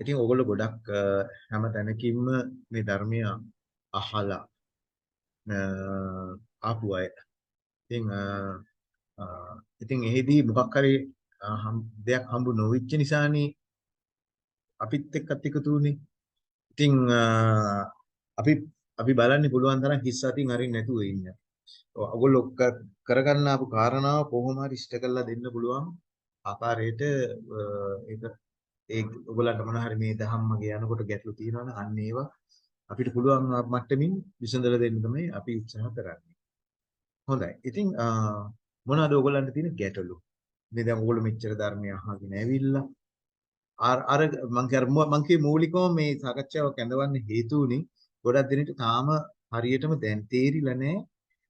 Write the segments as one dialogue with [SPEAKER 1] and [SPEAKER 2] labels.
[SPEAKER 1] ඉතින් ඕගොල්ලෝ ගොඩක් හැම තැනකින්ම මේ ධර්මය අහලා ආපු අය. ඉතින් ඉතින් එහෙදී මොකක් හරි දෙයක් හම්බු නොවිච්ච නිසානේ අපිත් එක්කත් එකතු වුනේ. ඉතින් අපි අපි බලන්නේ පුළුවන් තරම් හිස් අතින් අරින්න නැතුව ඉන්න. ඔයගොල්ලෝ කරගන්න ආපු කාරණාව කොහොම හරි ඉෂ්ට කරලා දෙන්න පුළුවන් ආකාරයට ඒක ඒ ඔයගොල්ලන්ට මොන හරි මේ දහම්මගේ යනකොට ගැටලු තියෙනවනම් අන්න ඒවා අපිට පුළුවන් මට්ටමින් විසඳලා දෙන්න තමයි අපි උත්සාහ කරන්නේ. හොඳයි. ඉතින් මොනවද ඔයගොල්ලන්ට තියෙන ගැටලු? මේ දැන් ඔයගොල්ලෝ මෙච්චර ධර්මය අහගෙන ඇවිල්ලා අර අර මං කිය මං කිය මූලිකවම මේ සාකච්ඡාව කැඳවන්න හේතු උනේ ගොඩක් දෙනෙක් තාම හරියටම දැන් තේරිලා නැහැ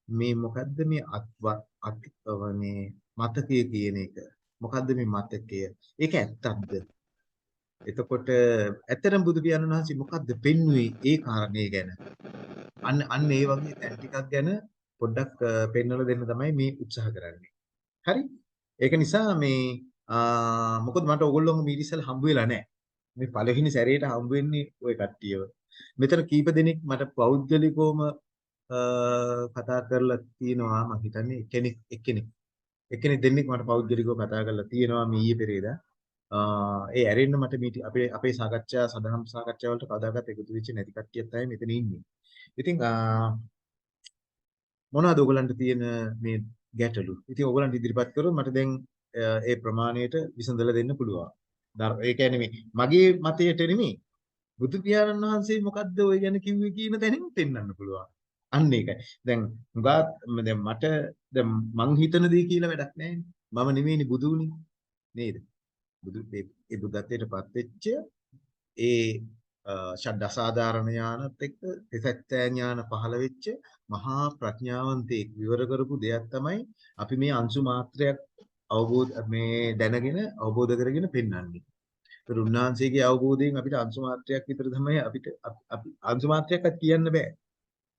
[SPEAKER 1] මේ මොකද්ද මේ අත් මේ මතකය කියන එක. මොකද්ද මේ මතකය? ඒක ඇත්තක්ද? එතකොට ඇත්තටම බුදු පියාණන් වහන්සේ මොකද්ද පෙන්වුවේ ඒ කාරණේ ගැන? අන්න අන්න ඒ වගේ තැන් ටිකක් ගැන පොඩ්ඩක් පෙන්වලා දෙන්න තමයි මේ උත්සාහ කරන්නේ. හරි? ඒක නිසා මේ මොකද මට ඕගොල්ලෝම මීට ඉස්සෙල්ලා හම්බ වෙලා නැහැ. මේ පළවෙනි සැරේට හම්බ වෙන්නේ ওই කට්ටියව. මෙතන කීප දෙනෙක් මට පෞද්ගලිකවම කතා කරලා තියෙනවා මම හිතන්නේ එක්කෙනෙක් එක්කෙනෙක් එක්කෙනෙක් දෙන්නෙක් මට පෞද්ගලිකව කතා කරලා තියෙනවා මේ ඊයේ පෙරේදා. ඒ ඇරෙන්න මට මේ අපේ අපේ සාකච්ඡා සදහම් සාකච්ඡා වලට කවදාකවත් එකතු වෙච්ච නැති කට්ටියත් තමයි මෙතන ඉන්නේ. ඉතින් මොනවද ඔයගලන්ට තියෙන මේ ගැටලු? ඉතින් ඔයගලන්ට ඉදිරිපත් කරොත් මට දැන් ඒ ප්‍රමාණයට විසඳලා දෙන්න පුළුවන්. ඒ කියන්නේ මේ මගේ මතයට නෙමෙයි. බුදු පියාණන් වහන්සේ මොකද්ද ඔය ගැන කිව්වේ කියන තැනින් පෙන්වන්න පුළුවන්. අන්න ඒකයි. දැන් හුඟා දැන් මට දැන් මං හිතන දේ කියලා වැඩක් නැහැ. මම නෙමෙයිනේ බුදුනේ. නේද? බුදු ඒ බුද්ධත්වයටපත් වෙච්ච ඒ ෂඩ් අසාධාරණ ඥානත් එක්ක දෙසත්ත්‍ය ඥාන පහළ වෙච්ච මහා ප්‍රඥාවන්තයෙක් විවර කරපු දෙයක් තමයි අපි මේ අංශු මාත්‍රයක් අවබෝධ මේ දැනගෙන අවබෝධ කරගෙන පෙන්වන්නේ. ඒතර උන්වහන්සේගේ අවබෝධයෙන් අපිට අංශු මාත්‍රයක් විතර තමයි අපිට අපි අංශු මාත්‍රයක්වත් කියන්න බෑ.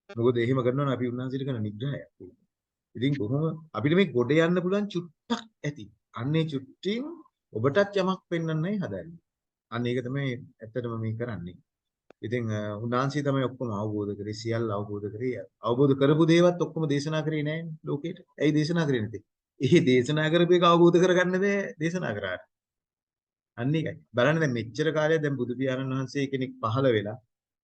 [SPEAKER 1] මොකද එහෙම කරනවා නම් අපි උන්වහන්සේට කරන නිග්‍රහයක්. ඉතින් කොහොම අපිට මේ ගොඩ යන්න පුළුවන් චුට්ටක් ඇති. අන්නේ චුට්ටින් ඔබටත් යමක් පෙන්වන්නයි හදන්නේ. අන්න ඒක තමයි ඇත්තටම මේ කරන්නේ. ඉතින් උන්වහන්සේ තමයි ඔක්කොම අවබෝධ කරේ සියල්ල අවබෝධ කරේ. අවබෝධ කරපු දේවත් ඔක්කොම දේශනා කරේ නෑනේ ලෝකෙට. ඇයි දේශනා කරේ නැත්තේ? ඒ දේශනා කරපු එක අවබෝධ කරගන්න බෑ දේශනා කරාට. අන්න ඒකයි. බලන්න දැන් මෙච්චර කාලයක් දැන් බුදු පියාණන් වහන්සේ කෙනෙක් පහළ වෙලා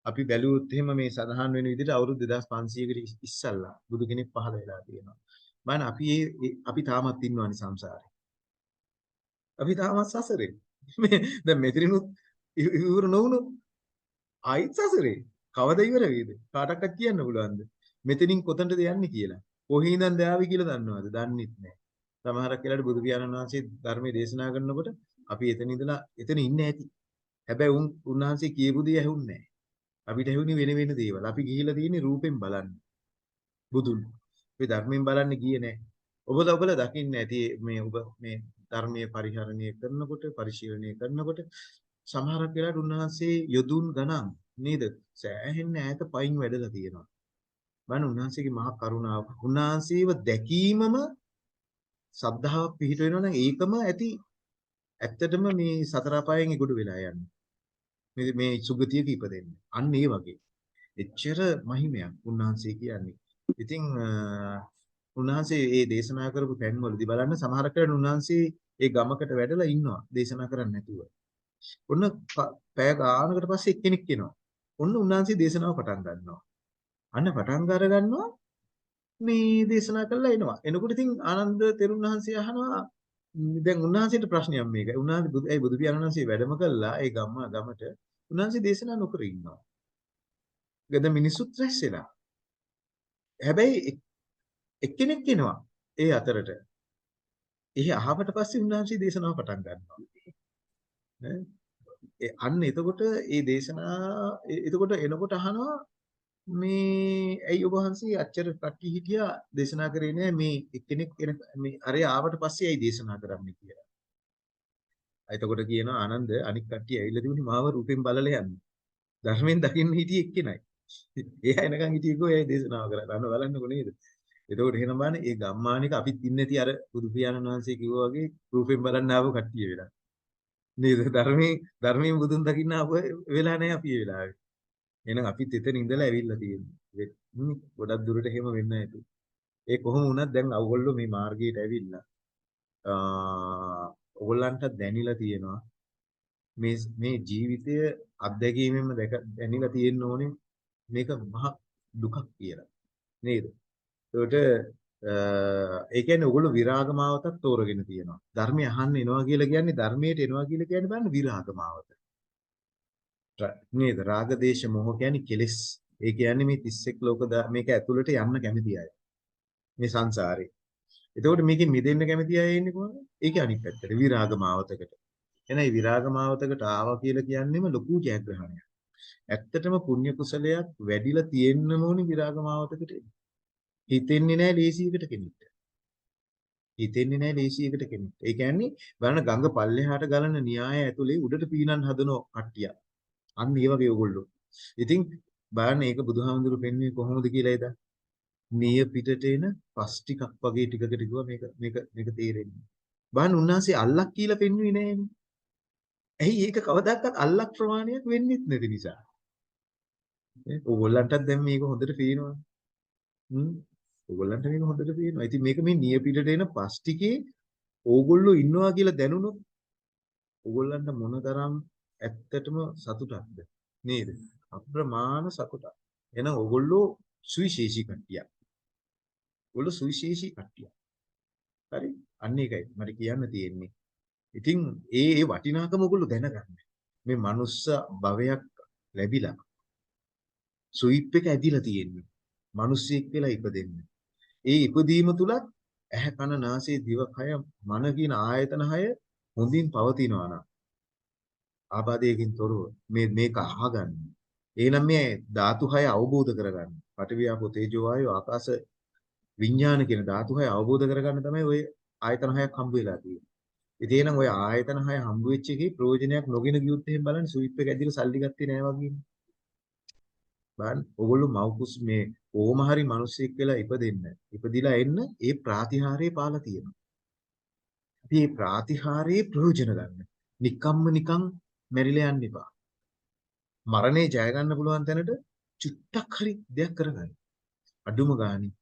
[SPEAKER 1] අපි බැලුවොත් එහෙම මේ සඳහන් වෙන විදිහට අවුරුදු 2500කට ඉස්සල්ලා බුදු කෙනෙක් පහළ වෙලා තියෙනවා. බලන්න අපි අපි තාමත් ඉන්නවනේ සංසාරේ. අපි තාමත් සසරේ. මේ දැන් මෙතරිනුත් ඉවර නොවුණු ආයිත් සසරේ. කවද ඉවර වේද? කාටවත් කියන්න පුළුවන්ද? මෙතනින් කොතනද යන්නේ කියලා. කොහේ ඉඳන් දාවි කියලා දන්නවද? දන්නෙත් නැහැ. සමහරක් වෙලාවට බුදු පියාණන් වහන්සේ ධර්මයේ දේශනා කරනකොට අපි එතන ඉඳලා එතන ඉන්නේ ඇති. හැබැයි උන් උන්වහන්සේ කියපු දේ ඇහුන්නේ නැහැ. අපිට ඇහුනේ වෙන වෙන දේවල්. අපි ගිහිලා තියෙන්නේ රූපෙන් බලන්න. බුදුන්. අපි ධර්මයෙන් බලන්න ගියේ නැහැ. ඔබලා ඔබලා දකින්නේ ඇති මේ ඔබ මේ ධර්මයේ පරිහරණය කරනකොට පරිශීලනය කරනකොට සමහරක් වෙලාවට උන්වහන්සේ යොදුන් ගණන් නේද සෑහෙන්න ඈත පයින් වැඩලා තියෙනවා. බලන්න උන්වහන්සේගේ මහා කරුණාව. උන්වහන්සේව දැකීමම සද්ධාාවක් පිහිට වෙනවා නම් ඒකම ඇති ඇත්තටම මේ සතර අපායෙන් ඉගොඩ වෙලා යන්නේ. මේ මේ සුගතියක ඉපදෙන්නේ. අන්න ඒ වගේ. එච්චර මහිමයක් උන්වහන්සේ කියන්නේ. ඉතින් උන්වහන්සේ මේ දේශනා කරපු තැන්වලදී බලන්න සමහර කෙනෙක් උන්වහන්සේ ඒ ගමකට වැඩලා ඉන්නවා දේශනා කරන්නේ නැතුව. ඔන්න පැය ගානකට පස්සේ එක්කෙනෙක් එනවා. ඔන්න උන්වහන්සේ දේශනාව පටන් ගන්නවා. අන්න පටන් අර ගන්නවා මේ දේශනා කළා එනවා. එනකොට ඉතින් ආනන්ද තෙරුන් වහන්සේ අහනවා දැන් උන්වහන්සේට ප්‍රශ්නයක් මේක. උන්වහන්සේ බුදු ඒ බුදු පියාණන් වහන්සේ වැඩම කළා ඒ ගම ගමට උන්වහන්සේ දේශනා නොකර ඉන්නවා. ගද මිනිසුත් රැස් වෙලා. හැබැයි එක්කෙනෙක් එනවා ඒ අතරට. එහි අහවට පස්සේ උන්වහන්සේ දේශනාව පටන් ගන්නවා. නේ? අන්න එතකොට ඒ දේශනා එතකොට එනකොට අහනවා මේ ඇයි ඔබ වහන්සේ අච්චර කට්ටි හිටියා දේශනා කරේ නෑ මේ එක්කෙනෙක් එන මේ අරය ආවට පස්සේ ඇයි දේශනා කරන්නේ කියලා. එතකොට කියනවා ආනන්ද අනික් කට්ටිය ඇවිල්ලා තිබුණේ මාව රූපෙන් බලලා යන්නේ. ධර්මයෙන් දකින්න හිටියේ එක්කෙනයි. එයා එනකන් හිටියකෝ එයා දේශනාව කරා. අන්න බලන්නකෝ නේද? එතකොට එහෙනම් බලන්න මේ ගම්මානික අපිත් ඉන්නේ නැති අර බුදු පියාණන් වහන්සේ කිව්වා වගේ රූපෙන් බලන්න ආව කට්ටිය වෙලා. නේද? ධර්මයේ ධර්මයෙන් බුදුන් දකින්න ආපු වෙලා නැහැ අපි ඒ වෙලාවේ. එහෙනම් අපිත් එතන ඉඳලා ඇවිල්ලා තියෙන්නේ. හ්ම් ගොඩක් දුරට එහෙම වෙන්න ඇති. ඒ කොහොම වුණත් දැන් අවුගොල්ලෝ මේ මාර්ගයට ඇවිල්ලා අ ඔයගොල්ලන්ට දැනිලා තියෙනවා මේ මේ ජීවිතය අත්දැකීමෙන්ම දැක දැනিলা තියෙන්න ඕනේ මේක මහ දුකක් කියලා. නේද? ඒකට ඒ කියන්නේ ඔයගොල්ලෝ විරාග මාවතක් තෝරගෙන තියෙනවා. ධර්මය අහන්න එනවා කියලා කියන්නේ ධර්මයට එනවා කියලා කියන්නේ බලන්න විරාග මාවත. නේද? රාග දේශ මොහ කියන්නේ කෙලෙස්. ඒ කියන්නේ මේ 31 ලෝක මේක ඇතුළට යන්න කැමති අය. මේ සංසාරේ. එතකොට මේකෙන් මිදෙන්න කැමති අය ඉන්නේ කොහොමද? ඒකේ අනිත් පැත්තට විරාග මාවතකට. එහෙනම් විරාග මාවතකට ආවා කියලා කියන්නේම ලොකු ජයග්‍රහණයක්. ඇත්තටම පුණ්‍ය කුසලයක් වැඩිලා තියෙන්නම ඕනි විරාග මාවතකට හිතෙන්නේ නැහැ ලේසියකට කෙනෙක්ට. හිතෙන්නේ නැහැ ලේසියකට කෙනෙක්ට. ඒ කියන්නේ බලන්න ගඟ පල්ලෙහාට ගලන න්‍යාය ඇතුලේ උඩට පීනන්න හදන කට්ටිය. අන්න ඒ වගේ ඕගොල්ලෝ. ඉතින් බලන්න ඒක බුදුහාමුදුරු පෙන්වන්නේ කොහොමද කියලා එදා. නිය පිටට එන පස් ටිකක් වගේ ටිකකට කිව්වා මේක මේක මේක තේරෙන්නේ. බලන්න උන්වහන්සේ අල්ලක් කියලා පෙන්වුවේ නෑනේ. ඇයි ඒක කවදාකවත් අල්ලක් ප්‍රමාණයක් වෙන්නේ නැති නිසා. නේ ඕගොල්ලන්ටත් දැන් මේක හොඳට පේනවා. හ්ම් ඕගොල්ලන්ට මේක හොඳට පේනවා. ඉතින් මේක මේ නිය පිටට එන පස් ටිකේ ඕගොල්ලෝ ඉන්නවා කියලා දැනුණොත් ඕගොල්ලන්ට මොනතරම් ඇත්තටම සතුටක්ද නේද? අප්‍රමාණ සතුටක්. එහෙනම් ඕගොල්ලෝ සුවිශේෂී කට්ටියක්. ඕගොල්ලෝ සුවිශේෂී කට්ටියක්. හරි? අන්න ඒකයි මට කියන්න තියෙන්නේ. ඉතින් ඒ ඒ වටිනාකම ඔයගොල්ලෝ දැනගන්න. මේ මනුස්ස භවයක් ලැබිලා සුයිප් එක ඇදිලා තියෙන්නේ. මිනිස්සෙක් වෙලා ඉපදෙන්න. ඒ ඉපදීම තුලත් ඇහැ කන නාසය දිව කය මන කියන ආයතන හය හොඳින් පවතිනවා නම් ආබාධයකින් තොරව මේ මේක අහගන්න. එහෙනම් මේ ධාතු හය අවබෝධ කරගන්න. පඨවියාපෝ තේජෝ වායෝ ආකාශ විඥාන කියන ධාතු හය අවබෝධ කරගන්න තමයි ওই ආයතන හයක් හම්බ වෙලා තියෙන්නේ. ඉතින් එහෙනම් ওই ආයතන හය හම්බ වෙච්ච එකේ ප්‍රයෝජනයක් නොගෙන ගියොත් එහෙම බලන්න ස්විප් එක ඇදිලා සල්ලි ගත්තේ නෑ වගේ. බලන්න ඕගොල්ලෝ මව්කුස් මේ කොහොම හරි මිනිස්සෙක් වෙලා ඉපදෙන්න. ඉපදිලා එන්න ඒ ප්‍රාතිහාර්යය පාලා තියෙනවා. අපි මේ ප්‍රාතිහාර්යයේ ප්‍රයෝජන ගන්න. නිකම්ම නිකං මැරිලා යන්න එපා. මරණේ ජය ගන්න පුළුවන් තැනට චුට්ටක් හරි දෙයක් කරගන්න. අඩුම ගානේ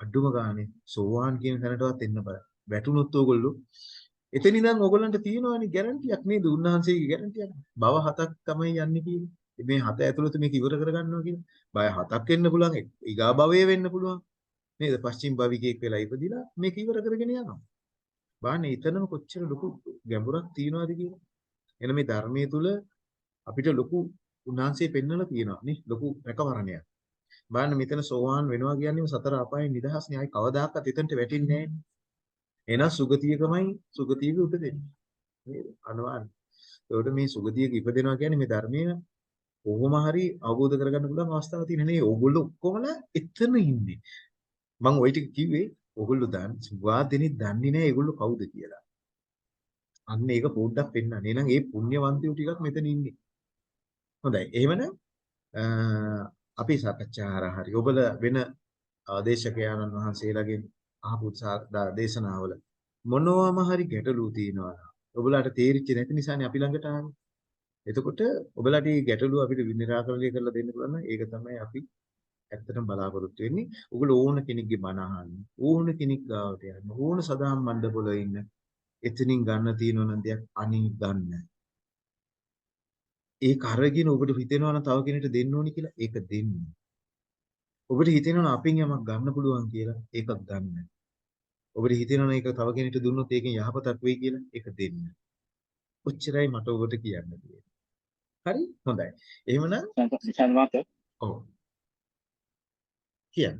[SPEAKER 1] අඩුම ගානේ සෝවාන් කියන තැනටවත් එන්න බෑ. වැටුනොත් ඕගොල්ලෝ එතන ඉඳන් ඕගොල්ලන්ට තියෙනවනේ ගැරන්ටියක් නේද? උන්වහන්සේගේ ගැරන්ටියක්. භව හතක් තමයි යන්නේ කියන්නේ. මේ හත ඇතුළත මේක ඉවර කරගන්නවා කියන්නේ. බය හතක් වෙන්න පුළුවන්. ඊගා භවයේ වෙන්න පුළුවන්. නේද? පස්චිම භවිකයෙක් වෙලා ඉපදිලා මේක ඉවර කරගෙන යනවා. බාන්නේ එතනම කොච්චර ලොකු ගැඹුරක් තියනවාද කියලා. එන මේ ධර්මයේ තුල අපිට ලොකු උන්වහන්සේ පෙන්වලා තියෙනවා නේ ලොකු රැකවරණයක්. බලන්න මෙතන සෝවාන් වෙනවා කියන්නේ සතර අපායන් නිදහස් නේ. ආයි කවදාකවත් එතනට වැටෙන්නේ නැහැ. එහෙනම් සුගතියකමයි සුගතියක උපදින්නේ. නේද? අනවාරි. ඒකට මේ සුගතියක ඉපදෙනවා කියන්නේ මේ ධර්මයේ කොහොම හරි අවබෝධ කරගන්න පුළුවන් අවස්ථාවක් තියෙන නේ. ඕගොල්ලෝ ඔක්කොමලා එතන ඉන්නේ. මම ওই ටික කිව්වේ ඕගොල්ලෝ දන් සුවා දෙනෙක් දන්නේ නැහැ ඒගොල්ලෝ කවුද කියලා. අන්න ඒක පොඩ්ඩක් පෙන්නන්න. එහෙනම් ඒ පුණ්‍යවන්තයෝ ටිකක් මෙතන ඉන්නේ. හොඳයි. එහෙමනම් අපි සාකච්ඡා හරහා හරි ඔබලා වෙන දේශකයන්න් වහන්සේලාගෙන් අහපු දේශනාවල මොනවාම හරි ගැටලු තියෙනවා ඔබලාට තේරිච්ච නැති නිසානේ අපි ළඟට ආවේ. එතකොට ඔබලාට මේ ගැටලු අපිට නිරාකරණය කරලා දෙන්න පුළුවන් නම් ඒක තමයි අපි ඇත්තටම බලාපොරොත්තු වෙන්නේ. ඔගොල්ලෝ ඕන කෙනෙක්ගේ බණ අහන්න, ඕන කෙනෙක් ගාවට යන්න, ඕන සදාම් මණ්ඩපවල ඉන්න. එතනින් ගන්න තියෙන නම් දෙයක් අනින් ගන්න. ඒ කරගෙන ඔබට හිතෙනවා නම් තව කෙනෙක්ට දෙන්න ඕනි කියලා ඒක දෙන්න. ඔබට හිතෙනවා නම් අපින් යමක් ගන්න පුළුවන් කියලා ඒකක් ගන්න. ඔබට හිතෙනවා නම් ඒක තව කෙනෙක්ට දුන්නොත් ඒකෙන් යහපතක් වෙයි කියලා ඒක දෙන්න. ඔච්චරයි මට ඔබට කියන්න තියෙන්නේ. හරි? හොඳයි. එහෙමනම්
[SPEAKER 2] සන්වාත
[SPEAKER 1] ඔව්. කියන්න.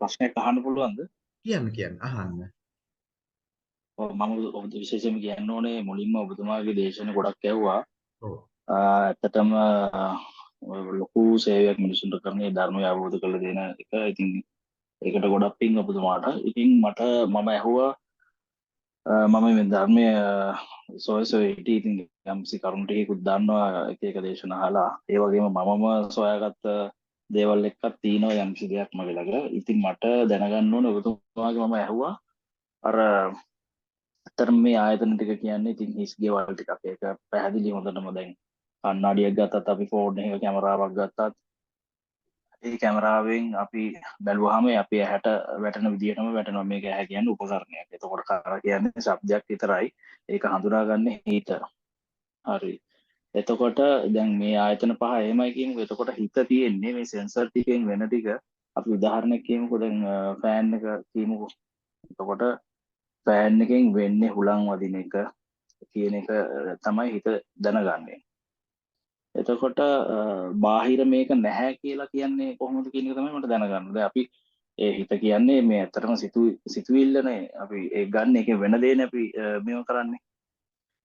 [SPEAKER 2] ප්‍රශ්නයක් අහන්න පුළුවන්ද?
[SPEAKER 1] කියන්න කියන්න අහන්න.
[SPEAKER 2] ඔව් මම ඔබට විශේෂයෙන්ම කියන්න ඕනේ මුලින්ම ඔබතුමාගේ දේශන ගොඩක් ඇහුවා.
[SPEAKER 1] ඔව්.
[SPEAKER 2] ඇත්තටම ලොකු සේවයක් මිනිසුන්ට කරන්නේ ධර්මය අවබෝධ කරලා දෙන එක. ඉතින් ඒකට ගොඩක් පිං ඔබතුමාට. ඉතින් මට මම ඇහුවා මම මේ ධර්මය සොය සොය හිටියේ ඉතින් යම්සි කරුණු ටිකකුත් දන්නවා එක එක දේශන අහලා. ඒ වගේම මමම සොයාගත්ත දේවල් එක්කත් තියෙනවා යම්සි දෙයක් මගේ ළඟ. ඉතින් මට දැනගන්න ඕනේ ඔබතුමාගේ මම ඇහුවා අර ඇත්තටම මේ ආයතන ටික කියන්නේ ඉතින් හිස් ගෙවල් ටිකක් ඒක පැහැදිලි හොඳටම දැන් කන්නඩියක් ගත්තත් අපි ෆෝන් එක කැමරාවක් ගත්තත් ඒ කැමරාවෙන් අපි බැලුවහම අපි ඇහැට වැටෙන විදිහටම වැටෙනවා මේක ඇහැ කියන්නේ උපකරණයක්. එතකොට කර කියන්නේ ශබ්දයක් විතරයි. ඒක හඳුනාගන්නේ හිත. හරි. එතකොට දැන් මේ ආයතන පහ එහෙමයි කියමුකෝ. එතකොට හිත තියෙන්නේ මේ සෙන්සර් ටිකෙන් වෙන ටික අපි උදාහරණයක් කියමුකෝ දැන් ෆෑන් එක කියමුකෝ. එතකොට ෆෑන් එකෙන් වෙන්නේ හුලං වදින එක කියන එක අ, තමයි හිත දැනගන්නේ. එතකොට අ, බාහිර මේක නැහැ කියලා කියන්නේ කොහොමද කියන එක තමයි මට දැනගන්න. දැන් අපි ඒ හිත කියන්නේ මේ ඇත්තටම සිතු සිතුවිල්ලනේ අපි ඒ ගන්න එක වෙන දේනේ අපි අ, මේව කරන්නේ.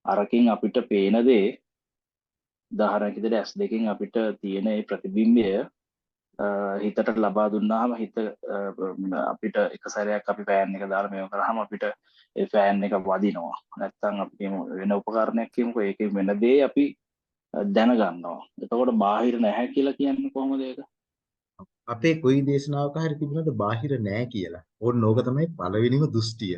[SPEAKER 2] අරකින් අපිට පේන දේ උදාහරණයක් විදිහට ඇස් දෙකෙන් අපිට තියෙන ඒ ප්‍රතිබිම්බය අ, හිතට ලබා දුන්නාම හිත අ, අපිට එක සැරයක් අපි ෆෑන් එක දාලා මේව කරාම අපිට ඒ ෆෑන් එක වදිනවා. නැත්තම් අපි කියමු වෙන උපකරණයක් කියමුකෝ ඒකෙන් වෙන දේ අපි අ, දැනගන්නවා. එතකොට බාහිර නැහැ කියලා කියන්නේ කොහොමද ඒක?
[SPEAKER 1] අපේ කොයි දේශනාවක හරි තිබුණාද බාහිර නෑ කියලා. ඕන්න ඕක තමයි පළවෙනිම දෘෂ්ටිය.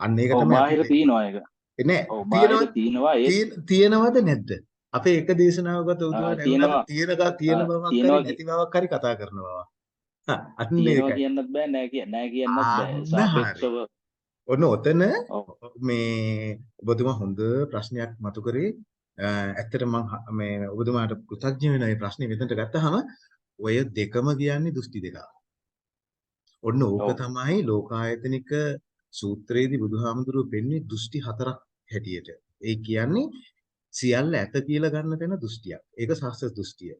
[SPEAKER 1] අන්න ඒක තමයි
[SPEAKER 2] බාහිර තියෙනවා ඒක.
[SPEAKER 1] නෑ තියෙනවද
[SPEAKER 2] තියෙනවා ඒ
[SPEAKER 1] තියෙන- තියෙනවද නැද්ද? අපේ එක දේශනාවකට උදාහරණ
[SPEAKER 2] තියෙනවා.
[SPEAKER 1] තියෙනකා තියෙන බවක් හරි
[SPEAKER 2] තියෙනවා
[SPEAKER 1] නැති බවක් හරි කතා කරනවා. අන්න
[SPEAKER 2] තියෙනවා
[SPEAKER 1] ඒකයි.
[SPEAKER 2] කියන්නත් බෑ නෑ කිය නෑ කියන්නත් බෑ. සාපේක්ෂව
[SPEAKER 1] ඔන්න ඔතන මේ ඔබතුමා හොඳ ප්‍රශ්නයක් මතු කරේ. ඇත්තට මම මේ ඔබතුමාට කෘතඥ වෙන මේ ප්‍රශ්නේ මෙතනට ගත්තාම ඔය දෙකම කියන්නේ දෘෂ්ටි දෙකක්. ඔන්න ඕක. තමයි ලෝකායතනික සූත්‍රයේදී බුදුහාමුදුරුවෝ පෙන්වන්නේ දෘෂ්ටි හතරක් හැටියට. ඒ කියන්නේ සියල්ල ඇත කියලා ගන්න තැන දෘෂ්ටියක්. ඒක සාස්ත්‍ර දෘෂ්ටිය.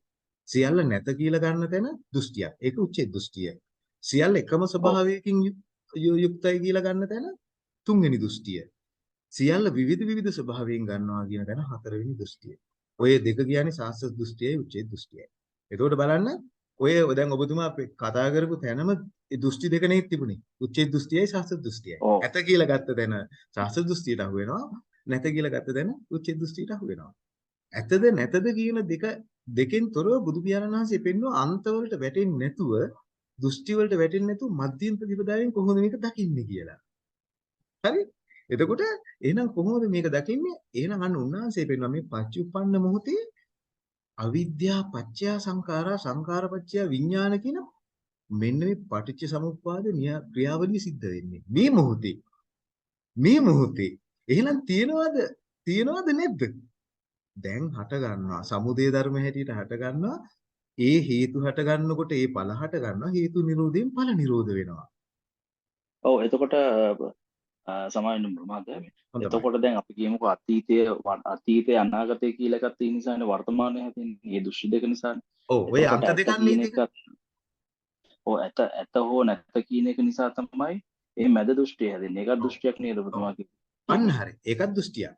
[SPEAKER 1] සියල්ල නැත කියලා ගන්න තැන දෘෂ්ටියක්. ඒක උච්චේ දෘෂ්ටිය. සියල්ල එකම ස්වභාවයකින් යුක්තයි කියලා ගන්න තැන තුන්වෙනි දෘෂ්ටිය. සියල්ල විවිධ විවිධ ස්වභාවයෙන් ගන්නවා කියන තැන හතරවෙනි දෘෂ්ටිය. ඔය දෙක කියන්නේ සාස්ත්‍ර දෘෂ්ටියයි උච්චේ දෘෂ්ටියයි. එතකොට බලන්න ඔය දැන් ඔබතුමා අපි කතා කරපු තැනම ඒ දෘෂ්ටි දෙක නේ තිබුණේ. උච්චේ දෘෂ්ටියයි සාස්ත්‍ර දෘෂ්ටියයි. ඇත කියලා ගත්ත තැන සාස්ත්‍ර දෘෂ්ටියට අහු වෙනවා. නැත කියලා ගත්ත තැන උච්චේ දෘෂ්ටියට අහු වෙනවා. ඇතද නැතද කියන දෙක දෙකෙන් තොරව බුදු පියාණන් වහන්සේ පෙන්වුවා අන්තවලට වැටෙන්නේ නැතුව දෘෂ්ටි වලට වැටෙන්නේ නැතුව මධ්‍යම ප්‍රතිපදාවෙන් කොහොමද මේක දකින්නේ කියලා. හරි? එතකොට එහෙනම් කොහොමද මේක දකින්නේ? එහෙනම් අන්න උන්වහන්සේ පෙන්වනවා මේ පච්චුප්පන්න මොහොතේ අවිද්‍යා පත්‍ය සංඛාරා සංඛාර පත්‍ය විඥාන කියන මෙන්න මේ පටිච්ච සමුප්පාද න්‍යා- ක්‍රියාවලිය සිද්ධ වෙන්නේ. මේ මොහොතේ. මේ මොහොතේ. එහෙනම් තියනවද? තියනවද නැද්ද? දැන් හට ගන්නවා. සමුදය ධර්ම හැටියට හට ගන්නවා. ඒ හේතු හට ගන්නකොට ඒ ඵල හට ගන්නවා. හේතු නිරෝධයෙන් ඵල නිරෝධ වෙනවා.
[SPEAKER 2] ඔව් එතකොට සමාන
[SPEAKER 1] හොඳයි
[SPEAKER 2] එතකොට දැන් අපි කියමුකෝ අතීතය අතීතය අනාගතය කියලා එකක් තියෙන නිසානේ වර්තමානය හැදෙන්නේ. මේ දෘෂ්ටි දෙක.
[SPEAKER 1] ඔව් ඔය
[SPEAKER 2] එකත් ඔව් ඇත ඇත හෝ නැත කියන එක නිසා තමයි මේ මැද දෘෂ්ටිය හැදෙන්නේ. ඒකත්
[SPEAKER 1] ඔව්.
[SPEAKER 2] දෘෂ්ටියක් නේද ඔබතුමා
[SPEAKER 1] අන්න. හරි ඒකත් දෘෂ්ටියක්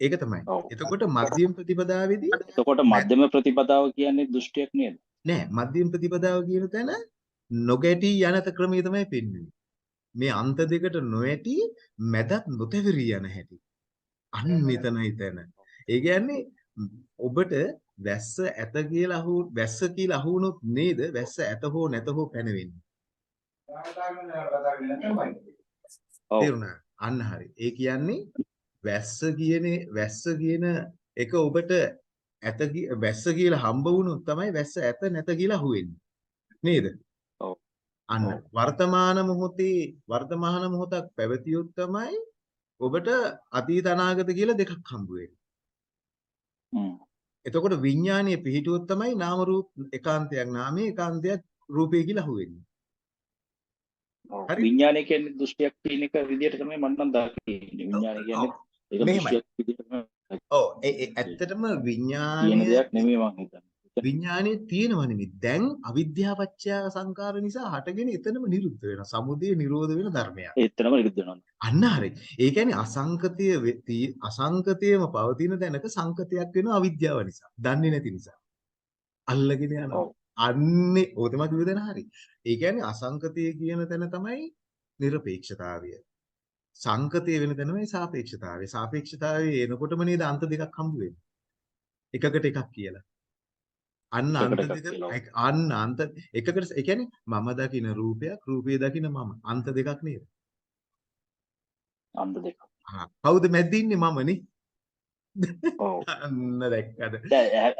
[SPEAKER 1] ඒක තමයි. එතකොට මධ්‍යම ප්‍රතිපදාවේදී
[SPEAKER 2] එතකොට මධ්‍යම ප්‍රතිපදාව කියන්නේ දෘෂ්ටියක් නේද?
[SPEAKER 1] නෑ මධ්‍යම ප්‍රතිපදාව කියන තැන නොගැටි යනත ක්‍රමය තමයි පෙන්වන්නේ. මේ අන්ත දෙකට නොඇටි මැදත් නොතැවරී යන හැටි. අන්න එතනයි තැන. ඒ කියන්නේ ඔබට වැස්ස ඇත කියලා අහු වැස්ස කියලා අහු වුණොත් නේද වැස්ස ඇත හෝ නැත හෝ පැනවෙන්නේ. තේරුණා? අන්න හරි. ඒ කියන්නේ වැස්ස කියන වැස්ස කියන එක ඔබට ඇත වැස්ස කියලා හම්බ වුණොත් තමයි වැස්ස ඇත නැත කියලා අහුවෙන්නේ. නේද? අන්න. වර්තමාන මොහොතේ වර්තමාන මොහොතක් පැවතියොත් තමයි ඔබට අතීත අනාගත කියලා දෙකක් හම්බ වෙන්නේ. එතකොට විඥානීය පිහිටුවොත් තමයි නාම රූප එකාන්තයක් නාමයේ එකාන්තයක් රූපේ කියලා අහුවෙන්නේ.
[SPEAKER 2] ඔව්.
[SPEAKER 1] හරි?
[SPEAKER 2] විඥානය කියන්නේ දෘෂ්ටියක් කියන එක විදිහට තමයි මම නම් දකින්නේ. විඥානය කියන්නේ. ඒක. දෘෂ්ටියක් විදිහට තමයි
[SPEAKER 1] ඔව් ඒ ඇත්තටම
[SPEAKER 2] කියන
[SPEAKER 1] විඥානීය
[SPEAKER 2] දෙයක් නෙමෙයි මම හිතන්නේ.
[SPEAKER 1] විඥානේ තියෙනව නෙමෙයි. දැන් අවිද්‍යාවච්ඡ සංකාර නිසා හටගෙන එතනම නිරුද්ධ වෙනවා. සමුදය නිරෝධ වෙන ධර්මයක්.
[SPEAKER 2] එතනම නිරුද්ධ වෙනවා.
[SPEAKER 1] අන්න හරි. ඒ කියන්නේ අසංකතය අසංකතයම පවතින දැනක සංකතයක් වෙනවා අවිද්‍යාව නිසා. දන්නේ නැති නිසා. අල්ලගෙන යනවා. අන්නේ ඕතම කිව්ව දෙන හරි. ඒ කියන්නේ අසංකතය කියන තැන තමයි নিরপেক্ষතාවය. සංකතය වෙන තැන මේ සාපේක්ෂතාවය. සාපේක්ෂතාවයේ එනකොටම නේද අන්ත දෙකක් හම්බ වෙන්නේ. එකකට එකක් කියලා. අන්න අන්ත
[SPEAKER 2] එකක්
[SPEAKER 1] දෙක අන්න අන්ත එකකට ඒ කියන්නේ මම දකින රූපයක් රූපය දකින මම අන්ත දෙකක් නේද?
[SPEAKER 2] අන්ත දෙක.
[SPEAKER 1] ආ, කවුද මැද්දේ ඉන්නේ මමනේ.
[SPEAKER 2] ඔව්
[SPEAKER 1] අන්න දැක්කද?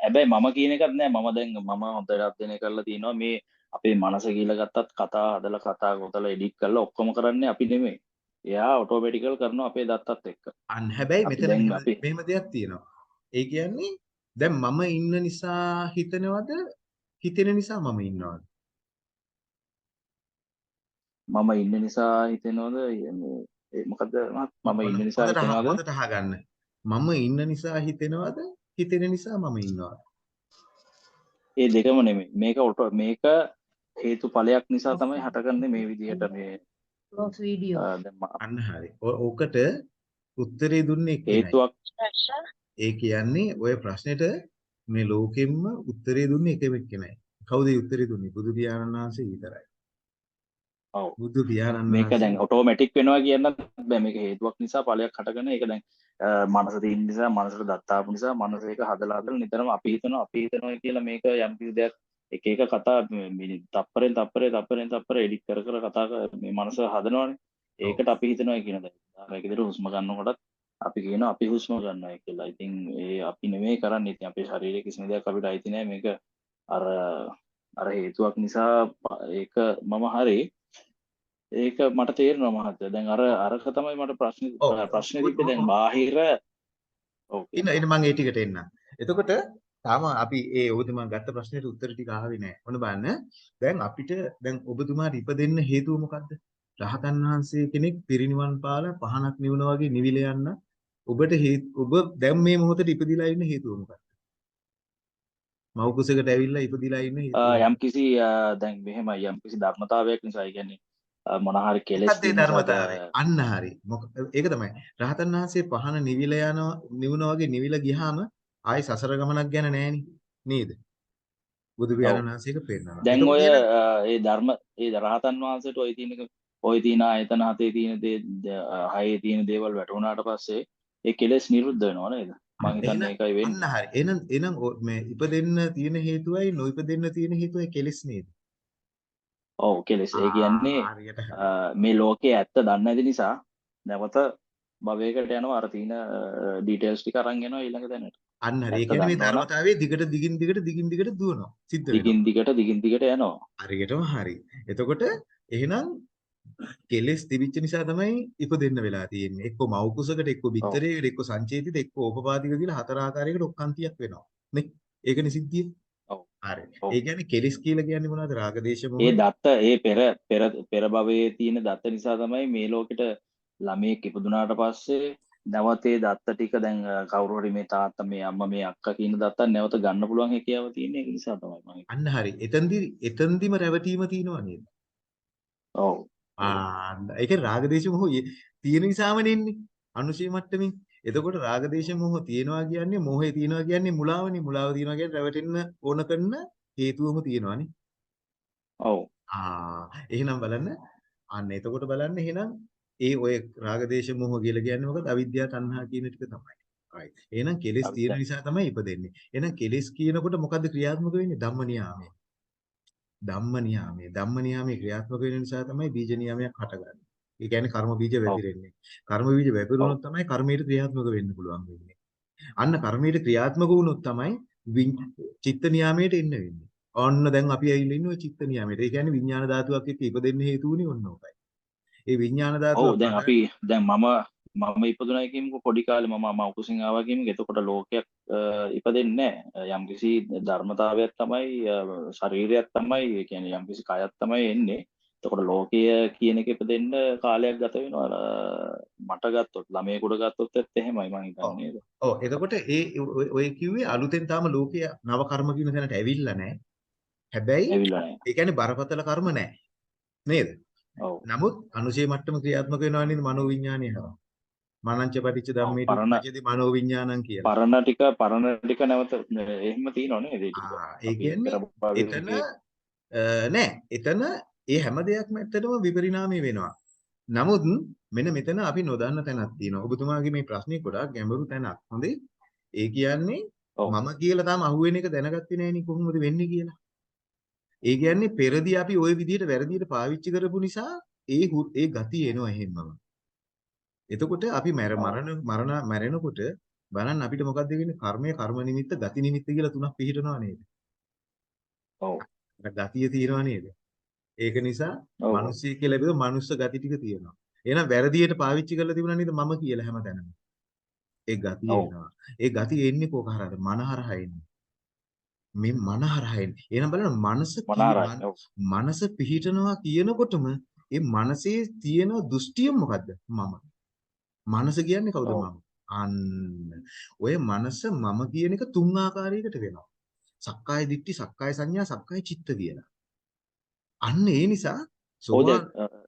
[SPEAKER 2] හැබැයි මම කියන එකත් නෑ මම දැන් මම හොඳට අධ්‍යයනය කරලා තියෙනවා මේ අපේ මනස කියලා ගත්තත් කතා හදලා කතා ගොතලා එඩිට් කරලා ඔක්කොම කරන්නේ අපි නෙමෙයි. එයා ඔටෝමැටිකල් කරනවා අපේ දත්තත් එක්ක.
[SPEAKER 1] අන්න හැබැයි මෙතන මෙහෙම දෙයක් තියෙනවා. ඒ කියන්නේ දැන් මම ඉන්න නිසා හිතනවද හිතෙන නිසා මම ඉන්නවද?
[SPEAKER 2] මම ඉන්න නිසා හිතෙනවද මොකද මම ඉන්න නිසා හිතනවද
[SPEAKER 1] හොඳට අහගන්න. මම ඉන්න නිසා හිතෙනවද හිතෙන නිසා මම ඉන්නවද?
[SPEAKER 2] ඒ දෙකම නෙමෙයි මේක ඔටෝ මේක හේතු ඵලයක් නිසා තමයි හටගන්නේ මේ විදිහට මේ ම-
[SPEAKER 1] අන්න හරි. ඕකට උත්තරේ දුන්නේ එක්කෙනයි.
[SPEAKER 2] හේතුවක්
[SPEAKER 1] ඒ කියන්නේ ඔය ප්‍රශ්නෙට මේ ලෝකෙම්ම උත්තරේ දුන්නේ එකම එක්කෙනයි. කවුද උත්තරේ දුන්නේ? බුදු පියාණන් වහන්සේ විතරයි.
[SPEAKER 2] ඔව්
[SPEAKER 1] බුදු පියාණන්
[SPEAKER 2] මේක දැන් ඔටෝමැටික් වෙනවා කියන්න බෑ මේක හේතුවක් නිසා ඵලයක් හටගන්න ඒක දැන් මනස තියෙන නිසා මනසට දත්තාපු නිසා මනස ඒක හදලා හදලා නිතරම අපි හිතනවා අපි හිතනවා කියලා මේක යම් කිසි දෙයක් එක එක කතා තප්පරෙන් තප්පරේ තප්පරෙන් තප්පරේ එඩිට් කර කර කතා මේ මනස හදනවනේ ඒකට අපි හිතනවා කියන දැන් ඒක විදිහට හුස්ම ගන්නකොටත් අපි කියනවා අපි හුස්ම ගන්නවා කියලා. ඉතින් ඒ අපි නෙමෙයි කරන්නේ. ඉතින් අපේ ශරීරයේ කිසිම දෙයක් අපිට අයිති නෑ මේක අර අර හේතුවක් නිසා ඒක මම හරි ඒක මට තේරෙනවා මහත්තයා. දැන් අර අරක තමයි මට ප්‍රශ්නේ. ප්‍රශ්නේ තිබ්බේ දැන් බාහිර ඔව්
[SPEAKER 1] ඉන්න ඉන්න මම ඒ ටිකට එන්නම්. එතකොට තාම අපි ඒ ඔබතුමා ගත්ත ප්‍රශ්නෙට උත්තර ටික ආවේ නැහැ. ඔන්න බලන්න. දැන් අපිට දැන් ඔබතුමාට ඉපදෙන්න හේතුව මොකද්ද? රහතන් වහන්සේ කෙනෙක් පිරිනිවන් පාලා පහනක් නිවන වගේ නිවිල යන්න ඔබට ඔබ දැන් මේ මොහොතේ ඉපදිලා ඉන්න හේතුව මොකක්ද? මව් කුසකට ඇවිල්ලා ඉපදිලා ඉන්න හේතුව.
[SPEAKER 2] යම් කිසි දැන් මෙහෙමයි යම් කිසි ධර්මතාවයක් නිසා ඒ කියන්නේ මොන හරි කෙලෙස්
[SPEAKER 1] ධර්මතාවය? අන්න හරි. ඒක තමයි. රහතන් වහන්සේ පහන නිවිල යනවා නිවුන වගේ නිවිල ගියාම ආයි සසර ගමනක් ගැන නැහෙනි. නේද? බුදු පියාණන් වහන්සේක පෙන්නනවා.
[SPEAKER 2] දැන් ඔය ඒ ධර්ම ඒ රහතන් වහන්සේට ඔය තියෙන ඔය තියෙන ආයතන හතේ තියෙන දේ හයේ තියෙන දේවල් වැටුණාට පස්සේ ඒ කෙලෙස් නිරුද්ධ වෙනවා නේද? මම හිතන්නේ ඒකයි වෙන්නේ.
[SPEAKER 1] අන්න හරි. එහෙනම් එහෙනම් මේ ඉපදෙන්න තියෙන හේතුවයි නොඉපදෙන්න තියෙන හේතුවයි කෙලෙස් නේද?
[SPEAKER 2] ඔව් කෙලෙස්. ඒ කියන්නේ මේ ලෝකයේ ඇත්ත දන්නේ නැති නිසා නැවත භවයකට යනවා අර තියෙන ඩීටේල්ස් ටික අරන් එනවා ඊළඟ තැනට.
[SPEAKER 1] අන්න හරි. ඒ කියන්නේ මේ ධර්මතාවයේ දිගට දිගින් දිගට දිගින් දිගට දුවනවා. සිද්ධ වෙනවා.
[SPEAKER 2] දිගින් දිගට දිගින් දිගට යනවා.
[SPEAKER 1] හරියටම හරි. එතකොට එහෙනම් කෙලෙස් තිබිච්ච නිසා තමයි ඉපදෙන්න වෙලා තියෙන්නේ. එක්ක මව් කුසකට, එක්ක බිත්තරයකට, එක්ක සංචේතිත, එක්ක ඕපපාතික කියලා හතර ආකාරයකට ඔක්කාන්තියක් වෙනවා. නේ? ඒකනේ සිද්ධිය.
[SPEAKER 2] ඔව්.
[SPEAKER 1] හරි. ඒ කියන්නේ කෙලෙස් කියලා කියන්නේ මොනවද? රාග දේශ මොහ.
[SPEAKER 2] ඒ දත්ත ඒ පෙර පෙර පෙර භවයේ තියෙන දත්ත නිසා තමයි මේ ලෝකෙට ළමයෙක් ඉපදුනාට පස්සේ නැවත ඒ දත්ත ටික දැන් කවුරු හරි මේ තාත්තා මේ අම්මා මේ අක්කා කියන දත්ත නැවත ගන්න පුළුවන් හැකියාව තියෙන ඒක නිසා තමයි මම.
[SPEAKER 1] අන්න හරි. එතෙන්දි එතෙන්දිම රැවටීම තියෙනවා නේද?
[SPEAKER 2] ඔව්.
[SPEAKER 1] ආ ඒක රාගදේශ මොහ තියෙන නිසාමනේ ඉන්නේ. අනුශේ මට්ටමින්. එතකොට රාගදේශ මොහ තියෙනවා කියන්නේ මොහේ තියෙනවා කියන්නේ මුලාවනේ. මුලාව තියෙනවා කියන්නේ රැවටෙන්න ඕන කරන හේතුවම තියෙනවානේ.
[SPEAKER 2] ඔව්.
[SPEAKER 1] ආ එහෙනම් බලන්න අන්න එතකොට බලන්න එහෙනම් ඒ ඔය රාගදේශ මොහ කියලා කියන්නේ මොකද? අවිද්‍යාව තණ්හා කියන ටික තමයි. right. එහෙනම් කෙලෙස් තියෙන. නිසා තමයි ඉපදෙන්නේ. එහෙනම් කෙලෙස් කියනකොට මොකද්ද ක්‍රියාත්මක වෙන්නේ? ධම්ම නියාමය. ධම්ම නියාමය. ධම්ම නියාමයේ ක්‍රියාත්මක වෙන නිසා තමයි බීජ නියාමයක් හටගන්නේ. ඒ කියන්නේ කර්ම බීජ වැපිරෙන්නේ. කර්ම බීජ වැපිරුණොත් තමයි කර්මයට ක්‍රියාත්මක වෙන්න පුළුවන් වෙන්නේ. අන්න කර්මයට ක්‍රියාත්මක වුණොත් තමයි චිත්ත නියාමයට එන්න වෙන්නේ. ඔන්න දැන් අපි ඇවිල්ලා ඉන්නේ චිත්ත නියාමයට. ඒ කියන්නේ විඥාන ධාතුවක් එක්ක ඉපදෙන්න හේතු වුණේ ඔන්න ඕකයි. ඒ විඥාන
[SPEAKER 2] ඔව්
[SPEAKER 1] ධාතුව
[SPEAKER 2] දැන් අපි දැන් මම මම ඉපදුනා කියමුකෝ පොඩි කාලේ මම මම උකුසින් ආවා කියමුකෝ. එතකොට ලෝකයක් අ, ඉපදෙන්නේ නැහැ. යම්කිසි ධර්මතාවයක් තමයි ශරීරයක් තමයි ඒ කියන්නේ යම්කිසි කයක් තමයි එන්නේ. එතකොට ලෝකය කියන එක ඉපදෙන්න කාලයක් ගත වෙනවා. මට ගත්තොත් ළමයෙකුට ගත්තොත් ඇත්ත එහෙමයි මම හිතන්නේ
[SPEAKER 1] ඔව්. එතකොට ඒ ඔය- කිව්වේ අලුතෙන් තාම ලෝකයේ නව කර්ම කියන තැනට ඇවිල්ලා නැහැ. හැබැයි ඒ කියන්නේ බරපතල කර්ම නැහැ. නේද?
[SPEAKER 2] ඔව්.
[SPEAKER 1] නමුත් අනුශේ මට්ටම ක්‍රියාත්මක වෙනවා නේද? මනෝ විඥානය හරහා. මනංච පටිච්ච
[SPEAKER 2] පරණ-
[SPEAKER 1] උපජ්ජති මනෝ විඥානං කියලා.
[SPEAKER 2] පරණ ටික පරණ ටික නැවත එහෙම තියෙනව නේද ඒ ටික
[SPEAKER 1] ආ, ඒ කියන්නේ එතන නෑ එතන ඒ හැම දෙයක්ම ඇත්තටම විපරිණාමය වෙනවා. නමුත් මෙන්න මෙතන අපි නොදන්න තැනක් තියෙනවා. ඔබතුමාගේ මේ ප්‍රශ්නේ ගොඩාක් ගැඹුරු තැනක්. හොඳේ. ඒ කියන්නේ. මම කියලා තාම අහුවෙන එක දැනගත්තේ නෑනේ කොහොමද වෙන්නේ කියලා. ඒ කියන්නේ පෙරදී අපි ওই විදිහට වැරදියට පාවිච්චි කරපු නිසා ඒ ඒ ගතිය එනවා එහෙමම. එතකොට අපි. මරණ මරණ මැරෙනකොට බලන්න අපිට මොකක්ද වෙන්නේ? කර්මය, කර්ම නිමිත්ත, ගති නිමිත්ත කියලා තුනක් පිළිහිටනවා නේද?
[SPEAKER 2] ඔව්.
[SPEAKER 1] ගතිය තියෙනවා නේද? ඒක නිසා
[SPEAKER 2] ඔව්.
[SPEAKER 1] මිනිස්සු කියලා බෙද මනුස්ස ගති ටික තියෙනවා. එහෙනම් වැරදියට පාවිච්චි කරලා තිබුණා නේද මම කියලා හැමතැනම. ඒ
[SPEAKER 2] ඔව්.
[SPEAKER 1] එනවා. ඒ ගතිය එන්නේ කොක හරහාද? මන හරහා එන්නේ. මේ මන හරහා එන්නේ. එහෙනම් බලන්න මනස. මනස පිහිටනවා කියනකොටම ඒ මනසේ තියෙන දෘෂ්ටිය මොකද්ද? මම. මනස කියන්නේ කවුද. මම? අන්න. ඔය මනස මම කියන එක තුන් ආකාරයකට වෙනවා. සක්කාය දිට්ඨි, සක්කාය සංඥා, සක්කාය චිත්ත කියලා. අන්න ඒ නිසා සෝවාන්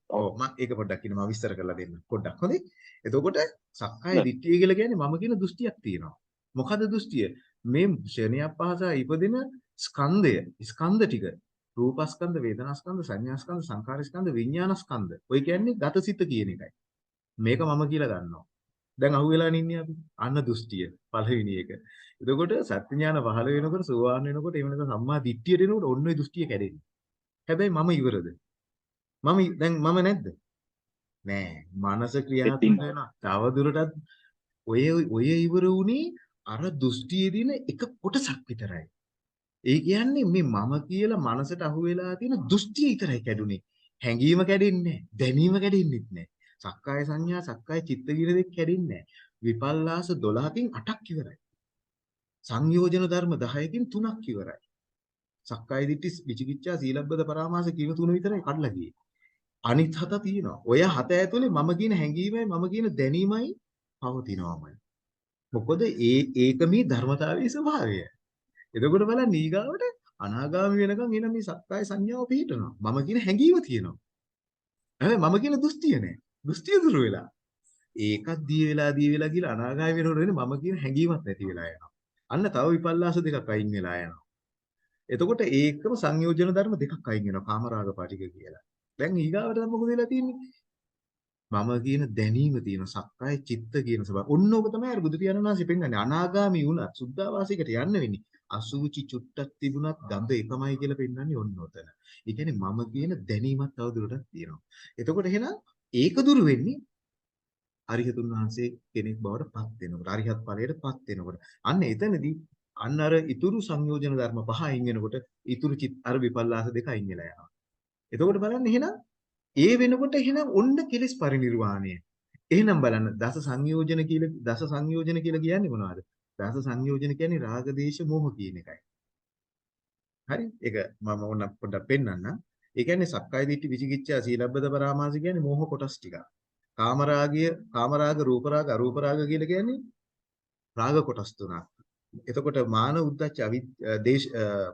[SPEAKER 2] ඔව්.
[SPEAKER 1] මම ඒක පොඩ්ඩක් කියන්න මම විස්තර කරලා දෙන්න. පොඩ්ඩක් හොඳේ. එතකොට සක්කාය. දිට්ඨිය කියලා කියන්නේ මම කියන දෘෂ්ටියක් තියෙනවා. මොකද දෘෂ්ටිය? මේ ක්ෂණයක් පහසා ඉපදෙන ස්කන්ධය, ස්කන්ධ ටික. රූපස්කන්ධ, වේදනාස්කන්ධ, සංඥාස්කන්ධ, සංකාරස්කන්ධ, විඥානස්කන්ධ. ඔය කියන්නේ ගතසිත කියන එකයි. මේක මම කියලා ගන්නවා. දැන් අහුවෙලා ඉන්නේ අපි. අන්න දෘෂ්ටිය පළවෙනි එක. එතකොට සත්‍ය ඥාන පහළ වෙනකොට සෝවාන් වෙනකොට එහෙම නැත්නම් සම්මා දිට්ඨියට එනකොට ඔන්න ඔය දෘෂ්ටිය කැඩෙන්නේ. හැබැයි මම ඉවරද? මම දැන් මම නැද්ද? නෑ. මනස ක්‍රියාත්මක වෙනවා. තව දුරටත් ඔය ඔය ඉවර වුණේ අර දෘෂ්ටියේ දින එක කොටසක් විතරයි. ඒ කියන්නේ මේ මම කියලා මනසට අහු වෙලා තියෙන දෘෂ්ටිය විතරයි කැඩුනේ. හැඟීම කැඩෙන්නේ නෑ. දැනීම කැඩෙන්නෙත් නෑ. සක්කාය සංඥා, සක්කාය චිත්ත කියන දෙක කැඩෙන්නේ නෑ. විපල්ලාස 12කින් 8ක් ඉවරයි. සංයෝජන ධර්ම 10කින් 3ක් ඉවරයි. සක්කාය දිට්ඨි, විචිකිච්ඡා, සීලබ්බත පරාමාස කියන තුන විතරයි කඩලා ගියේ. අනිත් හත තියෙනවා. ඔය හත ඇතුලේ මම කියන හැඟීමයි මම කියන දැනීමයි පවතිනවාමයි. මොකද ඒ ඒක මේ ධර්මතාවයේ ස්වභාවය. එතකොට බලන්න ඊගාවට අනාගාමී වෙනකන් එන මේ සක්කාය සංඥාව පිහිටනවා. මම කියන හැඟීම තියෙනවා. හැබැයි මම කියන දෘෂ්ටිය නෑ. දෘෂ්ටිය දුර වෙලා. ඒකත් දී වෙලා දී වෙලා කියලා අනාගාමී වෙනකොට වෙන්නේ මම කියන හැඟීමක් නැති වෙලා යනවා. අන්න තව විපල්ලාස දෙකක් අයින් වෙලා යනවා. එතකොට ඒකම සංයෝජන ධර්ම දෙකක් අයින් වෙනවා. කාමරාග පාටික කියලා. දැන් ඊගාවට දැන් මොකද වෙලා තියෙන්නේ? මම කියන දැනීම තියෙන සක්කාය චිත්ත කියන ස්වභාවය. ඔන්න ඕක තමයි අර බුදු පියාණන් වහන්සේ පෙන්වන්නේ. අනාගාමී වුණත් සුද්ධාවාසයකට යන්න වෙන්නේ. අසුචි චුට්ටක් තිබුණත් ගඳ එකමයි කියලා පෙන්වන්නේ ඔන්න ඔතන. ඒ කියන්නේ මම කියන දැනීමක් තවදුරටත් තියෙනවා. එතකොට එහෙනම් ඒක දුරු වෙන්නේ අරිහතුන් වහන්සේ කෙනෙක් බවට පත් වෙනකොට අරිහත් ඵලයට පත් වෙනකොට අන්න එතනදී අන්න අර ඉතුරු සංයෝජන ධර්ම පහ අයින් වෙනකොට ඉතුරු චිත් අර විපල්ලාස දෙක අයින් වෙලා යනවා. එතකොට බලන්න එහෙනම් ඒ වෙනකොට එහෙනම් ඔන්න කෙලස් පරිණිරවාණය. එහෙනම් බලන්න දස සංයෝජන කියලා දස සංයෝජන කියලා කියන්නේ මොනවද? දස සංයෝජන කියන්නේ රාග දේශ මොහ කියන එකයි. හරි? ඒක මම ඕන පොඩ්ඩක් පෙන්නන්නම්. ඒ කියන්නේ සක්කාය දිට්ඨි විචිකිච්ඡා සීලබ්බත පරාමාස කියන්නේ මෝහ කොටස් ටික. කාමරාගය, කාමරාග, රූපරාග, අරූපරාග කියලා කියන්නේ රාග කොටස් තුනක්. එතකොට මාන උද්දච්ච අවි දේශ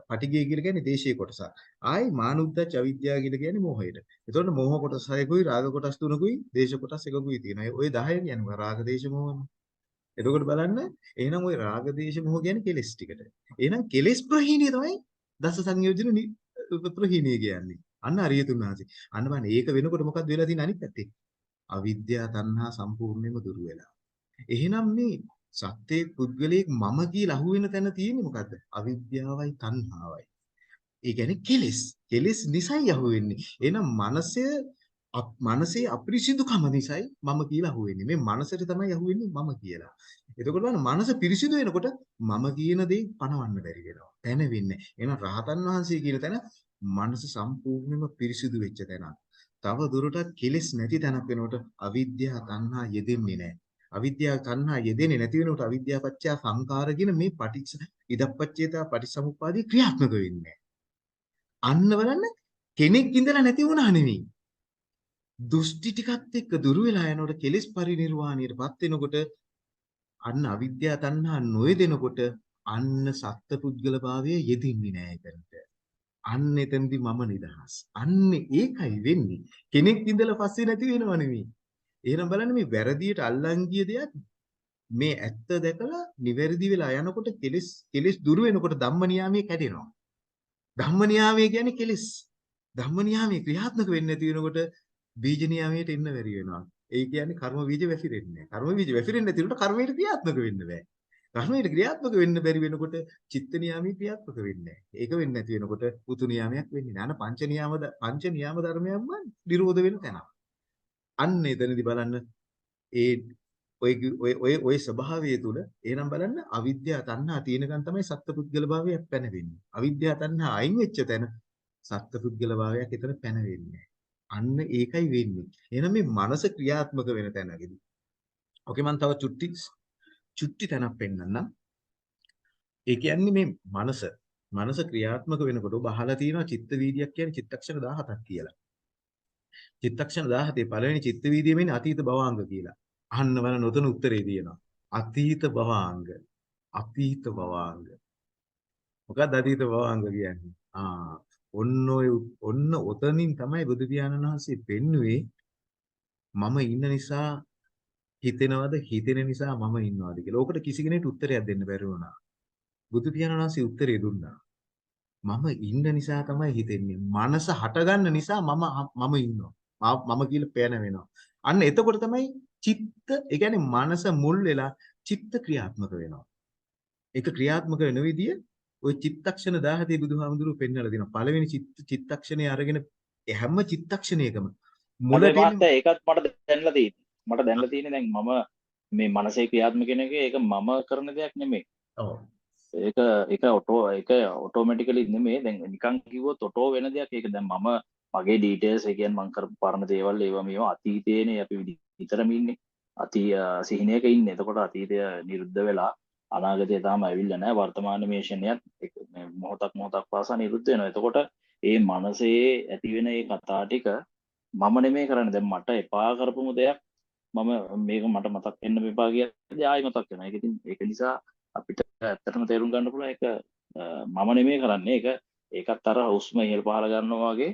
[SPEAKER 1] පටිගය කියලා කියන්නේ දේශයේ කොටස. ආයි මාන උද්දච්ච අවිද්‍යාව කියලා කියන්නේ මෝහයට. එතකොට මෝහ කොටස් හයකුයි රාග කොටස් තුනකුයි දේශ කොටස් එකකුයි තියෙනවා. ඔය 10 කියන්නේ රාග දේශ මෝහනේ. එතකොට බලන්න එහෙනම් ওই රාග දේශ මොහ කියන්නේ කෙලස් ටිකට. එහෙනම් කෙලස් ප්‍රහීණය තමයි දස සංයෝජන නි- ප්‍රහීණය කියන්නේ. අන්න අරියතුන් වහන්සේ. අන්න බලන්න ඒක වෙනකොට මොකක්ද වෙලා තියෙන්නේ අනිත් පැත්තේ? අවිද්‍යාව තණ්හා සම්පූර්ණයෙන්ම දුරු වෙලා. එහෙනම් මේ සත්‍යයේ පුද්ගලයෙක් මම කියලා අහුවෙන තැන තියෙන්නේ මොකද්ද? අවිද්‍යාවයි තණ්හාවයි. ඒ කියන්නේ කෙලස්. කෙලස් නිසයි අහුවෙන්නේ. එහෙනම් මනසය අප- මනසේ අපිරිසිදුකම නිසායි මම කියලා අහුවෙන්නේ. මේ මනසට තමයි අහුවෙන්නේ මම කියලා. එතකොට බලන්න මනස පිරිසිදු වෙනකොට මම කියන දේ පණවන්න බැරි වෙනවා. තැන වෙන්නේ. එහෙනම් රහතන් වහන්සේ කියන තැන මනස සම්පූර්ණයෙන්ම පිරිසිදු වෙච්ච තැනක්. තව දුරටත් කෙලෙස් නැති තැනක් වෙනකොට අවිද්‍යාව තණ්හා යෙදෙන්නේ නැහැ. අවිද්‍යාව තණ්හා යෙදෙන්නේ නැති වෙනකොට අවිද්‍යාව පත්‍ය සංකාර කියන මේ පටිච්ච ඉදප්පච්චේතා පටිසමුප්පාදී ක්‍රියාත්මක වෙන්නේ. අන්න බලන්න කෙනෙක් ඉඳලා නැති වුණා නෙවෙයි. දෘෂ්ටි ටිකත් එක්ක දුර වෙලා යනකොට කෙලෙස් පරිණිරවාණයටපත් වෙනකොට අන්න අවිද්‍යාව තණ්හා නොයෙදෙනකොට අන්න සත්පුද්ගල භාවය යෙදින්නේ නැහැ එතනට. අන්න එතනදි මම නිදහස්. අන්න ඒකයි වෙන්නේ. කෙනෙක් ඉඳලා පස්සේ නැති වෙනව නෙවෙයි. එහෙනම් බලන්න මේ වැරදියට අල්ලන් ගිය දෙයක් මේ ඇත්ත දැකලා නිවැරදි වෙලා යනකොට කෙලෙස් කෙලෙස් දුර වෙනකොට ධම්ම නියාමයේ කැඩෙනවා. ධම්ම නියාමයේ කියන්නේ කෙලෙස්. ධම්ම නියාමයේ ක්‍රියාත්මක වෙන්නේ නැති වෙනකොට බීජ නියාමයට එන්න බැරි වෙනවා. ඒ කියන්නේ කර්ම බීජ වැසිරෙන්නේ නැහැ. කර්ම බීජ වැසිරෙන්නේ නැති වෙනකොට කර්මයට ක්‍රියාත්මක වෙන්න බෑ. කර්මයට ක්‍රියාත්මක වෙන්න බැරි වෙනකොට චිත්ත නියාමයේ ක්‍රියාත්මක වෙන්නේ නැහැ. ඒක වෙන්නේ නැති වෙනකොට පුතු නියාමයක් වෙන්නේ නැහැ. අන පංච නියාම ද- පංච නියාම ධර්මයන්ම නිරෝධ වෙන තැන. අන්න එතනදී බලන්න ඒ ඔය කි- ඔය ඔය ඔය ස්වභාවය තුල එහෙනම් බලන්න අවිද්‍යාව තණ්හා තියෙනකන් තමයි සත්පුද්ගල භාවයක් පැනවෙන්නේ. අවිද්‍යාව තණ්හා අයින් වෙච්ච තැන සත්පුද්ගල භාවයක් එතන පැනවෙන්නේ. අන්න ඒකයි වෙන්නේ. එහෙනම් මේ මනස ක්‍රියාත්මක වෙන තැනකදී. ඔකේ මම තව චුට්ටි චුට්ටි තැනක් පෙන්නන්නම්. ඒ කියන්නේ මේ මනස මනස ක්‍රියාත්මක වෙනකොට ඔබ අහලා තියෙනවා චිත්ත වීදියක් කියන්නේ චිත්තක්ෂණ 17ක් කියලා. චිත්තක්ෂණ 17 පළවෙනි චිත්ත වීදියේ මෙන්නේ අතීත භවාංග කියලා. අහන්න බලන නොතන උත්තරේ තියෙනවා. අතීත භවාංග. අතීත භවාංග. මොකක්ද අතීත භවාංග කියන්නේ? ආ ඔන්න ඔය ඔන්න ඔතනින් තමයි බුදු පියාණන් වහන්සේ පෙන්වුවේ මම ඉන්න නිසා හිතෙනවද හිතෙන නිසා මම ඉන්නවද කියලා. ඕකට කිසි කෙනෙකුට උත්තරයක් දෙන්න බැරි වුණා. බුදු පියාණන් වහන්සේ උත්තරේ දුන්නා. මම ඉන්න නිසා තමයි හිතෙන්නේ. මනස හටගන්න නිසා මම මම ඉන්නවා. මම කියලා පෑන වෙනවා. අන්න එතකොට තමයි චිත්ත, ඒ කියන්නේ මනස මුල් වෙලා චිත්ත ක්‍රියාත්මක වෙනවා. ඒක ක්‍රියාත්මක වෙන විදිය ওই චිත්තක්ෂණ 17 බුදුහාමුදුරුවෝ පෙන්වලා දෙනවා. පළවෙනි චිත්ත චිත්තක්ෂණය අරගෙන හැම චිත්තක්ෂණයකම මුල
[SPEAKER 2] මොලේ
[SPEAKER 1] තියෙන
[SPEAKER 2] මාත් ඒකත් මට දැනලා තියෙන්නේ. මට දැනලා තියෙන්නේ දැන් මම මේ මනසේ ක්‍රියාත්මක වෙන එක ඒක මම කරන දෙයක් නෙමෙයි.
[SPEAKER 1] ඔව්.
[SPEAKER 2] ඒක ඒක ඔටෝ ඒක ඔටෝමැටිකලි නෙමෙයි. දැන් නිකන් කිව්වොත් ඔටෝ වෙන දෙයක්. ඒක දැන් මම මගේ ඩීටේල්ස් ඒ කියන්නේ මම කරපු පරණ දේවල් ඒවා මේවා අතීතයේනේ අපි විතරම ඉන්නේ. අතී සිහිනයක ඉන්නේ. එතකොට අතීතය නිරුද්ධ වෙලා අනාගතය තාම ඇවිල්ලා නැහැ. වර්තමාන මේ ෂණයත් මොහොතක් මොහොතක් පාසා නිරුද්ධ වෙනවා. එතකොට ඒ මනසේ ඇති වෙන ඒ කතා ටික මම නෙමෙයි කරන්නේ. දැන් මට එපා කරපුම දෙයක් මම මේක මට මතක් වෙන්න මෙපා කියන්නේ ආයි මතක් වෙනවා ඒක ඉතින් ඒක නිසා අපිට ඇත්තටම තේරුම් ගන්න පුළුවන් ඒක මම නෙමෙයි කරන්නේ ඒක ඒකත් අර හුස්ම ඉහළ පහළ ගන්නවා වගේ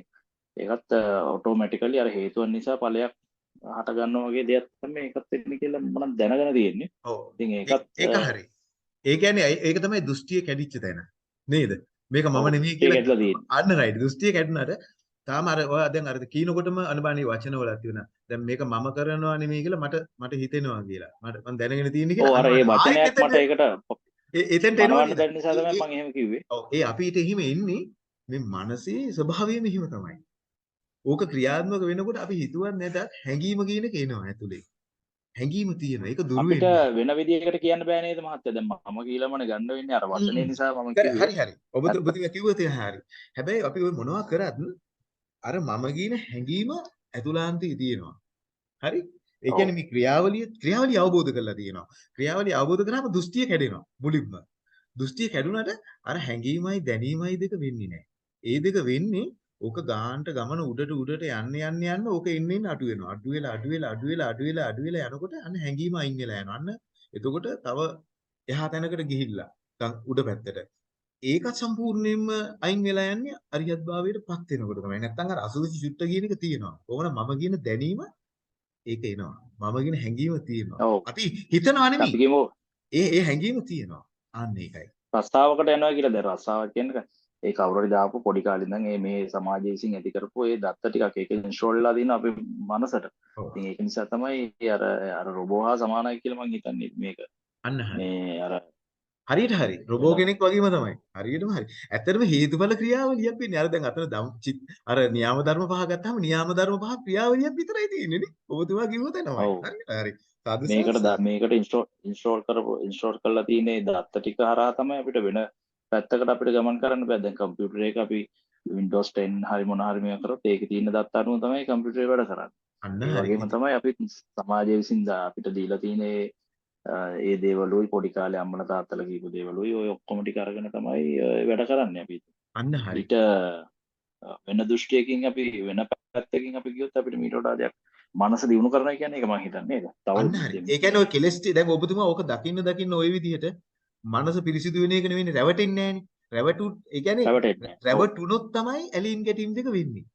[SPEAKER 2] ඒකත් ඔටෝමැටිකලි අර හේතුන් නිසා ඵලයක් හට ගන්නවා වගේ දෙයක් තමයි ඒකත් වෙන්නේ කියලා මම දැනගෙන තියෙන්නේ.
[SPEAKER 1] ඔව්
[SPEAKER 2] ඉතින් ඒකත්
[SPEAKER 1] ඒක හරි. ඒ කියන්නේ ඒක තමයි දෘෂ්ටිය කැඩිච්ච තැන. නේද? මේක මම නෙමෙයි කියලා. අන්න රයිට්. දෘෂ්ටිය කැඩුනට තාම අර ඔය දැන් අර කීනකොටම අනබානී වචනවලක් තියෙනවා. දැන් මේක මම කරනවා නෙමෙයි කියලා මට මට හිතෙනවා කියලා. මට මම දැනගෙන තියෙන්නේ
[SPEAKER 2] ඔව්
[SPEAKER 1] කියලා
[SPEAKER 2] අර ඒ වචනයක් මට ඒකට
[SPEAKER 1] ඒ- එතෙන්ට එනවා නේද?
[SPEAKER 2] බැරි නිසා තමයි
[SPEAKER 1] ඒ-
[SPEAKER 2] මම එහෙම කිව්වේ.
[SPEAKER 1] ඔව් ඒ අපිට එහෙම එන්නේ මේ මනසේ ස්වභාවයම එහෙම තමයි. ඕක ක්‍රියාත්මක වෙනකොට අපි හිතුවත් නැතත් හැඟීම කියන එක එනවා ඇතුලේ. හැඟීම තියෙනවා. ඒක දුරු
[SPEAKER 2] අපිට
[SPEAKER 1] වෙන්නේ.
[SPEAKER 2] වෙන විදිහකට කියන්න බෑ නේද මහත්තයා දැන් මම කියලාමනේ ගන්න වෙන්නේ අර වචනේ. නිසා මම කිව්වේ.
[SPEAKER 1] හරි හරි. ඔබ
[SPEAKER 2] ඇත්ත.
[SPEAKER 1] ඔබතුමා කිව්වොත් ඒක හරි. හැබැයි අපි ওই මොනවා කරත් අර මම කියන හැඟීම ඇතුළාන්තයේ තියෙනවා. හරි? ඒ. කියන්නේ මේ ක්‍රියාවලිය ක්‍රියාවලිය අවබෝධ කරලා තියෙනවා. ක්‍රියාවලිය අවබෝධ කරාම දෘෂ්ටිය කැඩෙනවා මුලින්ම. දෘෂ්ටිය කැඩුනට අර හැඟීමයි දැනීමයි දෙක වෙන්නේ නැහැ. ඒ දෙක වෙන්නේ ඕක ගාන්ට ගමන උඩට උඩට යන්න යන්න යන්න ඕක එන්න එන්න අඩු වෙනවා. අඩු වෙලා අඩු වෙලා අඩු වෙලා අඩු වෙලා අඩු වෙලා යනකොට අන්න හැඟීම අයින් වෙලා යනවා. අන්න එතකොට තව එහා තැනකට ගිහිල්ලා උඩ පැත්තට. ඒකත් සම්පූර්ණයෙන්ම අයින් වෙලා යන්නේ අරියත් භාවයට පත් වෙනකොට තමයි. නැත්තම් අර අසුචි චුට්ට කියන එක තියෙනවා. ඕන මම කියන දැනීම ඒක එනවා. මම කියන හැඟීම තියෙනවා. අපි හිතනවා නෙමෙයි. ඒ ඒ හැඟීම තියෙනවා. අන්න ඒකයි.
[SPEAKER 2] රස්සාවකට යනවා කියලා දැන් රස්සාවක් කියන්නේ ඒ කවුරු හරි දාපු පොඩි කාලේ ඉඳන් ඒ මේ සමාජයේ විසින් ඇති කරපු ඒ දත්ත ටිකක් ඒක ඉන්ස්ටෝල් වෙලා තියෙනවා අපේ මනසට. ඉතින් ඒක නිසා තමයි අර අර රොබෝ හා සමානයි කියලා මම හිතන්නේ මේක.
[SPEAKER 1] අන්න හරි.
[SPEAKER 2] මේ අර
[SPEAKER 1] හරියට හරි. රොබෝ කෙනෙක් වගේම තමයි. හරියටම හරි. ඇත්තටම හේතුඵල ක්‍රියාවලියක් වෙන්නේ. අර දැන් අතන අර න්‍යාම ධර්ම පහ ගත්තාම න්‍යාම ධර්ම පහ ක්‍රියාවලියක් විතරයි තියෙන්නේ නේ. ඔබතුමා කිව්ව තැනමයි. හරියට හරි.
[SPEAKER 2] මේකට මේකට ඉන්ස්ටෝල් ඉන්ස්ටෝල් කරපු ඉන්ස්ටෝල් කරලා තියෙන ඒ දත්ත ටික හරහා තමයි අපිට වෙන පැත්තකට අපිට ගමන් කරන්න බෑ. දැන් කම්පියුටර් එක අපි Windows 10 හරි මොන හරි මේක කරොත් ඒකේ තියෙන දත්ත අනුව තමයි කම්පියුටරේ වැඩ කරන්නේ.
[SPEAKER 1] අන්න
[SPEAKER 2] ඒ
[SPEAKER 1] හරි.
[SPEAKER 2] වගේම තමයි අපි සමාජය විසින් අපිට දීලා තියෙන ඒ දේවලුයි පොඩි කාලේ අම්මලා තාත්තලා කියපු දේවලුයි ඔය ඔක්කොම ටික අරගෙන තමයි වැඩ කරන්නේ අපි.
[SPEAKER 1] අන්න හරි.
[SPEAKER 2] ඊට වෙන දෘෂ්ටියකින් අපි වෙන පැත්තකින් අපි ගියොත් අපිට මීට වඩා දෙයක් මනස දියුණු කරනවා කියන්නේ ඒක මම හිතන්නේ නේද? තව.
[SPEAKER 1] ඒ කියන්නේ ඔය කෙලස් ටික දැන් ඔබතුමා ඕක දකින්න දකින්න ওই විදිහට මනස පිරිසිදු වෙන එක නෙවෙයි රැවටෙන්නේ නැහනේ. රැවටු ඒ කියන්නේ. රැවටුනොත් තමයි ඇලීම් ගැටීම් දෙක වෙන්නේ.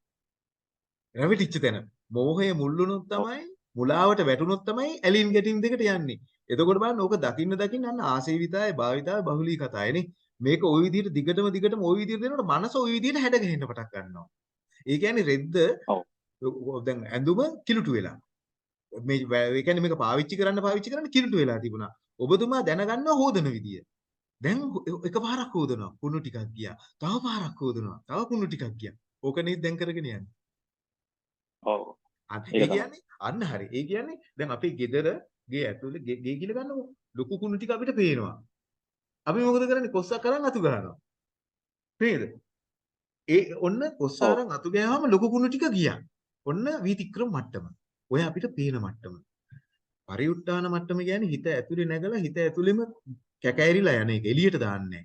[SPEAKER 1] රැවටිච්ච තැන. මෝහය මුල් වුණොත් තමයි මුලාවට වැටුනොත් තමයි ඇලීම් ගැටීම් දෙකට යන්නේ. එතකොට බලන්න ඕක දකින්න දකින්න අන්න ආසේවිතාය භාවිතාය බහුලී කතායනේ. මේක ওই විදිහට දිගටම දිගටම ওই විදිහට දෙනකොට මනස ওই විදිහට හැඩ ගැහෙන්න පටන් ගන්නවා. ඒ කියන්නේ රෙද්ද
[SPEAKER 2] ඔව්.
[SPEAKER 1] දැන් ඇඳුම කිලුටු වෙලා. මේ ඒ කියන්නේ මේක පාවිච්චි කරන්න පාවිච්චි කරන්න කිලුටු වෙලා තිබුණා. ඔබතුමා දැනගන්නවා හොදන විදිය. දැන් එකපාරක් හොදනවා කුණු ටිකක් ගියා. තව පාරක් හොදනවා. තව කුණු ටිකක් ගියා. ඕක නේද දැන් කරගෙන යන්නේ.
[SPEAKER 2] ඔව්.
[SPEAKER 1] අන්න
[SPEAKER 2] ඒක
[SPEAKER 1] ඒ
[SPEAKER 2] තමයි.
[SPEAKER 1] කියන්නේ අන්න හරි. ඒ කියන්නේ දැන් අපේ ගෙදර ගේ ඇතුලේ ගේ ගේ කියලා ගන්නකො. ලොකු කුණු ටික අපිට පේනවා. අපි මොකද කරන්නේ? කොස්සක් කරන් අතු ගන්නවා. නේද? ඒ ඔන්න කොස්ස. අරන් අතු ගෑවම ලොකු කුණු ටික ගියා. ඔන්න වීතික්‍රම මට්ටම. ඔය අපිට පේන මට්ටම. පරිඋත්ථාන මට්ටම කියන්නේ හිත ඇතුලේ නැගලා හිත ඇතුලෙම කැකෑරිලා යන එක. එළියට දාන්නේ.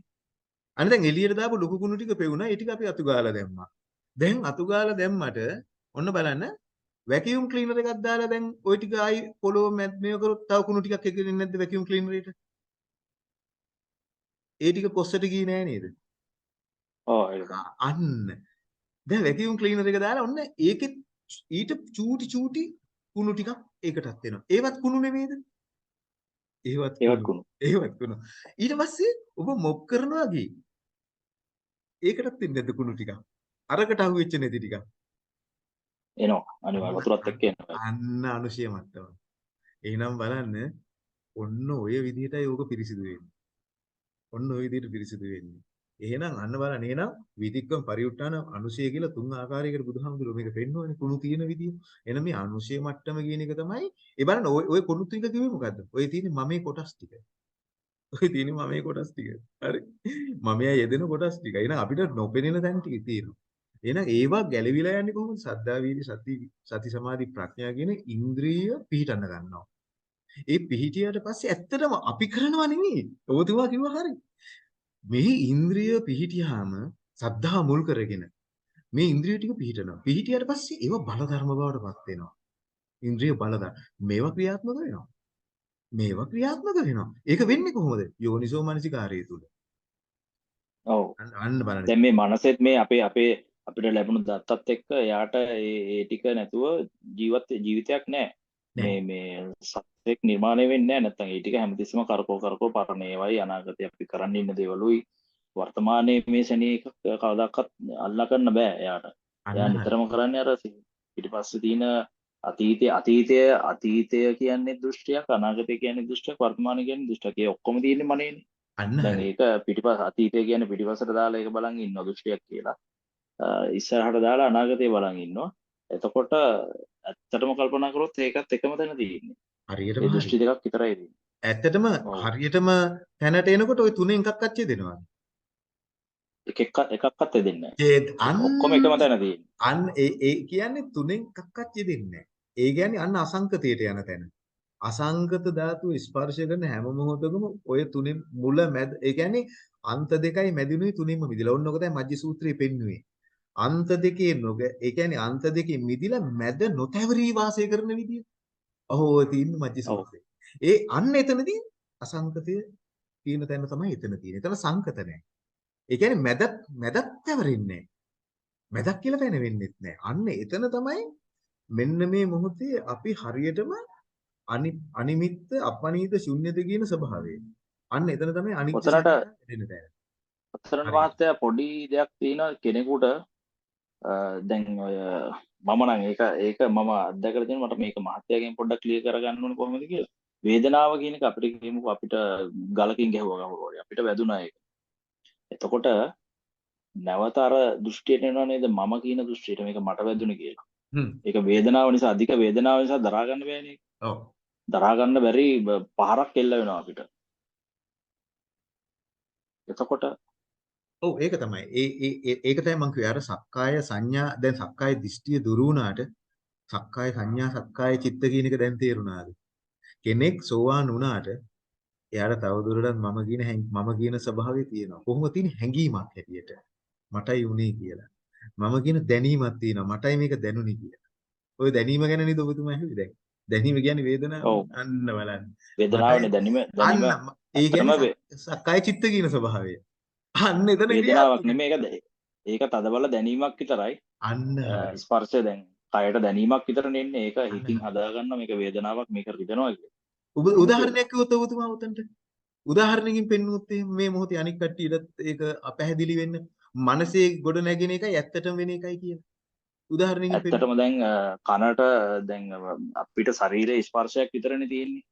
[SPEAKER 1] අන්න දැන් එළියට දාපු ලොකු කුණු ටික පෙවුනා. ඒ ටික අපි අතු ගාලා දැම්මා. දැන් අතු ගාලා දැම්මට ඔන්න බලන්න වැකියුම් ක්ලීනර් එකක් දාලා දැන් ওই ටික ආයි පොළොව මේව කරොත් තව කුණු ටිකක් එකගෙන නැද්ද වැකියුම් ක්ලීනරේට? ඒ ටික කොස්සට ගියේ නෑ නේද?
[SPEAKER 2] ඔව්.
[SPEAKER 1] අන්න දැන් වැකියුම් ක්ලීනර් එක දාලා ඔන්න ඒකෙත් ඊට චූටි චූටි කුණු ටිකක් ඒකටත් එනවා. ඒවත් කුණු නෙමේද? ඒවත්
[SPEAKER 2] ඒවත්
[SPEAKER 1] කුණු. ඒවත් කුණු. ඊට පස්සේ ඔබ මොක් කරනවා ගියේ. ඒකටත් එන්නේ නැද්ද කුණු ටිකක්? අරකට අහුවෙච්ච නැති ටිකක්.
[SPEAKER 2] එනවා. අනිවාර්ය වතුරත් එක්ක එනවා.
[SPEAKER 1] අන්න අනුශය මට්ටම. එහෙනම් බලන්න ඔන්න ඔය විදිහටයි ඕක පිරිසිදු වෙන්නේ. ඔන්න ඔය විදිහට පිරිසිදු වෙන්නේ. එහෙනම් අන්න බලන්න එහෙනම් විතික්කම් පරිඋත්තාන අනුශය කියලා තුන් ආකාරයකට බුදුහාමුදුරුවෝ මේක පෙන්වන්නේ කුණු තියෙන විදිය. එහෙනම් මේ අනුශය මට්ටම කියන එක තමයි ඒ බලන්න ඔය ඔය කුණු ටික කිව්වේ මොකද්ද? ඔය තියෙන්නේ මමේ කොටස් ටික. ඔය තියෙන්නේ මමේ කොටස් ටික. හරි. මමයා යෙදෙන කොටස් ටික. එහෙනම් අපිට නොපෙනෙන තැන් ටික තියෙනවා. එහෙනම් ඒවා ගැලවිලා යන්නේ කොහොමද? සද්ධා වීර්ය සති සති සමාධි ප්‍රඥා කියන ඉන්ද්‍රිය පිහිටන්න ගන්නවා. ඒ පිහිටියට පස්සේ ඇත්තටම අපි කරනවා නෙමෙයි. ඔබතුමා කිව්වා හරි. මේ ඉන්ද්‍රිය පිහිටියාම සද්ධා මුල් කරගෙන මේ ඉන්ද්‍රිය ටික පිහිටනවා. පිහිටියට පස්සේ ඒව බල ධර්ම බවට පත් වෙනවා. ඉන්ද්‍රිය බල ධර්ම. මේවා ක්‍රියාත්මක වෙනවා. මේවා ක්‍රියාත්මක වෙනවා. ඒක වෙන්නේ කොහොමද? යෝනිසෝ මනසිකාරය තුල.
[SPEAKER 2] ඔව්.
[SPEAKER 1] අන්න බලන්න.
[SPEAKER 2] දැන් මේ මනසෙත් මේ අපේ අපේ අපිට ලැබුණු දත්තත් එක්ක එයාට ඒ ටික නැතුව ජීවත් ජීවිතයක් නැහැ. මේ මේ සත්‍යෙක් නිර්මාණය වෙන්නේ නැහැ. නැත්තම් ඒ ටික හැමතිස්සෙම කරකෝ කරකෝ පරණ ඒවායි අනාගතේ අපි කරන්න ඉන්න දේවලුයි වර්තමානයේ මේ ශනේ එකක් කවදාකවත් අල්ලා ගන්න බෑ එයාට. එයා නිතරම කරන්නේ අර පිටිපස්සේ තියෙන අතීතය අතීතය අතීතය කියන්නේ දෘෂ්ටියක් අනාගතය කියන්නේ දෘෂ්ටියක් වර්තමානය කියන්නේ දෘෂ්ටියක්. ඒ ඔක්කොම තියෙන්නේ මනේනේ.
[SPEAKER 1] අන්න.
[SPEAKER 2] ඒක පිටිපස්ස අතීතය කියන්නේ පිටිපස්සට දාලා ඒක බලන් ඉන්නවා දෘෂ්ටියක් කියලා. ඉස්සරහට දාලා අනාගතය බලන් ඉන්නවා. එතකොට ඇත්තටම කල්පනා කරොත් ඒකත් එකම තැන තියෙන්නේ.
[SPEAKER 1] හරියටම.
[SPEAKER 2] දෘෂ්ටි දෙකක් විතරයි තියෙන්නේ.
[SPEAKER 1] ඇත්තටම. හරියටම තැනට එනකොට ওই තුනෙන් එකක් අච්චේ දෙනවා.
[SPEAKER 2] එක එක එකක්වත් දෙන්නේ නැහැ. ඔක්කොම එකම තැන තියෙන්නේ.
[SPEAKER 1] අන්න ඒ ඒ කියන්නේ තුනෙන් එකක් අච්චේ දෙන්නේ නැහැ. ඒ කියන්නේ අන්න අසංකතයට යන තැන. අසංකත ධාතු ස්පර්ශ කරන හැම මොහොතකම ඔය තුනෙන් මුල මැද ඒ කියන්නේ අන්ත දෙකයි මැදිනුයි තුනින්ම මිදිලා. ඔන්න ඔක තමයි මජ්ජි සූත්‍රයේ පෙන්වුවේ. අන්ත දෙකේ නොග ඒ කියන්නේ අන්ත දෙකේ මිදිලා මැද නොතැවරී වාසය කරන විදිය. ඔහො ඔය තියෙන මජ්ජි
[SPEAKER 2] ඔව්.
[SPEAKER 1] සූත්‍රයේ. ඒ අන්න එතනදී අසංකතය තියෙන තැන තමයි එතන තියෙන්නේ. එතන සංකත නැහැ. ඒ කියන්නේ මැදත් මැදත් තැවරෙන්නේ. මැදක් කියලා තැන වෙන්නෙත් නැහැ. අන්න එතන තමයි මෙන්න මේ මොහොතේ අපි හරියටම අනි අනිමිත්ත අපනීත ශුන්‍යත කියන ස්වභාවය. අන්න එතන තමයි අනිත්‍ය
[SPEAKER 2] ඔතනට-
[SPEAKER 1] සංඥා වෙන තැන.
[SPEAKER 2] අතරන
[SPEAKER 1] හරි.
[SPEAKER 2] මහත්තයා පොඩි දෙයක් තියෙනවා කෙනෙකුට දැන් ඔය මම නම් ඒක ඒක මම අත්දැකලා තියෙනවා මට මේක මහත්තයාගෙන් පොඩ්ඩක් ක්ලියර් කරගන්න ඕනේ කොහොමද කියලා. වේදනාව කියන එක අපිට කියමුකෝ අපිට ගලකින් ගැහුවා කවුරු හරි අපිට වැදුනා ඒක. එතකොට නැවත අර දෘෂ්ටියට එනවා නේද මම කියන දෘෂ්ටියට මේක මට වැදුනේ කියලා. ඒක වේදනාව නිසා අධික වේදනාව නිසා දරා ගන්න බෑනේ.
[SPEAKER 1] ඔව්.
[SPEAKER 2] දරා ගන්න බැරි පහරක් එල්ල වෙනවා අපිට. එතකොට
[SPEAKER 1] ඔව් ඒක තමයි. ඒ ඒ ඒක තමයි මම කිව්වේ අර සක්කාය සංඥා දැන් සක්කාය දිෂ්ටිය දුරු වුණාට සක්කාය සංඥා සක්කාය චිත්ත කියන එක දැන් තේරුණාද? කෙනෙක් සෝවාන් වුණාට එයාට තවදුරටත් මම කියන මම කියන ස්වභාවය තියෙනවා. කොහොමද තියෙන්නේ හැඟීමක් හැටියට. මටයි උනේ කියලා. මම කියන දැනීමක් තියෙනවා. මටයි මේක දැනුනේ කියලා. ওই දැනීම ගැන නේද ඔබතුමා ඇහුවේ දැන්. දැනීම කියන්නේ වේදනාව. අන්න බලන්න.
[SPEAKER 2] වේදනාවනේ දැනීම දැනීම
[SPEAKER 1] ඒ කියන්නේ සක්කාය චිත්ත කියන ස්වභාවය. අන්න එතන
[SPEAKER 2] වේදනාවක්. නෙමෙයි ඒක ඒක තදබල දැනීමක් විතරයි.
[SPEAKER 1] අන්න.
[SPEAKER 2] ස්පර්ශය දැන් කයට දැනීමක් විතරනේ එන්නේ ඒක හිතින් හදාගන්න මේක වේදනාවක් මේක රිදෙනවා කියලා.
[SPEAKER 1] ඔබ උදාහරණයක් කිව්වොත් ඔබතුමා උතන්ට. උදාහරණකින් පෙන්වුවොත් මේ මොහොතේ අනික් කට්ටියටත් ඒක පැහැදිලි වෙන්න මනසේ ගොඩ නැගෙන එකයි ඇත්තටම වෙන එකයි කියන උදාහරණකින්
[SPEAKER 2] ඇත්තටම දැන් කනට දැන් අපිට ශරීරයේ ස්පර්ශයක් විතරනේ තියෙන්නේ.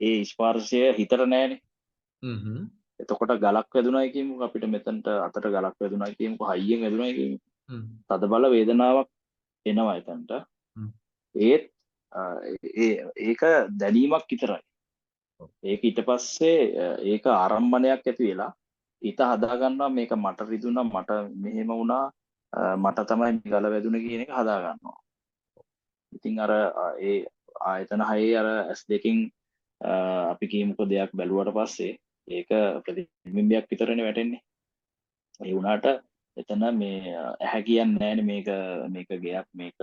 [SPEAKER 2] ඒ ස්පර්ශය හිතට නෑනේ එතකොට ගලක් වැදුනයි කියමුකෝ. අපිට මෙතනට අතට ගලක් වැදුනයි කියමුකෝ. හයියෙන් වැදුනයි කියමුකෝ.
[SPEAKER 1] හ්ම්.
[SPEAKER 2] තදබල වේදනාවක් එනවා එතන්ට. ඒත් ඒක දැනීමක් විතරයි. ඒක ඊට පස්සේ ඒක ආරම්භණයක් ඇති වෙලා හිත හදාගන්නවා. මේක මට රිදුනා මට මෙහෙම වුණා. මට තමයි ගල වැදුනේ කියන එක හදාගන්නවා. ඉතින් අර ඒ ආයතන හයේ අර ඇස් දෙකින් අ, අපි කියමුකෝ දෙයක් බැලුවට පස්සේ ඒක ප්‍රතිබිම්බයක් විතරනේ වැටෙන්නේ. ඒ වුණාට එතන මේ අ, ඇහැ කියන්නේ නැහැනේ මේක මේක ගෙයක් මේක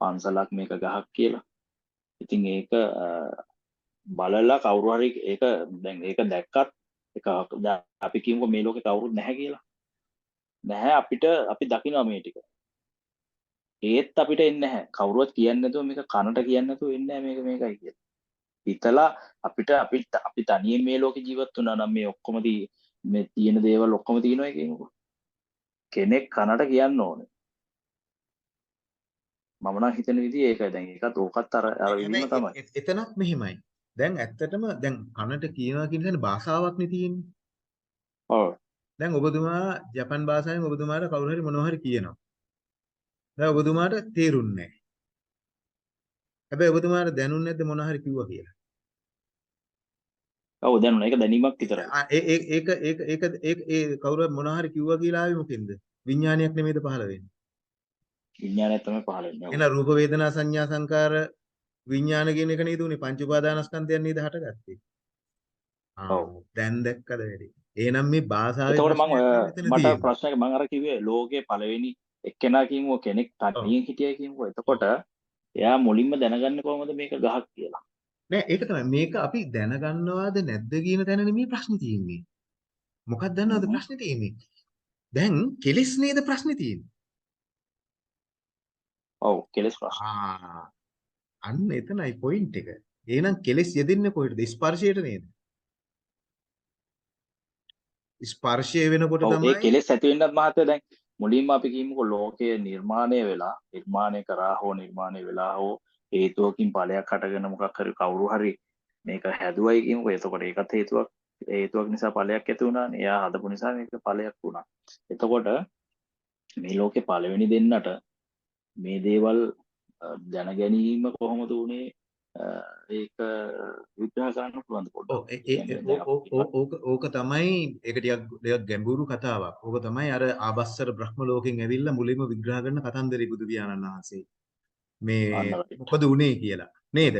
[SPEAKER 2] පන්සලක් මේක ගහක් කියලා. ඉතින් ඒක අ, බලලා කවුරු හරි ඒක දැන් ඒක දැක්කත් ඒක දැන් අපි කියමුකෝ මේ ලෝකේ කවුරුත් නැහැ කියලා. නැහැ අපිට අපි දකිනවා මේ ටික. ඒත් අපිට එන්නේ නැහැ. කවුරුවත් කියන්නේ නැතුව මේක කනට කියන්නේ නැතුව එන්නේ නැහැ මේක මේකයි කියලා. හිතලා අපිට අපි අපි තනියෙන් මේ ලෝකේ ජීවත් වුණා නම් මේ ඔක්කොම දී මේ තියෙන දේවල් ඔක්කොම තියෙනවා කියමුකෝ කෙනෙක් කනට කියන්න ඕනේ මම නම් හිතන විදිහ ඒකයි දැන් ඒකත් ඕකත් අර අර විදිහම තමයි
[SPEAKER 1] එතනත් මෙහිමයි. දැන් ඇත්තටම දැන් කනට කියනවා කියන තැන භාෂාවක්නේ තියෙන්නේ.
[SPEAKER 2] ඔව්
[SPEAKER 1] දැන් ඔබතුමා ජපන් භාෂාවෙන් ඔබතුමාට කවුරු හරි මොනවා හරි කියනවා. දැන් ඔබතුමාට තේරුන්නේ නැහැ. හැබැයි ඔබතුමාට දැනුන්නේ නැද්ද මොනවා හරි කිව්වා කියලා?
[SPEAKER 2] ඔව් දැනුණා ඒක දැනීමක් විතරයි
[SPEAKER 1] ඒ ඒක ඒක ඒක ඒක ඒ කවුරු මොනවා හරි කිව්වා කියලා ආවේ මොකෙන්ද? විඥානයක් නෙමෙයිද පහළ වෙන්නේ.
[SPEAKER 2] විඥානය තමයි පහළ වෙන්නේ.
[SPEAKER 1] එහෙනම් රූප වේදනා සංඥා සංකාර විඥාන කියන එක නේද උනේ පංච උපාදානස්කන්ධයන් නේද හටගත්තේ. ආ
[SPEAKER 2] ඔව්.
[SPEAKER 1] දැන් දැක්කද වැඩි. එහෙනම් මේ භාෂාවේ
[SPEAKER 2] එතකොට මම මට. ප්‍රශ්නයක් මම අර කිව්වේ ලෝකේ පළවෙනි එක්කෙනා කියමුකෝ කෙනෙක් තනියෙන් හිටියයි කියමුකෝ එතකොට එයා මුලින්ම දැනගන්නේ කොහොමද මේක ගහක් කියලා
[SPEAKER 1] නෑ ඒක තමයි මේක අපි දැනගන්නවාද නැද්ද කියන තැන නෙමෙයි ප්‍රශ්නේ තියෙන්නේ. මොකක්ද දන්නවද. ප්‍රශ්නේ තියෙන්නේ? දැන් කෙලෙස් නේද ප්‍රශ්නේ තියෙන්නේ.
[SPEAKER 2] ඔව් කෙලස් ප්‍රශ්න
[SPEAKER 1] අන්න එතනයි පොයින්ට් එක. එහෙනම් කෙලෙස් යෙදෙන්නේ කොහෙටද? ස්පර්ශයට නේද? ස්පර්ශය වෙනකොට
[SPEAKER 2] ඔව් ඒ
[SPEAKER 1] තමයි
[SPEAKER 2] කෙලස් ඇති වෙන්නත් මහත්තයා දැන් මුලින්ම අපි කියමුකෝ ලෝකය නිර්මාණය වෙලා නිර්මාණය කරා හෝ නිර්මාණය වෙලා හෝ හේතුවකින් ඵලයක් හටගෙන මොකක් හරි කවුරු හරි මේක හැදුවයි කියමුකෝ. එතකොට ඒකත් හේතුවක්. හේතුවක් නිසා ඵලයක් ඇති වුණානේ එයා හදපු නිසා මේක ඵලයක් වුණා. එතකොට මේ ලෝකේ පළවෙනි දෙන්නට මේ දේවල් අ, දැන ගැනීම කොහොමද උනේ අ, ඒක විග්‍රහ කරන්න පුළුවන්ද
[SPEAKER 1] ඔව්
[SPEAKER 2] පොඩ්ඩක්
[SPEAKER 1] ඕක ඕක තමයි ඒක ටිකක් ගැඹුරු කතාවක්. ඕක තමයි අර ආබස්සර බ්‍රහ්ම ලෝකෙන් ඇවිල්ලා මුලින්ම විග්‍රහ කරන කතන්දරේ බුදු පියාණන් වහන්සේ. මේ. මොකද උනේ කියලා නේද?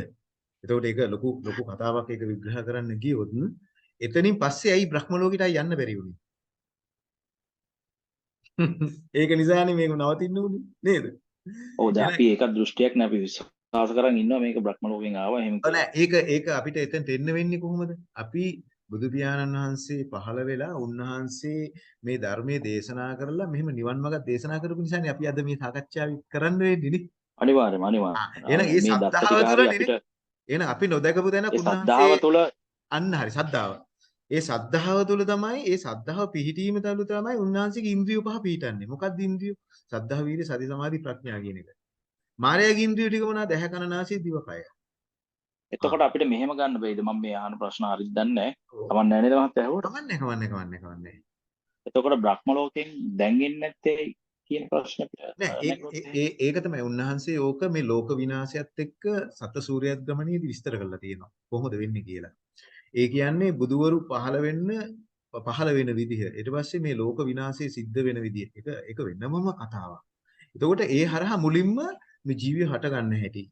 [SPEAKER 1] එතකොට ඒක ලොකු ලොකු කතාවක් ඒක විග්‍රහ කරන්න ගියොත් එතනින් පස්සේ ඇයි බ්‍රහ්ම ලෝකෙට යන්න බැරි වුනේ? ඒක නිසානේ මේක නවතින්න උනේ නේද?
[SPEAKER 2] ඔව් දැන් අපි ඒක දෘෂ්ටියක් නේ අපි විශ්වාස කරන් ඉන්නවා මේක බ්‍රහ්ම ලෝකෙන් ආවා එහෙම.
[SPEAKER 1] නෑ ඒක ඒක අපිට එතෙන්ට එන්න වෙන්නේ කොහොමද? අපි බුදු පියාණන් වහන්සේ පහළ වෙලා උන්වහන්සේ මේ ධර්මයේ දේශනා කරලා මෙහෙම නිවන් මාර්ග දේශනා කරපු නිසානේ අපි අද මේ සාකච්ඡාව කරන්න වෙන්නේ නේ.
[SPEAKER 2] අනිවාර්යයෙන්ම අනිවාර්යයෙන්ම.
[SPEAKER 1] එහෙනම් ඒ සද්ධාව
[SPEAKER 2] ටික
[SPEAKER 1] තුළ
[SPEAKER 2] හරි
[SPEAKER 1] නෙනේ.
[SPEAKER 2] අපිට
[SPEAKER 1] එහෙනම් අපි නොදකපු තැනක්
[SPEAKER 2] ඒ සද්ධාව
[SPEAKER 1] උන්වහන්සේ
[SPEAKER 2] තුළ
[SPEAKER 1] අන්න හරි සද්ධාව. ඒ සද්ධාව තුළ තමයි ඒ සද්ධාව පිහිටීම තුළ තමයි උන්වහන්සේගේ ඉන්ද්‍රිය පහ පිහිටන්නේ. මොකක්ද ඉන්ද්‍රිය? සද්ධා වීර්ය සති සමාධි ප්‍රඥා කියන එක. මායාවේ ඉන්ද්‍රිය ටික මොනවාද? ඇහැ කන නාසය දිව කය.
[SPEAKER 2] එතකොට අපිට මෙහෙම ගන්න බෑද මම මේ අහන ප්‍රශ්න හරියට දන්නේ නැහැ. තමන් නැහැ නේද මහත්තයා ඇහුවට?
[SPEAKER 1] කවන්නේ කවන්නේ කවන්නේ කවන්නේ.
[SPEAKER 2] එතකොට බ්‍රහ්ම ලෝකෙන් දැන් එන්නේ නැත්තේ කියන ප්‍රශ්න අපිට
[SPEAKER 1] නෑ ඒ-
[SPEAKER 2] නැගුවොත්
[SPEAKER 1] ඒ- ඒ- ඒක තමයි උන්වහන්සේ ඕක මේ ලෝක විනාශයත් එක්ක සත සූර්යයත් ගමනේදී විස්තර කරලා තියෙනවා. කොහොමද වෙන්නේ කියලා. ඒ කියන්නේ බුදුවරු පහළ වෙන්න පහළ වෙන විදිහ. ඊට පස්සේ මේ ලෝක විනාශය සිද්ධ වෙන විදිහ. ඒක ඒක වෙනමම කතාවක්. එතකොට ඒ හරහා මුලින්ම මේ ජීවිය හට ගන්න හැටි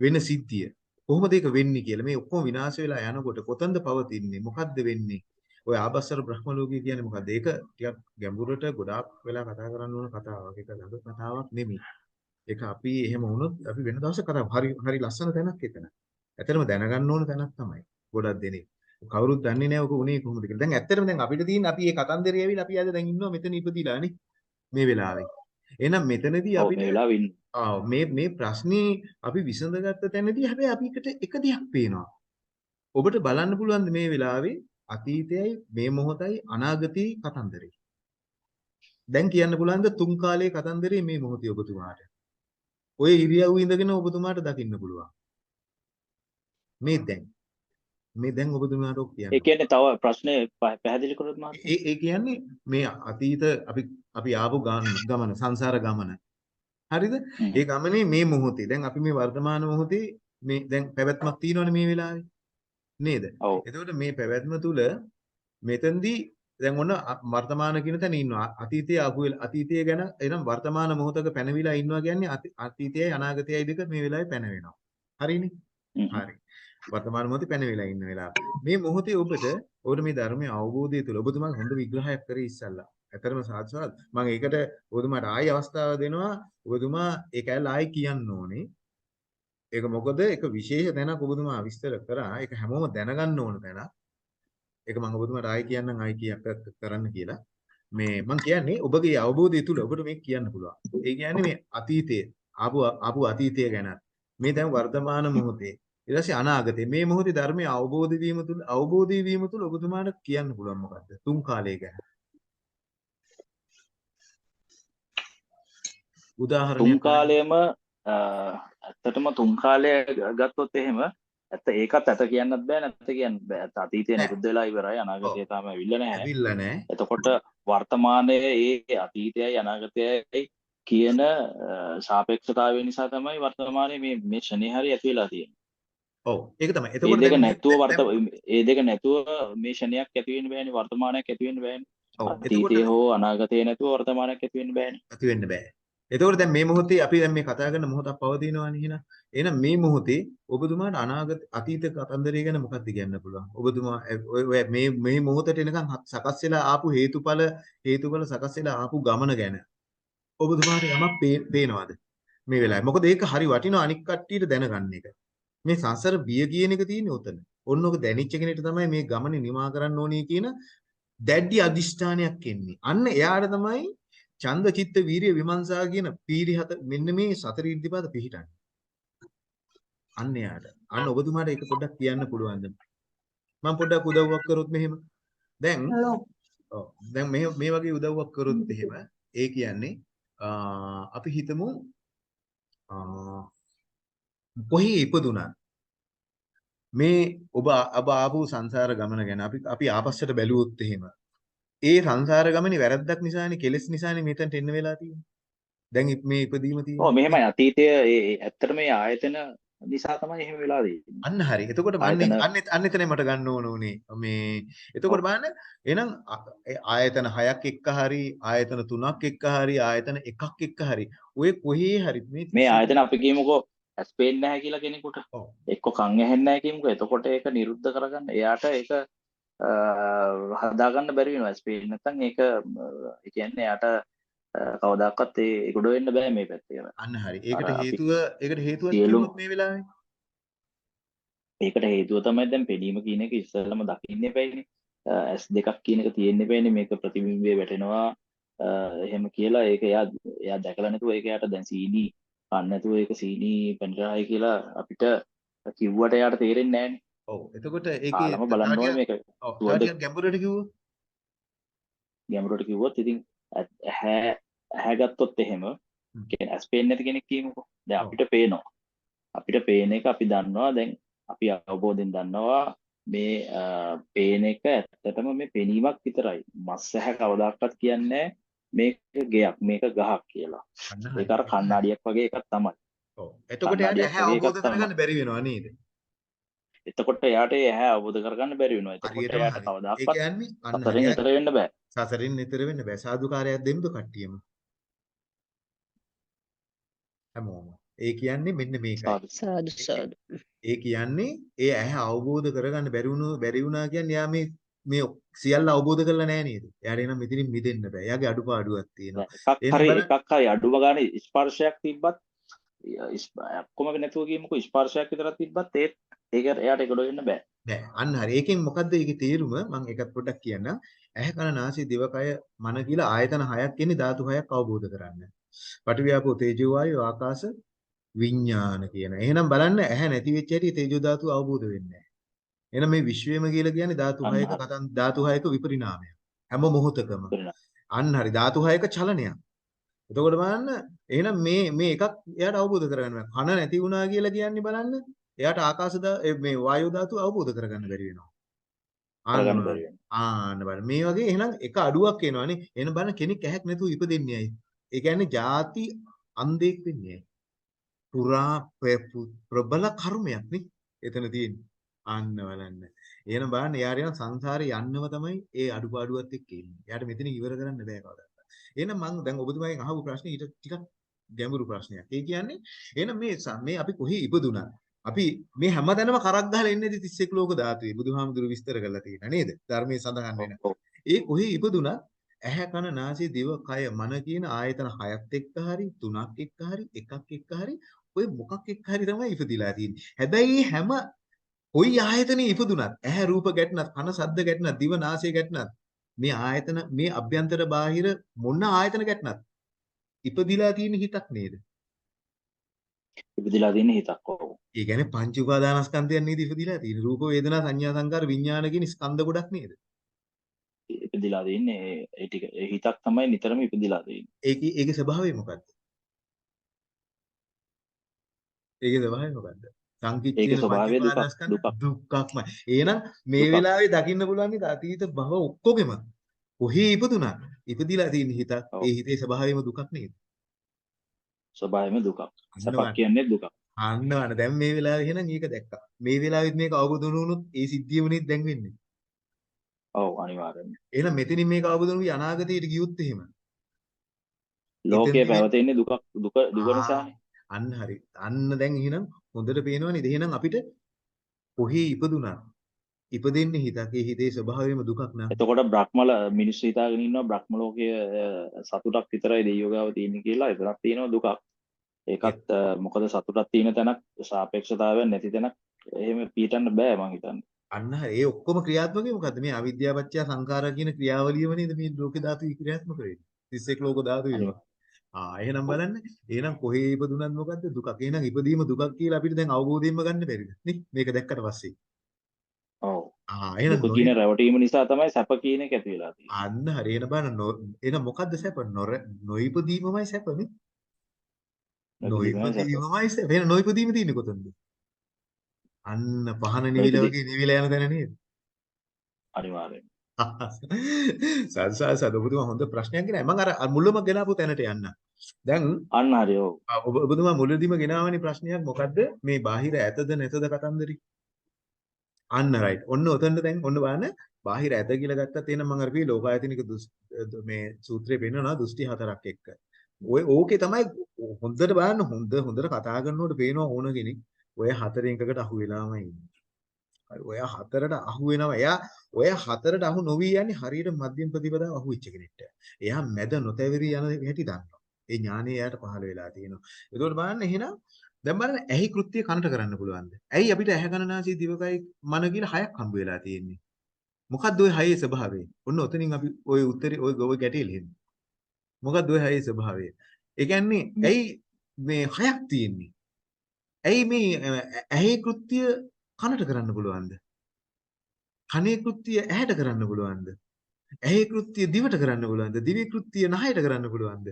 [SPEAKER 1] වෙන සිද්ධිය. කොහොමද ඒක වෙන්නේ කියලා. මේ ඔක්කොම විනාශ වෙලා යනකොට කොතනද පවතින්නේ? මොකද්ද වෙන්නේ? ඔය ආබස්සර බ්‍රහ්ම ලෝකය කියන්නේ මොකද්ද? ඒක ටිකක් ගැඹුරට ගොඩාක් වෙලා කතා කරන්න ඕන කතාවක්. ඒක ළඟ කතාවක් නෙමෙයි. ඒක අපි එහෙම වුණොත් අපි වෙන දවසක කතා හරි හරි ලස්සන තැනක් එතන. ඇත්තටම දැනගන්න ඕන තැනක් තමයි. ගොඩක් දෙනෙක්. කවුරුත් දන්නේ නැහැ ඔක උනේ කොහොමද කියලා. දැන් ඇත්තටම දැන් අපිට තියෙන අපි මේ කතන්දරය ඇවිල්ලා අපි අද දැන් ඉන්නවා මෙතන ඉපදිලා නේ. මේ වෙලාවේ. එහෙනම් මෙතනදී අපිට
[SPEAKER 2] වෙලාවෙ ඉන්න
[SPEAKER 1] ආ මේ මේ ප්‍රශ්නේ අපි විසඳගත්ත තැනදී හැබැයි අපිට එක දෙයක් පේනවා. ඔබට බලන්න පුළුවන් මේ වෙලාවේ අතීතයයි මේ මොහොතයි අනාගතයි කතන්දරේ. දැන් කියන්න පුළුවන්ද තුන් කාලයේ කතන්දරේ මේ මොහොතේ ඔබතුමාට. ඔය ඉරියව් ඉඳගෙන ඔබතුමාට දකින්න පුළුවන්. මේ දැන් මේ දැන් ඔබතුමාට ඔක් කියන්න.
[SPEAKER 2] ඒ කියන්නේ තව ප්‍රශ්නේ පහ- පැහැදිලි කරොත් මහත්තයා
[SPEAKER 1] ඒ කියන්නේ මේ අතීත අපි අපි ආපු ගමන සංසාර ගමන. හරිද? ඒ ගමනේ මේ මොහොතේ දැන් අපි මේ වර්තමාන මොහොතේ මේ දැන් පැවැත්මක් තියෙනවනේ මේ වෙලාවේ. නේද? එතකොට මේ පැවැත්ම තුල මෙතෙන්දී දැන් ඔන්න වර්තමාන කියන තැන ඉන්නවා. අතීතයේ වෙල- අතීතය ගැන එනම් වර්තමාන මොහොතක පැනවිලා ඉන්නවා කියන්නේ අති- අතීතයයි අනාගතයයි දෙක මේ වෙලාවේ පැනවෙනවා. හරිනේ? හරි. වර්තමාන මොහොතේ පැනවිලා ඉන්න වෙලාව. මේ මොහොතේ ඔබට ඔබට මේ ධර්මයේ අවබෝධය තුළ ඔබතුමාගේ හොඳ විග්‍රහයක් කරේ ඉස්සල්ලා. ඇතරම සාධසවත් මම ඒකට ඔබතුමාට ආයි අවස්ථාව දෙනවා. ඔබතුමා ඒක ඇල්ල ආයි කියන්න ඕනේ. ඒක මොකද ඒක විශේෂ තැනක් ඔබතුමා විස්තර කරා. ඒක හැමෝම දැනගන්න ඕන තැනක්. ඒක මම ඔබතුමාට ආයි කියන්නම් ආයි කියක් කරන්න කියලා. මේ මම කියන්නේ ඔබගේ අවබෝධය තුළ ඔබට මේක කියන්න පුළුවන්. ඒ කියන්නේ මේ අතීතයේ ආපු ආපු අතීතය ගැන මේ දැන් වර්තමාන මොහොතේ ඊට පස්සේ අනාගතේ මේ මොහොතේ ධර්මයේ අවබෝධ වීම තුළ අවබෝධය වීම තුළ ඔබතුමාට කියන්න පුළුවන් මොකද්ද? තුන් කාලය ගැන. උදාහරණයක්
[SPEAKER 2] තුන් කාලයම ඇත්තටම තුන් කාලය ගත්තොත් එහෙම ඇත්ත ඒකත් ඇත කියන්නත් බෑ නැත්ත කියන්න බෑ ඇත්ත අතීතය. නිරුද්ධ වෙලා ඉවරයි අනාගතය තාම ඇවිල්ලා නැහැ
[SPEAKER 1] ඇවිල්ලා නැහැ.
[SPEAKER 2] එතකොට වර්තමානයේ ඒ අතීතයයි අනාගතයයි කියන සාපේක්ෂතාවය නිසා තමයි වර්තමානයේ මේ මේ ෂණේ හරි ඇති වෙලා තියෙන්නේ.
[SPEAKER 1] ඔව්. ඒක තමයි. එතකොට
[SPEAKER 2] දෙක
[SPEAKER 1] දැන්-
[SPEAKER 2] නැතුව වර්ත ඒ දෙක නැතුව මේ ෂණයක් ඇති වෙන්න බෑනේ වර්තමානයක් ඇති වෙන්න බෑනේ.
[SPEAKER 1] ඔව්.
[SPEAKER 2] අතීතය හෝ අනාගතය නැතුව වර්තමානයක් ඇති වෙන්න බෑනේ.
[SPEAKER 1] ඇති වෙන්න බෑ. එතකොට දැන් මේ මොහොතේ අපි දැන් මේ කතා කරන මොහොතක් පවතිනවානේ එහෙනම්. එහෙනම් මේ මොහොතේ ඔබතුමාට අනාගත අතීත කතන්දරය ගැන මොකක්ද කියන්න පුළුවන්? ඔබතුමා ඇ- ඔය ඔය මේ මේ මොහොතට එනකන් හ- සකස් වෙලා ආපු හේතුඵල හේතුඵල සකස් වෙලා ආපු ගමන ගැන ඔබතුමාට යමක් පේ- පේනවද? මේ වෙලාවේ. මොකද ඒක හරි වටිනවා අනික් කට්ටියට දැනගන්න එක. මේ සංසාර බිය කියන එක තියෙන්නේ උතන. ඔන්න ඔක දැනිච්ච කෙනෙක්ට තමයි මේ ගමනේ නිමා කරන්න ඕනේ කියන දැඩි අදිෂ්ඨානයක් එන්නේ. අන්න එයාට තමයි ඡන්ද චිත්ත වීරිය විමර්ශා කියන පීරි හත මෙන්න මේ සතර ඉර්ධිපාද පිහිටන්නේ. අන්න එයාට. අන්න ඔබතුමාට ඒක පොඩ්ඩක් කියන්න පුළුවන්ද? මම පොඩ්ඩක් උදව්වක් කරොත් මෙහෙම. දැන් ඔව් දැන් මේ මේ වගේ උදව්වක් කරොත් එහෙම ඒ කියන්නේ අපි හිතමු කොහේ ඉපදුනා මේ ඔබ ඔබ ආපු සංසාර ගමන ගැන අපි අපි ආපස්සට බැලුවොත් එහෙම ඒ සංසාර ගමනේ වැරද්දක් නිසානේ කෙලෙස් නිසානේ මෙතනට එන්න වෙලා තියෙන්නේ. දැන් මේ ඉපදීම
[SPEAKER 2] ඔව්
[SPEAKER 1] තියෙන්නේ.
[SPEAKER 2] මෙහෙමයි අතීතය ඒ ඇත්තටම මේ ආයතන නිසා තමයි එහෙම වෙලා තියෙන්නේ.
[SPEAKER 1] අන්න හරි. එතකොට
[SPEAKER 2] ආයතන-
[SPEAKER 1] අන්න අන්න එතනයි මට ගන්න ඕන උනේ. මේ එතකොට බලන්න එහෙනම් ආයතන 6ක් එක්ක හරි ආයතන 3ක් එක්ක හරි ආයතන එකක් එක්ක හරි ඔය කොහේ හරි මේ
[SPEAKER 2] මේ ආයතන අපි කියමුකෝ ඇස් පේන්නේ නැහැ කියලා කෙනෙකුට
[SPEAKER 1] ඔව්.
[SPEAKER 2] එක්ක කන් ඇහෙන්නේ නැහැ කියමුකෝ එතකොට ඒක නිරුද්ධ කරගන්න එයාට ඒක හදාගන්න බැරි වෙනවා. පේන්නේ නැත්නම් ඒක ඒ කියන්නේ එයාට අ, කවදාකවත් ඒ ගොඩ වෙන්න බෑ මේ පැත්තේ
[SPEAKER 1] අන්න හරි. ඒකට හේතුව ඒකට
[SPEAKER 2] සියලුම-
[SPEAKER 1] කිව්වොත් මේ වෙලාවේ?
[SPEAKER 2] ඒකට හේතුව තමයි දැන් පෙනීම කියන එක ඉස්සෙල්ලම දකින්න එපයිනේ. ඇස් දෙකක් කියන එක තියෙන්න එපයිනේ. මේක ප්‍රතිබිම්බය වැටෙනවා. එහෙම කියලා ඒක එයා එයා දැකලා නැතුව ඒක එයාට දැන් සීනි කන්න නැතුව ඒක සීනි පැනිරහයි කියලා අපිට කිව්වට එයාට තේරෙන්නේ නැහැනේ
[SPEAKER 1] ඔව්. එතකොට ඒකේ
[SPEAKER 2] කාලම බලන්න ඕනේ මේක
[SPEAKER 1] ටිකක් ගැඹුරට කිව්වොත්
[SPEAKER 2] ගැඹුරට කිව්වොත් ඉතින් ඇ- ඇහැ ඇහැ ගත්තොත් එහෙම කියන්නේ ඇස් පේන්නේ නැති කෙනෙක් කියමුකෝ දැන්. අපිට පේනවා අපිට පේන එක අපි දන්නවා දැන් අපි අවබෝධයෙන් දන්නවා මේ පේන එක ඇත්තටම මේ පෙනීමක් විතරයි මස් ඇහැ කවදාකවත් කියන්නේ මේක ගෙයක් මේක ගහක් කියලා. ඒක අර කණ්ණාඩියක් වගේ එකක් තමයි
[SPEAKER 1] ඔව්. එතකොට යාට ඇහැ අවබෝධ. කරගන්න බැරි වෙනවා නේද?
[SPEAKER 2] එතකොට එයාට ඒ ඇහැ අවබෝධ කරගන්න බැරි වෙනවා එතකොට එයාට සතරෙන්
[SPEAKER 1] හරි.
[SPEAKER 2] ඈතර වෙන්න බෑ
[SPEAKER 1] සසරින් ඈතර වෙන්න බෑ. සාදුකාරයක් දෙමුද කට්ටියම? හැමෝම. ඒ කියන්නේ මෙන්න මේකයි.
[SPEAKER 2] සාදු
[SPEAKER 3] සාදු
[SPEAKER 1] ඒ කියන්නේ ඒ ඇහැ අවබෝධ කරගන්න බැරි වුණු බැරි වුණා කියන්නේ යා මේ මේ සියල්ල අවබෝධ කරලා නැහැ නේද? එයාට එනම් මෙතනින් මිදෙන්න බෑ. එයාගේ අඩුපාඩුවක් තියෙනවා.
[SPEAKER 2] එකක් හරි. එකක් හරි අඩුම ගානේ ස්පර්ශයක් තිබ්බත් ඔක්කොම නැතුව කියමුකෝ ස්පර්ශයක් විතරක් තිබ්බත් ඒත් ඒක එයාට ඒකට වෙන්න බෑ
[SPEAKER 1] නෑ අන්න හරි. ඒකෙන් මොකද්ද ඒකේ තේරුම? මම ඒකත් පොඩ්ඩක් කියන්නම්. ඇහැ කන නාසය දිවකය මන කියලා ආයතන හයක් ඉන්නේ ධාතු හයක් අවබෝධ කරන්න. පටිවිආපෝ තේජෝ වායෝ ආකාශ විඥාන කියන. එහෙනම් බලන්න ඇහැ නැති වෙච්ච හැටි තේජෝ ධාතුව අවබෝධ වෙන්නේ නැහැ. එහෙනම් මේ විශ්වයම කියලා කියන්නේ ධාතු හයක. කතන් ධාතු හයක විපරිණාමයක්. හැම මොහොතකම. අන්න හරි ධාතු හයක චලනයක්. එතකොට බලන්න එහෙනම් මේ මේ එකක් එයාට අවබෝධ කරගන්න බෑ. කන නැති වුණා කියලා කියන්නේ බලන්න එයාට ආකාශ මේ වායු ධාතුව අවබෝධ කරගන්න බැරි වෙනවා. ආන්න ආන්න බලන්න. මේ වගේ එහෙනම් එක අඩුවක් එනවානේ. එහෙනම් බලන්න කෙනෙක් ඇහැක් නැතුව ඉපදෙන්නේ ඇයි? ඒ කියන්නේ ಜಾති අන්ධෙක් වෙන්නේ ඇයි? පුරා ප්‍රබල කර්මයක් නේ එතන තියෙන්නේ. අන්න බලන්න. එහෙනම් බලන්න යාර යන සංසාරේ යන්නව තමයි ඒ අඩුපාඩුවත් එක්ක ඉන්නේ. යාට මෙතන ඉවර කරන්න බෑ කවදාවත්. එහෙනම් මම දැන් ඔබතුමාගෙන් අහපු ප්‍රශ්නේ ඊට ටිකක් ගැඹුරු ප්‍රශ්නයක්. ඒ කියන්නේ එහෙනම් මේ මේ අපි කොහේ ඉපදුනා? අපි මේ හැමදැනම කරක් ගහලා එන්නේ 31 ලෝක ධාතුවේ. බුදුහාමුදුරු විස්තර කරලා තියෙනවා නේද? ධර්මයේ සඳහන් වෙන. ඒ කොහේ ඉපදුනා? ඇහැ කන නාසය දිව කය මන කියන ආයතන හයත් එක්ක හරි තුනක් එක්ක හරි එකක් එක්ක හරි ඔය මොකක් එක්ක හරි තමයි ඉපදිලා තියෙන්නේ. හැබැයි හැම කොයි ආයතනෙ ඉපදුනත් ඇහැ රූප ගැටනත් කන ශබ්ද ගැටනත් දිව නාසය ගැටනත් මේ ආයතන මේ අභ්‍යන්තර බාහිර මොන ආයතන ගැටනත් ඉපදිලා තියෙන හිතක් නේද?
[SPEAKER 2] ඉපදිලා තියෙන හිතක් ඔව්
[SPEAKER 1] ඒ කියන්නේ පංච උපාදානස්කන්ධයන් නේද ඉපදිලා තියෙන්නේ. රූප වේදනා සංඥා සංකාර විඥාන කියන ස්කන්ධ ගොඩක් නේද?
[SPEAKER 2] ඉපදිලා තියෙන්නේ ඒ- ටික ඒ හිතක් තමයි නිතරම ඉපදිලා තියෙන්නේ
[SPEAKER 1] ඒකේ ඒකේ ස්වභාවය මොකද්ද? ඒකේ ස්වභාවය මොකද්ද? සංකිච්ඡේන. දුක්ඛක්මයි. එහෙනම් මේ. වෙලාවේ දකින්න පුළුවන් අතීත භව ඔක්කොගෙම කොහේ ඉපදුනා ඉපදිලා තියෙන හිතක්. ඒ හිතේ ස්වභාවයම දුකක් නේද?
[SPEAKER 2] ස්වභාවයෙන්ම දුකක් සැපක්. කියන්නේ දුකක්
[SPEAKER 1] අන්න වන්න දැන් මේ වෙලාවේ එහෙනම් ඒක දැක්කා. මේ වෙලාවෙත් මේක අවබෝධ වුණොත් ඒ සිද්ධිය වුණේ දැන් වෙන්නේ.
[SPEAKER 2] ඔව් අනිවාර්යෙන්ම
[SPEAKER 1] එහෙනම් මෙතනින් මේක අවබෝධ වුණු අනාගතයට ගියොත් එහෙම.
[SPEAKER 2] ලෝකයේ
[SPEAKER 1] එතෙන්දී-
[SPEAKER 2] පැවතෙන්නේ දුක දුක
[SPEAKER 1] ආ.
[SPEAKER 2] නිසානේ
[SPEAKER 1] අන්න හරි. අන්න දැන් එහෙනම් හොඳට පේනවා නේද? එහෙනම් අපිට කොහේ ඉපදුනා? ඉපදෙන්නේ හිතක්. හිතේ ස්වභාවයම දුකක් නෑ.
[SPEAKER 2] එතකොට බ්‍රහ්මල මිනිස්සු හිතාගෙන ඉන්නවා බ්‍රහ්ම ලෝකයේ සතුටක් විතරයි දෙයියෝ ගාව තියෙන්නේ කියලා එතනක් තියෙනවා දුකක් ඒකත් මොකද සතුටක් තියෙන තැනක් සාපේක්ෂතාවයක් නැති තැනක් එහෙම පීටන්න බෑ මං හිතන්නේ
[SPEAKER 1] අන්න. ඒ ඔක්කොම ක්‍රියාත්මක මොකද්ද? මේ අවිද්‍යාව පත්‍ය සංඛාරා කියන ක්‍රියාවලියම නේද මේ ලෝක ධාතු ක්‍රියාත්මක වෙන්නේ. 31 ලෝක ධාතු වෙනවා. ආ එහෙනම් බලන්න. එහෙනම් කොහේ ඉපදුනත් මොකද්ද? දුකක්. එහෙනම් ඉපදීම දුකක් කියලා අපිට දැන් අවබෝධයෙන්ම ගන්න බැරිද? නේ? මේක දැක්කට පස්සේ.
[SPEAKER 2] දුක කියන රැවටීම නිසා තමයි සැප කියන එක ඇති වෙලා තියෙන්නේ
[SPEAKER 1] අන්න හරි. එහෙනම් බලන්න නො- එහෙනම් මොකද්ද සැප? නොර නොඉපදීමමයි සැපනේ.
[SPEAKER 2] නොඉපදීමයි සැප.
[SPEAKER 1] එහෙනම් නොඉපදීම තියෙන්නේ කොතනද? අන්න පහන නිවිලා වගේ නිවිලා යන තැන නේද?
[SPEAKER 2] අනිවාර්යෙන්
[SPEAKER 1] සල්සා සදොබතුමා හොඳ ප්‍රශ්නයක් ගෙනයි. මම අර මුලම ගෙනාපු තැනට යන්න. දැන්
[SPEAKER 2] අන්න හරි ඔව්
[SPEAKER 1] ඔබතුමා මුලදීම ගෙනාවනේ ප්‍රශ්නයක් මොකද්ද? මේ බාහිර ඇතද නැතද කතන්දරේ? අන්න රයිට්. ඔන්න ඔතනට දැන් ඔන්න බලන්න බාහිර ඇත කියලා ගත්තත් එහෙනම් මම අර කිව්වේ ලෝකායතනික දුස්- මේ සූත්‍රයේ පෙන්නනවා දෘෂ්ටි හතරක් එක්ක. ඔය ඕකේ තමයි හොඳට බලන්න හොඳ හොඳට කතා කරනකොට පේනවා ඕන කෙනෙක් ඔය හතරෙන් එකකට අහු වෙලාමයි ඉන්නේ. හරි ඔය හතරට අහු වෙනවා. එයා ඔය හතරට අහු නොවි යන්නේ හරියට මධ්‍යම ප්‍රතිපදාව අහු වෙච්ච කෙනෙක්ට. එයා මැද නොතැවිරි යන හැටි දන්නවා. ඒ ඥානය එයාට පහළ වෙලා තියෙනවා. ඒකෝට බලන්න එහෙනම් දැන් බලන්න ඇහි කෘත්‍ය කනට කරන්න පුළුවන්ද? ඇයි අපිට ඇහැ කනනාසය දිවකයි මන කියලා හයක් හම්බ වෙලා තියෙන්නේ? මොකද්ද ওই හයේ ස්වභාවය? ඔන්න ඔතනින් අපි ওই උත්තරේ ওই ගොව ගැටේ ලියන්නේ. මොකද්ද ওই හයේ ස්වභාවය? ඒ කියන්නේ ඇයි මේ හයක් තියෙන්නේ? ඇයි මේ අ, ඇහි කෘත්‍ය කනට කරන්න පුළුවන්ද? කනේ කෘත්‍ය ඇහැට කරන්න පුළුවන්ද? ඇහි කෘත්‍ය දිවට කරන්න පුළුවන්ද? දිවේ කෘත්‍ය නහයට කරන්න පුළුවන්ද?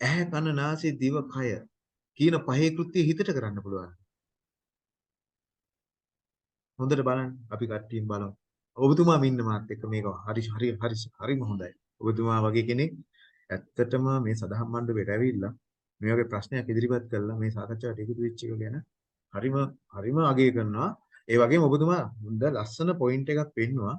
[SPEAKER 1] ඇහැ කන නාසය දිව කය කියන පහේ කෘත්‍ය හිතට කරන්න පුළුවන්. හොඳට බලන්න අපි කට්ටියෙන් බලමු. ඔබතුමාම ඉන්න මාත් එක්ක මේක හරි හරි හරි හරිම හොඳයි. ඔබතුමා වගේ කෙනෙක් ඇත්තටම මේ සදහම් මණ්ඩපයට ඇවිල්ලා මේ වගේ ප්‍රශ්නයක් ඉදිරිපත් කළා මේ සාකච්ඡාවට එකතු වෙච්ච එක ගැන හරිම හරිම අගය කරනවා. ඒ වගේම ඔබතුමා හොඳ ලස්සන පොයින්ට් එකක් පෙන්නුවා.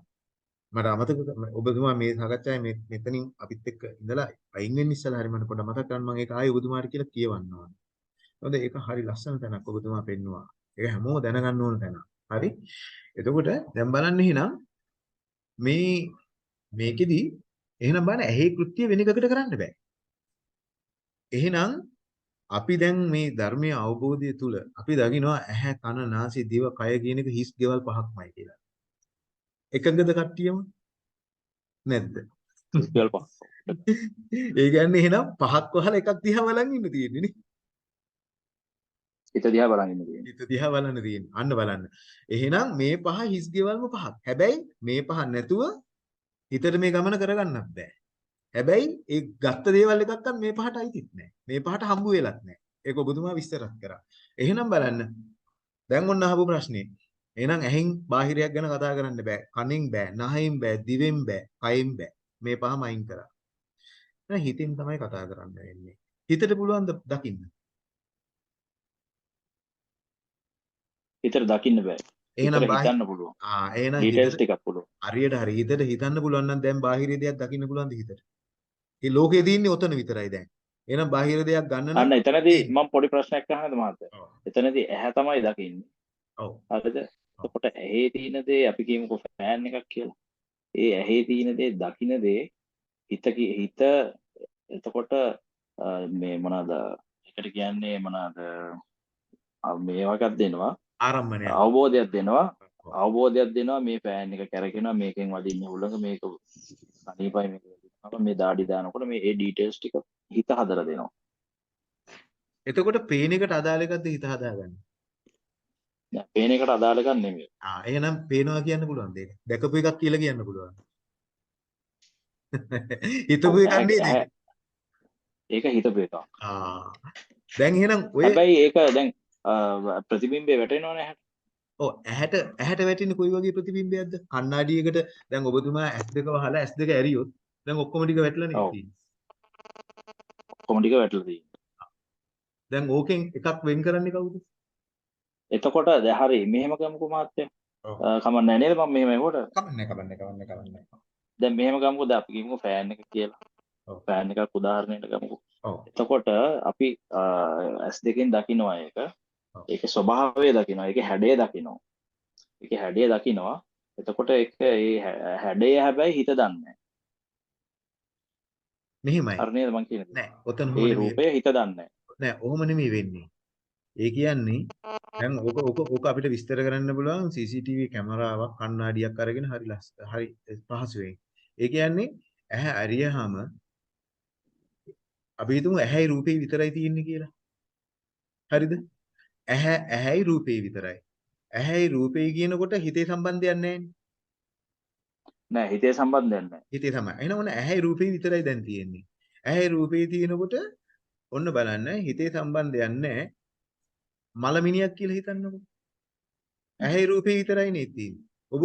[SPEAKER 1] මට අමතක කර- ඔබතුමා මේ සාකච්ඡාවේ මේ මෙතනින් අපිත් එක්ක ඉඳලා අයින් වෙන්න ඉස්සලා හරි මට පොඩ්ඩක් මතක් කරන්න මම ඒක ආයේ ඔබතුමාට කියලා කියවන්න හොඳ ඒක හරි ලස්සන තැනක් ඔබතුමා පෙන්නුවා. ඒක හැමෝම දැනගන්න ඕන තැනක්. හරි. එතකොට දැන් බලන්න එහෙනම් මේ මේකෙදි එහෙනම් බලන්න ඇහි කෘත්‍ය වෙන එකකට කරන්න බෑ. එහෙනම් අපි දැන් මේ ධර්මයේ අවබෝධය තුල අපි දකිනවා ඇහැ කන නාසය දිව කය කියන එක හිස් ගෙවල් පහක්මයි කියලා. එකගද කට්ටියම? නැද්ද?
[SPEAKER 2] ඉස්කල් පහ
[SPEAKER 1] ඒ කියන්නේ එහෙනම් පහක් වහලා එකක් දිහා බලන් ඉන්න තියෙන්නේ නේ.
[SPEAKER 2] හිත දිහා බලන් ඉන්න තියෙන්නේ
[SPEAKER 1] හිත දිහා බලන්න තියෙන්නේ. අන්න බලන්න. එහෙනම් මේ පහ හිස් ගෙවල්ම පහක්. හැබැයි මේ පහ නැතුව හිතට මේ ගමන කරගන්නත් බෑ. හැබැයි ඒ ගත්ත දේවල් එකක්වත් මේ පහට අයිතිත් නෑ. මේ පහට හම්බ වෙලත් නෑ. ඒක ඔබතුමා විස්තරත් කරා. එහෙනම් බලන්න. දැන් ඔන්න අහපු ප්‍රශ්නේ. එහෙනම් ඇහෙන් බාහිරයක් ගැන කතා කරන්න බෑ. කනෙන් බෑ. නහයෙන් බෑ. දිවෙන් බෑ. කයෙන් බෑ. මේ පහම අයින් කරා. එහෙනම් හිතින් තමයි කතා කරන්න වෙන්නේ. හිතට පුළුවන් ද දකින්න?
[SPEAKER 2] හිතට දකින්න බෑ.
[SPEAKER 1] එහෙනම්
[SPEAKER 2] හිතන්න පුළුවන්.
[SPEAKER 1] ආ එහෙනම්
[SPEAKER 2] ඩීටේල්ස් ටිකක් පුළුවන්.
[SPEAKER 1] හරියට හරි. හිතට හිතන්න පුළුවන් නම් දැන් බාහිර දෙයක් දකින්න පුළුවන්ද හිතට? මේ ලෝකේ තියෙන්නේ ඔතන විතරයි දැන්. එහෙනම් බාහිර දෙයක් ගන්න නම්
[SPEAKER 2] අන්න එතනදී මම පොඩි ප්‍රශ්නයක් අහන්නද මහත්තයා. එතනදී ඇහැ තමයි දකින්නේ.
[SPEAKER 1] ඔව්.
[SPEAKER 2] හරිද? එතකොට ඇහි තියෙන දේ අපි කියමුකෝ ෆෑන් එකක් කියලා. ඒ ඇහි තියෙන දේ දකින්න දේ හිත හිත එතකොට මේ මොනවාද? එකට කියන්නේ මොනවාද? අ, මේ වගේක් දෙනවා
[SPEAKER 1] ආරම්භණය.
[SPEAKER 2] අවබෝධයක් දෙනවා අවබෝධයක් දෙනවා මේ ෆෑන් එක කැරකෙනවා මේකෙන් වදින්නේ උලඟ මේක සනීපයි මේක මේ දාඩි දානකොට මේ ඒ ඩීටේල්ස් ටික හිත හදලා දෙනවා
[SPEAKER 1] එතකොට පේන එකට අදාළ එකක්ද හිත හදාගන්නේ?
[SPEAKER 2] දැන් පේන එකට අදාළ එකක් නෙමෙයි
[SPEAKER 1] ආ එහෙනම් පේනවා කියන්න පුළුවන් දෙයක්. දැකපු එකක් කියලා කියන්න පුළුවන්. හිතපු එකක් නේද? ඒක?
[SPEAKER 2] හිතපු එකක්
[SPEAKER 1] ආ දැන් එහෙනම් ඔය
[SPEAKER 2] හැබැයි ඒක දැන් ප්‍රතිබිම්බේ වැටෙනව නැහැ
[SPEAKER 1] ඔව් ඇහැට ඇහැට වැටෙන්නේ කොයි වගේ ප්‍රතිබිම්බයක්ද? කණ්ණාඩියකට දැන් ඔබතුමා ඇස් දෙක වහලා ඇස් දෙක ඇරියොත් දැන් ඔක්කොම ටික වැටලා නේ
[SPEAKER 2] ඔව්.
[SPEAKER 1] තියෙන්නේ.
[SPEAKER 2] කොහොම ටික වැටලා තියෙන්නේ
[SPEAKER 1] දැන් ඕකෙන් එකක් වෙන් කරන්නේ කවුද?
[SPEAKER 2] එතකොට දැන් හරි මෙහෙම ගමුකෝ මහත්තයා නැහැ නේද මම මෙහෙම එකොට
[SPEAKER 1] කමන්නේ කමන්නේ කමන්නේ කමන්නේ.
[SPEAKER 2] දැන් මෙහෙම ගමුකෝ දැන් අපි කියමුකෝ ෆෑන් එක කියලා
[SPEAKER 1] ඔව්.
[SPEAKER 2] ෆෑන් එකක් උදාහරණයක් ගමුකෝ
[SPEAKER 1] ඔව්.
[SPEAKER 2] එතකොට අපි ඇස් දෙකෙන් දකිනවා ඒක
[SPEAKER 1] ඔව්.
[SPEAKER 2] ඒක ස්වභාවය දකිනවා ඒක හැඩය දකිනවා ඒක හැඩය දකිනවා එතකොට ඒක ඒ හැ- හැඩය හැබැයි හිත දන්නේ
[SPEAKER 1] මෙහෙමයි.
[SPEAKER 2] හරි නේද මං කියන්නේ
[SPEAKER 1] නෑ. ඔතන හොම
[SPEAKER 2] රූපය හිත දන්නේ
[SPEAKER 1] නෑ. ඔහොම නෙමෙයි වෙන්නේ. ඒ කියන්නේ දැන් ඕක ඕක ඕක අපිට විස්තර කරන්න පුළුවන් CCTV කැමරාවක් කණ්ණාඩියක් අරගෙන හරි හරි පහසුවෙන්. ඒ කියන්නේ ඇහැ අරියහම අපි හිතමු ඇහැයි රූපේ විතරයි තියෙන්නේ කියලා. හරිද? ඇහැ ඇහැයි රූපේ විතරයි. ඇහැයි රූපේ කියනකොට හිතේ සම්බන්ධයක් නැහැනේ.
[SPEAKER 2] නෑ හිතේ සම්බන්ධයක් නැහැ
[SPEAKER 1] හිතේ තමයි. එහෙනම් ඔන්න ඇහැයි රූපේ විතරයි දැන් තියෙන්නේ. ඇහැයි රූපේ තියෙනකොට ඔන්න බලන්න හිතේ සම්බන්ධයක් නැහැ. මලමිනියක් කියලා හිතන්නකෝ. ඇහැයි රූපේ විතරයි නේ තියෙන්නේ. ඔබ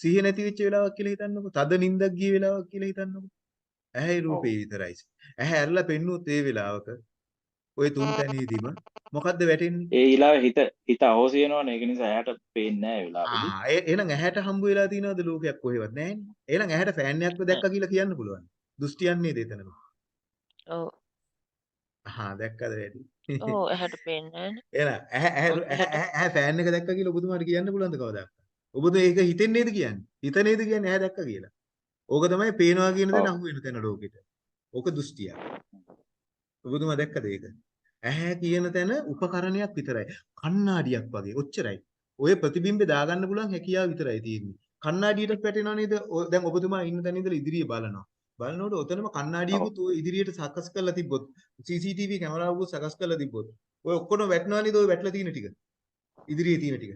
[SPEAKER 1] සිහිය නැති වෙච්ච වෙලාවක් කියලා හිතන්නකෝ. තද නිින්දක් ගිය වෙලාවක් කියලා හිතන්නකෝ. ඇහැයි රූපේ විතරයි. ඇහැ ඇරලා පෙන්නුවොත් ඒ වෙලාවක ওই තුන් තැනීදීම මොකද්ද වැටෙන්නේ?
[SPEAKER 2] ඒ ඊළාව හිත හිත අහෝසි වෙනවනේ ඒක නිසා එයාට පේන්නේ නැහැ වෙලාවෙදි
[SPEAKER 1] ආ ඒ- එහෙනම් ඇහැට හම්බ වෙලා තියෙනවද ලෝකයක් කොහෙවත් නැහැනේ. එහෙනම් ඇහැට ෆෑන් එකක්ව දැක්කා කියලා කියන්න පුළුවන්. දෘෂ්ටියක් නේද එතනම.
[SPEAKER 3] ඔව්
[SPEAKER 1] ආහා දැක්කද වැඩි.
[SPEAKER 3] ඔව් ඇහැට පේන්නේ නැහැනේ.
[SPEAKER 1] එහෙනම් ඇහැ ඇහැ ෆෑන් එක දැක්කා කියලා ඔබතුමාට කියන්න පුළුවන්ද කවදාවත්? ඔබද ඒක හිතෙන් නේද කියන්නේ? හිත නේද කියන්නේ ඇහැ දැක්කා කියලා. ඕක තමයි පේනවා කියන දේ. අහු වෙන තැන ලෝකෙට. ඕක දෘෂ්ටියක්. ඔබතුමා දැක්කද ඒක? ඇහැ කියන තැන උපකරණයක් විතරයි. කණ්ණාඩියක් වගේ. ඔච්චරයි. ඔය ප්‍රතිබිම්බේ දාගන්න පුළුවන් හැකියාව විතරයි තියෙන්නේ. කණ්ණාඩියට පැටෙනව නේද? දැන් ඔබතුමා ඉන්න තැන ඉඳලා ඉදිරියේ බලනවා. බලනකොට ඔතනම කණ්ණාඩියකුත් ඔය ඉදිරියට සකස් කරලා තිබ්බොත් CCTV කැමරාවකුත් සකස් කරලා තිබ්බොත් ඔය ඔක්කොම වැටෙනවනේ ඔය වැටලා තියෙන ටික. ඉදිරියේ තියෙන ටික.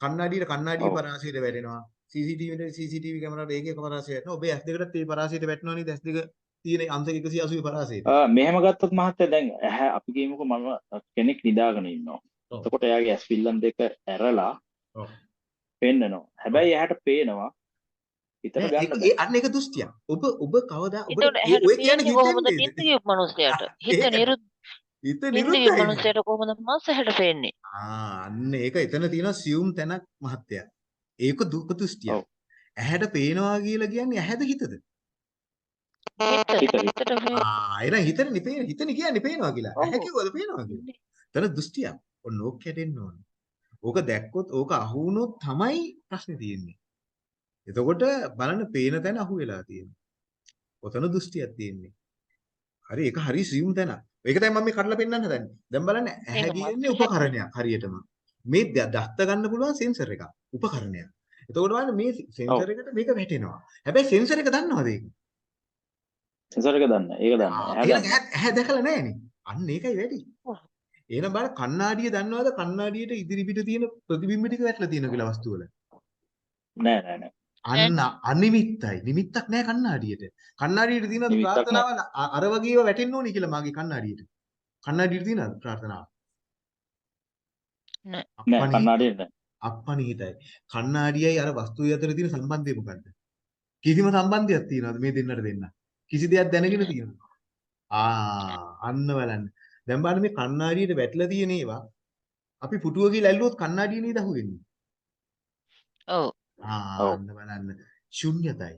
[SPEAKER 1] කණ්ණාඩියට කණ්ණාඩිය පරාසයට වැටෙනවා. CCTV වල CCTV කැමරාවට ඒකේ පරාසය වැටෙනවා. ඔබේ S2කටත් ඒ පරාසයට වැටෙනවනේ S2 තියෙන අංශ 180 පරාසයට.
[SPEAKER 2] ආ, මෙහෙම ගත්තොත් මහත්තයා දැන් ඇහැ අපි කියමුකෝ මම කෙනෙක් නිදාගෙන ඉන්නවා. එතකොට එයාගේ ඇස් පිල්ලම් දෙක ඇරලා
[SPEAKER 1] ඔව්.
[SPEAKER 2] පෙන්නනවා. හැබැයි එයාට පේනවා හිතට ගන්න.
[SPEAKER 1] ඒ අන්න ඒක දෘෂ්ටියක්. ඔබ ඔබ කවදා ඔබ ඔය කියන්නේ
[SPEAKER 3] කොහොමද ගියපු මිනිස්සයාට? හිත නිරුද්ධ
[SPEAKER 1] හිත නිරුද්ධයි.
[SPEAKER 3] මිනිස්සයාට කොහොමද මනස ඇහැට පේන්නේ?
[SPEAKER 1] ආ අන්න ඒක එතන තියෙන සියුම් තැනක් මහත්තයා. ඒක දුක දෘෂ්ටියක්. ඇහැට පේනවා කියලා කියන්නේ ඇහැද හිතද?
[SPEAKER 3] හිත
[SPEAKER 2] හිත, හිත.
[SPEAKER 3] හිතට.
[SPEAKER 1] ආ එහෙනම් හිතනේ පේන හිතනේ කියන්නේ පේනවා කියලා. ඇහැ කිව්වද පේනවා කියලා. එතන දෘෂ්ටියක්. ඔන්න ඕක කැඩෙන්න ඕනේ. ඕක දැක්කොත් ඕක අහු වුණොත් තමයි ප්‍රශ්නේ තියෙන්නේ. එතකොට බලන්න පේන තැන අහු වෙලා තියෙනවා. ඔතන දෘෂ්ටියක් තියෙන්නේ. හරි ඒක හරි සියුම් තැන. ඒක තමයි මම මේ කඩලා පෙන්නන්න හදන්නේ. දැන් බලන්න ඇහැ කියන්නේ උපකරණයක් හරියටම. මේ දත්ත ගන්න පුළුවන් සෙන්සර් එකක්. උපකරණයක්. එතකොට බලන්න මේ සෙන්සර් එකට මේක වැටෙනවා. හැබැයි සෙන්සර් එක දන්නවද ඒක?
[SPEAKER 2] සෙන්සර් එක දන්න. ඒක දන්න.
[SPEAKER 1] ඇහැ ඇහැ දැකලා නැහැනේ. අන්න ඒකයි වැඩි. එහෙනම් බලන්න කණ්ණාඩිය දන්නවද කණ්ණාඩියට ඉදිරි පිට තියෙන ප්‍රතිබිම්බ ටික වැටලා තියෙනවා කියලා වස්තු වල.
[SPEAKER 2] නෑ නෑ නෑ.
[SPEAKER 1] අන්න අනිමිත්තයි. නිමිත්තක් නැහැ කණ්ණාඩියට. කණ්ණාඩියට තියෙන. ප්‍රාර්ථනාව අර වගේව වැටෙන්න ඕනි කියලා මාගේ කණ්ණාඩියට. කණ්ණාඩියට තියෙන ප්‍රාර්ථනාව.
[SPEAKER 3] නෑ.
[SPEAKER 2] නෑ කන්නාඩියේ නෑ.
[SPEAKER 1] අප්පනිහිතයි. කණ්ණාඩියයි අර වස්තුවේ අතර තියෙන සම්බන්ධය මොකද්ද? කිසිම සම්බන්ධයක් තියනවද මේ දෙන්නට දෙන්න? කිසි දෙයක් දැනගෙන තියෙනවද? ආ අන්න බලන්න. දැන් බලන්න මේ කණ්ණාඩියට වැටලා තියෙන ඒවා අපි පුටුව ගිහලා ඇල්ලුවොත් කණ්ණාඩිය නේද අහුවෙන්නේ.
[SPEAKER 3] ඔව්
[SPEAKER 1] ආ. අන්න බලන්න. ශුන්‍යතයි.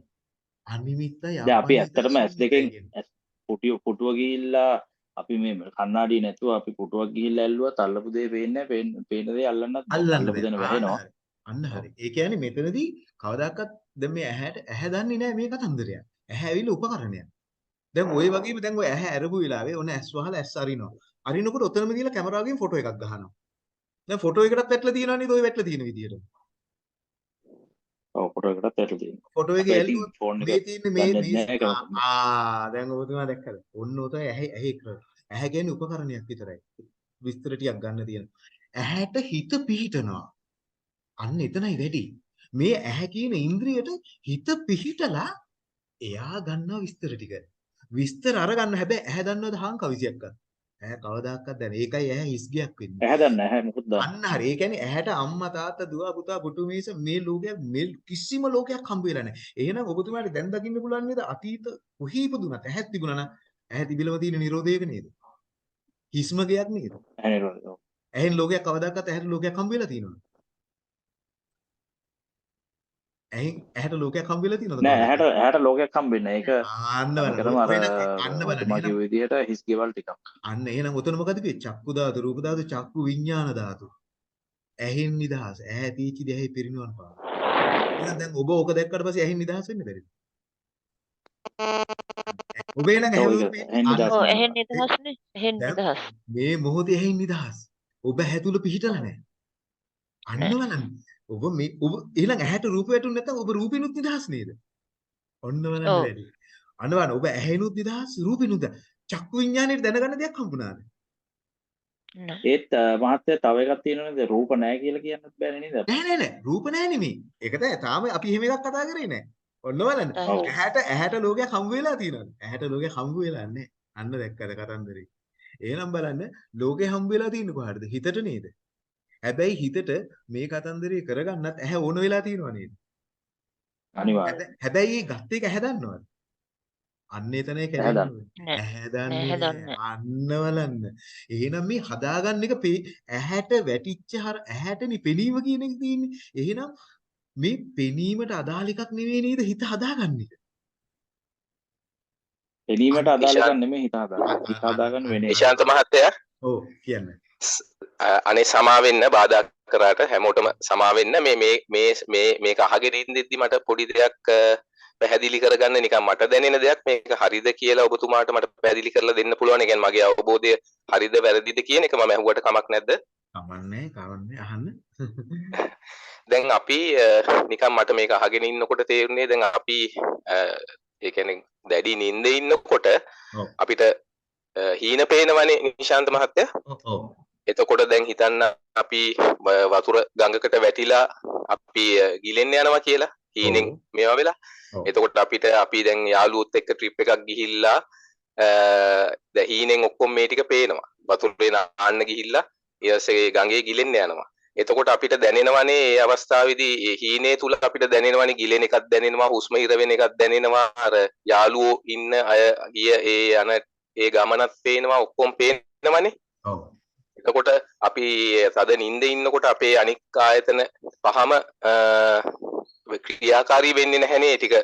[SPEAKER 1] අනිමිත්තයි
[SPEAKER 2] දැන් අපි ඇත්තටම ඇස්
[SPEAKER 1] ශුන්‍යතයි
[SPEAKER 2] දෙකෙන්
[SPEAKER 1] කියන්නේ.
[SPEAKER 2] ඇස් පුටිය පුටුව ගිහිල්ලා අපි මේ කන්නාඩි නැතුව අපි පුටුවක් ගිහිල්ලා ඇල්ලුවත් අල්ලපු දේ පේන්නේ නැහැ. පේන දේ අල්ලන්නත් බෑ.
[SPEAKER 1] අල්ලන්න
[SPEAKER 2] අල්ලපු
[SPEAKER 1] බෑ.
[SPEAKER 2] දේ
[SPEAKER 1] අන්න. හරි. ඒ කියන්නේ මෙතනදී කවදාකවත් දැන් මේ ඇහැට ඇහැ දන්නේ නැහැ මේ කතන්දරය. ඇහැ ඇවිල්ලා උපකරණයක්. දැන් ওই වගේම දැන් ඔය ඇහැ අරපු වෙලාවේ ඔන්න ඇස් වහලා ඇස් අරිනවා. අරිනකොට ඔතනම දීලා කැමරාවෙන් ෆොටෝ එකක් ගහනවා. දැන් ෆොටෝ එකටත් වැටලා තියෙනවා නේද ඔය වැටලා තියෙන විදියට.
[SPEAKER 2] ඔව් පුටුව එකටත් ඇටලා තියෙනවා.
[SPEAKER 1] ෆොටෝ එක
[SPEAKER 2] ෆෝන්
[SPEAKER 1] මේ තියෙන්නේ මේ මේ. ආ දැන් ඔබතුමා දැක්කද? ඔන්න ඔතන ඇහි ඇහි. ඇහැ කියන්නේ උපකරණයක් විතරයි. විස්තර ටිකක් ගන්න තියෙනවා. ඇහැට හිත පිහිටනවා. අන්න එතනයි වැඩි. මේ ඇහැ කියන ඉන්ද්‍රියට හිත පිහිටලා එයා ගන්නවා විස්තර ටික. විස්තර අරගන්න හැබැයි ඇහැ දන්නවද හාන් කවිසියක්වත්? ඇහැ කවදාකවත් දැන. ඒකයි ඇහැ හිස්ගියක් වෙන්නේ.
[SPEAKER 2] ඇහැ දන්නේ නැහැ මොකද දන්නේ.
[SPEAKER 1] අන්න හරි. ඒ කියන්නේ ඇහැට අම්මා තාත්තා දුව පුතා පුතු මේස මේ ලෝකයක් මේ කිසිම ලෝකයක් හම්බ වෙලා නැහැ. එහෙනම් ඔබතුමාට දැන් දකින්න පුළුවන් නේද අතීත කොහේ ඉපදුනත් ඇහක් තිබුණා නම් ඇහැ තිබිලම තියෙන නිරෝධයක නේද? හිස්ම ගයක් නේද?
[SPEAKER 2] ඇහැ? ඔව්.
[SPEAKER 1] ඇහෙන් ලෝකයක් කවදාකවත් ඇහැට ලෝකයක් හම්බ වෙලා තියෙනවද? ඇහෙන් ඇහැට ලෝකයක් හම්බ වෙලා තියෙනවද?
[SPEAKER 2] නෑ? ඇහැට ඇහැට ලෝකයක් හම්බෙන්නේ නැහැ. ඒක
[SPEAKER 1] අන්න බලන්න. අන්න බලන්න.
[SPEAKER 2] කිව්ව විදිහට හිස් ගෙවල් ටිකක්.
[SPEAKER 1] අන්න එහෙනම් ඔතන මොකද කිව්වේ? චක්කු ධාතු, රූප ධාතු, චක්කු විඥාන ධාතු. ඇහෙන් නිදහස. ඇහැ තීච්චි දෙහි පිරිනුවන් පාන. එහෙනම් දැන් ඔබ ඕක දැක්කට පස්සේ ඇහෙන් නිදහස් වෙන්න බැරිද? ඔබ රූපේ
[SPEAKER 2] ඇහෙන්
[SPEAKER 3] නිදහස්නේ
[SPEAKER 1] දැන්
[SPEAKER 3] නිදහස්
[SPEAKER 1] මේ මොහොතේ ඇහෙන් නිදහස්. ඔබ ඇතුළ පිහිටලා නැහැ. අන්න. බලන්න. ඔබ මේ ඔබ ඊළඟ ඇහැට රූප වැටුනේ නැත්නම් ඔබ රූපිනුත් නිදහස් නේද? ඔන්න බලන්න. වැඩි. බලන්න ඔබ ඇහෙනුත් නිදහස් රූපිනුත්. චක්කු විඥාණයට දැනගන්න දෙයක් හම්බුණාද?
[SPEAKER 2] ඒත් මහත්තයා තව එකක් තියෙනවා නේද? රූප නැහැ කියලා කියන්නත් බෑනේ නේද?
[SPEAKER 1] නෑ නෑ නෑ රූප නෑ නෙමෙයි. ඒක තමයි තාම අපි එහෙම එකක් කතා කරේ නෑ. ඔන්න බලන්න. ඇහැට ඇහැට ලෝකයක් හම්බ වෙලා තියෙනවද? ඇහැට ලෝකයක් හම්බ වෙලා නැහැ. අන්න දැක්කද කතන්දරේ. එහෙනම් බලන්න ලෝකේ හම්බ වෙලා තියෙන්නේ කොහටද? හිතට නේද? හැබැයි හිතට මේ කතන්දරේ කරගන්නත් ඇහැ ඕන වෙලා තියෙනව නේද?
[SPEAKER 2] අනිවාර්යයෙන්.
[SPEAKER 1] හැබැයි- ඒ ගත්ත එක ඇහැ දන්නවද? අන්න එතනයි
[SPEAKER 2] ඇහැ
[SPEAKER 1] කැදෙන්නේ.
[SPEAKER 3] නෑ.
[SPEAKER 1] ඇහැ දන්නේ
[SPEAKER 3] දන්නේ
[SPEAKER 1] නැහැ. අන්න බලන්න. එහෙනම් මේ හදාගන්න එක ඇහැට වැටිච්ච හර ඇහැටනි පෙනීම කියන එක තියෙන්නේ. එහෙනම් මේ පෙනීමට අදාළ එකක් නෙවෙයි නේද හිත හදාගන්නේ.
[SPEAKER 2] එනීමට අදාළ එකක් නෙමෙයි හිත හදාගන්න. හිත හදාගන්න වෙන එකක්.
[SPEAKER 4] නිශාන්ත මහත්තයා
[SPEAKER 1] ඔව් කියන්න.
[SPEAKER 4] අනේ සමාවෙන්න බාධා කරාට හැමෝටම සමාවෙන්න මේ මේ මේ මේ මේක අහගෙන ඉඳිද්දි මට පොඩි දෙයක් පැහැදිලි කරගන්න නිකන් මට දැනෙන දෙයක් මේක හරිද කියලා ඔබතුමාට මට පැහැදිලි කරලා දෙන්න පුළුවන්. ඒ කියන්නේ මගේ අවබෝධය හරිද වැරදිද කියන එක මම අහුවට කමක් නැද්ද?
[SPEAKER 1] කමන්නේ කවන්නේ අහන්න.
[SPEAKER 4] දැන් අපි නිකන් මට මේක අහගෙන ඉන්නකොට තේරුනේ දැන් අපි ඒ කියන්නේ දැඩි නිින්දේ ඉන්නකොට. අපිට හීන පේනවනේ නිශාන්ත මහත්තයා.
[SPEAKER 1] ඔව්.
[SPEAKER 4] එතකොට දැන් හිතන්න අපි වතුර ගඟකට වැටිලා අපි ගිලෙන්න යනවා කියලා හීනෙන්. මේවා වෙලා. එතකොට අපිට අපි දැන් යාළුවොත් එක්ක ට්‍රිප් එකක් ගිහිල්ලා දැන් හීනෙන් ඔක්කොම මේ ටික පේනවා වතුරේ නාන්න ගිහිල්ලා පස්සේ ගඟේ ගිලෙන්න යනවා එතකොට අපිට දැනෙනවනේ ඒ අවස්ථාවේදී හීනේ තුල අපිට දැනෙනවනේ ගිලෙන එකක් දැනෙනවා හුස්ම හිර වෙන එකක් දැනෙනවා අර යාළුවෝ ඉන්න අය ගිය ඒ යන ඒ ගමනත් පේනවා ඔක්කොම පේනවනේ
[SPEAKER 1] ඔව්.
[SPEAKER 4] එතකොට අපි තද නිින්දේ ඉන්නකොට අපේ අනික් ආයතන පහම ක්‍රියාකාරී වෙන්නේ නැහැනේ ටික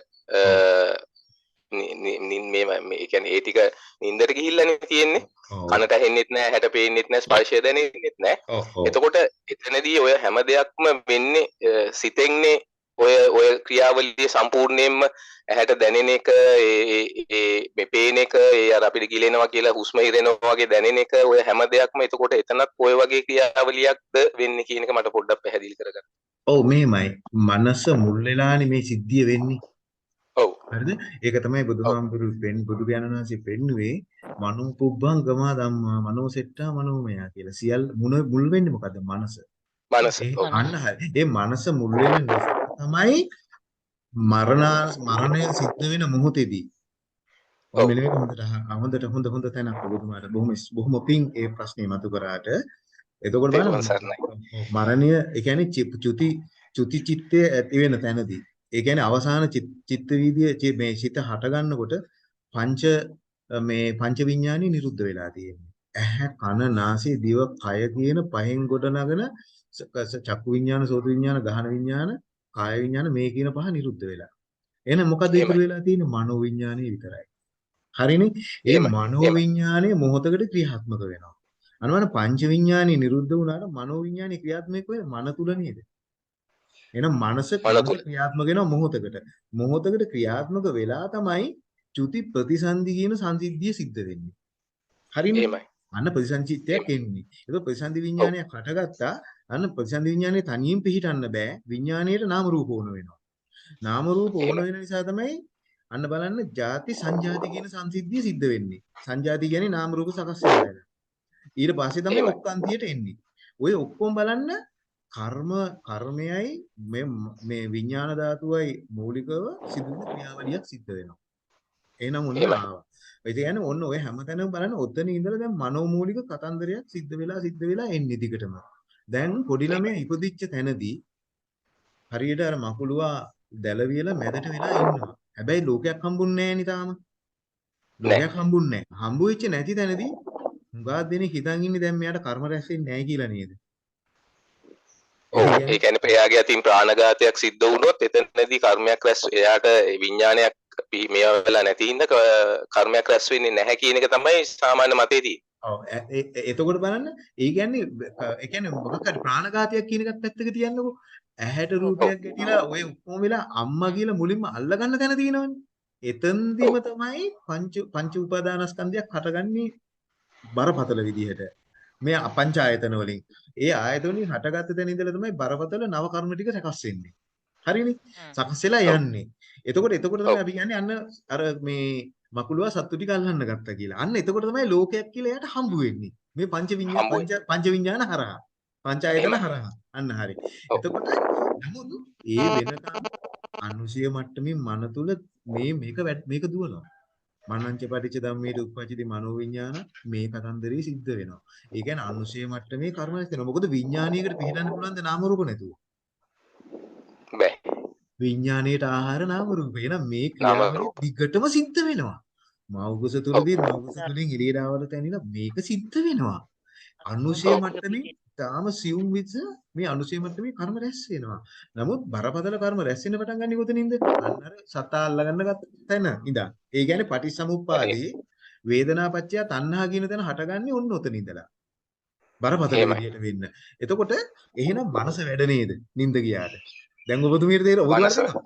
[SPEAKER 4] මේ කියන්නේ ඒ ටික නිින්දට ගිහිල්ලානේ තියෙන්නේ. කනට ඇහෙන්නෙත් නැහැ හැට පේන්නෙත් නැහැ ස්පර්ශය දැනෙන්නෙත් නැහැ. එතකොට එතනදී ඔය හැම දෙයක්ම වෙන්නේ සිතෙන්නේ ඔය ඔය ක්‍රියාවලිය සම්පූර්ණයෙන්ම ඇහැට දැනෙන එක මේ පේන එක ඒ අර අපිට ගිලෙනවා කියලා හුස්ම හිරෙනවා වගේ දැනෙන එක ඔය හැම දෙයක්ම එතකොට එතනත් ඔය වගේ ක්‍රියාවලියක්ද වෙන්නේ කියන එක මට පොඩ්ඩක් පැහැදිලි කරගන්න.
[SPEAKER 1] ඔව් මෙහෙමයි. මනස මුල් වෙලානේ මේ සිද්ධිය වෙන්නේ.
[SPEAKER 4] ඔව්.
[SPEAKER 1] හරිද? ඒක තමයි බුදුහාමුදුරු පෙන් බුදු වහන්සේ පෙන්නුවේ මනෝ පුබ්බං ගමා ධම්මා මනෝ සෙට්ටා මනෝමයා කියලා. සියල් මුල වෙන්නේ මොකද්ද? මනස.
[SPEAKER 4] මනස.
[SPEAKER 1] අන්න හරි. ඒ මනස මුල් වෙන නිසා තමයි මරණ මරණය සිද්ධ වෙන මොහොතේදී. ඔව්. මෙන්න මේක හොඳට හොඳට හොඳ හොඳ තැනක් ඔබතුමාට බොහොම බොහොම පිං ඒ ප්‍රශ්නේ මතු කරාට. එතකොට බලන්න. මරණය ඒ කියන්නේ චුති චුති චිත්තය ඇති වෙන තැනදී ඒ කියන්නේ අවසාන චිත්- චිත්ත වීදිය මේ සිත හට ගන්නකොට පංච මේ පංච විඥානේ නිරුද්ධ වෙලා තියෙන්නේ. ඇහැ කන නාසය දිව කය කියන පහෙන් ගොඩනගන චක්කු විඥාන සෝත විඥාන ගහන විඥාන කාය විඥාන මේ කියන පහ නිරුද්ධ වෙලා. එහෙනම් මොකද ඉතුරු. වෙලා තියෙන්නේ මනෝ විඥානේ විතරයි. හරිනේ? ඒ. මනෝ. විඥානේ මොහොතකට ක්‍රියාත්මක වෙනවා. අනවන පංච විඥානේ නිරුද්ධ වුණාට මනෝ විඥානේ ක්‍රියාත්මක වෙන්නේ මන තුල නේද? එහෙනම් මනස. ක්‍රියාත්මක වෙනවා මොහොතකට. මොහොතකට ක්‍රියාත්මක වෙලා තමයි චුති ප්‍රතිසන්දි කියන සංසිද්ධිය සිද්ධ වෙන්නේ. හරිනේ? අන්න ප්‍රතිසංචිත්තයක් එන්නේ. ඒක ප්‍රතිසන්දි විඥානයක් හටගත්තා. අන්න ප්‍රතිසන්දි විඥානේ තනියෙන් පිහිටන්න බෑ. විඥාණයට නාම රූප ඕන වෙනවා. නාම රූප ඕන. වෙන නිසා තමයි අන්න බලන්න ಜಾති සංජාති කියන සංසිද්ධිය සිද්ධ වෙන්නේ. සංජාති කියන්නේ නාම රූප සකස් වෙන. ඊට පස්සේ තමයි. ඔක්කාන්තියට එන්නේ. ඔය ඔක්කොම බලන්න කර්ම කර්මයයි මේ මේ විඥාන ධාතුවයි මූලිකව සිදුවෙන ක්‍රියාවලියක් සිද්ධ වෙනවා. එහෙනම් ඔන්න. ආවා. ඒ කියන්නේ ඔන්න ඔය හැමතැනම බලන්න ඔතන ඉඳලා දැන් මනෝමූලික කතන්දරයක් සිද්ධ වෙලා සිද්ධ වෙලා එන්නේ දිගටම. දැන් පොඩි ළමයා ඉපදිච්ච තැනදී හරියට අර මකුලුවා දැලවියලා මැදට වෙලා ඉන්නවා. හැබැයි ලෝකයක් හම්බුන්නේ නැහැ තාම. ලෝකයක් හම්බුන්නේ නැහැ. හම්බු වෙච්ච නැති තැනදී හුඟා දෙනෙක් හිතන් ඉන්නේ දැන් මෙයාට කර්ම රැස් වෙන්නේ නැහැ කියලා නේද?
[SPEAKER 4] ඔව් ඒ කියන්නේ එයාගේ අතින් ප්‍රාණඝාතයක් සිද්ධ වුණොත් එතනදී කර්මයක් රැස් එයාට විඥානයක් මේවා වෙලා නැති හින්දා කර්මයක් රැස් වෙන්නේ නැහැ කියන එක තමයි සාමාන්‍ය මතේ තියෙන්නේ.
[SPEAKER 1] ඔව්. එතකොට බලන්න. ඒ කියන්නේ ඒ කියන්නේ මොකක් හරි ප්‍රාණඝාතයක් කියන එකත් පැත්තක තියන්නකෝ. ඇහැට රූපයක් ගැටිලා ඔය ඔක්කොම වෙලා අම්මා කියලා මුලින්ම අල්ලගන්න තැන තියෙනවනේ. එතෙන්දිම තමයි පංච පංච උපාදානස්කන්ධයක් හටගන්නේ බරපතල විදිහට. මේ අපංච ආයතන වලින්. ඒ ආයතන වලින් හටගත්ත තැන ඉඳලා තමයි බරපතල නව කර්ම ටික සකස් වෙන්නේ. හරිනේ. සකස් වෙලා. යන්නේ. එතකොට එතකොට තමයි. අපි කියන්නේ අන්න අර මේ මකුලුවා සත්තු ටික අල්ලන්න ගත්තා කියලා. අන්න එතකොට තමයි ලෝකයක් කියලා එයාට හම්බ වෙන්නේ. මේ පංච විඤ්ඤාණ පංච පංච විඤ්ඤාණ හරහා. පංච ආයතන
[SPEAKER 4] එහෙමයි.
[SPEAKER 1] හරහා. අන්න හරි. එතකොට නමුත් ඒ වෙනකන් අනුසය මට්ටමින් මන තුල මේ මේක මේක දුවනවා. මනංච පටිච්ච ධම්මේට උප්පජිති මනෝ විඤ්ඤාණ මේ කතන්දරේ සිද්ධ වෙනවා. ඒ කියන්නේ අනුසය මට්ටමේ කර්ම වෙනවා. මොකද විඤ්ඤාණයකට පිළිගන්න පුළුවන් ද නාම රූප නැතුව. විඥාණයට ආහාර නාම රූප. එහෙනම් මේ ක්‍රියාවලිය. දිගටම සිද්ධ වෙනවා. මෞගස තුලදී මෞගස තුලින් එළියට ආවට තැනිලා මේක සිද්ධ වෙනවා. අනුශය
[SPEAKER 4] ඔව්.
[SPEAKER 1] මට්ටමින් තාම සියුම් විස මේ අනුශය මට්ටමේ කර්ම රැස් වෙනවා. නමුත් බරපතල කර්ම රැස් වෙන්න පටන් ගන්නේ කොතනින්ද? අන්න අර සතා අල්ලගන්න තැන ඉඳන්. ඒ කියන්නේ පටිච්චසමුප්පාදේ වේදනාපච්චය තණ්හා කියන තැන හටගන්නේ ඔන්න ඔතන ඉඳලා. බරපතල. විදියට වෙන්න. එතකොට එහෙනම් මනස වැඩ නේද? නින්ද ගියාට. දැන් ඔබතුමීට තේරෙ ඔබතුමාට?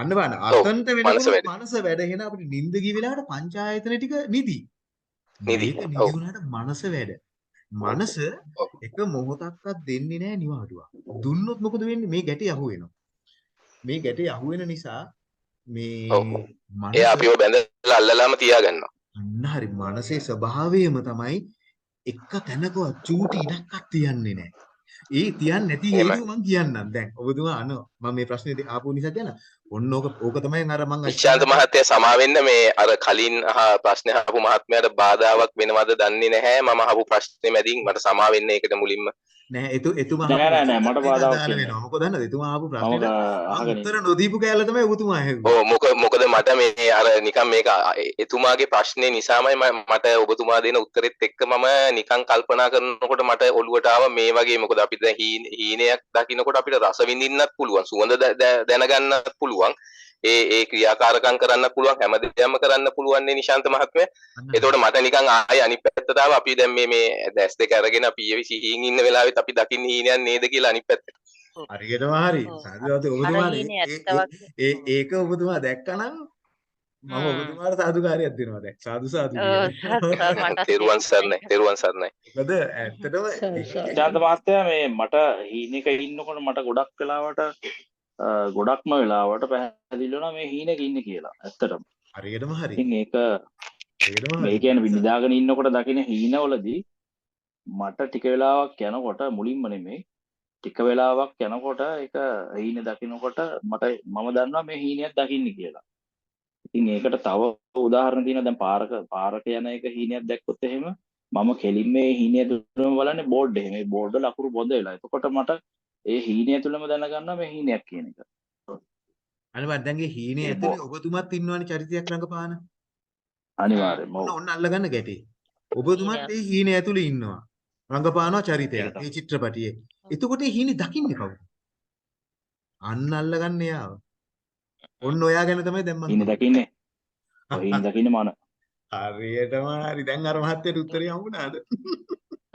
[SPEAKER 1] අන්න බලන්න. අතන්ට වෙනකොට. මනස වැඩ එහෙනම් අපිට නින්ද ගිය වෙලාවට පංචායතන ටික නිදි.
[SPEAKER 4] නිදි.
[SPEAKER 1] මේක නිදි
[SPEAKER 4] ඔව්.
[SPEAKER 1] වුණාට මනස වැඩ. මනස. එක මොහොතක්වත් දෙන්නේ නැහැ නිවාඩුවක්. දුන්නොත් මොකද වෙන්නේ? මේ ගැටේ අහු වෙනවා. මේ ගැටේ අහු වෙන නිසා මේ. මනස
[SPEAKER 4] එයා අපිව බැඳලා අල්ලලාම තියාගන්නවා.
[SPEAKER 1] අන්න හරි මනසේ ස්වභාවයම තමයි එක තැනකවත් චූටි ඉඩක්වත් තියන්නේ නැහැ. ඒ තියන්නේ නැති. හේතුව මම කියන්නම්. දැන් ඔබතුමා අන මම මේ ප්‍රශ්නේ ආපු නිසා කියන ඔන්න ඕක ඕක තමයි අර මම
[SPEAKER 4] ඉච්ඡාන්ත මහත්තයා සමා වෙන්න මේ අර කලින් ප්‍රශ්න අහපු මහත්මයාට බාධාවක් වෙනවද දන්නේ නැහැ මම අහපු ප්‍රශ්නේ මැදින් මට සමා වෙන්න ඒකට මුලින්ම
[SPEAKER 1] නෑ එතු එතුමා
[SPEAKER 2] නෑ, නෑ, නෑ, මට බාධාවක්.
[SPEAKER 1] වෙනවා. මොකද දන්නවද? එතුමා ආපු ප්‍රශ්නෙට උත්තර නොදීපු කෑල්ල තමයි ඔබතුමා ඇහුවේ.
[SPEAKER 4] ඕ මොක මොකද මට මේ අර නිකන් මේක එතුමාගේ ප්‍රශ්නේ නිසාමයි මට ඔබතුමා දෙන උත්තරෙත් එක්ක මම නිකන් කල්පනා කරනකොට මට ඔළුවට ආව මේ වගේ මොකද අපි දැන් හීන- හීනයක් දකින්නකොට අපිට රස විඳින්නත් පුළුවන් සුවඳ දැනගන්නත් පුළුවන් ඒ ඒ ක්‍රියාකාරකම් කරන්න පුළුවන් හැම දෙයක්ම කරන්න පුළුවන් නේ නිශාන්ත මහත්මයා. එතකොට මට නිකන් ආයෙ අනිත් පැත්තට ආව අපි දැන් මේ මේ දැස් දෙක අරගෙන අපි ඊයේ සිහින් ඉන්න වෙලාවෙත් අපි දකින්න හීනයක් නේද කියලා අනිත් පැත්තට.
[SPEAKER 1] හරියටම හරි. ඔබතුමාට
[SPEAKER 3] හීනේ
[SPEAKER 1] ඒ- ඒ-. ඒ ඒක ඔබතුමා දැක්කනම් මම. ඔබතුමාට සාදුකාරයක් දෙනවා. දැන්. සාදු සාදු.
[SPEAKER 4] තෙරුවන් සරණයි තෙරුවන් සරණයි.
[SPEAKER 1] මොකද ඇත්තටම
[SPEAKER 2] ජාන්ත මහත්තයා මේ මට හීනෙක ඉන්නකොට මට ගොඩක් වෙලාවට ගොඩක්ම වෙලාවට පැහැදිලි වුණා මේ හීනෙක ඉන්නේ කියලා. ඇත්තටම.
[SPEAKER 1] හරියටම හරි.
[SPEAKER 2] ඒක
[SPEAKER 1] හරියටම
[SPEAKER 2] මේ
[SPEAKER 1] හරි.
[SPEAKER 2] කියන්නේ නිදාගෙන ඉන්නකොට දකින හීනවලදී මට ටික වෙලාවක් යනකොට මුලින්ම නෙමෙයි ටික වෙලාවක් යනකොට ඒක හීන දකිනකොට මට මම දන්නවා මේ හීනයක් දකින්න කියලා. ඉතින් ඒකට තව උදාහරණ තියෙනවා දැන් පාරක පාරක යන එක හීනයක් දැක්කොත් එහෙම මම කෙලින් මේ හීනය තුලම බලන්නේ බෝඩ් එකේ මේ බෝඩ් වල අකුරු බොඳ වෙලා. එතකොට මට ඒ හීනය තුලම දැනගන්නවා මේ හීනයක් කියන එක.
[SPEAKER 1] අනිවාර්යෙන් දැන්ගේ හීනේ ඇතුලේ ඔබතුමත් ඉන්නවනේ චරිතයක් රඟපාන.
[SPEAKER 2] අනිවාර්යෙන්ම
[SPEAKER 1] ඔන්න ඔන්න අල්ලගන්න ගැටේ. ඔබතුමත් ඒ හීනේ ඇතුලේ ඉන්නවා. රංගපානවා චරිතයක්. ඒ චිත්‍රපටියේ. එතකොට ඒ හීනේ දකින්නේ කවුද? අන්න අල්ලගන්න යාව. ඔන්න ඔයා ගැන තමයි දැන් මම
[SPEAKER 2] ඉන්න දකින්නේ ඔය ඉන්න දකින්නේ මන
[SPEAKER 1] හරියටම හරි. දැන් අර මහත්තයට උත්තරේ හම්බුණාද?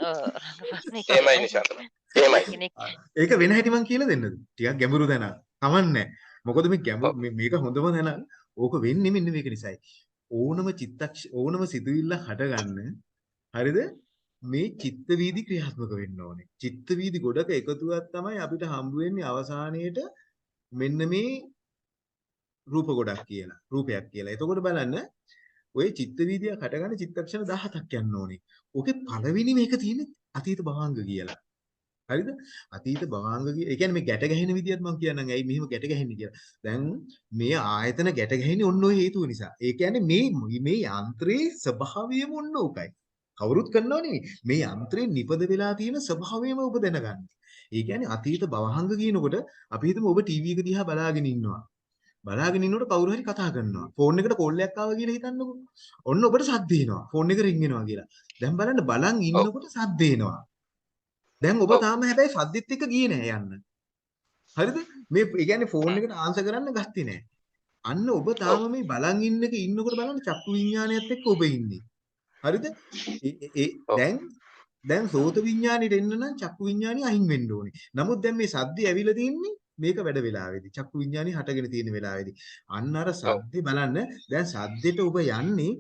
[SPEAKER 3] ඔව් රංගපස්නේ
[SPEAKER 4] එහෙමයි නිශාන්ත එහෙමයි
[SPEAKER 1] ඒක වෙන හැටි මං කියලා දෙන්නද? ටිකක් ගැඹුරු දැනක්. කමන්නේ. මොකද මේ ගැඹුරු මේ- මේක හොඳම දැනක්. ඕක වෙන්නේ මෙන්න මේක නිසායි. ඕනම චිත්තක්ෂ ඕනම සිතුවිල්ල හටගන්න හරිද? මේ චිත්ත වීදි ක්‍රියාත්මක වෙන්න ඕනේ. චිත්ත වීදි ගොඩක එකතුවක් තමයි අපිට හම්බ වෙන්නේ අවසානයේට මෙන්න මේ රූප ගොඩක් කියලා. රූපයක් කියලා. එතකොට බලන්න ඔය චිත්ත වීදියක් හටගන්න චිත්තක්ෂණ 17ක් යන්න ඕනේ. ඕකේ පළවෙනි මේක තියෙන්නේ අතීත භවංග කියලා. හරිද? අතීත භවංග කිය. ඒ කියන්නේ මේ ගැට ගැහෙන විදියත් මම කියන්නම්. ඇයි මෙහෙම ගැට ගැහෙන්නේ කියලා. දැන් මේ ආයතන ගැට ගැහෙන්නේ ඔන්න ඔය හේතුව නිසා. ඒ කියන්නේ මේ මේ යන්ත්‍රයේ ස්වභාවයම ඔන්න ඕකයි. කවුරුත් කරනව නෙවෙයි. මේ යන්ත්‍රේ නිපද වෙලා තියෙන ස්වභාවයම ඔබ දැනගන්න. ඒ කියන්නේ අතීත භවංග කියනකොට අපි හිතමු ඔබ ටීවී එක දිහා බලාගෙන ඉන්නවා. බලාගෙන ඉන්නකොට කවුරු හරි කතා කරනවා. ෆෝන් එකට කෝල් එකක් ආවා කියලා හිතන්නකෝ. ඔන්න ඔබට සද්ද එනවා. ෆෝන් එක රින් වෙනවා කියලා. දැන් බලන්න බලන් ඉන්නකොට සද්ද එනවා. දැන් ඔබ. තාම හැබැයි සද්දෙත් එක්ක ගියේ නෑ යන්න. හරිද? මේ කියන්නේ ෆෝන් එකට ආන්සර් කරන්න ගත්තේ නෑ. අන්න ඔබ තාම මේ බලන් ඉන්න එක ඉන්නකොට බලන්න චක්කු විඤ්ඤාණයත් එක්ක ඔබ ඉන්නේ. හරිද? ඒ-. දැන් දැන් සෝත විඤ්ඤාණයට එන්න නම් චක්කු විඤ්ඤාණය අහිං වෙන්න ඕනේ. නමුත් දැන් මේ සද්දේ ඇවිල්ලා තින්නේ මේක වැඩ වෙලාවේදී. චක්කු විඤ්ඤාණය හටගෙන තියෙන වෙලාවේදී. අන්න අර සද්දේ බලන්න දැන් සද්දෙට ඔබ යන්නේ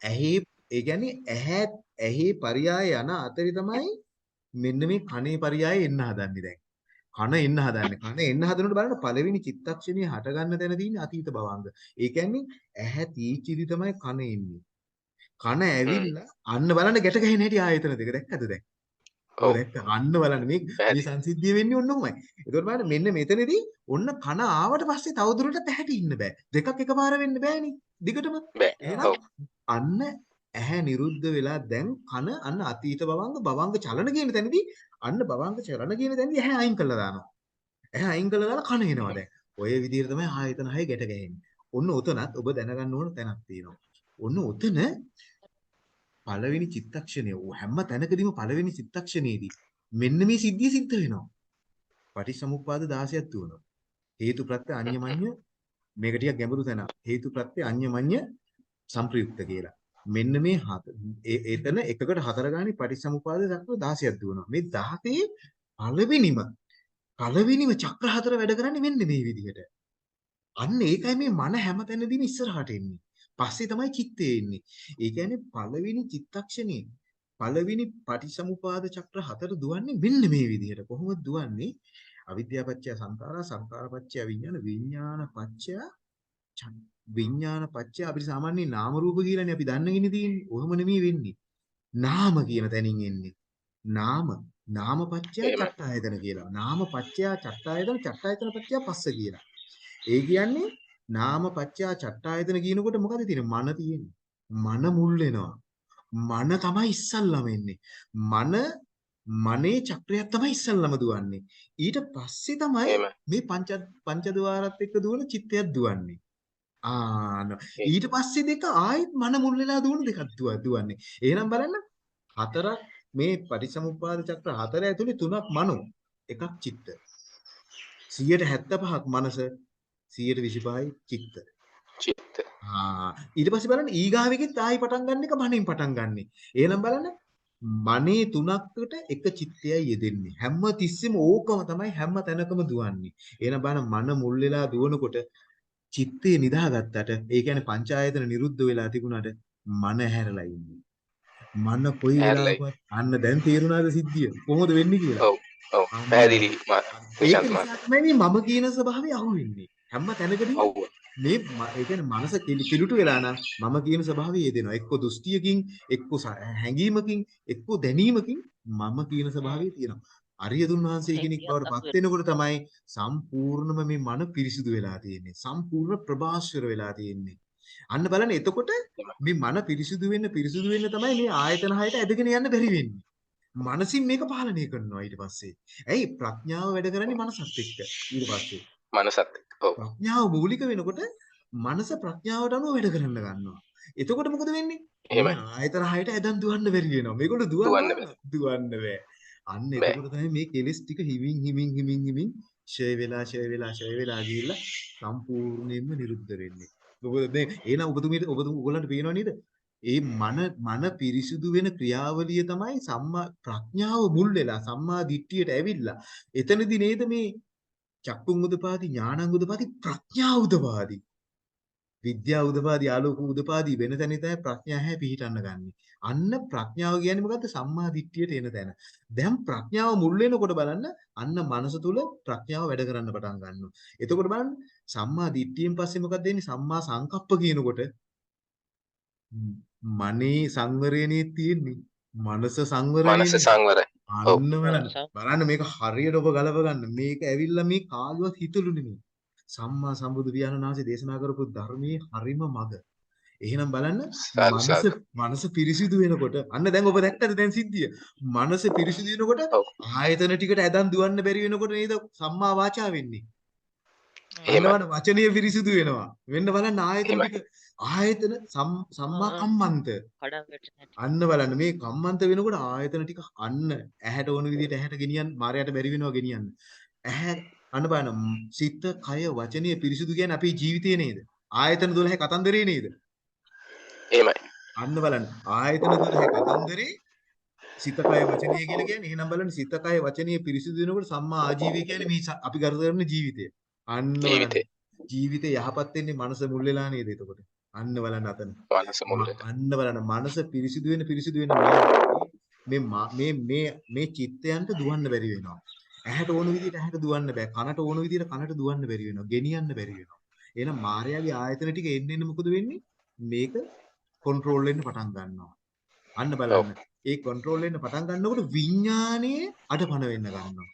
[SPEAKER 1] ඇහි ඒ කියන්නේ ඇහැ ඇහි පරියාය යන අතරේ තමයි මෙන්න මේ කනේ පරියාය එන්න හදන්නේ දැන්. කන එන්න හදන්නේ. කන එන්න හදනකොට බලන්න පළවෙනි චිත්තක්ෂණයේ හට ගන්න තැන තියෙන අතීත භවංග. ඒ කියන්නේ ඇහැ තීචිදි තමයි කන එන්නේ. කන ඇවිල්ලා අන්න බලන්න ගැට ගැහෙන හැටි ආයතන දෙක දැක්කද දැන්? ඔව්. දැක්ක. අන්න බලන්න මේ මේ. සංසිද්ධිය වෙන්නේ ඔන්න ඔහොමයි. ඒකෝට බලන්න මෙන්න මෙතනදී ඔන්න කන ආවට පස්සේ තවදුරටත් ඇහැට ඉන්න බෑ. දෙකක් එකපාර වෙන්න බෑනේ. දිගටම.
[SPEAKER 4] බෑ
[SPEAKER 1] අන්න ඇහැ නිරුද්ධ වෙලා දැන් කන අන්න අතීත භවංග භවංග චලන කියන තැනදී අන්න භවංග චලන කියන තැනදී ඇහැ අයින් කළා දානවා. ඇහැ අයින් කළා දාලා කන එනවා දැන්. ඔය විදිහට තමයි ආයතන හය ගැට ගැහෙන්නේ. ඔන්න උතනත් ඔබ දැනගන්න ඕන තැනක් තියෙනවා. ඔන්න උතන පළවෙනි චිත්තක්ෂණය ඕ හැම තැනකදීම පළවෙනි චිත්තක්ෂණයේදී මෙන්න මේ සිද්ධිය සිද්ධ වෙනවා. පටිච්චසමුප්පාද 16ක් තුනනවා. හේතු ප්‍රත්‍ය අන්‍යමඤ්ඤ මේක ටිකක් ගැඹුරු තැනක්. හේතු ප්‍රත්‍ය අන්‍යමඤ්ඤ සංප්‍රයුක්ත කියලා. මෙන්න මේ හත ඒ- එතන එකකට හතර ගානේ පටිච්චසමුපාද චක්‍ර 16ක් දුවනවා. මේ 16 පළවෙනිම පළවෙනිම චක්‍ර හතර වැඩ කරන්නේ මෙන්න මේ විදිහට. අන්න ඒකයි මේ මන හැමතැනදීම ඉස්සරහට එන්නේ. පස්සේ තමයි චිත්තය එන්නේ. ඒ කියන්නේ පළවෙනි චිත්තක්ෂණේ පළවෙනි පටිච්චසමුපාද චක්‍ර හතර දුවන්නේ මෙන්න මේ විදිහට. කොහොමද දුවන්නේ? අවිද්‍යාපච්චය සංඛාරා සංඛාරපච්චය විඥාන විඥාන පච්චය ච- විඥාන පච්චය අපිට සාමාන්‍යයෙන් නාම රූප කියලානේ අපි දන්නගෙන තියෙන්නේ. ඔහොම නෙමෙයි වෙන්නේ. නාම කියන තැනින් එන්නේ. නාම නාම
[SPEAKER 4] එහෙමයි.
[SPEAKER 1] චට්ඨායතන කියලා. නාම පච්චය චට්ඨායතන චට්ඨායතන පච්චය පස්ස කියලා. ඒ කියන්නේ නාම පච්චය චට්ඨායතන කියනකොට මොකද තියෙන්නේ? මන තියෙන්නේ. මන මුල් වෙනවා. මන තමයි ඉස්සල්ලාම එන්නේ. මන මනේ චක්‍රයක් තමයි ඉස්සල්ලාම දුවන්නේ. ඊට පස්සේ තමයි මේ පංච පංචද්වාරත් එක්ක දුවන චිත්තයක් දුවන්නේ. ආන ඊට පස්සේ දෙක ආයෙත් මන මුල් වෙලා දුවන දෙකක් දුව- දුවන්නේ. එහෙනම් බලන්න හතරක් මේ පටිච්චසමුප්පාද චක්‍ර හතර ඇතුලේ තුනක් මනෝ එකක් චිත්ත. 175ක් මනස 125යි චිත්ත.
[SPEAKER 4] චිත්ත
[SPEAKER 1] ආ ඊට පස්සේ බලන්න ඊගාවෙකෙත් ආයි පටන් ගන්න එක මනෙන් පටන් ගන්නෙ. එහෙනම් බලන්න මනේ තුනකට එක චිත්තයයි යෙදෙන්නේ. හැම තිස්සෙම ඕකම තමයි හැම තැනකම දුවන්නේ. එහෙනම් බලන්න මන මුල් වෙලා දුවනකොට චිත්තේ නිදාගත්තට ඒ කියන්නේ පංචායතන නිරුද්ධ වෙලා තිබුණාට මන හැරලා ඉන්නේ. මන කොයි වෙලාවකවත් අන්න දැන් තේරුණාද සිද්ධිය කොහොමද වෙන්නේ කියලා?
[SPEAKER 4] ඔව් ඔව්. පැහැදිලි
[SPEAKER 1] මම කියන ස්වභාවය අහුවෙන්නේ. හැම තැනකදී
[SPEAKER 4] ඔව්
[SPEAKER 1] මේ ඒ කියන්නේ මනස කිලි- කිලුට වෙලා නම් මම කියන ස්වභාවය යෙදෙනවා. එක්ක දෘෂ්ටියකින්, එක්ක හැඟීමකින්, එක්ක දැනීමකින් මම කියන ස්වභාවය තියෙනවා. අරියතුන් වහන්සේ කෙනෙක් බවට පත් වෙනකොට තමයි සම්පූර්ණම මේ මන පිරිසිදු වෙලා තියෙන්නේ. සම්පූර්ණ ප්‍රභාස්වර වෙලා තියෙන්නේ. අන්න බලන්න එතකොට මේ මන පිරිසිදු වෙන්න පිරිසිදු වෙන්න තමයි මේ ආයතන හයට ඇදගෙන යන්න බැරි වෙන්නේ. මනසින් මේක පාලනය කරනවා ඊට පස්සේ. ඇයි ප්‍රඥාව වැඩ කරන්නේ මනසත් එක්ක ඊට පස්සේ.
[SPEAKER 4] මනසත් එක්ක. ඔව්
[SPEAKER 1] ප්‍රඥාව මූලික වෙනකොට මනස ප්‍රඥාවට අනුව වැඩ කරන්න ගන්නවා. එතකොට මොකද වෙන්නේ?
[SPEAKER 4] එහෙමයි.
[SPEAKER 1] ආයතන හයට ඇදන් දුවන්න බැරි වෙනවා.
[SPEAKER 4] දුවන්න
[SPEAKER 1] දුවන්න දුවන්න බෑ. අන්න. එතකොට තමයි මේ කෙලස් ටික හිමින් හිමින් හිමින් හිමින් ෂය වෙලා ෂය වෙලා ෂය වෙලා ගිහිල්ලා සම්පූර්ණයෙන්ම නිරුද්ධ වෙන්නේ. මොකද මේ එහෙනම් ඔබතුමීට ඔබතුම ඔයගලන්ට පේනව නේද? ඒ මන මන පිරිසිදු වෙන ක්‍රියාවලිය තමයි සම්මා ප්‍රඥාව මුල් වෙලා සම්මා දිට්ඨියට ඇවිල්ලා. එතනදී නේද මේ චක්කුං උදපාදි ඥානං උදපාදි ප්‍රඥා උදපාදි. විද්‍යා උදපාදි ආලෝක උදපාදි වෙන තැන තමයි ප්‍රඥා හැ පිහිටන්න ගන්නෙ. අන්න ප්‍රඥාව කියන්නේ මොකද්ද? සම්මා දිට්ඨියට එන තැන. දැන් ප්‍රඥාව මුල් වෙනකොට බලන්න අන්න මනස තුල ප්‍රඥාව වැඩ කරන්න පටන් ගන්නවා. එතකොට බලන්න සම්මා දිට්ඨියෙන් පස්සේ මොකක්ද වෙන්නේ? සම්මා සංකප්ප කියනකොට මනේ සංවරයනේ තියෙන්නේ. මනස සංවරයනේ.
[SPEAKER 4] මනස සංවරයි.
[SPEAKER 1] අන්න බලන්න. මේක හරියට ඔබ ගලව ගන්න. මේක ඇවිල්ලා මේ කාගේවත් හිතලු නෙමෙයි. සම්මා සම්බුදු පියාණන් වහන්සේ දේශනා කරපු ධර්මයේ හරිම මඟ. එහෙනම් බලන්න මනස. මනස පිරිසිදු වෙනකොට අන්න දැන් ඔබ දැක්කද දැන් සිද්ධිය. මනස පිරිසිදු වෙනකොට. ආයතන ටිකට ඇදන් දුවන්න බැරි වෙනකොට නේද සම්මා වාචා වෙන්නේ.
[SPEAKER 4] එහෙමයි.
[SPEAKER 1] අන්නවන වචනීය පිරිසිදු වෙනවා. වෙන්න බලන්න ආයතන. ටික ආයතන සම්- සම්මා. කම්මන්ත. අන්න බලන්න මේ කම්මන්ත වෙනකොට ආයතන ටික අන්න ඇහැට ඕන විදිහට ඇහැට ගෙනියන්න මායයට බැරි වෙනවා ගෙනියන්න. ඇහැ අන්න බලන්න සිත, කය, වචනීය පිරිසිදු කියන්නේ අපේ ජීවිතේ නේද? ආයතන 12 කතන්දරේ නේද?
[SPEAKER 4] එහෙමයි.
[SPEAKER 1] අන්න බලන්න ආයතන 12 කතන්දරේ සිත කය වචනීය කියලා කියන්නේ එහෙනම් බලන්න සිත කය වචනීය පිරිසිදු වෙනකොට සම්මා ආජීවය කියන්නේ මේ අපි ගත කරන ජීවිතය. අන්න
[SPEAKER 4] ජීවිතේ
[SPEAKER 1] ජීවිතේ යහපත් වෙන්නේ මනස මුල් වෙලා නේද එතකොට? අන්න බලන්න අතන.
[SPEAKER 4] මනස මුල් වෙලා.
[SPEAKER 1] අන්න බලන්න මනස පිරිසිදු වෙන පිරිසිදු වෙන මා- මේ මේ මේ චිත්තයන්ට දුවන්න බැරි වෙනවා. ඇහැට ඕන විදිහට ඇහැට දුවන්න බෑ. කනට ඕන විදිහට කනට දුවන්න බැරි වෙනවා. ගෙනියන්න බැරි වෙනවා. එහෙනම් මායාවේ ආයතන ටික එන්න එන්න මොකද වෙන්නේ? මේක කන්ට්‍රෝල් වෙන්න පටන් ගන්නවා. අන්න බලන්න. ඒ කන්ට්‍රෝල් වෙන්න පටන් ගන්නකොට විඥානයේ අඩපණ වෙන්න ගන්නවා.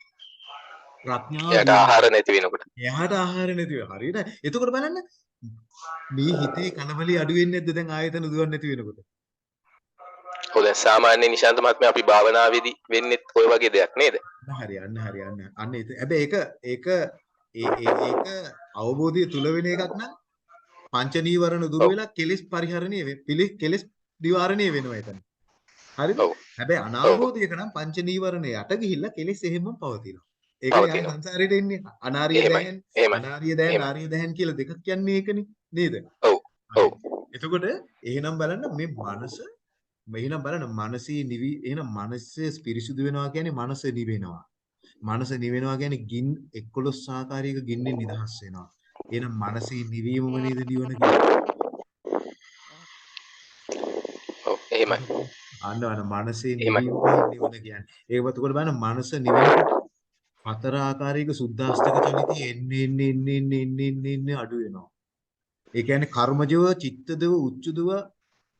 [SPEAKER 1] ප්‍රඥාව
[SPEAKER 4] එයාට ආහාර නැති වෙනකොට.
[SPEAKER 1] එයාට ආහාර නැතිව හරියට එතකොට බලන්න මේ හිතේ කලබලේ අඩු වෙන්නේ නැද්ද දැන් ආයතන දුවන්නේ නැති වෙනකොට
[SPEAKER 4] දැන් සාමාන්‍ය නිශාන්ත මහත්මයා අපි භාවනාවේදී වෙන්නේ ওই වගේ දෙයක් නේද?
[SPEAKER 1] හරි අන්න හරි අන්න අන්න ඒක හැබැයි ඒක ඒක ඒක අවබෝධය තුල වෙන එකක් නම් පංච නීවරණ දුර. වෙලා කෙලෙස් පරිහරණය වේ පිළි කෙලෙස් නිවාරණය වෙනවා එතන හරිද. හැබැයි අනාවබෝධයක නම් පංච නීවරණ යට ගිහිල්ලා කෙලෙස් එහෙමම පවතිනවා ඒකනේ යන. සංසාරේට එන්නේ අනාරිය. දැහන්. අනාරිය දැහන්. ආරිය දැහන් කියලා දෙකක් කියන්නේ ඒකනේ නේද
[SPEAKER 4] ඔව්. ඔව්.
[SPEAKER 1] එතකොට එහෙනම් බලන්න මේ මනස එහෙනම් බලන්න මනසේ නිවි එහෙනම් මනස පිරිසුදු වෙනවා කියන්නේ මනස නිවෙනවා. මනස නිවෙනවා කියන්නේ ගින් 11 ආකාරයක ගින්නෙන් නිදහස් වෙනවා. එහෙනම් මනසේ නිවීමම නේද නිවන කියන්නේ.
[SPEAKER 4] ඔව් එහෙමයි.
[SPEAKER 1] අන්න අන්න මනසේ. නිවීමම නිවන කියන්නේ. ඒක පතුකොට බලන්න මනස නිවෙනකොට හතර ආකාරයක සුද්ධාස්තක චලිතය එන්නේ එන්නේ එන්නේ එන්නේ එන්නේ අඩු වෙනවා. ඒ කියන්නේ කර්මජව, චිත්තදව, උච්චදව,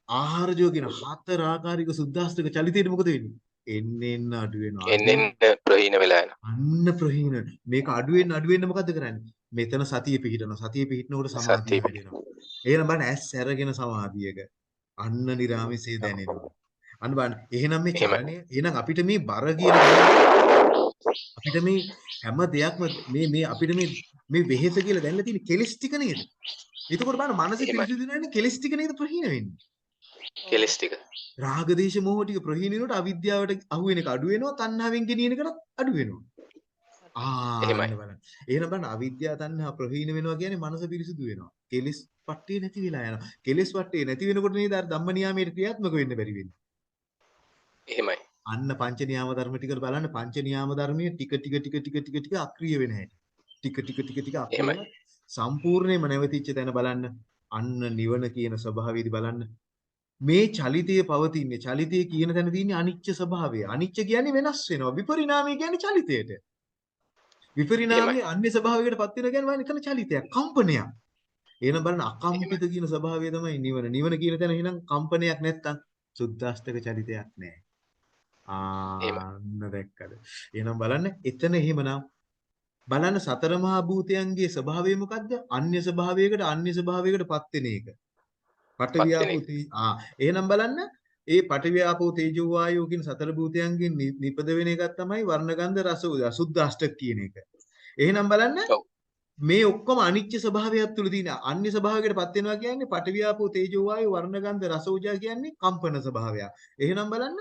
[SPEAKER 1] ආහාරජව කියන හතර ආකාරයක සුද්ධාස්තක චලිතයට මොකද වෙන්නේ? එන්නේ එන්න අඩු වෙනවා. අඩු
[SPEAKER 4] එන්න එන්න ප්‍රහීන වෙලා යනවා.
[SPEAKER 1] අන්න ප්‍රහීන මේක අඩු වෙන්න අඩු වෙන්න මොකද්ද කරන්නේ මෙතන සතිය පිහිටනවා සතිය පිහිටනකොට සමාධිය වැඩෙනවා එහෙනම් බලන්න ඇස් අරගෙන සමාධියක අන්න නිරාමිසේ දැනෙනවා අන්න බලන්න එහෙනම් මේ. චලනය එහෙනම් අපිට මේ බර කියන අපිට මේ හැම දෙයක්ම මේ මේ අපිට මේ මේ වෙහෙස කියලා දැනලා තියෙන කෙලස් ටික නේද එතකොට බලන්න මනස
[SPEAKER 4] එහෙමයි.
[SPEAKER 1] පිරිසිදු වෙනන්නේ කෙලස් ටික නේද ප්‍රහීන වෙන්නේ
[SPEAKER 4] කෙලස් ටික.
[SPEAKER 1] රාග දේශ මොහ ටික ප්‍රහීන වෙනකොට අවිද්‍යාවට අහු වෙන එක අඩු වෙනවා තණ්හාවෙන් ගෙනියන එකත් අඩු වෙනවා ආ
[SPEAKER 4] එහෙමයි.
[SPEAKER 1] එහෙනම් බලන්න අවිද්‍යාව තණ්හා ප්‍රහීන වෙනවා කියන්නේ මනස පිරිසුදු වෙනවා. කෙලෙස් පට්ටිය නැති වෙලා යනවා. කෙලෙස් පට්ටිය නැති වෙනකොට නේද අර ධම්ම නියාමයේ ක්‍රියාත්මක වෙන්න බැරි වෙන්නේ.
[SPEAKER 4] එහෙමයි.
[SPEAKER 1] අන්න පංච නියාම ධර්ම ටික බලන්න පංච නියාම ධර්මයේ ටික ටික ටික ටික ටික ටික අක්‍රිය වෙන හැටි. ටික ටික ටික ටික අක්‍රිය සම්පූර්ණයෙන්ම නැවතිච්ච තැන බලන්න. අන්න නිවන කියන ස්වභාවයේදී බලන්න. මේ චලිතයේ පවතින්නේ චලිතයේ කියන තැන තියෙන්නේ අනිච්ච ස්වභාවය. අනිච්ච කියන්නේ වෙනස් වෙනවා. විපරිණාමය කියන්නේ චලිතයට. විපරිණාමයේ අන්‍ය ස්වභාවයකට පත් වෙන කියන්නේ එතන චලිතයක්, කම්පනයක්. එහෙනම් බලන්න අකම්පිත කියන ස්වභාවය තමයි නිවන. නිවන කියන තැන එහෙනම් කම්පනයක් නැත්තම් සුද්ධාෂ්ටක චලිතයක් නැහැ. ආන්න දැක්කද? එහෙනම් බලන්න එතන එහෙමනම් බලන්න සතර මහා භූතයන්ගේ ස්වභාවය මොකද්ද? අන්‍ය ස්වභාවයකට අන්‍ය ස්වභාවයකට පත් වෙන එක. තේ ආ එහෙනම් බලන්න ඒ පඨවි ආපෝ තේජෝ වායෝ කියන සතර භූතයන්ගෙන් නිපද වෙන එකක් තමයි වර්ණගන්ධ රස උදා සුද්ධාෂ්ටක කියන එක. එහෙනම් බලන්න. මේ ඔක්කොම අනිච්ච ස්වභාවයක් තුල තියෙන අන්‍ය ස්වභාවයකටපත් වෙනවා කියන්නේ පටවියාපෝ තේජෝ වායු වර්ණ ගන්ධ රස ඕජා කියන්නේ කම්පන ස්වභාවයක්. එහෙනම් බලන්න.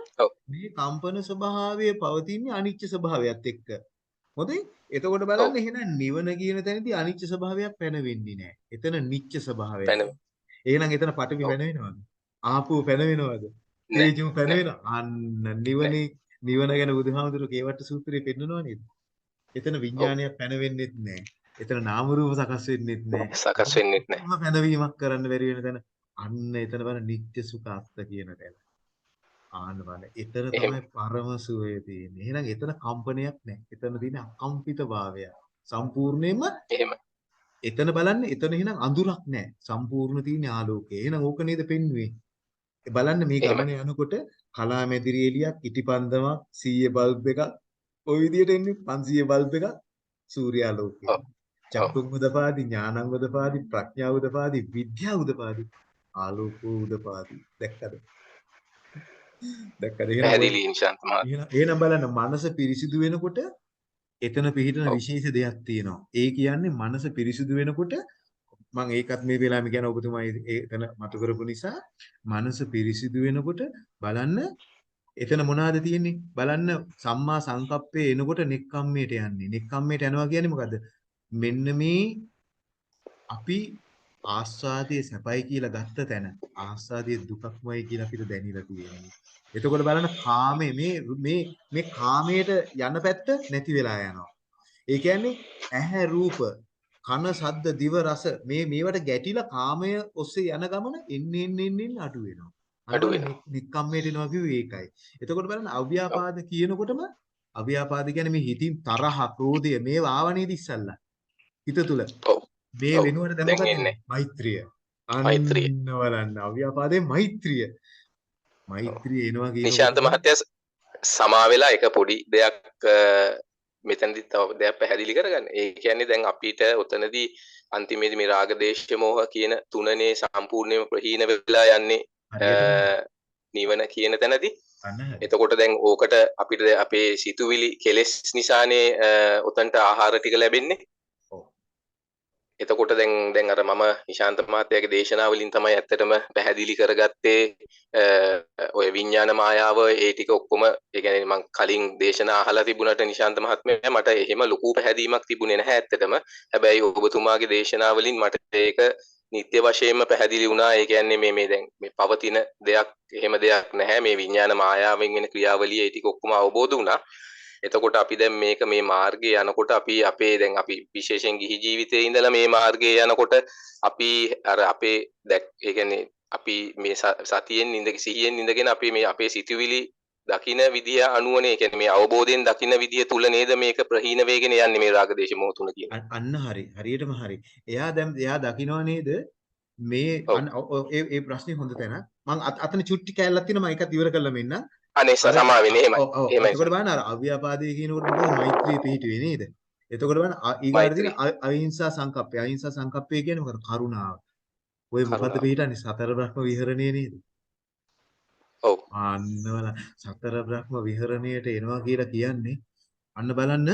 [SPEAKER 1] මේ කම්පන ස්වභාවය පවතින්නේ අනිච්ච ස්වභාවයත් එක්ක. හොඳයි? එතකොට බලන්න එහෙනම් නිවන කියන තැනදී අනිච්ච ස්වභාවයක් පැනවෙන්නේ නැහැ. එතන නිච්ච ස්වභාවයක්. එහෙනම් එතන පටවි. පැනවෙනවද? ආපෝ පැනවෙනවද?
[SPEAKER 4] නෑ.
[SPEAKER 1] තේජෝ පැනවෙනවා. අන්න නිවනේ නිවන ගැන බුදුහාමුදුරුවෝ කේවට්ට සූත්‍රයේ පෙන්නනවා නේද? එතන විඥානයක් පැනවෙන්නෙත් නැහැ. එතන නාම රූප සකස් වෙන්නෙත් නැහැ.
[SPEAKER 4] සකස් වෙන්නෙත් නැහැ.
[SPEAKER 1] ඔක්කොම පැනවීමක් කරන්න බැරි වෙන තැන අන්න එතන බලන්න නිත්‍ය සුඛ අත්ත කියන තැන. ආන්න බලන්න. එතන. තමයි පරම සුවය තියෙන්නේ. එහෙනම් එතන කම්පනයක් නැහැ. එතන තියෙන අකම්පිත භාවය. සම්පූර්ණයෙන්ම
[SPEAKER 4] එහෙම
[SPEAKER 1] එතන බලන්න එතන එහෙනම් අඳුරක් නැහැ. සම්පූර්ණ තියෙන ආලෝකය. එහෙනම් ඕක නේද පෙන්වුවේ? බලන්න මේ. ගමන යනකොට කලාමැදිරි එළියක්, ඉටිපන්දමක්, 100 බල්බ් එකක් ওই විදියට එන්නේ 500 බල්බ් එකක් සූර්යාලෝකය.
[SPEAKER 4] ඔව්.
[SPEAKER 1] චක්කුං උදපාදි, ඥානං උදපාදි, ප්‍රඥා උදපාදි, විද්‍යා උදපාදි, ආලෝකෝ උදපාදි. දැක්කද? දැක්කද? එහෙනම් එහෙනම් බලන්න මනස පිරිසිදු වෙනකොට එතන පිහිටන. විශේෂ දෙයක් තියෙනවා. ඒ කියන්නේ මනස පිරිසිදු වෙනකොට මම ඒකත් මේ වෙලාවෙම කියන ඔබතුමා එතන මතු කරපු නිසා මනස පිරිසිදු වෙනකොට බලන්න එතන මොනවද තියෙන්නේ? බලන්න සම්මා සංකප්පේ එනකොට නෙක්ඛම්මයට යන්නේ. නෙක්ඛම්මයට යනවා කියන්නේ මොකද්ද? මෙන්න මේ අපි ආස්වාදයේ සැපයි කියලා ගත්ත තැන ආස්වාදයේ දුකක්මයි කියලා අපිට දැනিলা තියෙනවා. එතකොට බලන්න කාමයේ මේ මේ මේ කාමයට යන පැත්ත නැති වෙලා යනවා. ඒ කියන්නේ ඇහැ රූප කන ශබ්ද දිව රස මේ මේවට ගැටිලා කාමය ඔස්සේ යන ගමන එන්න එන්න අඩු වෙනවා.
[SPEAKER 4] අඩු වෙනවා.
[SPEAKER 1] නික්කම්මයට එනවා කිව්වේ ඒකයි. එතකොට බලන්න අව්‍යාපාද කියනකොටම අව්‍යාපාද කියන්නේ මේ හිතින් තරහ ක්‍රෝධය මේවා ආව නේද ඉස්සල්ලා. හිත තුල.
[SPEAKER 4] ඔව්.
[SPEAKER 1] මේ. වෙනුවට දැන්. මෛත්‍රිය.
[SPEAKER 4] මෛත්‍රිය.
[SPEAKER 1] බලන්න අව්‍යාපාදේ මෛත්‍රිය. මෛත්‍රිය එනවා
[SPEAKER 4] නිශාන්ත
[SPEAKER 1] කියනකොට
[SPEAKER 4] මහත්තයා සමා වෙලා එක පොඩි දෙයක් මෙතනදි තව දෙයක් පැහැදිලි කරගන්න. ඒ කියන්නේ දැන් අපිට උතනදී අන්තිමේදී මේ රාග දේශ මොහ කියන තුනනේ සම්පූර්ණයෙන්ම ප්‍රහීන වෙලා යන්නේ නිවන කියන තැනදී. එතකොට දැන් ඕකට අපිට අපේ සිතුවිලි කෙලෙස් නිසානේ උතන්ට ආහාර ටික ලැබෙන්නේ.
[SPEAKER 1] ඔව්.
[SPEAKER 4] එතකොට දැන් දැන් අර මම නිශාන්ත මහත්තයාගේ දේශනාවලින් තමයි ඇත්තටම පැහැදිලි කරගත්තේ අ, ඔය විඤ්ඤාණ මායාව ඒ ටික ඔක්කොම ඒ කියන්නේ මම කලින් දේශනා අහලා තිබුණාට නිශාන්ත මහත්මයා මට එහෙම ලොකු පැහැදීමක් තිබුණේ නැහැ ඇත්තටම. හැබැයි ඔබතුමාගේ දේශනාවලින් මට ඒක නිත්‍ය වශයෙන්ම පැහැදිලි වුණා. ඒ කියන්නේ මේ මේ දැන් මේ පවතින දෙයක් එහෙම දෙයක් නැහැ. මේ විඤ්ඤාණ මායාවෙන් වෙන ක්‍රියාවලිය ඒ ටික ඔක්කොම අවබෝධ වුණා. එතකොට අපි දැන් මේක මේ මාර්ගයේ යනකොට අපි අපේ දැන් අපි විශේෂයෙන් ගිහි ජීවිතයේ ඉඳලා මේ මාර්ගයේ යනකොට අපි අර අපේ දැක් ඒ කියන්නේ අපි මේ සතියෙන් ඉඳ සිහියෙන් ඉඳගෙන අපි මේ අපේ සිතුවිලි දකින විදිය අනුවනේ. ඒ කියන්නේ මේ අවබෝධයෙන් දකින විදිය තුල නේද මේක ප්‍රහීන වේගෙන යන්නේ මේ රාගදේශ මොහ තුන කියන.
[SPEAKER 1] අන්න- හරි. හරියටම හරි. එයා දැන් එයා දකිනවා නේද? මේ ඒ ඒ ප්‍රශ්නේ හොඳ තැන මම අතන චුට්ටි කැලලක් තියෙනවා. මම ඒකත් ඉවර කරලා මෙන්න
[SPEAKER 4] අනේ සමා වෙන්නේ එහෙමයි.
[SPEAKER 1] ඔව් ඔව්.
[SPEAKER 4] එහෙමයි.
[SPEAKER 1] එතකොට බලන්න අර අව්‍යාපාදයේ කියනකොට මොකද මෛත්‍රිය පිහිටුවේ නේද? එතකොට තියෙන අ- අහිංසා සංකප්පය. අහිංසා සංකප්පය කියන්නේ මොකද? කරුණාව. ඔය
[SPEAKER 4] කරුණාව.
[SPEAKER 1] පිහිටන්නේ? සතර බ්‍රහ්ම විහරණය නේද?
[SPEAKER 4] ඔව්.
[SPEAKER 1] අන්න බලන්න සතර බ්‍රහ්ම විහරණයට එනවා කියලා කියන්නේ අන්න බලන්න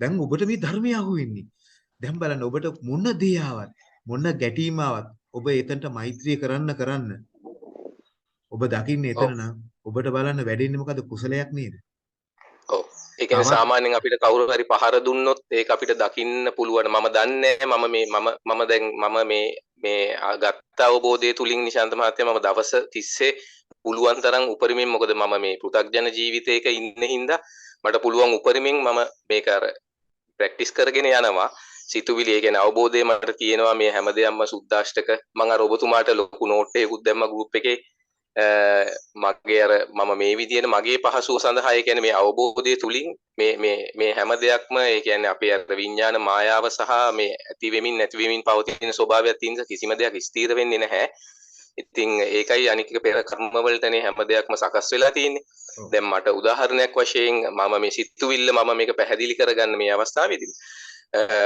[SPEAKER 1] දැන් ඔබට මේ ධර්මය අහුවෙන්නේ. දැන් බලන්න ඔබට මොන දේ ආවත් මොන ගැටීම ආවත් ඔබ එතනට මෛත්‍රිය කරන්න කරන්න ඔබ දකින්නේ එතන නම් ඔබට බලන්න වැඩෙන්නේ මොකද කුසලයක් නේද
[SPEAKER 4] ඔව්. ඒ කියන්නේ සාමාන්‍යයෙන් අපිට කවුරු හරි පහර දුන්නොත් ඒක අපිට දකින්න පුළුවන්. මම දන්නේ. මම මේ මම මම දැන් මම මේ මේ ගත්ත අවබෝධය තුලින් නිශාන්ත මහත්තයා මම දවස් 30 පුළුවන් තරම් උපරිමයෙන් මොකද මම මේ පෘථග්ජන ජීවිතයක ඉන්න හින්දා මට පුළුවන් උපරිමයෙන් මම මේක අර ප්‍රැක්ටිස් කරගෙන යනවා. සිතුවිලි ඒ කියන්නේ අවබෝධය මට තියෙනවා මේ හැම දෙයක්ම සුද්දාෂ්ටක මම අර ඔබතුමාට ලොකු නෝට් එකකුත් දැම්ම ගෲප් එකේ මගේ අර මම මේ විදිහට මගේ පහසුව සඳහා ඒ කියන්නේ මේ අවබෝධය තුලින් මේ මේ මේ හැම දෙයක්ම ඒ කියන්නේ අපේ අර විඥාන මායාව සහ මේ ඇති වෙමින් නැති වෙමින් පවතින ස්වභාවයක් තියෙන කිසිම දෙයක් ස්ථිර වෙන්නේ නැහැ. ඉතින් ඒකයි අනික පෙර කර්ම වලටනේ හැම දෙයක්ම සකස් වෙලා තියෙන්නේ. දැන් මට උදාහරණයක් වශයෙන් මම මේ සිතුවිල්ල මම මේක පැහැදිලි කරගන්න මේ අවස්ථාවේදී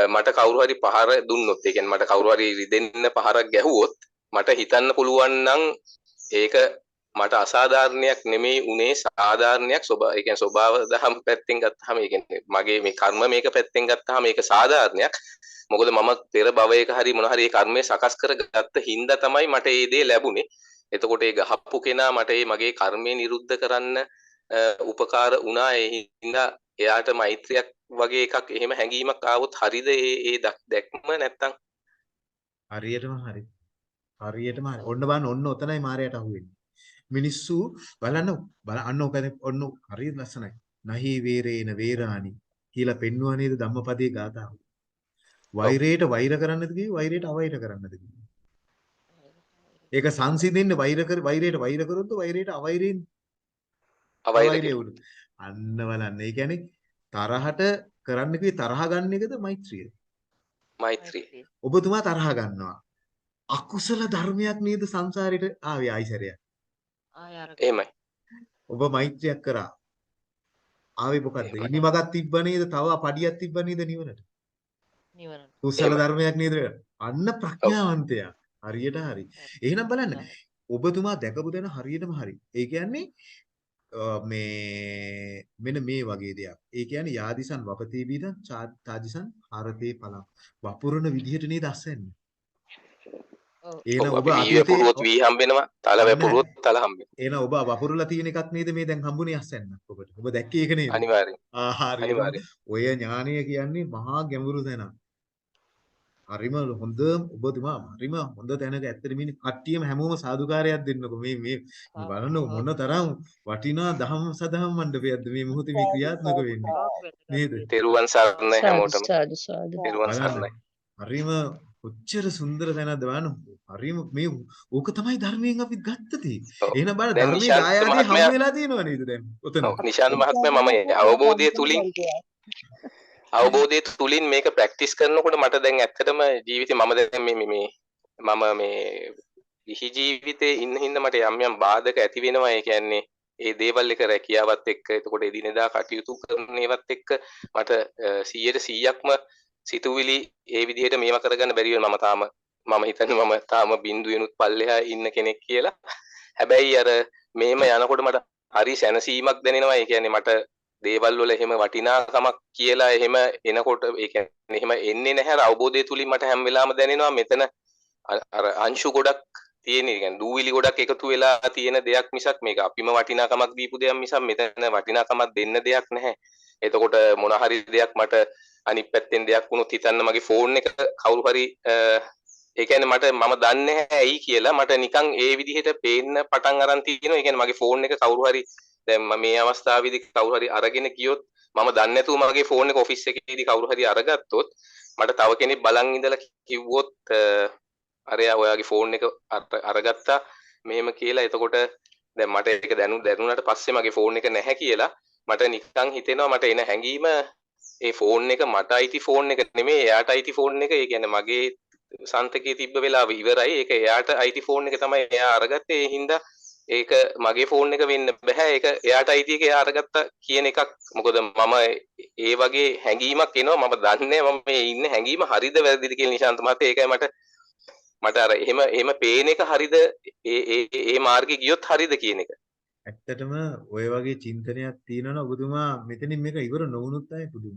[SPEAKER 4] මට කවුරු හරි පහර දුන්නොත් ඒ කියන්නේ මට කවුරු හරි රිදෙන්න පහරක් ගැහුවොත් මට හිතන්න පුළුවන් නම් ඒක මට අසාධාරණයක් නෙමෙයි උනේ සාධාරණයක් ස්වභාව ඒ කියන්නේ ස්වභාව දහම් පැත්තෙන් ගත්තාම ඒ කියන්නේ මගේ මේ කර්ම මේක පැත්තෙන් ගත්තාම මේක සාධාරණයක්. මොකද මම පෙර භවයක හරි මොන හරි ඒ කර්මය සකස් කරගත්ත හින්දා තමයි මට ඒ දේ ලැබුණේ. එතකොට ඒ ගහප්පු කෙනා මට ඒ මගේ කර්මය නිරුද්ධ කරන්න අ, උපකාර වුණා. ඒ හින්දා එයාට මෛත්‍රියක් වගේ එකක් එහෙම හැඟීමක් ආවොත් හරිද? ඒ ඒ දක්- දැක්ම නැත්තම්?
[SPEAKER 1] හරියටම හරි. හරියටම හරි. ඔන්න බලන්න ඔන්න ඔතනයි මාරයට අහුවෙන්නේ. මිනිස්සු බලන්න බල අන්න ඔක ඔන්න හරිය ලස්සනයි. නහි වේරේන වේරාණි කියලා පෙන්වුවා නේද ධම්මපදයේ ගාථාව. වෛරයට වෛර කරන්නද කිව්වේ වෛරයට අවෛර කරන්නද කිව්වේ. ඒක සංසිඳෙන්න වෛර කර වෛරයට වෛර කරොත් වෛරයට අවෛරයෙන්
[SPEAKER 4] අවෛර
[SPEAKER 1] අවෛරය වුණු. අන්න බලන්න. ඒ කියන්නේ තරහට කරන්න කිව්වේ තරහ ගන්න එකද මෛත්‍රිය.
[SPEAKER 4] මෛත්‍රිය
[SPEAKER 1] ඔබතුමා තරහ ගන්නවා. අකුසල ධර්මයක් නේද සංසාරෙට ආවේ ආයිසරයක්.
[SPEAKER 4] එහෙමයි
[SPEAKER 1] ඔබ මෛත්‍රියක් කරා. ආවේ මොකද්ද?
[SPEAKER 4] එහෙමයි.
[SPEAKER 1] ඉනිමගක් තිබ්බ නේද? තව පඩියක් තිබ්බ නේද නිවනට?
[SPEAKER 3] නිවන.
[SPEAKER 1] කුසල. ධර්මයක් නේද? අන්න ප්‍රඥාවන්තයා. හරියට හරි. එහෙනම් බලන්න. ඔබතුමා දැකපු දෙන හරියටම හරි. ඒ කියන්නේ මේ මෙන්න මේ වගේ දෙයක්. ඒ කියන්නේ යාදිසන් වපතේ බීදන් තාදිසන් හරතේ පලම්. වපුරන විදිහට නේද අස්සන්නේ. එහෙනම් ඔබ
[SPEAKER 4] වැපුරුවොත් වී හම්බෙනවා. තල. වැපුරුවොත් තල හම්බෙනවා.
[SPEAKER 1] එහෙනම් ඔබ වපුරලා තියෙන එකක් නේද මේ දැන් හම්බුනේ අස්සන්න? ඔබට. ඔබ දැක්කේ ඒක නේද?
[SPEAKER 4] අනිවාර්යෙන්. අනිවාර්යෙන්.
[SPEAKER 1] ඔය ඥානය කියන්නේ මහා ගැඹුරු තැනක්. හරිම හොඳ ඔබතුමා හරිම හොඳ තැනක ඇත්තට මේ කට්ටියම හැමෝම සාදුකාරයක් දෙන්නකෝ. මේ මේ බලන්නකො මොන තරම් වටිනා දහම් සදහම් මණ්ඩපයක්ද මේ මොහොතේ මේ ක්‍රියාත්මක වෙන්නේ? නේද?
[SPEAKER 4] තෙරුවන් සරණයි හැමෝටම. තෙරුවන්
[SPEAKER 1] බලන්න.
[SPEAKER 4] සරණයි.
[SPEAKER 1] හරිම කොච්චර සුන්දර තැනක්ද බලන්න. හරිම මේ ඕක තමයි ධර්මයෙන් අපි ගත්තතේ.
[SPEAKER 4] ඔව්.
[SPEAKER 1] එහෙනම් බලන්න ධර්මයේ දායාදේ හම් වෙලා තියෙනව නේද දැන්? ඔතන.
[SPEAKER 4] නිශාන්ත මහත්මයා මම අවබෝධය තුලින් අවබෝධය තුලින් මේක ප්‍රැක්ටිස් කරනකොට මට දැන් ඇත්තටම ජීවිතේ මම දැන් මේ මේ මම මේ ගිහි ජීවිතේ ඉන්න හින්දා මට යම් යම් බාධක ඇති වෙනවා ඒ කියන්නේ ඒ දේවල් එක රැකියාවත් එක්ක එතකොට එදිනෙදා කටයුතු කරන ඒවත් එක්ක මට අ, 100ට 100ක්ම සිතුවිලි ඒ විදිහට මේවා කරගන්න බැරි වෙනවා. මම තාම මම හිතන්නේ මම තාම බිඳුවෙනුත් පල්ලෙහා ඉන්න කෙනෙක් කියලා. හැබැයි අර මේම යනකොට මට හරි සැනසීමක් දැනෙනවා. ඒ කියන්නේ මට දේවල් වල එහෙම වටිනාකමක් කියලා එහෙම එනකොට ඒ කියන්නේ එහෙම එන්නේ නැහැ. අර අවබෝධය තුලින් මට හැම වෙලාවම දැනෙනවා මෙතන අ- අර අංශු ගොඩක් තියෙන ඒ කියන්නේ දූවිලි ගොඩක් එකතු වෙලා තියෙන දෙයක් මිසක් මේක අපිම වටිනාකමක් දීපු දෙයක් මිසක් මෙතන වටිනාකමක් දෙන්න දෙයක් නැහැ. එතකොට මොන හරි දෙයක් මට අනිත් පැත්තෙන් දෙයක් වුණොත් හිතන්න මගේ ෆෝන් එක කවුරු හරි අ, ඒ කියන්නේ මට මම දන්නේ නැහැ ඇයි කියලා මට නිකන් ඒ විදිහට පේන්න පටන් අරන් තියෙනවා. ඒ කියන්නේ මගේ ෆෝන් එක කවුරු හරි දැන් මම මේ අවස්ථාවේදී කවුරු හරි අරගෙන ගියොත් මම දන්නේ නැතුව මගේ ෆෝන් එක ඔෆිස් එකේදී කවුරු හරි අරගත්තොත් මට තව කෙනෙක් බලන් ඉඳලා කිව්වොත් අ, අරයා ඔයාගේ ෆෝන් එක අර- අරගත්තා. මෙහෙම කියලා. එතකොට දැන් මට ඒක දැනු දැනුණාට පස්සේ මගේ ෆෝන් එක නැහැ කියලා මට නිකන් හිතෙනවා. මට එන හැඟීම ඒ ෆෝන් එක මට අයිති ෆෝන් එක නෙමෙයි එයාට අයිති ෆෝන් එක. ඒ කියන්නේ මගේ සන්තකයේ තිබ්බ වෙලාව ඉවරයි. ඒක එයාට අයිති ෆෝන් එක තමයි එයා අරගත්තේ. ඒ හින්දා ඒක මගේ ෆෝන් එක වෙන්න බෑ. ඒක එයාට අයිති එක එයා අරගත්තා කියන එකක්. මොකද මම ඒ වගේ හැඟීමක් එනවා. මම දන්නේ මම මේ ඉන්න හැඟීම හරිද වැරදිද කියලා නිශාන්ත මහත්තයා ඒකයි මට මට අර එහෙම එහෙම පේන එක හරිද? ඒ ඒ ඒ මාර්ගේ ගියොත් හරිද කියන එක.
[SPEAKER 1] ඇත්තටම ඔය වගේ චින්තනයක් තියෙනවනේ ඔබතුමා මෙතනින් මේක ඉවර නොවුනුත් අය පුදුම.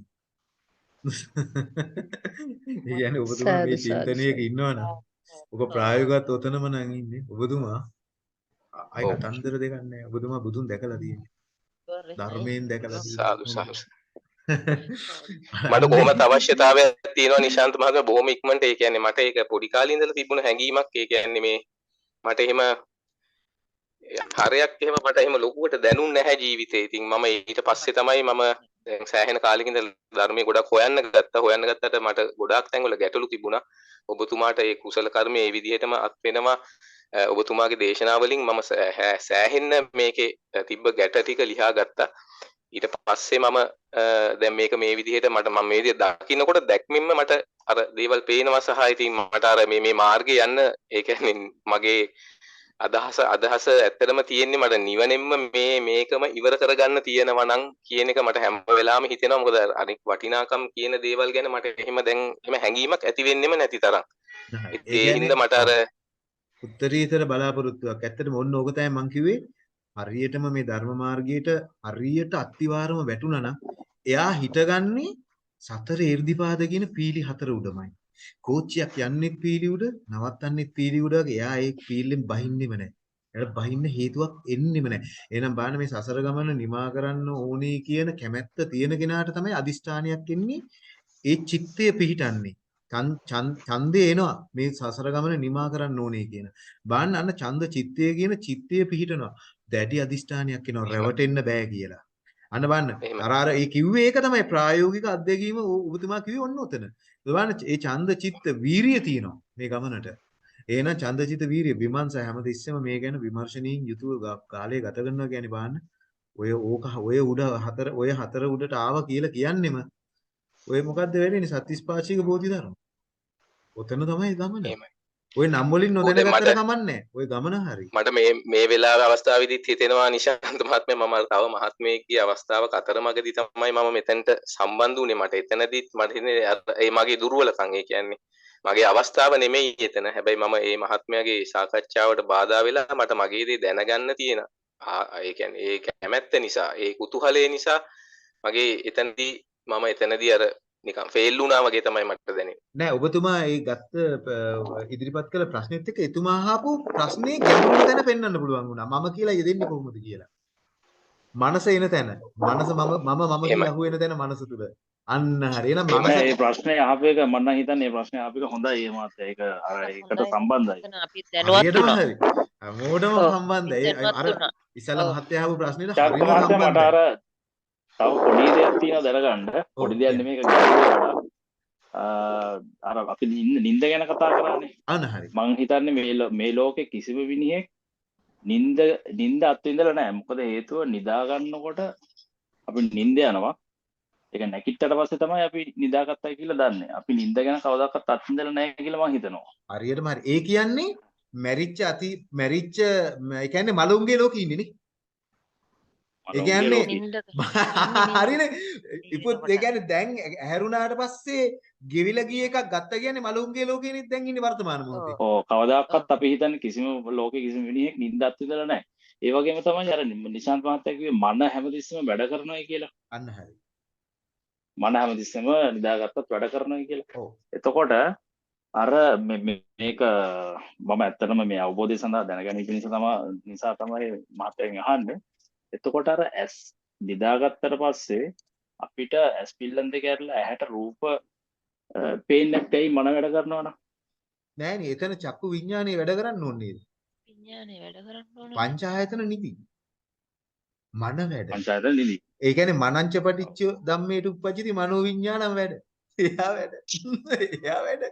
[SPEAKER 1] ඒ කියන්නේ ඔබතුමා මේ චින්තනයක. ඉන්නවනම් ඔබ ප්‍රායෝගිකවත් ඔතනම නම් ඉන්නේ. ඔබතුමා අය. කතන්දර දෙකක් නැහැ. ඔබතුමා බුදුන් දැකලා තියෙන්නේ. ධර්මයෙන් දැකලා
[SPEAKER 4] සාදු
[SPEAKER 1] තියෙන්නේ.
[SPEAKER 4] සාදු මට කොහොමද අවශ්‍යතාවයක් තියෙනවා නිශාන්ත මහත්මයා බොහොම ඉක්මනට ඒ කියන්නේ මට ඒක පොඩි කාලේ ඉඳලා තිබුණ හැඟීමක් ඒ කියන්නේ මේ මට එහෙම හරයක් එහෙම මට එහෙම ලොකුවට දැනුන්නේ නැහැ ජීවිතේ. ඉතින් මම ඊට පස්සේ තමයි මම දැන් සෑහෙන කාලෙකින් ඉඳලා ධර්මයේ ගොඩක් හොයන්න ගත්තා. හොයන්න ගත්තට මට ගොඩාක් තැන්වල ගැටලු තිබුණා. ඔබතුමාට ඒ කුසල කර්මය ඒ විදිහටම අත් වෙනවා. අ, ඔබතුමාගේ දේශනාවලින් මම සෑ- සෑහෙන්න මේකේ අ, තිබ්බ ගැට ටික ලියා ගත්තා. ඊට පස්සේ මම අ, දැන් මේක මේ විදිහට මට මම මේ විදිහ දකින්නකොට දැක්මින්ම මට අර දේවල් පේනවා සහ ඉතින් මට අර මේ මේ මාර්ගේ යන්න ඒ කියන්නේ මගේ අදහස අදහස ඇත්තටම තියෙන්නේ මට නිවනෙන්ම මේ මේකම ඉවර කරගන්න තියෙනවා නම් කියන එක මට හැම වෙලාවෙම හිතෙනවා මොකද අනික් වටිනාකම් කියන දේවල් ගැන මට එහෙම දැන් එහෙම හැඟීමක් ඇති වෙන්නෙම නැති තරම්. ඒ හින්දා මට අර
[SPEAKER 1] උත්තරීතර බලාපොරොත්තුවක්. ඇත්තටම ඔන්න ඕක තමයි මං කිව්වේ හරියටම මේ ධර්ම මාර්ගයට හරියට අත්තිවාරම වැටුණා නම් එයා හිටගන්නේ සතර 이르දිපාද කියන පීලි හතර උඩමයි. කෝච්චියක් යන්නෙත් පීලි උඩ, නවත්තන්නෙත් පීලි උඩ වගේ එයා ඒ පීල්ලෙන් බහින්නෙම නැහැ. එයාට බහින්න හේතුවක් එන්නෙම නැහැ. එහෙනම් බලන්න මේ සසර ගමන නිමා කරන්න ඕනේ කියන කැමැත්ත තියෙන කෙනාට තමයි අදිෂ්ඨානයක් එන්නේ. ඒ චිත්තය පිහිටන්නේ. ඡන්දේ එනවා මේ සසර ගමන නිමා කරන්න ඕනේ කියන. බලන්න අන්න ඡන්ද චිත්තය කියන චිත්තය පිහිටනවා. දැඩි අදිෂ්ඨානයක් එනවා රැවටෙන්න බෑ කියලා. අන්න බලන්න. අර අර ඒ කිව්වේ ඒක තමයි ප්‍රායෝගික අත්දැකීම ඔබතුමා කිව්වේ ඔන්න ඔතන. බලන්න ඒ ඡන්ද චිත්ත වීරිය තියෙනවා මේ ගමනට. එහෙනම් ඡන්ද චිත්ත වීරිය විමර්ශ හැමතිස්සෙම මේ ගැන විමර්ශනීය යුතුව ග- කාලය ගත කරනවා කියන්නේ බලන්න. ඔය ඕක ඔය උඩ හතර ඔය හතර උඩට ආවා කියලා කියන්නෙම ඔය මොකද්ද වෙන්නේ සත්‍තිස්පාශික බෝධිධර්ම. ඔතන තමයි ගමන.
[SPEAKER 4] එහෙමයි.
[SPEAKER 1] ඔය නම් වලින්
[SPEAKER 4] ඔව්, දැන්
[SPEAKER 1] නොදැනගත්තට
[SPEAKER 4] මට-
[SPEAKER 1] කමන්නේ. ඔය ගමන හරි.
[SPEAKER 4] මට මේ මේ වෙලාවේ අවස්ථාවේදීත් හිතෙනවා නිශාන්ත මහත්මයා මම තව මහත්මයෙක්ගේ අවස්ථාවක අතරමඟදී තමයි මම මෙතනට සම්බන්ධ වුණේ මට එතනදීත් මට ඒ මගේ දුර්වලකම් ඒ කියන්නේ මගේ අවස්ථාව නෙමෙයි එතන හැබැයි මම මේ මහත්මයාගේ සාකච්ඡාවට බාධා වෙලා මට මගේ දේ දැනගන්න තියෙන ඒ කියන්නේ ඒ කැමැත්ත නිසා ඒ කුතුහලය නිසා මගේ එතනදී මම එතනදී අර නිකන් ෆේල් වුණා වගේ තමයි මට දැනෙන්නේ
[SPEAKER 1] නෑ ඔබතුමා ඒ ගත්ත ඉදිරිපත් කළ ප්‍රශ්නෙත් එක්ක එතුමා අහපු ප්‍රශ්නේ ගැඹුරු තැන පෙන්වන්න පුළුවන් වුණා. මම කියලා යෙදෙන්නේ කොහොමද කියලා. මනස එන තැන. මනස මම මම මම. කියලා අහුවෙන තැන මනස තුල. අන්න හරි. එහෙනම් මනස
[SPEAKER 2] ඒ ප්‍රශ්නේ අහපු එක මම නම් හිතන්නේ ඒ ප්‍රශ්නේ අහපු එක හොඳයි ඒ මාත් ඒක අර ඒකට. සම්බන්ධයි.
[SPEAKER 3] අපි දැනුවත් වුණා. ඔව්,
[SPEAKER 1] සම්බන්ධයි. අර. ඉස්සලා. මහත්තයා අහපු ප්‍රශ්නෙට හරියම සම්බන්ධයි.
[SPEAKER 2] තව පොඩි දෙයක් තියෙනවා දැනගන්න. පොඩි දෙයක් නෙමෙයි ඒක ගැඹුරු වැඩක්. අ, අර අපි නින්ද නින්ද ගැන කතා කරන්නේ.
[SPEAKER 1] අන්න හරි.
[SPEAKER 2] මං හිතන්නේ මේ මේ ලෝකේ කිසිම විනිහෙක් නින්ද නින්ද අත්විඳලා නැහැ. මොකද හේතුව නිදා ගන්නකොට අපි නින්ද යනවා. ඒක නැගිට්ටට පස්සේ තමයි අපි නිදාගත්තයි කියලා දන්නේ. අපි නින්ද ගැන කවදාකවත් අත්විඳලා නැහැ කියලා මං හිතනවා.
[SPEAKER 1] හරියටම හරි. ඒ කියන්නේ මැරිච්ච අති මැරිච්ච ඒ කියන්නේ මලුන්ගේ ලෝකේ ඉන්නේ නේ. ඒ කියන්නේ- හරිනේ ඉපුත් ඒ කියන්නේ දැන් ඇහැරුණාට පස්සේ ගෙවිලා ගිය එකක් ගත්ත කියන්නේ මලුන්ගේ ලෝකෙනෙත් දැන් ඉන්නේ වර්තමාන මොහොතේ.
[SPEAKER 2] ඕ කවදාකවත් අපි හිතන්නේ කිසිම ලෝකේ කිසිම විනිහෙක් නින්ද අත්විඳලා නැහැ. ඒ වගේම තමයි අර නිශාන්ත් මහත්තයා කිව්වේ මන හැමතිස්සෙම වැඩ කරනවායි කියලා.
[SPEAKER 1] අන්න හරි.
[SPEAKER 2] මන හැමතිස්සෙම නිදාගත්තත් වැඩ කරනවායි කියලා.
[SPEAKER 1] ඔව්.
[SPEAKER 2] එතකොට අර මේක මම ඇත්තටම මේ අවබෝධය සඳහා දැනගැනීම පිණිස තමයි නිසා තමයි මහත්තයන් අහන්නේ. එතකොට අර ඇස් නිදාගත්තට පස්සේ අපිට ඇස් පිල්ලම් දෙක ඇරලා ඇහැට රූප පේන්නේ නැත්නම් මන වැඩ කරනවා නම්
[SPEAKER 1] නෑනේ එතන චක්කු විඥානේ වැඩ කරන්න ඕනේ නේද?
[SPEAKER 3] විඥානේ වැඩ කරන්න ඕනේ.
[SPEAKER 1] පංචායතන නිදි. මන වැඩ.
[SPEAKER 2] පංචායතන නිදි.
[SPEAKER 1] ඒ කියන්නේ මනංච පටිච්ච ධම්මේට උපජ්ජති මනෝ විඥානම් වැඩ. එයා වැඩ. එයා වැඩ.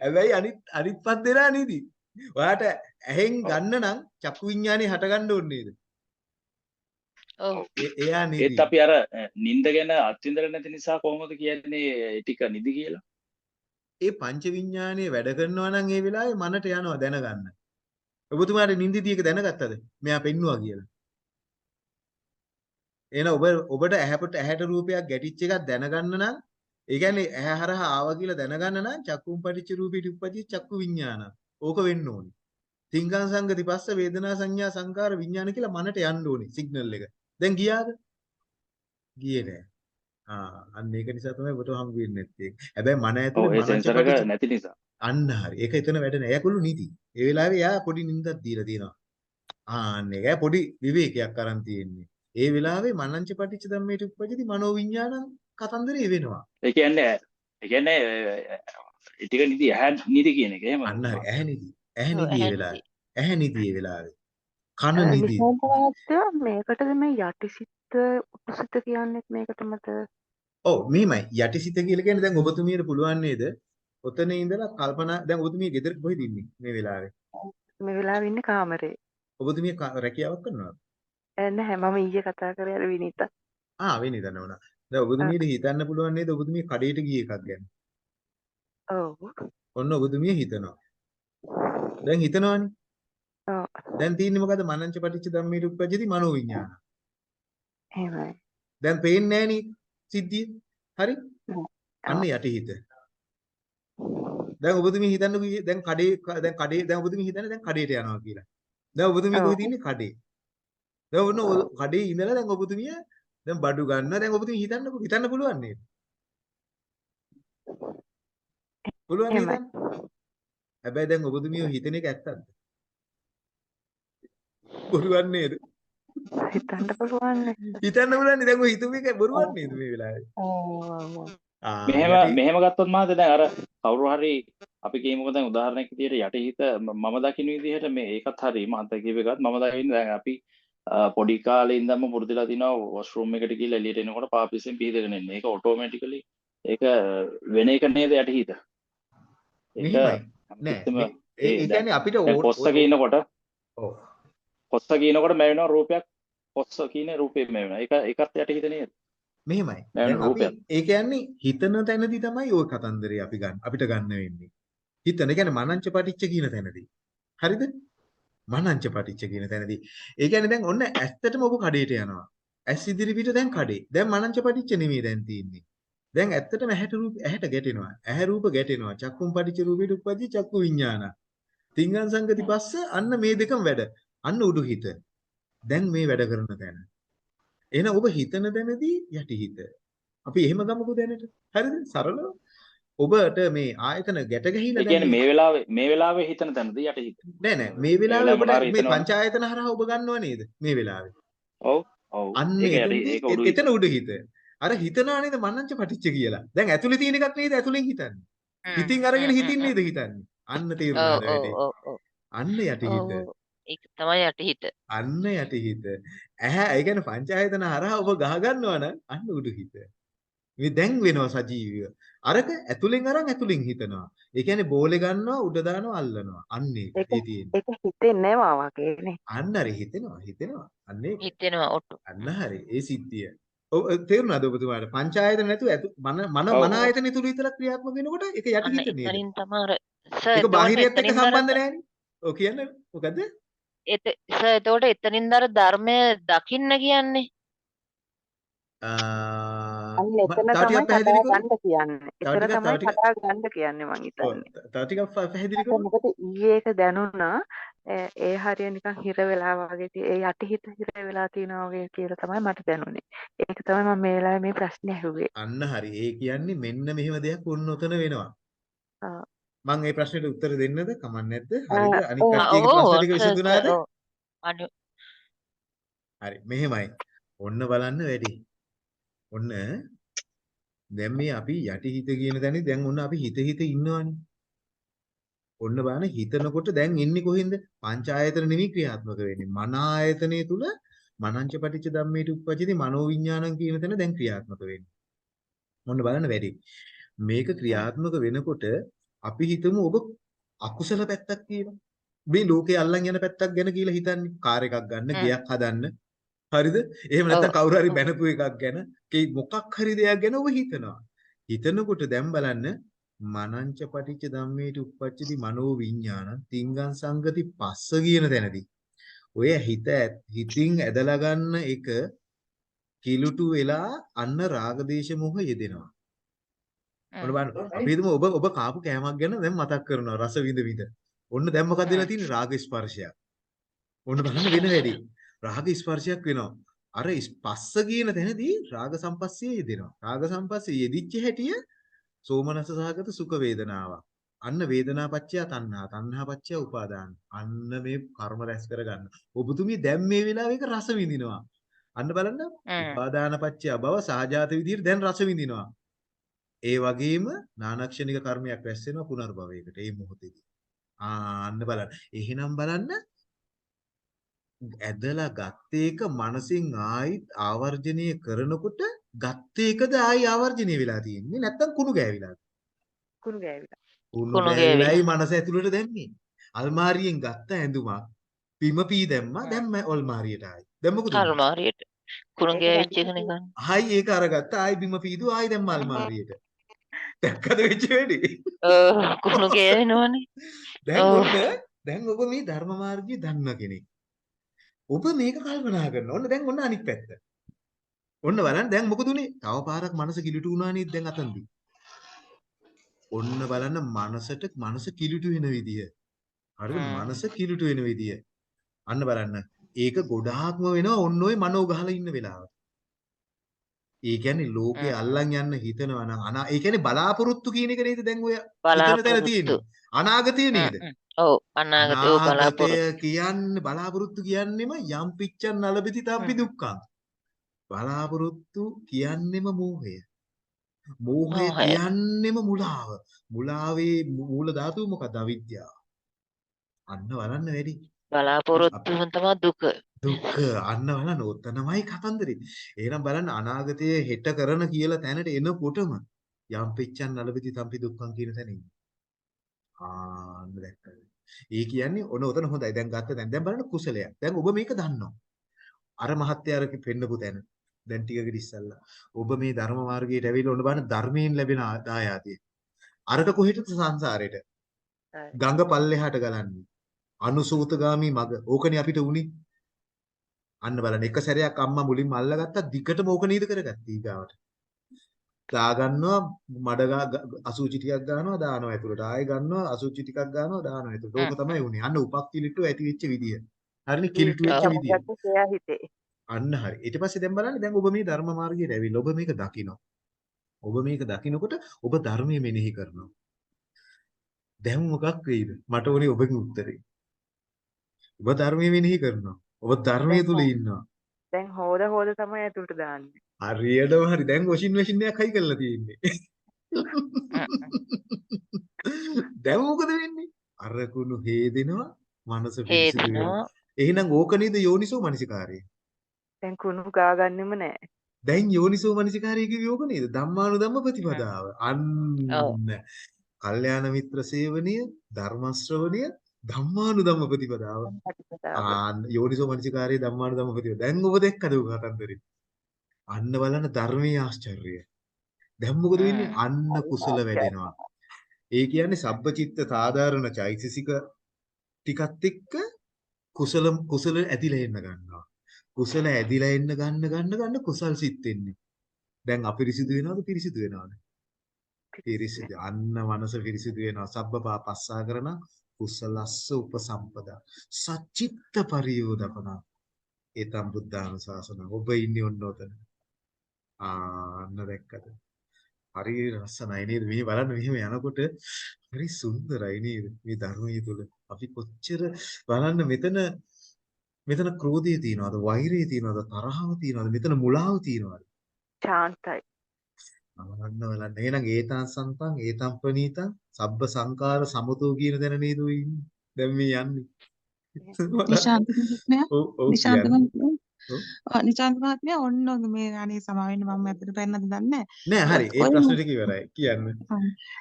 [SPEAKER 1] හැබැයි අනිත් අනිත් පස් දෙනා නිදි. ඔයාට ඇහෙන් ගන්න නම් චක්කු විඥානේ හට ගන්න ඕනේ නේද?
[SPEAKER 3] ඔව්.
[SPEAKER 1] ඒ- එයා.
[SPEAKER 2] ඒත් අපි අර නින්ද ගැන අත්විඳලා නැති නිසා කොහොමද කියන්නේ ඒ ටික නිදි කියලා?
[SPEAKER 1] ඒ පංච විඥානේ වැඩ කරනවා නම් ඒ වෙලාවේ මනට යනවා දැනගන්න. ඔබතුමාට නින්දිදී එක දැනගත්තද? මෙයා පෙන්නවා කියලා. එහෙනම් ඔබ ඔබට ඇහැපට ඇහැට රූපයක් ගැටිච්ච එකක් දැනගන්න නම් ඒ කියන්නේ ඇහැ හරහා ආවා කියලා දැනගන්න නම් චක්කුම් පටිච්ච රූපී ටිප්පටි චක්කු විඥාන. ඕක වෙන්න ඕනේ. තිංගං සංගති පස්ස වේදනා සංඥා සංකාර විඥාන කියලා මනට යන්න ඕනේ සිග්නල් එක. දැන් ගියාද? ගියේ නෑ. ආ අන්න ඒක නිසා තමයි ඔබට හම් වෙන්නේ නැත්තේ. හැබැයි මන ඇතුලේ මනංච
[SPEAKER 2] සෙන්සර් එක නැති නිසා.
[SPEAKER 1] අන්න හරි. ඒක එතන වැඩ නෑ. ඒගොල්ලෝ නිදි. ඒ වෙලාවේ එයා පොඩි නිින්දක් දීලා තියෙනවා. ආන්න ඒක. එයා පොඩි විවේකයක් අරන් තියෙන්නේ. ඒ වෙලාවේ මනංච පටිච්ච ධම්මේට උපජ්ජති මනෝ විඥානං කතන්දරේ වෙනවා.
[SPEAKER 2] ඒ කියන්නේ ඒ කියන්නේ ටික නිදි ඇහැ නිදි කියන එක එහෙම.
[SPEAKER 1] අන්න හරි. ඇහැ නිදි. ඇහැ නිදි වෙලාවේ. ඇහැ නිදි වෙලාවේ. කන නිදි.
[SPEAKER 5] මේකටද මේ යටිසිත උපසිත කියන්නේත් මේකටමද
[SPEAKER 1] ඔව් මෙහිමයි. යටිසිත කියලා කියන්නේ දැන් ඔබතුමියට පුළුවන් නේද? ඔතන ඉඳලා කල්පනා දැන් ඔබතුමිය ගෙදර කොහෙද ඉන්නේ මේ වෙලාවේ?
[SPEAKER 5] මේ වෙලාවෙ ඉන්නේ කාමරේ
[SPEAKER 1] ඔබතුමිය රැකියාවක් කරනවද?
[SPEAKER 5] නැහැ මම ඊයේ කතා කරේ අර විනීත
[SPEAKER 1] ආ වෙන්නේ දන්න වුණා. දැන් ඔබතුමියට හිතන්න පුළුවන් නේද ඔබතුමිය කඩේට ගිය එකක් ගැන?
[SPEAKER 5] ඔව්
[SPEAKER 1] ඔන්න ඔබතුමිය හිතනවා. දැන් හිතනවනේ. දැන් තියෙන්නේ මොකද? මනංච පටිච්ච ධම්මේට උප්පජ්ජති මනෝ විඥාන.
[SPEAKER 5] එහෙමයි
[SPEAKER 1] දැන් පේන්නේ නැහැ සිද්ධිය. හරි? අන්න යටිහිත. දැන් ඔබතුමී හිතන්නකෝ දැන් කඩේ දැන් කඩේ දැන් ඔබතුමී හිතන්නේ දැන් කඩේට යනවා කියලා. දැන් ඔබතුමී. කොහෙද ඉන්නේ කඩේ. දැන් ඔන්න කඩේ ඉඳලා දැන් ඔබතුමිය දැන් බඩු ගන්නවා. දැන් ඔබතුමී හිතන්නකෝ හිතන්න පුළුවන් නේද? පුළුවන්. හිතන්න. හැබැයි දැන් ඔබතුමිය හිතන එක ඇත්තද? බොරුවක් නේද?
[SPEAKER 5] හිතන්න පුළුවන් නේද?
[SPEAKER 1] හිතන්න පුළුවන් නේ දැන් ඔය හිතුව එක බොරුවක් නේද මේ වෙලාවේ?
[SPEAKER 5] ඔව්
[SPEAKER 2] මෙහෙම මෙහෙම ගත්තොත් මහත්තයා දැන් අර කවුරු හරි අපි කියමුකෝ දැන් උදාහරණයක් විදිහට යටිහිත මම දකින්න විදිහට මේ ඒකත් හරි මහත්තයා කියප එකත් මම දකින්නේ දැන් අපි පොඩි කාලේ ඉඳන්ම පුරුදුලා තිනවා වොෂ්රූම් එකට ගිහලා එළියට එනකොට පාපිසෙන් පිහිදගෙන එන්නේ. ඒක ඔටෝමැටිකලි ඒක වෙන එක නේද යටිහිත. ඒක.
[SPEAKER 1] නෑ ඒ කියන්නේ අපිට ඔය-
[SPEAKER 2] කියනකොට
[SPEAKER 1] ඔව්.
[SPEAKER 2] කොස්ස කියනකොට මැවෙනවා රූපයක් කොස්ස කියන රූපේ මැවෙනවා. ඒක ඒකත් යටිහිත නේද?
[SPEAKER 1] මෙහෙමයි. ඒ කියන්නේ හිතන තැනදී තමයි ওই කතන්දරේ අපි ගන්න අපිට ගන්න වෙන්නේ. හිතන කියන්නේ මනංච පටිච්ච කියන තැනදී. හරිද? මනංච පටිච්ච කියන තැනදී. ඒ කියන්නේ දැන් ඔන්න ඇත්තටම ඔබ කඩේට යනවා. ඇස් ඉදිරි පිට දැන් කඩේ. දැන් මනංච පටිච්ච නෙමෙයි දැන් තියෙන්නේ. දැන් ඇත්තටම ඇහැට රූප ඇහැට ගැටෙනවා. ඇහැ රූප ගැටෙනවා. චක්කුම් පටිච්ච රූපේට උප්පජ්ජි චක්කු විඥාන. තිංගං සංගති පස්ස අන්න මේ දෙකම වැඩ. අන්න උඩු හිත. දැන් මේ වැඩ කරන තැන. එහෙනම් ඔබ හිතන තැනදී යටිහිත. අපි එහෙම ගමුකෝ දැනට. හරිද? සරලව. ඔබට මේ ආයතන ගැට ගැහිලා
[SPEAKER 2] ඒ කියන්නේ මේ වෙලාවේ මේ වෙලාවේ හිතන තැනද යටිහිත.
[SPEAKER 1] නෑ නෑ මේ වෙලාවේ ඔබට මේ. පංචායතන හරහා ඔබ ගන්නව නේද? මේ වෙලාවේ.
[SPEAKER 2] ඔව් ඔව්.
[SPEAKER 1] අන්න
[SPEAKER 2] ඒක යටි
[SPEAKER 1] එතනදී
[SPEAKER 2] ඒක උඩු හිත.
[SPEAKER 1] එතන උඩ හිත. අර හිතනා නේද මන්නංච පටිච්ච කියලා. දැන් ඇතුලේ තියෙන එකක් නේද ඇතුලෙන් හිතන්නේ. හිතින් අරගෙන හිතින් නේද හිතන්නේ. අන්න තේරුණාද
[SPEAKER 3] ඔව්
[SPEAKER 1] වැඩේ?
[SPEAKER 3] ඔව් ඔව්
[SPEAKER 1] අන්න යටිහිත.
[SPEAKER 3] ඔව් ඒක තමයි යටිහිත
[SPEAKER 1] අන්න යටිහිත. ඇහැ ඒ කියන්නේ පංචායතන හරහා ඔබ ගහ ගන්නවා නම් අන්න උඩු හිත. මේ දැන් වෙනවා සජීවීව. අරක ඇතුලෙන් අරන් ඇතුලෙන් හිතනවා. ඒ කියන්නේ බෝලේ ගන්නවා උඩ දානවා අල්ලනවා. අන්න ඒක තියෙන්නේ.
[SPEAKER 5] ඒක හිතෙන්නේ නැවා වගේනේ.
[SPEAKER 1] අන්න හරි හිතෙනවා හිතෙනවා. අන්න ඒක.
[SPEAKER 3] හිතෙනවා ඔට්ටු
[SPEAKER 1] අන්න හරි. ඒ සිද්ධිය. ඔව් තේරුණාද ඔබතුමාට? පංචායතන නැතුව මන මන මන. ආයතන තුල විතරක් ක්‍රියාත්මක වෙනකොට ඒක යටිහිත නේද?
[SPEAKER 3] එතනින් තමයි අර සර්
[SPEAKER 1] ඒක බාහිරයත් එක්ක සම්බන්ධ නැහැනේ. ඔව් කියන්නේ මොකද?
[SPEAKER 3] එතකොට එතනින්ද අර ධර්මය දකින්න කියන්නේ
[SPEAKER 5] අන්න එතන තමයි
[SPEAKER 1] පැහැදිලි.
[SPEAKER 5] ගන්න කියන්නේ. එතන තමයි කතා ගන්න කියන්නේ මං
[SPEAKER 1] ඔව්
[SPEAKER 5] හිතන්නේ.
[SPEAKER 1] තව ටිකක් පැහැදිලි කරමු.
[SPEAKER 5] මොකද ඊයේ ඒක දැනුණා ඒ හරිය නිකන් හිර වෙලා වගේ ඒ යටිහිත හිර වෙලා තියෙනවා වගේ කියලා තමයි මට දැනුනේ. ඒක තමයි මම මේ වෙලාවේ මේ ප්‍රශ්නේ ඇහුවේ.
[SPEAKER 1] අන්න හරි. ඒ කියන්නේ මෙන්න මෙහෙම දෙයක් ඔන්න ඔතන වෙනවා. මම මේ ප්‍රශ්නෙට උත්තර දෙන්නද? කමක් නැද්ද? හරිද? අනිත්. කට්ටියගේ ප්‍රශ්න ටික විසඳුණාද?
[SPEAKER 3] අනු
[SPEAKER 1] හරි. මෙහෙමයි. ඔන්න බලන්න වැඩි. ඔන්න දැන් මේ අපි යටිහිත කියන තැනදී දැන් ඔන්න අපි හිත හිත ඉන්නවනේ. ඔන්න බලන්න හිතනකොට දැන් ඉන්නේ කොහෙන්ද? පංචායතන නෙමෙයි ක්‍රියාත්මක වෙන්නේ. මන ආයතනය තුල මනංච පටිච්ච ධම්මේට උප්පජ්ජති මනෝවිඤ්ඤාණං කියන තැන දැන් ක්‍රියාත්මක වෙන්නේ. ඔන්න බලන්න වැඩි. මේක ක්‍රියාත්මක වෙනකොට අපි හිතමු ඔබ අකුසල පැත්තක් කියලා. මේ ලෝකේ අල්ලන් යන පැත්තක් ගැන කියලා හිතන්නේ. කාර් එකක් ගන්න. ගියක් හදන්න. හරිද? එහෙම නැත්නම්. කවුරු හරි බැනපු එකක් ගැන, කේ මොකක් හරි දෙයක් ගැන ඔබ හිතනවා. හිතනකොට දැන් බලන්න මනංච පටිච්ච ධම්මේට උප්පච්චති මනෝ විඤ්ඤාණ තිංගං සංගති පස්ස කියන තැනදී ඔය හිත හිතින් ඇදලා ගන්න එක කිලුටු වෙලා අන්න රාගදේශ මොහ යෙදෙනවා. ඔන්න බලන්න අපි හිතමු ඔබ ඔබ කාපු කෑමක් ගැන දැන් මතක් කරනවා රස විඳ විඳ. ඔන්න දැන් මොකද වෙලා තියෙන්නේ රාග ස්පර්ශයක්. ඔන්න බලන්න වෙන වැඩි. රාග ස්පර්ශයක් වෙනවා. අර ස්පස්ස කියන තැනදී රාග සම්පස්සිය යෙදෙනවා. රාග සම්පස්සිය යෙදිච්ච හැටිය සෝමනස සහගත සුඛ වේදනාවක්. අන්න වේදනාපච්චය තණ්හා, තණ්හාපච්චය උපාදාන. අන්න මේ කර්ම රැස් කරගන්න. ඔබතුමිය දැන් මේ වෙලාවේ රස විඳිනවා. අන්න බලන්න උපාදානපච්චය භව සහජාත විදිහට දැන් රස විඳිනවා. ඒ වගේම නානක්ෂණික කර්මයක් රැස් වෙනවා පුනර්භවයකට ඒ මොහොතේදී. ආ අන්න බලන්න. එහෙනම් බලන්න ඇදලා ගත්ත එක මනසින් ආයිත් ආවර්ජනය කරනකොට ගත්ත එකද ආයි ආවර්ජනය වෙලා තියෙන්නේ නැත්තම් කුණු ගෑවිලාද?
[SPEAKER 5] කුණු ගෑවිලා.
[SPEAKER 1] කුණු
[SPEAKER 3] කුණු
[SPEAKER 1] ගෑවිලායි මනස ඇතුළට දැම්මේ. අල්මාරියෙන් ගත්ත ඇඳුමක් බිම පී දැම්මා දැන් මම අල්මාරියට ආයි. දැන් මොකද?
[SPEAKER 3] අල්මාරියට කුණු ගෑවිච්ච එක නිකන්
[SPEAKER 1] ආයි ඒක අරගත්ත ආයි බිම පීදු ආයි දැම්ම අල්මාරියට. දැක්කද වෙච්ච වෙන්නේ?
[SPEAKER 3] ඔව් කුණු ගෑවෙනවනේ
[SPEAKER 1] දැන්. ඔන්න දැන් ඔබ මේ ධර්ම මාර්ගය දන්න කෙනෙක්. ඔබ මේක කල්පනා කරනවා. ඔන්න දැන් ඔන්න අනිත් පැත්ත. ඔන්න බලන්න දැන් මොකද උනේ? තව පාරක් මනස කිලිටු වුණා නේද දැන් අතනදී. ඔන්න බලන්න මනසට මනස කිලුට වෙන විදිය. හරිද? මනස කිලුට වෙන විදිය. අන්න බලන්න. ඒක ගොඩාක්ම වෙනවා ඔන්න ඔය මනෝ ගහලා ඉන්න වෙලාවට. ඒ කියන්නේ ලෝකේ. අල්ලන් යන්න හිතනවා නම් අනා ඒ කියන්නේ බලාපොරොත්තු කියන එක නේද දැන් ඔය හිතන තැන
[SPEAKER 3] බලාපොරොත්තු
[SPEAKER 1] තියෙන්නේ. අනාගතය නේද?
[SPEAKER 3] ඔව් අනාගතේ ඔව්
[SPEAKER 1] අනාගතය
[SPEAKER 3] බලාපොරොත්තු
[SPEAKER 1] කියන්නේ බලාපොරොත්තු කියන්නෙම යම් පිච්චන් නලබති
[SPEAKER 3] හ්ම්.
[SPEAKER 1] දුක්ඛං. බලාපොරොත්තු කියන්නෙම මෝහය. මෝහය. කියන්නෙම මුලාව. මුලාවේ මූල ධාතුව මොකක්ද? අවිද්‍යාව. අන්න බලන්න වැඩි.
[SPEAKER 3] බලාපොරොත්තුම තමයි දුක.
[SPEAKER 1] දුක්ඛ අන්න බලන්න ඔතනමයි කතන්දරේ. එහෙනම් බලන්න අනාගතයේ හෙට කරන කියලා තැනට එනකොටම යම් පිච්චන් නලබති තම්පි දුක්ඛං කියන තැන ඉන්නේ. ආන්න දැක්කද? ඒ කියන්නේ ඔන්න ඔතන හොඳයි. දැන් ගත්ත දැන් දැන් බලන්න කුසලයක්. දැන් ඔබ මේක දන්නවා. අර මහත්යාරක පෙන්නපු තැන. දැන් ටිකකට ඉස්සල්ලා. ඔබ මේ ධර්ම මාර්ගයට ඇවිල්ලා ඔන්න බලන්න ධර්මයෙන් ලැබෙන ආ- දායාදය. අරක කොහෙටද සංසාරේට? ගඟ පල්ලෙහාට ගලන්නේ. අනුසූතගාමි මග. ඕකනේ අපිට උනේ. අන්න බලන්න එක සැරයක් අම්මා මුලින්ම අල්ලගත්තා දිගටම ඕක නේද කරගත්තී ඊගාවට. දාගන්නවා මඩ ගා ග- අසුචි ටිකක් ගන්නවා දානවා ඇතුළට. ආයෙ ගන්නවා අසුචි ටිකක් ගන්නවා දානවා ඇතුළට. ඕක තමයි උනේ. අන්න උපක්කිලිටු ඇති වෙච්ච විදිය. හරිනේ කිලිටු වෙච්ච. විදිය. අන්න හරි. ඊට පස්සේ දැන් බලන්න දැන් ඔබ මේ ධර්ම මාර්ගයට ඇවිල්ලා ඔබ මේක දකිනවා. ඔබ මේක දකිනකොට ඔබ ධර්මයේ මෙනෙහි කරනවා. දැන් මොකක් වෙයිද? මට ඕනේ ඔබගේ උත්තරේ. ඔබ ධර්මයේ මෙනෙහි කරනවා. ඔබ ධර්මයේ තුල ඉන්නවා.
[SPEAKER 5] දැන් හොද හොද තමයි ඇතුළට දාන්නේ.
[SPEAKER 1] හරියටම හරි. දැන් වොෂින් මැෂින් එකක් හයි කරලා තියෙන්නේ. දැන් මොකද වෙන්නේ? අරකුණු හේදෙනවා, මනස පිරිසිදු වෙනවා. එහෙනම් ඕක නේද යෝනිසෝ මනසිකාරය.
[SPEAKER 5] දැන් කුණු ගාගන්නෙම නෑ.
[SPEAKER 1] දැන් යෝනිසෝ මනසිකාරය කිව්වේ ඕක නේද? ධම්මානුධම්ම ප්‍රතිපදාව. අන්න කල්යාණ මිත්‍ර සේවනය, ධර්ම ශ්‍රවණය, ධම්මානුධම්ම ප්‍රතිපදාව. ආ යෝනිසෝ මනසිකාරය ධම්මානුධම්ම ප්‍රතිපදාව. දැන් ඔබ දැක්කද ඔය කතන්දරේ? අන්න බලන්න ධර්මයේ ආශ්චර්යය. දැන් මොකද වෙන්නේ? අන්න කුසල වැඩෙනවා. ඒ කියන්නේ සබ්බචිත්ත සාධාරණ චෛතසික ටිකත් එක්ක කුසල කුසල ඇදිලා එන්න ගන්නවා. කුසල ඇදිලා එන්න ගන්න ගන්න ගන්න කුසල් සිත් එන්නේ. දැන් අපිරිසිදු වෙනවද පිරිසිදු වෙනවද? පිරිසිදු. අන්න මනස පිරිසිදු වෙනවා. සබ්බ පාපස්සා කරන කුසලස්ස උපසම්පදා. සච්චිත්ත පරියෝදපන. ඒතම් බුද්ධානුශාසන. ඔබ ඉන්නේ ඔන්න ඔතන. ආන්න දැක්කද? හරි ලස්සනයි නේද? මේ බලන්න මෙහෙම යනකොට හරි සුන්දරයි නේද? මේ ධර්මයේ තුල අපි කොච්චර බලන්න මෙතන මෙතන ක්‍රෝධය තියනවාද? වෛරය තියනවාද? තරහව තියනවාද? මෙතන මුලාව තියනවාද?
[SPEAKER 5] ශාන්තයි.
[SPEAKER 1] බලන්න බලන්න. එහෙනම් ඒතං සම්පං ඒතං ප්‍රනීතං සබ්බ සංකාර සමතෝ කියන තැන නේද ඔය ඉන්නේ. දැන් මේ යන්නේ.
[SPEAKER 6] නිශාන්ත මහත්මයා නිශාන්ත. මහත්මයා නිශාන්ත මහත්මයා ඔන්න ඔය මේ අනේ සමා වෙන්න මම ඇත්තට පැන්නද දන්නේ
[SPEAKER 1] නෑ හරි. ඒ ප්‍රශ්න ටික ඉවරයි. කියන්න.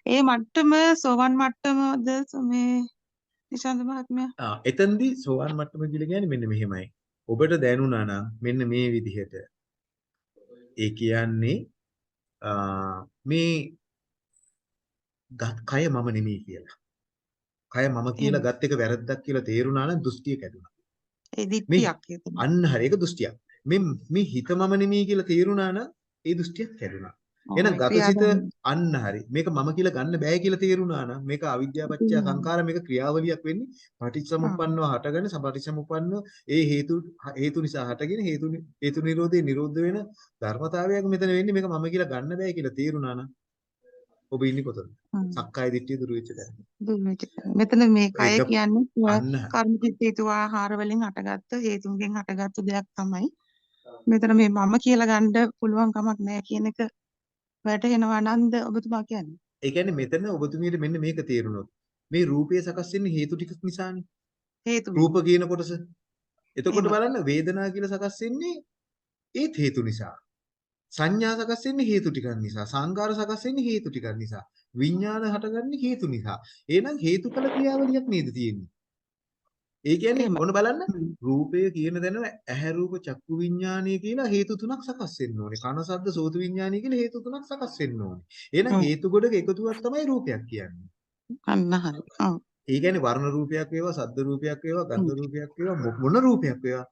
[SPEAKER 6] ඒ මට්ටම සෝවන් මට්ටමද මේ නිශාන්ත මහත්මයා
[SPEAKER 1] ආ එතෙන්දී සෝවාන් මට්ටම කියලා කියන්නේ මෙන්න මෙහෙමයි. ඔබට දැනුණා නම් මෙන්න මේ විදිහට. ඒ කියන්නේ මේ ගත් කය මම නෙමෙයි කියලා. කය මම කියලා ගත් එක වැරද්දක් කියලා තේරුණා නම් දෘෂ්ටිය කැඩුනා.
[SPEAKER 6] ඒ දිට්ඨියක් එතන.
[SPEAKER 1] අන්න හරි ඒක දෘෂ්ටියක්. මේ මේ හිත මම නෙමෙයි කියලා තේරුණා නම් ඒ දෘෂ්ටියක් කැඩුනා. එහෙනම් ගතසිත. අන්න හරි. මේක මම කියලා ගන්න බෑ කියලා තේරුණා නම් මේක අවිද්‍යාපච්චය. සංඛාර මේක ක්‍රියාවලියක් වෙන්නේ පටිච්චසමුප්පන්නව හටගෙන සපටිච්චසමුප්පන්නව ඒ හේතු හේතු නිසා හටගෙන හේතු හේතු නිරෝධේ නිරෝධ වෙන ධර්මතාවයක් මෙතන වෙන්නේ මේක මම කියලා ගන්න බෑ කියලා තේරුණා නම් ඔබ ඉන්නේ කොතනද? සක්කාය දිට්ඨිය දුරු වෙච්ච තැන.
[SPEAKER 6] දුර්වච මෙතන මේ කය කියන්නේ කර්ම චිත්ත හේතු ආහාර වලින් හටගත්ත හේතුන්ගෙන් හටගත්තු දෙයක් තමයි. මෙතන මේ මම කියලා ගන්න පුළුවන් කමක් නැහැ කියන එක වැටහෙනවා නන්ද ඔබතුමා කියන්නේ.
[SPEAKER 1] ඒ කියන්නේ මෙතන ඔබතුමියට මෙන්න මේක තේරුණොත් මේ රූපය සකස් වෙන්නේ හේතු ටිකක් නිසානේ.
[SPEAKER 6] හේතු
[SPEAKER 1] රූප කියන කොටස. එතකොට. බලන්න වේදනා කියලා සකස් වෙන්නේ ඒත් හේතු නිසා. සංඥා සකස් වෙන්නේ හේතු ටිකක් නිසා. සංකාර සකස් වෙන්නේ හේතු ටිකක් නිසා. විඥාන හටගන්නේ හේතු නිසා. එහෙනම් හේතුඵල ක්‍රියාවලියක් නේද තියෙන්නේ. ඒ කියන්නේ. ඔන්න බලන්න. රූපය කියන තැන ඇහැ රූප චක්කු විඥානය කියලා හේතු තුනක් සකස් වෙන්න ඕනේ. කන ශබ්ද සෝත විඥානය කියලා හේතු තුනක් සකස් වෙන්න ඕනේ. එහෙනම්. හේතු ගොඩක එකතුවක් තමයි රූපයක් කියන්නේ.
[SPEAKER 6] අන්න හරි. ඔව්.
[SPEAKER 1] ඒ කියන්නේ වර්ණ රූපයක් වේවා, ශබ්ද රූපයක් වේවා, ගන්ධ රූපයක් වේවා, මොන රූපයක් වේවා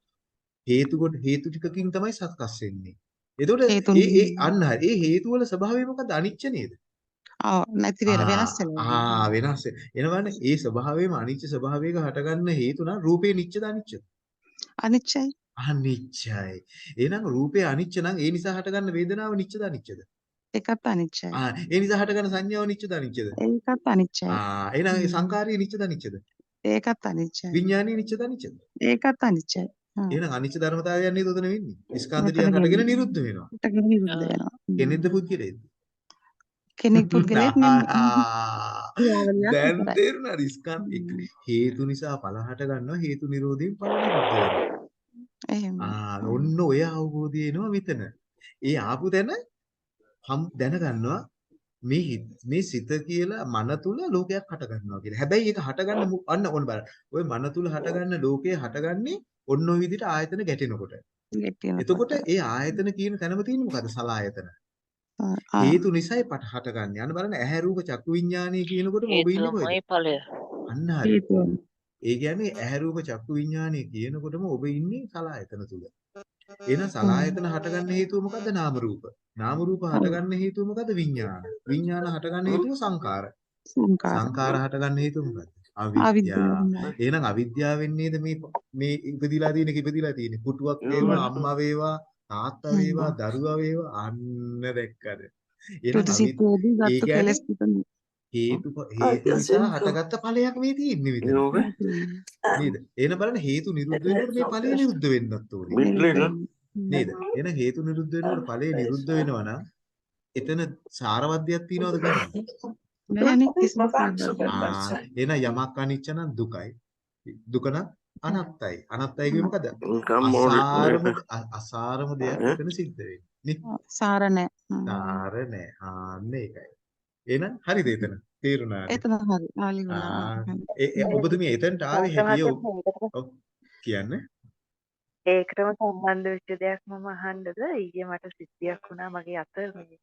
[SPEAKER 1] හේතු කොට හේතු ටිකකින් තමයි සකස් වෙන්නේ. එතකොට ඒ ඒ අන්න හරි. ඒ හේතු වල ස්වභාවය මොකද්ද? අනිච්ච නේද?
[SPEAKER 6] ආ නැති වෙලා වෙනස් වෙලා
[SPEAKER 1] ආ වෙනස් වෙනවනේ ඒ ස්වභාවයම අනිච්ච ස්වභාවයක හටගන්න හේතු නම් රූපේ නිච්චද අනිච්චද?
[SPEAKER 6] අනිච්චයි.
[SPEAKER 1] අනිච්චයි. එහෙනම් රූපේ අනිච්ච නම් ඒ නිසා හටගන්න වේදනාව නිච්චද අනිච්චද?
[SPEAKER 6] ඒකත් අනිච්චයි.
[SPEAKER 1] ආ ඒ නිසා හටගන්න සංඥාව නිච්චද අනිච්චද?
[SPEAKER 6] ඒකත් අනිච්චයි.
[SPEAKER 1] ආ එහෙනම් ඒ සංකාරය නිච්චද අනිච්චද?
[SPEAKER 6] ඒකත් අනිච්චයි.
[SPEAKER 1] විඥානය නිච්චද අනිච්චද?
[SPEAKER 6] ඒකත් අනිච්චයි.
[SPEAKER 1] එහෙනම් අනිච්ච ධර්මතාවයන් නේද උතන වෙන්නේ? ස්කන්ධ
[SPEAKER 6] මෙතන
[SPEAKER 1] හටගෙන. නිරුද්ධ වෙනවා.
[SPEAKER 6] හිතගෙන විරුද්ධ වෙනවා.
[SPEAKER 1] කෙනෙක්ද පුද්ගලයෙක්ද
[SPEAKER 6] කෙනෙක් පුද්ගලයෙක්
[SPEAKER 1] දැන්
[SPEAKER 6] විතරයි.
[SPEAKER 1] තේරුණාද ස්කන්ධ හේතු නිසා ඵල හට ගන්නවා හේතු නිරෝධයෙන්
[SPEAKER 6] එහෙම
[SPEAKER 1] ආ ඔන්න ඔය අවබෝධය එනවා මෙතන. ඒ ආපු තැන හම් දැනගන්නවා මේ මේ සිත කියලා මන තුල ලෝකයක් හට ගන්නවා කියලා. හැබැයි ඒක හටගන්න මු- අන්න ඔන්න බලන්න. ඔය මන තුල හටගන්න ලෝකය හටගන්නේ ඔන්න ඔය විදිහට ආයතන. ගැටෙනකොට. එතකොට ඒ ආයතන කියන තැනම තියෙන්නේ මොකද්ද? සලායතන. හේතු නිසායි පට හටගන්නේ. අන්න බලන්න ඇහැ රූප චක්කු විඥානය කියනකොටම ඔබ ඉන්නේ කොහෙද? අන්න හරි. ඒ කියන්නේ ඇහැ රූප චක්කු විඥානය කියනකොටම ඔබ ඉන්නේ සලායතන තුල. එහෙනම් සලායතන හටගන්න හේතුව මොකද්ද? නාම රූප. නාම රූප හටගන්න හේතුව මොකද්ද? විඥාන. විඥාන හටගන්න හේතුව සංකාර.
[SPEAKER 6] සංකාර.
[SPEAKER 1] හටගන්න හේතුව මොකද්ද? අවිද්‍යාව. එහෙනම් අවිද්‍යාවෙන් නේද මේ මේ ඉපදිලා තියෙන ඉපදිලා තියෙන්නේ. පුටුවක් වේවා, අම්මා වේවා, තාත්තා වේවා, දරුවා වේවා අන්න දැක්කද? එහෙනම් ඒ
[SPEAKER 6] ගත්ත
[SPEAKER 1] කියන්නේ- හේතු හේතු නිසා හටගත්ත ඵලයක් මේ තියෙන්නේ විතර. නේද? එහෙනම් බලන්න හේතු නිරුද්ධ වෙනකොට මේ ඵලය නිරුද්ධ වෙන්නත් ඕනේ. නේද? එහෙනම් හේතු නිරුද්ධ වෙනකොට ඵලය නිරුද්ධ වෙනවා නම් එතන සාරවත්දයක් තියනවද ගන්න?
[SPEAKER 6] නෑනේ.
[SPEAKER 1] එහෙනම් යමක් අනිච්ච නම් දුකයි. දුක නම් අනත්තයි. අනත්තයි කිව්වෙ මොකද? අසාරම අසාරම දෙයක් එතන සිද්ධ වෙන්නේ. නේ?
[SPEAKER 6] සාර නෑ. හ්ම්.
[SPEAKER 1] සාර නෑ. ආන්න ඒකයි. එහෙනම් හරිද එතන? තේරුණාද?
[SPEAKER 6] එතන හරි. ආලි. වුණා.
[SPEAKER 1] ඒ ඔබතුමිය එතනට ආවේ හැටිය කියන්නේ
[SPEAKER 5] ඒකටම සම්බන්ධ වෙච්ච දෙයක් මම අහන්නද ඊයේ මට සිද්ධියක් වුණා මගේ අත මේ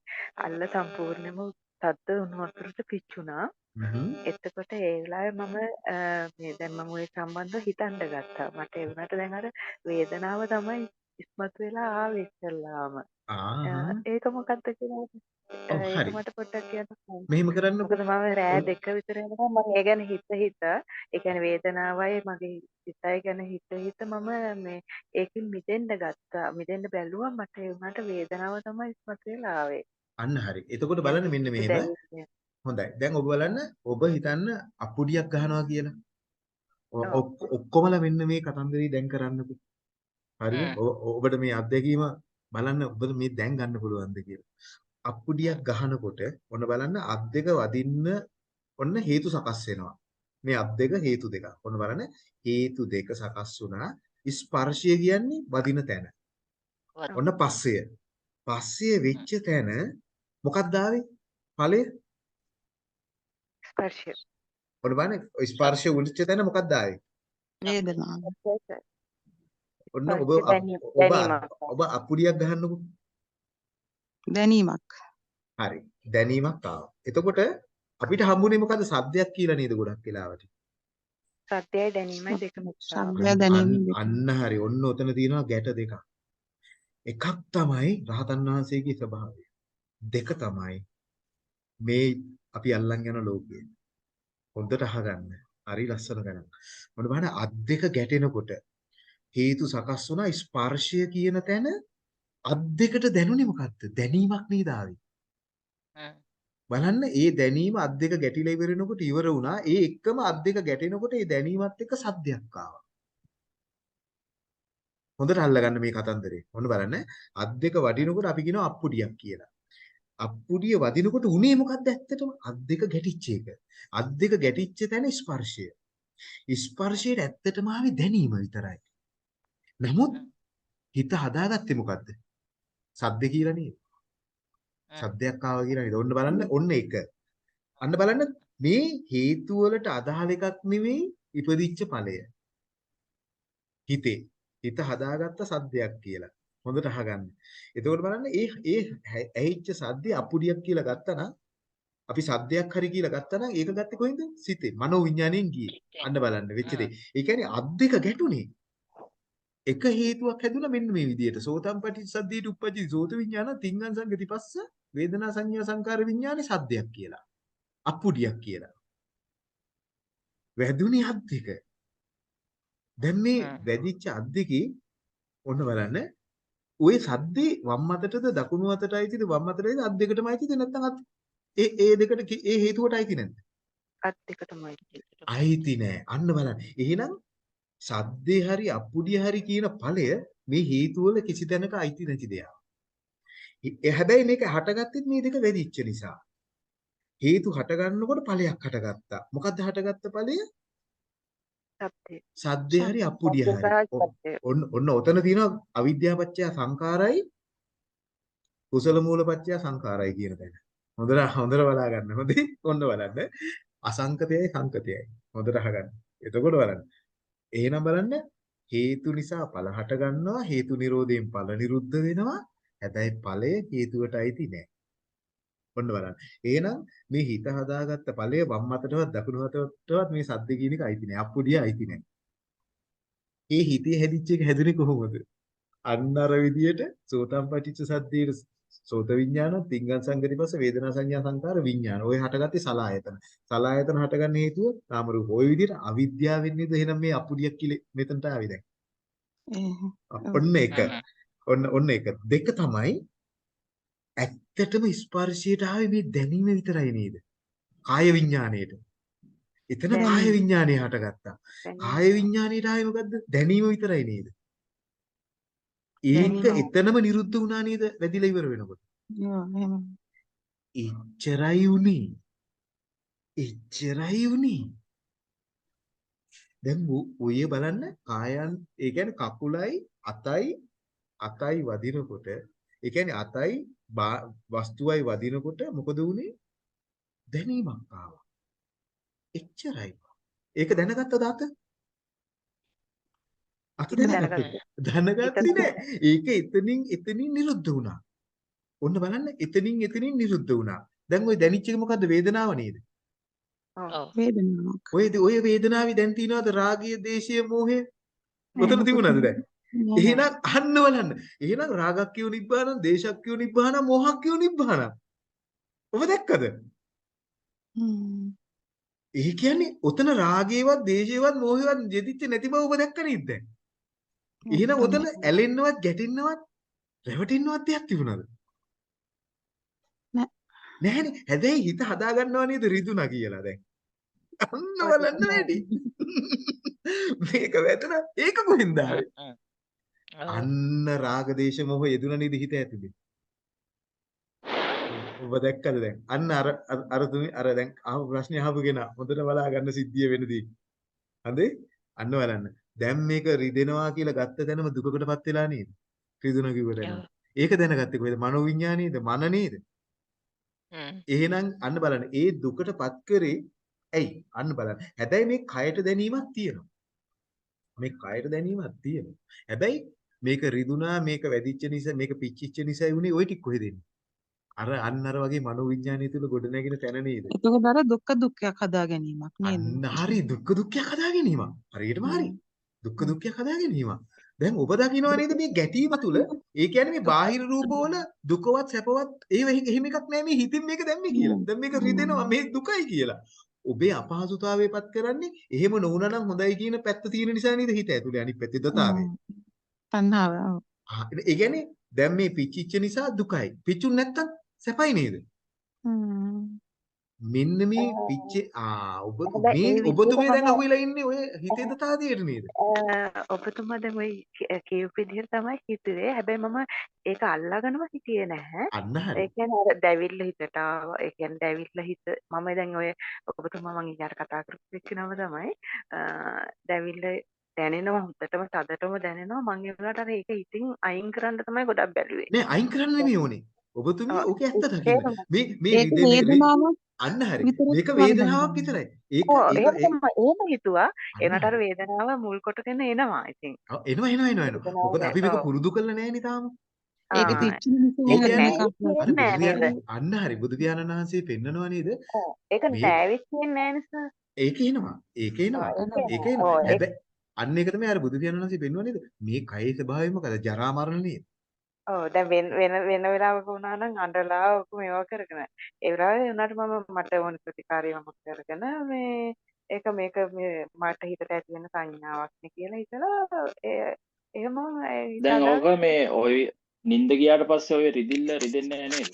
[SPEAKER 5] අල්ල සම්පූර්ණයෙන්ම තද්ද උණු වතුරට පිච්චුණා
[SPEAKER 1] හ්ම්.
[SPEAKER 5] එතකොට ඒ වෙලාවේ මම අ, මේ දැන් මම ඒ සම්බන්ධව හිතන්න ගත්තා මට ඒ වුණාට දැන් අර වේදනාව තමයි ඉස්මතු වෙලා ආවේ ඉස්සෙල්ලාම අ,
[SPEAKER 1] ආ
[SPEAKER 5] ඒක මොකක්ද කියලා අ,
[SPEAKER 1] ඔව්,
[SPEAKER 5] ඒක
[SPEAKER 1] හරි.
[SPEAKER 5] මට පොඩ්ඩක් කියන්න
[SPEAKER 1] මෙහෙම කරන්නකො.
[SPEAKER 5] මොකද මම රෑ දෙක විතර යනකම් මම ඒ ගැන හිත හිත ඒ කියන්නේ වේදනාවයි මගේ හිතයි ගැන හිත හිත මම මේ ඒකෙන් මිදෙන්න ගත්තා මිදෙන්න බැලුවා මට ඒ වුණාට වේදනාව තමයි ඉස්මතු වෙලා ආවේ
[SPEAKER 1] අන්න හරි. එතකොට බලන්න මෙන්න මෙහෙම.
[SPEAKER 5] දැන්
[SPEAKER 1] හොඳයි. දැන් ඔබ බලන්න ඔබ හිතන්න අප්පුඩියක් ගහනවා කියලා. ඔක්කොමලා මෙන්න මේ කතන්දරේ දැන් කරන්නකෝ. ඔ- ඔබට මේ අත්දැකීම බලන්න ඔබට මේ දැන් ගන්න පුළුවන්ද කියලා. අප්පුඩියක් ගහනකොට ඔන්න බලන්න අත් දෙක වදින්න ඔන්න හේතු සකස් වෙනවා. මේ අත් දෙක හේතු දෙකක්. ඔන්න බලන්න හේතු දෙක සකස් වුණා. ස්පර්ශය කියන්නේ වදින තැන. ඔන්න පස්සය. පස්සය වෙච්ච තැන මොකක්ද ආවේ? ඵලය
[SPEAKER 5] ස්පර්ශය
[SPEAKER 1] ඔන්න බලන්න ස්පර්ශය උලිච්ච තැන මොකක්ද ආවේ?
[SPEAKER 6] වේදනාව.
[SPEAKER 1] ඔන්න ඔබ ඔබ. ඔබ අප්පුඩියක් ගහන්නකෝ.
[SPEAKER 6] දැනීමක්.
[SPEAKER 1] හරි. දැනීමක් ආවා. එතකොට අපිට හම්බුනේ මොකද්ද? සද්දයක් කියලා නේද ගොඩක් වෙලාවට.
[SPEAKER 5] සත්‍යයි දැනීමයි දෙකම.
[SPEAKER 6] ශබ්දය දැනීම.
[SPEAKER 1] අන්න හරි. ඔන්න ඔතන තියෙනවා ගැට දෙකක්. එකක් තමයි රහතන් වහන්සේගේ ස්වභාවය. දෙක තමයි මේ අපි අල්ලන් යන ලෝකය. හොඳට අහගන්න. හරි ලස්සන ගණන්. මොන බලන්න අත් දෙක ගැටෙනකොට හේතු සකස් වුණා ස්පර්ශය කියන තැන අත් දෙකට දැනුනේ මොකද්ද? දැනීමක් නේද ආවේ. බලන්න ඒ දැනීම අත් දෙක ගැටිලා ඉවරනකොට ඉවර වුණා. ඒ එක්කම අත් දෙක ගැටෙනකොට ඒ දැනීමත් එක්ක සද්දයක් ආවා. හොඳට අල්ලගන්න මේ කතන්දරේ. ඔන්න බලන්න. අත් දෙක වදිනකොට අපි කියනවා අප්පුඩියක් කියලා. අප්පුඩිය වදිනකොට උනේ මොකද්ද ඇත්තටම? අත් දෙක ගැටිච්ච එක. අත් දෙක ගැටිච්ච තැන ස්පර්ශය. ස්පර්ශයට ඇත්තටම ආවේ දැනීම විතරයි. නමුත් හිත හදාගත්තේ මොකද්ද? සද්ද කියලා නේද? සද්දයක් ආවා කියලා නේද? ඔන්න බලන්න ඔන්න එක. අන්න බලන්න මේ හේතු වලට අදාළ එකක් නෙවෙයි ඉපදිච්ච ඵලය. හිතේ හිත හදාගත්ත සද්දයක් කියලා. හොඳට අහගන්න. එතකොට බලන්න ඒ ඒ ඇහිච්ච සද්දේ අපුඩියක් කියලා ගත්තා නම් අපි සද්දයක් හරි කියලා ගත්තා නම් ඒක ගත්තේ කොහෙන්ද? සිතේ. මනෝ විඥාණයෙන් ගියේ. අන්න බලන්න වෙච්ච දේ. ඒ කියන්නේ අත් දෙක ගැටුනේ. එක හේතුවක් හැදුනා මෙන්න මේ විදිහට. සෝතම් පටිච්චසද්දීට උප්පජ්ජති සෝත විඥාන තිංගං සංගති පස්ස වේදනා සංඥා සංකාර විඥානේ සද්දයක් කියලා. අප්පුඩියක් කියලා. වැදුනේ අත් දෙක. දැන් මේ. වැදිච්ච අත් දෙකේ ඔන්න බලන්න ওই සද්දේ වම් අතටද දකුණු අතට අයිතිද වම් අතටද අත් දෙකටම අයිතිද නැත්නම් අත් ඒ ඒ දෙකට ඒ හේතුවට අයිති නැද්ද?
[SPEAKER 5] අත් දෙකටමයි
[SPEAKER 1] අයිති නෑ. අන්න බලන්න. එහෙනම් සද්දේ හරි අප්පුඩිය හරි කියන ඵලය මේ හේතු වල කිසි තැනක අයිති නැති දෙයක්. හැබැයි මේක හටගත්තෙත් මේ දෙක වැදිච්ච නිසා. හේතු හටගන්නකොට ඵලයක් හටගත්තා. මොකද්ද හටගත්ත ඵලය?
[SPEAKER 5] සත්‍ය
[SPEAKER 1] සද්දේ හරි අප්පුඩිය හරි. ඔන්න ඔන්න ඔතන තියෙනවා අවිද්‍යාපච්චය සංඛාරයි කුසල මූලපච්චය සංඛාරයි කියන තැන. හොඳට හොඳට බලා ගන්න. හොඳේ ඔන්න බලන්න. අසංකතයයි සංකතයයි. හොඳට අහගන්න. එතකොට බලන්න. එහෙනම් බලන්න හේතු නිසා ඵල හට ගන්නවා හේතු නිරෝධයෙන් ඵල නිරුද්ධ වෙනවා. හැබැයි ඵලය හේතුවට අයිති නෑ. ඔන්න බලන්න. එහෙනම් මේ හිත හදාගත්ත ඵලය වම් අතටවත් දකුණු අතටවත් මේ සද්ද කියන එක අයිති නෑ. අප්පුඩිය අයිති නෑ. ඒ හිතේ හැදිච්ච එක හැදුනේ කොහොමද? අන්න අර විදියට සෝතම් පටිච්ච සද්දේට සෝත විඥාන, තිංගං සංගතිපස්ස, වේදනා සංඥා සංකාර විඥාන. ඔය හටගත්තේ සලායතන. සලායතන හටගන්න හේතුව නාම රූප. ওই විදියට අවිද්‍යාවෙන් නේද එහෙනම් මේ අපුඩියක් කිලි මෙතනට ආවේ දැන්. ඔන්න එක. ඔන්න ඔන්න එක. දෙක තමයි ඇත්තටම ස්පර්ශයට ආවේ මේ දැනීම විතරයි නේද? කාය විඥාණයට. එතන කාය. විඥාණය හටගත්තා. කාය විඥාණයට ආවේ මොකද්ද? දැනීම විතරයි නේද? ඒක. එතනම නිරුද්ධ වුණා නේද? වැදිලා ඉවර වෙනකොට. එච්චරයි උනේ. එච්චරයි උනේ. දැන් ඔය බලන්න කායන් ඒ කියන්නේ කකුලයි අතයි අතයි වදිනකොට ඒ කියන්නේ අතයි වස්තුවයි වදිනකොට මොකද උනේ? දැනීමක් ආවා. එච්චරයි. ඒක දැනගත්තද අත? අත දැනගත්තද? දැනගත්තේ නෑ. ඒක එතනින් එතනින් නිරුද්ධ වුණා. ඔන්න බලන්න එතනින් එතනින් නිරුද්ධ වුණා. දැන් ওই දැනිච්ච එක මොකද්ද වේදනාව නේද?
[SPEAKER 3] ඔව්
[SPEAKER 6] වේදනාවක්
[SPEAKER 1] ඔය ඔය වේදනාවේ දැන් තියනවාද රාගය, දේශය, මෝහය? ඔතන තිබුණාද දැන්? එහෙනම් අහන්න බලන්න. එහෙනම් රාගක් කියු නිබ්බාන, දේශක් කියු නිබ්බාන, මෝහක් කියු නිබ්බාන. ඔබ දැක්කද?
[SPEAKER 6] හ්ම්.
[SPEAKER 1] ඒ කියන්නේ ඔතන රාගේවත්, දේශේවත්, මෝහේවත් යෙදිච්ච නැති බව ඔබ දැක්ක නේද දැන්? එහෙනම් ඔතන ඇලෙන්නවත්, ගැටෙන්නවත්, රැවටෙන්නවත් දෙයක් තිබුණාද? නැහැනේ. හැබැයි හිත හදා ගන්නවා නේද රිදුනා කියලා දැන්. අන්න බලන්න වැඩි. මේක වැටුණා. ඒක කොහෙන්ද ආවේ? අන්න රාග දේශ මොහ යෙදුන නේද හිත ඇතුලේ. ඔබ දැක්කද දැන්? අන්න අර අර- තුමි අර දැන් අහපු ප්‍රශ්නේ අහපු කෙනා හොඳට බලා ගන්න සිද්ධිය වෙනදී. හරි? අන්න බලන්න. දැන් මේක රිදෙනවා කියලා ගත්ත තැනම දුකකටපත් වෙලා නේද? රිදුන කිව්ව තැනම. ඒක දැනගත්තේ කොහෙද? මනෝවිඤ්ඤාණයේද? මන නේද? එහෙනම් අන්න බලන්න. ඒ දුකටපත් කරේ ඇයි? අන්න බලන්න. හැබැයි මේ කයට දැනීමක් තියෙනවා. මේ කයට දැනීමක් තියෙනවා. හැබැයි මේක රිදුනා මේක වැදිච්ච නිසා මේක පිච්චිච්ච නිසායි උනේ ওই ටික කොහෙද එන්නේ? අර අන්න අර වගේ මනෝවිඤ්ඤාණය තුල ගොඩ නැගෙන තැන නේද?
[SPEAKER 6] එතකොට අර දුක්ඛ දුක්ඛයක් හදා ගැනීමක් නේද?
[SPEAKER 1] අන්න හරි දුක්ඛ දුක්ඛයක් හදා ගැනීමක්. හරියටම හරි. දුක්ඛ දුක්ඛයක් හදා ගැනීමක්. දැන් ඔබ දකිනවා නේද මේ ගැටීම තුල ඒ කියන්නේ මේ බාහිර රූපවල දුකවත් සැපවත් ඒව එහෙ- එහෙම එකක් නෑ මේ හිතින් මේක දැම්මේ කියලා. දැන් මේක රිදෙනවා මේ දුකයි කියලා. ඔබේ අපහසුතාවයපත් කරන්නේ එහෙම නොවුනා නම් හොඳයි කියන පැත්ත තියෙන නිසා නේද හිත ඇතුලේ අනිත් පැත්තේ දතාවේ.
[SPEAKER 6] තණ්හාව.
[SPEAKER 1] ඒ කියන්නේ දැන් මේ පිච්චිච්ච නිසා දුකයි. පිච්චුන් නැත්තම් සැපයි නේද? මෙන්න මේ පිච්චේ ආ ඔබ මේ ඔබතුමේ දැන් අහුවෙලා ඉන්නේ ඔය හිතේ දතාදියට නේද?
[SPEAKER 5] ඔබතුමා දැන් ওই කියපු විදිහට තමයි හිතුවේ. හැබැයි මම ඒක අල්ලාගෙනම හිටියේ නැහැ.
[SPEAKER 1] අන්න හරි.
[SPEAKER 5] ඒ කියන්නේ අර දැවිල්ල හිතට ආවා. ඒ කියන්නේ දැවිල්ල හිත මම දැන් ඔය ඔබතුමා මං ඊයර කතා කරපු එක්කනම තමයි දැවිල්ල දැනෙනවා හොඳටම තදටම දැනෙනවා මං ඒ වුණාට අර ඒක ඉතින් අයින් කරන්න තමයි ගොඩක් බැලුවේ.
[SPEAKER 1] නෑ අයින් කරන්න නෙමෙයි ඕනේ. ඔබතුමිය
[SPEAKER 5] ඔව්,
[SPEAKER 1] ඕකේ ඇත්ත දකින්න. මේ මේ
[SPEAKER 6] වේදනාවක්
[SPEAKER 1] අන්න හරි. මේක වේදනාවක්. විතරයි. ඒක ඒක
[SPEAKER 5] එහෙම හිතුවා. ඒනට අර. වේදනාව මුල් කොටගෙන එනවා ඉතින්.
[SPEAKER 1] ඔව්, එනවා එනවා එනවා එනවා. මොකද අපි මේක. පුරුදු කරලා නෑනේ තාම.
[SPEAKER 6] ඒක තිච්ච
[SPEAKER 1] අන්න හරි බුදු පියාණන් වහන්සේ පෙන්නනවා නේද?
[SPEAKER 5] ඔව්. ඒක වෙන්නේ නෑ නිසා.
[SPEAKER 1] ඒක එනවා. ඒක එනවා.
[SPEAKER 5] ඒක එනවා.
[SPEAKER 1] හැබැයි අන්න ඒක තමයි අර බුදු පියාණන් වහන්සේ පෙන්වන්නේ නේද? මේ කයේ ස්වභාවය මොකද? ජරා මරණ නේද?
[SPEAKER 5] ඔව් දැන් වෙන වෙන වෙන වෙලාවක වුණා නම් අඬලා ඔක මේවා කරගෙන ඒ වෙලාවේ උනාට මම මට ඕන ප්‍රතිකාරය මම කරගෙන මේ ඒක මේක මේ මට හිතට ඇති වෙන සංඥාවක් නේ කියලා හිතලා එහෙම
[SPEAKER 2] දැන් ඕක මේ ඔය නින්ද ගියාට පස්සේ ඔය රිදිල්ල රිදෙන්නේ නැහැ නේද?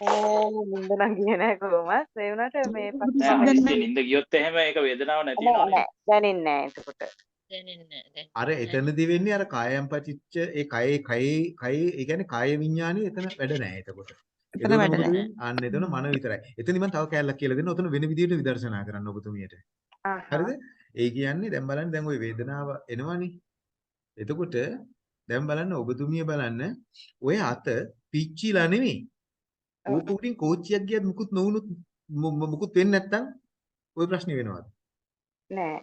[SPEAKER 5] ඕ නින්ද නම් ගියේ නැහැ කොහොමත් ඒ වුණාට මේ පස්සේ
[SPEAKER 2] නින්ද ගියොත් එහෙම ඒක වේදනාවක් නැති.
[SPEAKER 5] නෑ දැනෙන්නේ නැහැ එතකොට
[SPEAKER 3] දැනෙන්නේ නැහැ දැන්.
[SPEAKER 1] අර එතනදී වෙන්නේ අර කායම් පටිච්ච ඒ කයේ කයේ කයේ ඒ කියන්නේ කාය විඥානේ එතන වැඩ නැහැ එතකොට.
[SPEAKER 6] එතන වැඩ නැහැ.
[SPEAKER 1] අන්න එතන මන විතරයි. එතනදි මම තව කෑල්ලක් කියලා දෙන්න. ඔතන වෙන විදිහට විදර්ශනා කරන්න ඔබතුමියට. හරිද? ඒ කියන්නේ දැන් බලන්න දැන් ওই වේදනාව එනවනේ. එතකොට දැන් බලන්න ඔබතුමිය බලන්න ඔය අත පිච්චිලා නෙමෙයි. ඕක උඩින් කෝච්චියක් ගියත් මුකුත් නොවුනොත් මුකුත් වෙන්නේ නැත්තම් ওই ප්‍රශ්නේ වෙනවද?
[SPEAKER 5] නෑ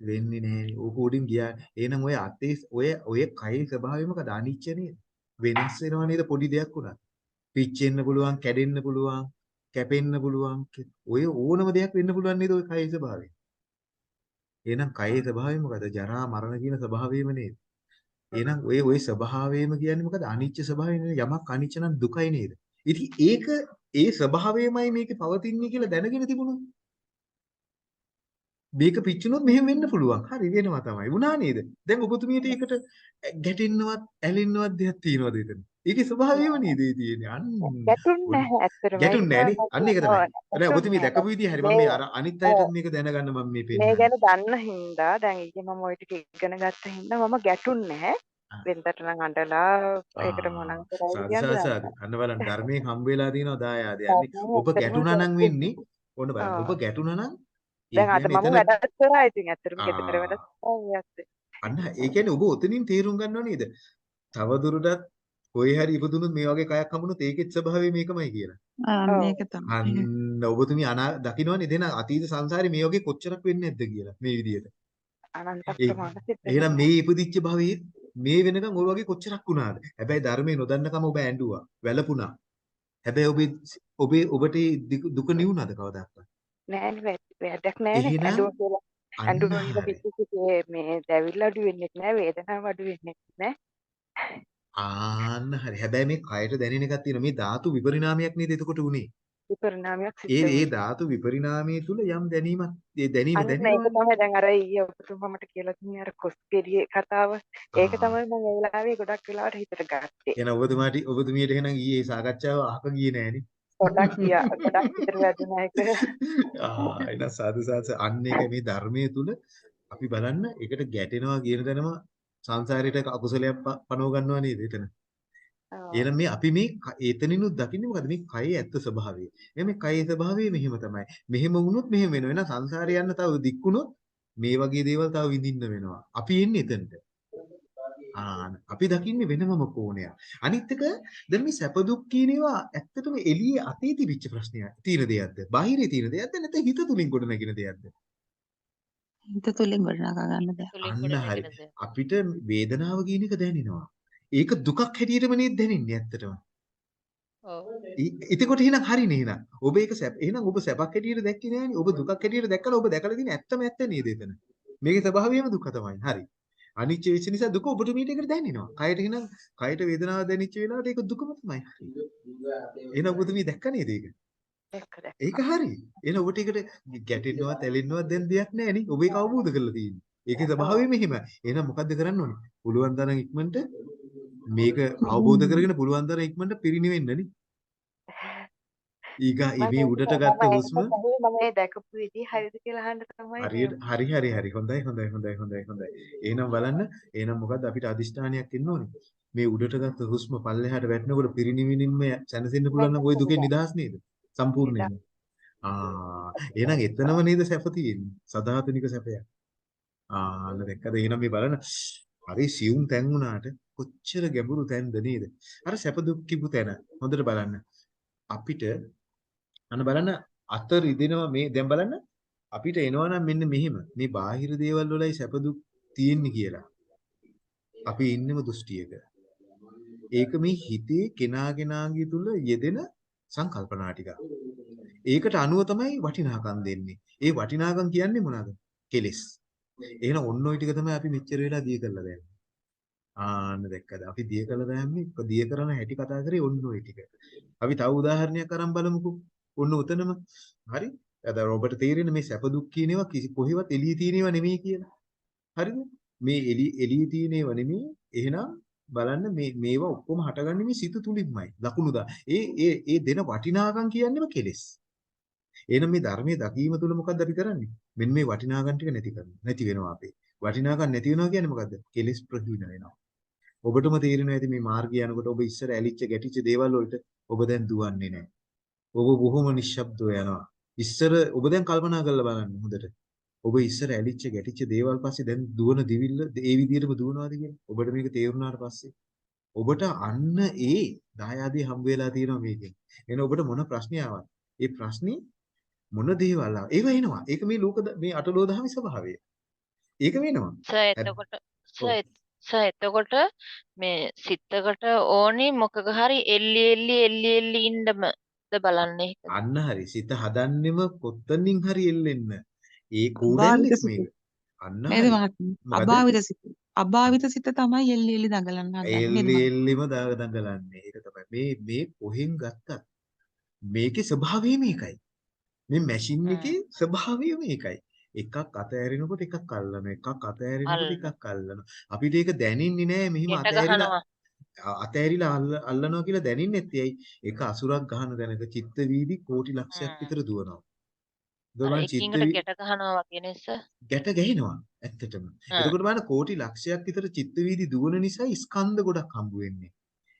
[SPEAKER 1] වෙන්නේ නැහැ. ඕක උඩින් ගියා. එහෙනම් ඔය අතේ ඔය ඔය කයේ ස්වභාවය මොකද? අනිච්ච නේද? වෙනස් වෙනව නේද පොඩි දෙයක් උනත්? පිච්චෙන්න පුළුවන්, කැඩෙන්න පුළුවන්, කැපෙන්න පුළුවන්. ඔය ඕනම දෙයක් වෙන්න පුළුවන් නේද ඔය කයේ ස්වභාවය? එහෙනම් කයේ ස්වභාවය මොකද? ජරා මරණ කියන ස්වභාවයම නේද? එහෙනම් ඔය ඔය ස්වභාවයම කියන්නේ මොකද? අනිච්ච ස්වභාවය නේද? යමක් අනිච්ච නම් දුකයි නේද? ඉතින් ඒක ඒ ස්වභාවයමයි මේකේ පවතින්නේ කියලා දැනගෙන තිබුණොත් මේක පිච්චුනොත් මෙහෙම වෙන්න පුළුවන්. හරි වෙනවා තමයි. වුණා නේද? දැන් ඔබතුමියට ඒකට ගැටෙන්නවත් ඇලෙන්නවත් දෙයක් තියනවද එතන? ඒකේ ස්වභාවයම නේද ඒ තියෙන්නේ. අන්න
[SPEAKER 5] ගැටුන්නේ නැහැ ඇත්තටම
[SPEAKER 1] ගැටුන්නේ නැහැ. අන්න ඒක තමයි. නෑ ඔබතුමිය දැකපු විදිහ හරි. මම මේ අර අනිත් අයටත් මේක දැනගන්න මම මේ
[SPEAKER 5] මේ
[SPEAKER 1] පෙන්නන්නේ.
[SPEAKER 5] ගැන දන්න හින්දා දැන් ඊයේ මම ওই ටික ඉගෙන ගත්ත හින්දා මම ගැටුන්නේ නැහැ. වෙනදට නම් අඬලා ඒකට මොනං
[SPEAKER 1] ආ
[SPEAKER 5] කරයි.
[SPEAKER 1] අන්න බලන්න ධර්මයෙන් හම්බ වෙලා තියෙනවා දායාදයක් නේ.
[SPEAKER 5] ධර්මයෙන්
[SPEAKER 1] ඔබ ගැටුණා නම්. වෙන්නේ ඕන බලන්න.
[SPEAKER 5] ආ.
[SPEAKER 1] ඔබ ගැටුණා නම්
[SPEAKER 5] දැන් අද මම වැඩත් කරා ඉතින් ඇත්තටම ගෙදර
[SPEAKER 1] ආ
[SPEAKER 5] ඒ අස්සේ.
[SPEAKER 1] අන්න ඒ කියන්නේ ඔබ ඔතනින් තේරුම් ගන්නව නේද? තව දුරටත් කොයි හරි ඉපදුනොත් මේ වගේ කයක් හම්බුනොත් ඒකෙත් ස්වභාවය මේකමයි කියලා.
[SPEAKER 5] ඔව්
[SPEAKER 6] ඒක තමයි.
[SPEAKER 1] අන්න ඔබතුමිය අනා දකින්නවනේ දෙන අතීත සංසාරේ මේ වගේ කොච්චරක් වෙන්නේ නැද්ද කියලා මේ විදිහට.
[SPEAKER 5] අනන්ත
[SPEAKER 1] ඒ
[SPEAKER 5] ප්‍රමාණ සිද්ධ
[SPEAKER 1] එහෙනම්. මේ ඉපදිච්ච භවයේ මේ වෙනකන් ওই වගේ කොච්චරක් වුණාද? හැබැයි ධර්මයේ නොදන්නකම ඔබ ඇඬුවා, වැළපුණා. හැබැයි ඔබේ ඔබේ ඔබට දික- නිවුණාද කවදාවත්?
[SPEAKER 5] වැඩ- වැඩක්
[SPEAKER 1] එහෙනම්
[SPEAKER 5] ඇඬුවා ඇඬුවා. පිටිසිතේ මේ දැවිල්ල අඩු වෙන්නේ නැහැ වේදනාව අඩු වෙන්නේ නැහැ.
[SPEAKER 1] ආන්න හරි. හැබැයි මේ කයට දැනෙන එකක් තියෙනවා. මේ ධාතු විපරිණාමයක් නේද එතකොට උනේ?
[SPEAKER 5] විපරිණාමයක් සිද්ධ
[SPEAKER 1] ඒ ඒ
[SPEAKER 5] වෙනවා.
[SPEAKER 1] ධාතු විපරිණාමයේ තුල යම් දැනීමක් ඒ දැනීම
[SPEAKER 5] අන්න ඒක. තමයි දැන් අර ඊයේ ඔබතුමා මට කියලා දුන්නේ අර කොස්ගෙඩියේ කතාව. ඒක. තමයි මම ඒ වෙලාවේ ගොඩක් වෙලාවට හිතට ගත්තේ.
[SPEAKER 1] එහෙනම් ඔබතුමාට ඔබතුමියට එහෙනම් ඊයේ සාකච්ඡාව අහක ගියේ නෑනේ.
[SPEAKER 5] ගොඩක් ගියා ගොඩක් හිතට වැදුනා ඒක.
[SPEAKER 1] ආ එහෙනම් සාදු සාදු අන්න ඒක මේ ධර්මයේ තුල අපි බලන්න ඒකට ගැටෙනවා කියන තැනම සංසාරයට අකුසලයක් පනව ගන්නවා නේද එතන. එහෙනම් මේ අපි මේ එතනිනුත් දකින්නේ මොකද මේ කයේ ඇත්ත ස්වභාවය. එහෙනම් මේ කයේ ස්වභාවය මෙහෙම තමයි. මෙහෙම වුණොත් මෙහෙම වෙනවා. එහෙනම් සංසාරේ යන්න තව දික්ුණොත් මේ වගේ දේවල් තව විඳින්න වෙනවා. අපි එන්නේ එතනට. අපි දකින්නේ වෙනමම කෝණයක්. අනිත් එක දැන් මේ සැප දුක් කියන ඒවා ඇත්තටම එළියේ අතේ තිබිච්ච ප්‍රශ්නයක්. තියෙන දෙයක්ද? බාහිරේ තියෙන දෙයක්ද? නැත්නම් හිත තුලින් ගොඩ නැගින දෙයක්ද?
[SPEAKER 6] හිත තුලින් ගොඩනගා ගන්න දෙයක්.
[SPEAKER 1] අන්න
[SPEAKER 3] ගොඩ
[SPEAKER 1] හරි. අපිට වේදනාව කියන එක දැනෙනවා. ඒක දුකක් හැටියටම නේද දැනෙන්නේ ඇත්තටම.
[SPEAKER 3] ඔව්.
[SPEAKER 1] එතකොට එහෙනම් හරිනේ එහෙනම්. ඔබ ඒක සැප එහෙනම් ඔබ සැපක් හැටියට දැක්කේ නෑනේ. ඔබ දුකක් හැටියට දැක්කලා ඔබ දැකලා තියෙන ඇත්තම ඇත්ත නේද එතන. මේකේ ස්වභාවයම දුක තමයි. හරි. අනිච්ච වෙච්ච නිසා දුක ඔබට මීට එකට දැනෙනවා. කයට එහෙනම් කයට වේදනාව දැනෙච්ච වෙලාවට ඒක දුකම තමයි. එහෙනම් ඔබතුමී දැක්ක නේද ඒක? ඒක හරි. එහෙනම් ඔබට ඒකට ගැටෙන්නවත් ඇලෙන්නවත් දැන් දෙයක් නෑ නේ. ඔබ ඒක අවබෝධ කරලා තියෙන්නේ. ඒකේ ස්වභාවය මෙහිමයි. එහෙනම් මොකද්ද කරන්න ඕනේ? පුළුවන් තරම් ඉක්මනට මේක අවබෝධ කරගෙන පුළුවන් තරම් ඉක්මනට පිරිනිවෙන්න නේ. ඊගා මේ
[SPEAKER 5] ඒක
[SPEAKER 1] උඩට ගත්ත හුස්ම.
[SPEAKER 5] ඒ දැකපු විදිහ හරිද කියලා අහන්න තමයි
[SPEAKER 1] හරියට හරි හරි හරි. හොඳයි හොඳයි හොඳයි හොඳයි හොඳයි. එහෙනම් බලන්න. එහෙනම් මොකද්ද? අපිට අදිෂ්ඨානයක් එන්න ඕනේ. මේ උඩට ගත්ත හුස්ම පල්ලෙහාට වැටෙනකොට පිරිනිවිනින්ම සැනසෙන්න පුළුවන් නම් ওই දුකෙන් නිදහස් නේද? සම්පූර්ණයෙන්ම. ආ. එහෙනම් එතනම නේද සැප තියෙන්නේ? සදාතනික සැපයක්. ආ අන්න දැක්කද? එහෙනම් මේ බලන්න. හරි සියුම් තැන් වුණාට කොච්චර ගැඹුරු තැන්ද නේද අර සැප දුක් කිපු තැන හොඳට බලන්න අපිට අන්න බලන්න අත රිදෙනවා මේ දැන් බලන්න අපිට එනවනම් මෙන්න මෙහෙම මේ බාහිර දේවල් වලයි සැප දුක් තියෙන්නේ කියලා. අපි ඉන්නෙම දෘෂ්ටියක. ඒක මේ හිතේ කෙනාගෙනාගේ තුල යෙදෙන සංකල්පනා ටික. ඒකට අනුව තමයි වටිනාකම් දෙන්නේ. ඒ වටිනාකම් කියන්නේ මොනවාද? කෙලෙස්. එහෙනම් ඔන්න ඔය ටික තමයි අපි මෙච්චර වෙලා දිය කරලා දැම්මේ. ආන්න දැක්කද? අපි දිය කරලා දැම්මේ දිය කරන හැටි කතා කරේ ඔන්න ඔය ටික. අපි තව උදාහරණයක් අරන් බලමුකෝ. ඔන්න උතනම. හරි? දැන් ඔබට තේරෙන මේ සැප දුක් කියන ඒවා කිසි කොහෙවත් එළියේ තියෙන ඒවා නෙමෙයි කියලා. හරිද? මේ එළි එළියේ තියෙන ඒවා නෙමෙයි. එහෙනම් බලන්න මේ මේවා ඔක්කොම හටගන්නේ මේ සිත තුලින්මයි. ලකුණු දා. ඒ ඒ ඒ දෙන වටිනාකම් කියන්නේම කෙලෙස්. එහෙනම් මේ ධර්මයේ දකීම තුල මොකද්ද අපි කරන්නේ? මෙන්න මේ වටිනාකම් ටික නැති කරනවා. නැති වෙනවා අපේ. වටිනාකම් නැති වෙනවා කියන්නේ මොකද්ද? කෙලෙස් ප්‍රහීන වෙනවා. ඔබටම තේරෙනවා ඇති මේ මාර්ගය යනකොට ඔබ ඉස්සර ඇලිච්ච ගැටිච්ච දේවල් වලට ඔබ දැන් දුවන්නේ නැහැ. ඔබ බොහොම නිශ්ශබ්දව යනවා. ඉස්සර ඔබ දැන් කල්පනා කරලා බලන්න හොඳට. ඔබ ඉස්සර ඇලිච්ච ගැටිච්ච දේවල් පස්සේ දැන් දුවන දිවිල්ල ඒ විදිහටම දුවනවාද කියලා. ඔබට මේක තේරුණාට පස්සේ ඔබට අන්න ඒ දායාදී හම්බ වෙලා තියෙනවා මේකෙන්. එහෙනම් ඔබට මොන ප්‍රශ්නය ආවත් ඒ ප්‍රශ්නේ මොන දේවල් ආව ඒව එනවා. ඒක මේ ලෝක මේ අටලෝ දහමේ ස්වභාවය. ඒක වෙනවා.
[SPEAKER 3] සර් එතකොට සර් එතකොට මේ සිතකට ඕනි මොකක හරි එල්ලි එල්ලි එල්ලි එල්ලි ඉන්නම ද බලන්නේ?
[SPEAKER 1] අන්න හරි. සිත හදන්නෙම කොත්තනින් හරි එල්ලෙන්න. ඒ
[SPEAKER 6] සිත.
[SPEAKER 1] මේක. අන්න?
[SPEAKER 6] අභාවිත සිත. අභාවිත සිත තමයි එල්ලි එල්ලි දඟලන්න
[SPEAKER 1] එල්ලි? එල්ලිම දඟලන්නේ. ඒක තමයි. මේ මේ කොහෙන් ගත්තත් මේකේ ස්වභාවය මේකයි. මේ මැෂින්. එකේ ස්වභාවය මේකයි. එකක් අතෑරිනකොට එකක් අල්ලනවා. එකක් අතෑරිනකොට. එකක් අල්ලනවා. අපිට ඒක දැනෙන්නේ නෑ මෙහිම අතෑරිලා අතෑරිලා අල්ල අල්ලනවා කියලා දැනෙන්නේ නැති ඇයි? ඒක අසුරක් ගහන තැනක චිත්ත වීදි කෝටි ලක්ෂයක්. විතර දුවනවා.
[SPEAKER 3] එකින්
[SPEAKER 1] චිත්ත
[SPEAKER 3] ගැට ගහනවා වගේ නේ සර්?
[SPEAKER 1] ගැට ගැහෙනවා ඇත්තටම. එතකොට බලන්න කෝටි ලක්ෂයක් විතර චිත්ත වීදි දුවන නිසා ස්කන්ධ ගොඩක් හම්බ වෙන්නේ.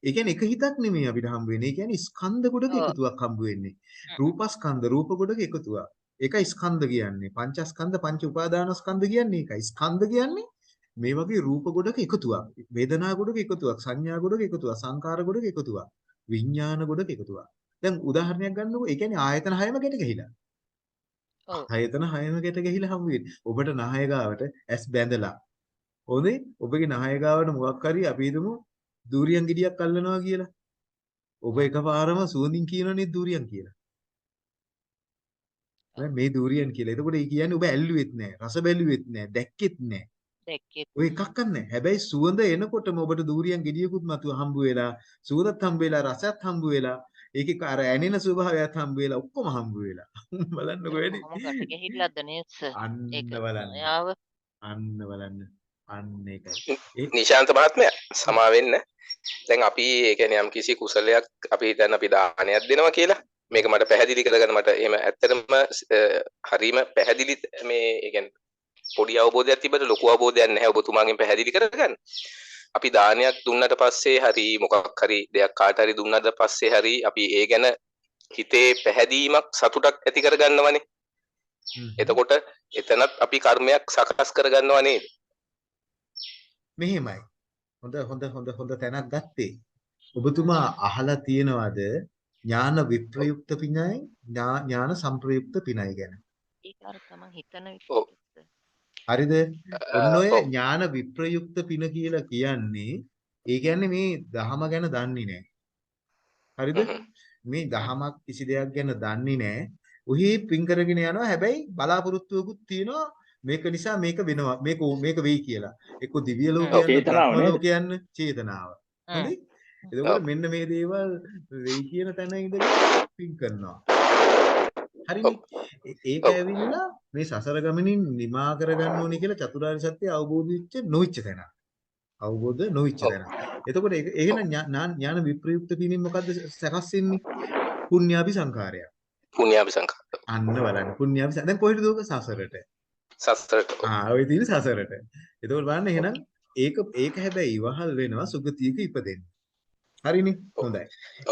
[SPEAKER 1] ඒ කියන්නේ එක හිතක් නෙමෙයි අපිට හම්බ වෙන්නේ. ඒ කියන්නේ ස්කන්ධ ගොඩක. එකතුවක් හම්බ වෙන්නේ. රූපස්කන්ධ රූප ගොඩක එකතුවක්. ඒකයි ස්කන්ධ කියන්නේ. පංචස්කන්ධ පංච උපාදානස්කන්ධ කියන්නේ ඒකයි. ස්කන්ධ කියන්නේ මේ වගේ රූප ගොඩක එකතුවක්. වේදනා ගොඩක එකතුවක්. සංඥා ගොඩක එකතුවක්. සංකාර ගොඩක එකතුවක්. විඥාන ගොඩක එකතුවක්. දැන් උදාහරණයක් ගන්නකො. ඒ කියන්නේ ආයතන හයම ගැට ගැහිලා.
[SPEAKER 3] ඔව්.
[SPEAKER 1] ආයතන හයම ගැට ගැහිලා හම්බ වෙන්නේ. ඔබට නහය ගාවට ඇස් බැඳලා. හොඳේ? ඔබගේ නහය ගාවට මොකක් හරි අපි හිතමු දූරියන් ගෙඩියක් අල්ලනවා කියලා. ඔබ එකපාරම සුවඳින් කියනනේ දූරියන් කියලා. මේ දූරියන් කියලා. එතකොට ඒ කියන්නේ ඔබ ඇල්ලුවෙත් නැහැ, රස බැලුවෙත් නැහැ, දැක්කෙත් නැහැ.
[SPEAKER 3] දැක්කේ
[SPEAKER 1] ඔය එකක් නැහැ. හැබැයි සුවඳ එනකොටම ඔබට දූරියන් ගෙඩියකුත් මතුව හම්බ වෙලා, සුවඳත් හම්බ වෙලා, රසත් හම්බ වෙලා, ඒකේ අර ඇනෙන ස්වභාවයත් හම්බ වෙලා, ඔක්කොම හම්බ වෙලා. බලන්නකො වැඩි.
[SPEAKER 3] කොහොම ගැට ගැහිල්ලක්ද නේද සර්?
[SPEAKER 1] අන්න බලන්න. අන්න බලන්න. අන්න ඒකයි.
[SPEAKER 4] නිශාන්ත මහත්මයා සමා වෙන්න. දැන් අපි ඒ කියන්නේ යම් කිසි කුසලයක් අපි දැන් අපි දානයක් දෙනවා කියලා. මේක මට පැහැදිලි කරගන්න මට එහෙම ඇත්තටම හරීම පැහැදිලි මේ කියන්නේ පොඩි අවබෝධයක් තිබ්බට ලොකු අවබෝධයක් නැහැ ඔබතුමාගෙන් පැහැදිලි කරගන්න. අපි දානයක් දුන්නට පස්සේ හරි මොකක් හරි දෙයක් කාට හරි දුන්නට පස්සේ හරි අපි ඒ ගැන හිතේ පැහැදීමක් සතුටක් ඇති කරගන්නවනේ. එතකොට එතනත් අපි කර්මයක් සකස් කරගන්නවා නේද?
[SPEAKER 1] මෙහෙමයි. හොඳ හොඳ හොඳ හොඳ තැනක් ගත්තේ. ඔබතුමා අහලා තියෙනවද ඥාන විප්‍රයුක්ත පිනයි ඥා- ඥාන සංප්‍රයුක්ත පිනයි ගැන?
[SPEAKER 3] ඒක අර තමන් හිතන. විදිහට
[SPEAKER 1] හරිද? ඔන්න ඔය. ඥාන විප්‍රයුක්ත පින කියලා කියන්නේ ඒ කියන්නේ මේ දහම ගැන දන්නේ නැහැ. හරිද? මේ දහමක් කිසි දෙයක් ගැන දන්නේ නැහැ. උහි පින් කරගෙන යනවා. හැබැයි බලාපොරොත්තුවකුත් තියෙනවා මේක නිසා මේක වෙනවා. මේක මේක වෙයි කියලා. එක්ක දිව්‍ය
[SPEAKER 2] ඔව්,
[SPEAKER 1] ලෝකයන්
[SPEAKER 2] චේතනාව
[SPEAKER 1] බ්‍රහ්ම එතකොට මෙන්න මේ දේවල් වෙයි කියන තැන ඉඳලා පින් කරනවා. ඒ- ඒක. ඇවිල්ලා මේ සසර ගමනින් නිමා කරගන්න ඕනේ කියලා චතුරාර්ය සත්‍ය අවබෝධ වෙච්ච නොවිච්ච තැන. අවබෝධ නොවිච්ච. තැන. එතකොට ඒක එහෙනම් ඥාන විප්‍රයුක්ත පිනින් මොකද්ද සකස් වෙන්නේ? පුණ්‍යාභි සංඛාරය.
[SPEAKER 4] පුණ්‍යාභි සංඛාර.
[SPEAKER 1] අන්න බලන්න. පුණ්‍යාභි දැන් කොහෙටද ඕක සසරට.
[SPEAKER 4] සසරට.
[SPEAKER 1] ආ ඔය තියෙන සසරට. එතකොට බලන්න එහෙනම් ඒක ඒක හැබැයි ඉවහල් වෙනවා සුගතියක ඉපදෙන්න. හරිනේ? හොඳයි.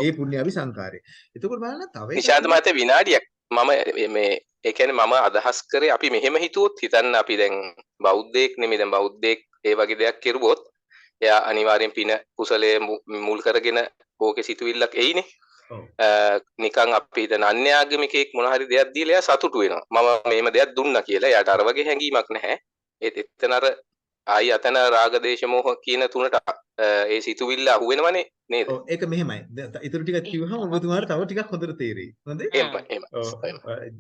[SPEAKER 1] ඒ පුණ්‍යාභි සංඛාරය. එතකොට බලන්න තව
[SPEAKER 4] නිශාන්ත මහත්තයා විනාඩියක්. මම මේ ඒ කියන්නේ මම අදහස් කරේ අපි මෙහෙම හිතුවොත් හිතන්න අපි දැන් බෞද්ධයෙක් නෙමෙයි. දැන් බෞද්ධයෙක් ඒ වගේ දෙයක් කෙරුවොත් එයා අනිවාර්යෙන් පින කුසලයේ මුල් කරගෙන ඕකේ සිතුවිල්ලක් එයිනේ. නිකන් අපි හිතන අන්‍යාගමිකයෙක් මොන හරි දෙයක් දීලා එයා සතුටු වෙනවා. මම මෙහෙම දෙයක් දුන්නා කියලා. එයාට අර වගේ හැඟීමක් නැහැ. ඒත් එතන අර ආයි අතන රාග දේශ මොහ කියන තුනට ඒ සිතුවිල්ල අහු වෙනවනේ නේද
[SPEAKER 1] ඔව් ඒක මෙහෙමයි. ඊටු ටිකක් කිව්වහම ඔබතුමාට තව ටිකක් හොඳට තේරෙයි. හොඳේ?
[SPEAKER 4] එහෙම එහෙම
[SPEAKER 1] ඔව්.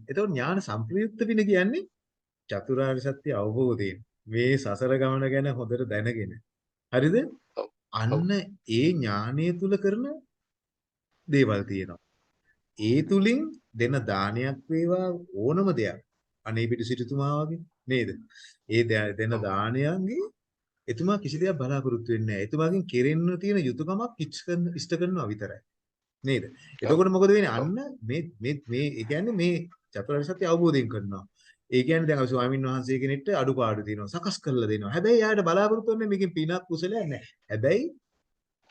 [SPEAKER 1] එතකොට ඥාන සංප්‍රයුක්ත පින කියන්නේ චතුරාර්ය සත්‍ය අවබෝධයෙන් මේ සසර ගමන ගැන හොඳට දැනගෙන. හරිද? අන්න ඒ ඥානය තුල කරන දේවල් තියෙනවා. ඒ තුලින් දෙන දානයක් වේවා ඕනම දෙයක්. අනේ පිටු සිටුතුමා වගේ නේද? ඒ දෙන දානයන්ගේ එතුමා කිසි දෙයක් බලාපොරොත්තු වෙන්නේ නැහැ. එතුමාගෙන් කෙරෙන්න තියෙන යුතුයකමක් ඉෂ්ට කරන ඉෂ්ට කරනවා විතරයි. නේද? එතකොට මොකද වෙන්නේ? අන්න මේ මේ මේ ඒ කියන්නේ මේ චතුරාර්ය සත්‍ය අවබෝධයෙන් කරනවා. ඒ කියන්නේ දැන් අපි ස්වාමින් වහන්සේ කෙනෙක්ට අඩුපාඩු තියෙනවා. සකස් කරලා දෙනවා. හැබැයි යාට බලාපොරොත්තු වෙන්නේ මේකෙන් පිනක් කුසලයක් නැහැ. හැබැයි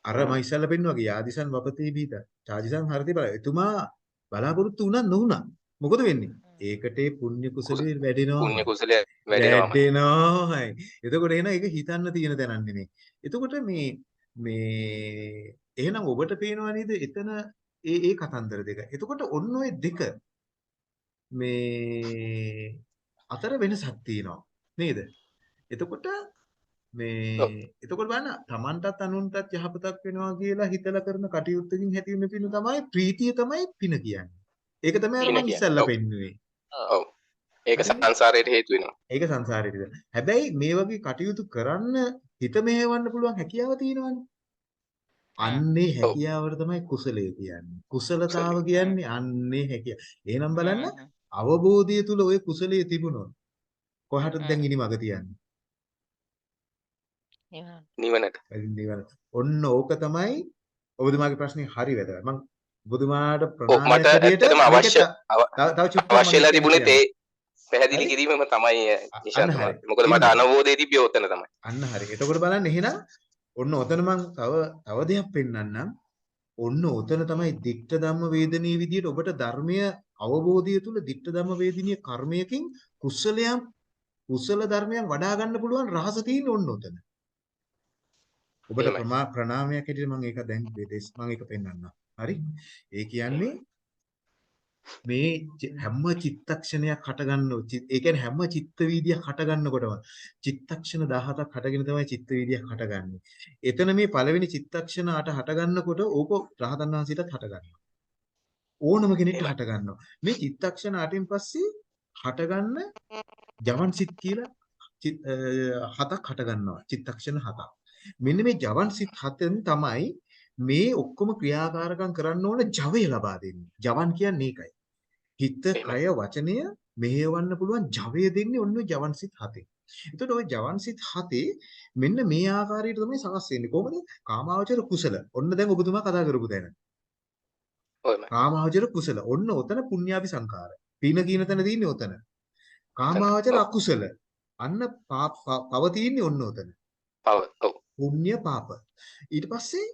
[SPEAKER 1] අර මම ඉස්සල්ලා පෙන්නුවා වගේ යාදිසන් වපතේ බීත. චාදිසන් හරති බල. එතුමා බලාපොරොත්තු වුණා නොවුණා. මොකද වෙන්නේ? ඒකට පුණ්‍ය කුසලයේ වැඩෙනවා.
[SPEAKER 4] පුණ්‍ය කුසලය වැඩෙනවා.
[SPEAKER 1] එතකොට එන ඒක හිතන්න තියෙන තැනක් නෙමෙයි. එතකොට මේ මේ එහෙනම් ඔබට පේනවා නේද එතන ඒ ඒ කතන්දර දෙක. එතකොට ඔන්න ඔය දෙක මේ අතර වෙනසක් තියෙනවා. නේද? එතකොට මේ එතකොට බලන්න Tamanටත් අනුන්ටත් යහපතක් වෙනවා කියලා හිතලා කරන කටයුත්තකින් ඇති වෙන පින තමයි ප්‍රීතිය තමයි පින කියන්නේ. ඒක තමයි අර මම. ඉස්සල්ලා. පෙන්නුවේ.
[SPEAKER 4] ඔව් ඒක සංසාරයට හේතු වෙනවා
[SPEAKER 1] ඒක ඉඳන්. හැබැයි මේ වගේ කටයුතු කරන්න හිත මෙහෙවන්න පුළුවන් හැකියාව තියෙනවනේ. අන්නේ හැකියාවට තමයි කුසලය කියන්නේ. කුසලතාව. කියන්නේ අන්නේ හැකියාව. එහෙනම් බලන්න අවබෝධය තුල ওই කුසලයේ තිබුණොත් කොහටද දැන් ඉනි මග තියන්නේ?
[SPEAKER 3] නිවන.
[SPEAKER 4] නිවනට
[SPEAKER 1] ඉතින් නිවන. ඔන්න ඕක තමයි ඔබතුමාගේ ප්‍රශ්නේ හරි වැදගත්. මම ඔබතුමාට
[SPEAKER 4] ඔව්
[SPEAKER 1] ප්‍රමාණයක්
[SPEAKER 4] මට
[SPEAKER 1] හැටියට
[SPEAKER 4] අවශ්‍ය
[SPEAKER 1] ත-
[SPEAKER 4] අවශ්‍යලා තිබුණේ. ඒ පැහැදිලි? කිරීමම තමයි නිශාන්ත. මොකද මට. අනවබෝධය තිබ්බේ ඔතන තමයි.
[SPEAKER 1] අන්න හරි. එතකොට බලන්න එහෙනම් ඔන්න ඔතන මම තව තව දෙයක් පෙන්වන්නම්. ඔන්න ඔතන තමයි ditta ධම්ම වේදනීය විදියට ඔබට ධර්මය අවබෝධය තුල ditta ධම්ම වේදිනිය කර්මයකින් කුසලයන් කුසල ධර්මයන් වඩා ගන්න පුළුවන් රහස තියෙන්නේ ඔන්න ඔතන. ඔබට. ප්‍රමා ප්‍රණාමයක් හැටියට මම ඒක දැන් මම ඒක පෙන්වන්නම්. හරි? ඒ කියන්නේ මේ චි- හැම චිත්තක්ෂණයක් හටගන්නව චි- ඒ කියන්නේ හැම චිත්ත වීදියක් හටගන්නකොටම චිත්තක්ෂණ 17ක් හටගෙන තමයි චිත්ත වීදියක් හටගන්නේ. එතන මේ පළවෙනි චිත්තක්ෂණ අට හටගන්නකොට ඕක රහතන් වහන්සේටත් හටගන්නවා. ඕනම කෙනෙක්ට හටගන්නවා. මේ චිත්තක්ෂණ අටෙන් පස්සේ හටගන්න ජවන් සිත් කියලා චිත්- අ, හතක් හටගන්නවා. චිත්තක්ෂණ හතක්. මෙන්න මේ ජවන් සිත් හතෙන් තමයි මේ ඔක්කොම ක්‍රියාකාරකම් කරන්න ඕන ජවය ලබා දෙන්නේ. ජවන් කියන්නේ ඒකයි. හිත, කය, වචනය මෙහෙවන්න පුළුවන් ජවය දෙන්නේ ඔන්න ජවන් සිත් හතේ. එතකොට ওই ජවන් සිත් හතේ මෙන්න මේ ආකාරයට තමයි සකස් වෙන්නේ. කොහොමද? කාමාවචර කුසල. ඔන්න දැන් ඔබතුමා කතා කරපු තැන.
[SPEAKER 4] ඔයමයි.
[SPEAKER 1] කාමාවචර කුසල. ඔන්න ඔතන පුඤ්ඤාභි සංඛාර. පින කියන තැන තියෙන්නේ ඔතන. කාමාවචර අකුසල. අන්න පව තියෙන්නේ ඔන්න ඔතන.
[SPEAKER 4] පව. ඔව්.
[SPEAKER 1] පුණ්‍ය පාප. ඊට පස්සේ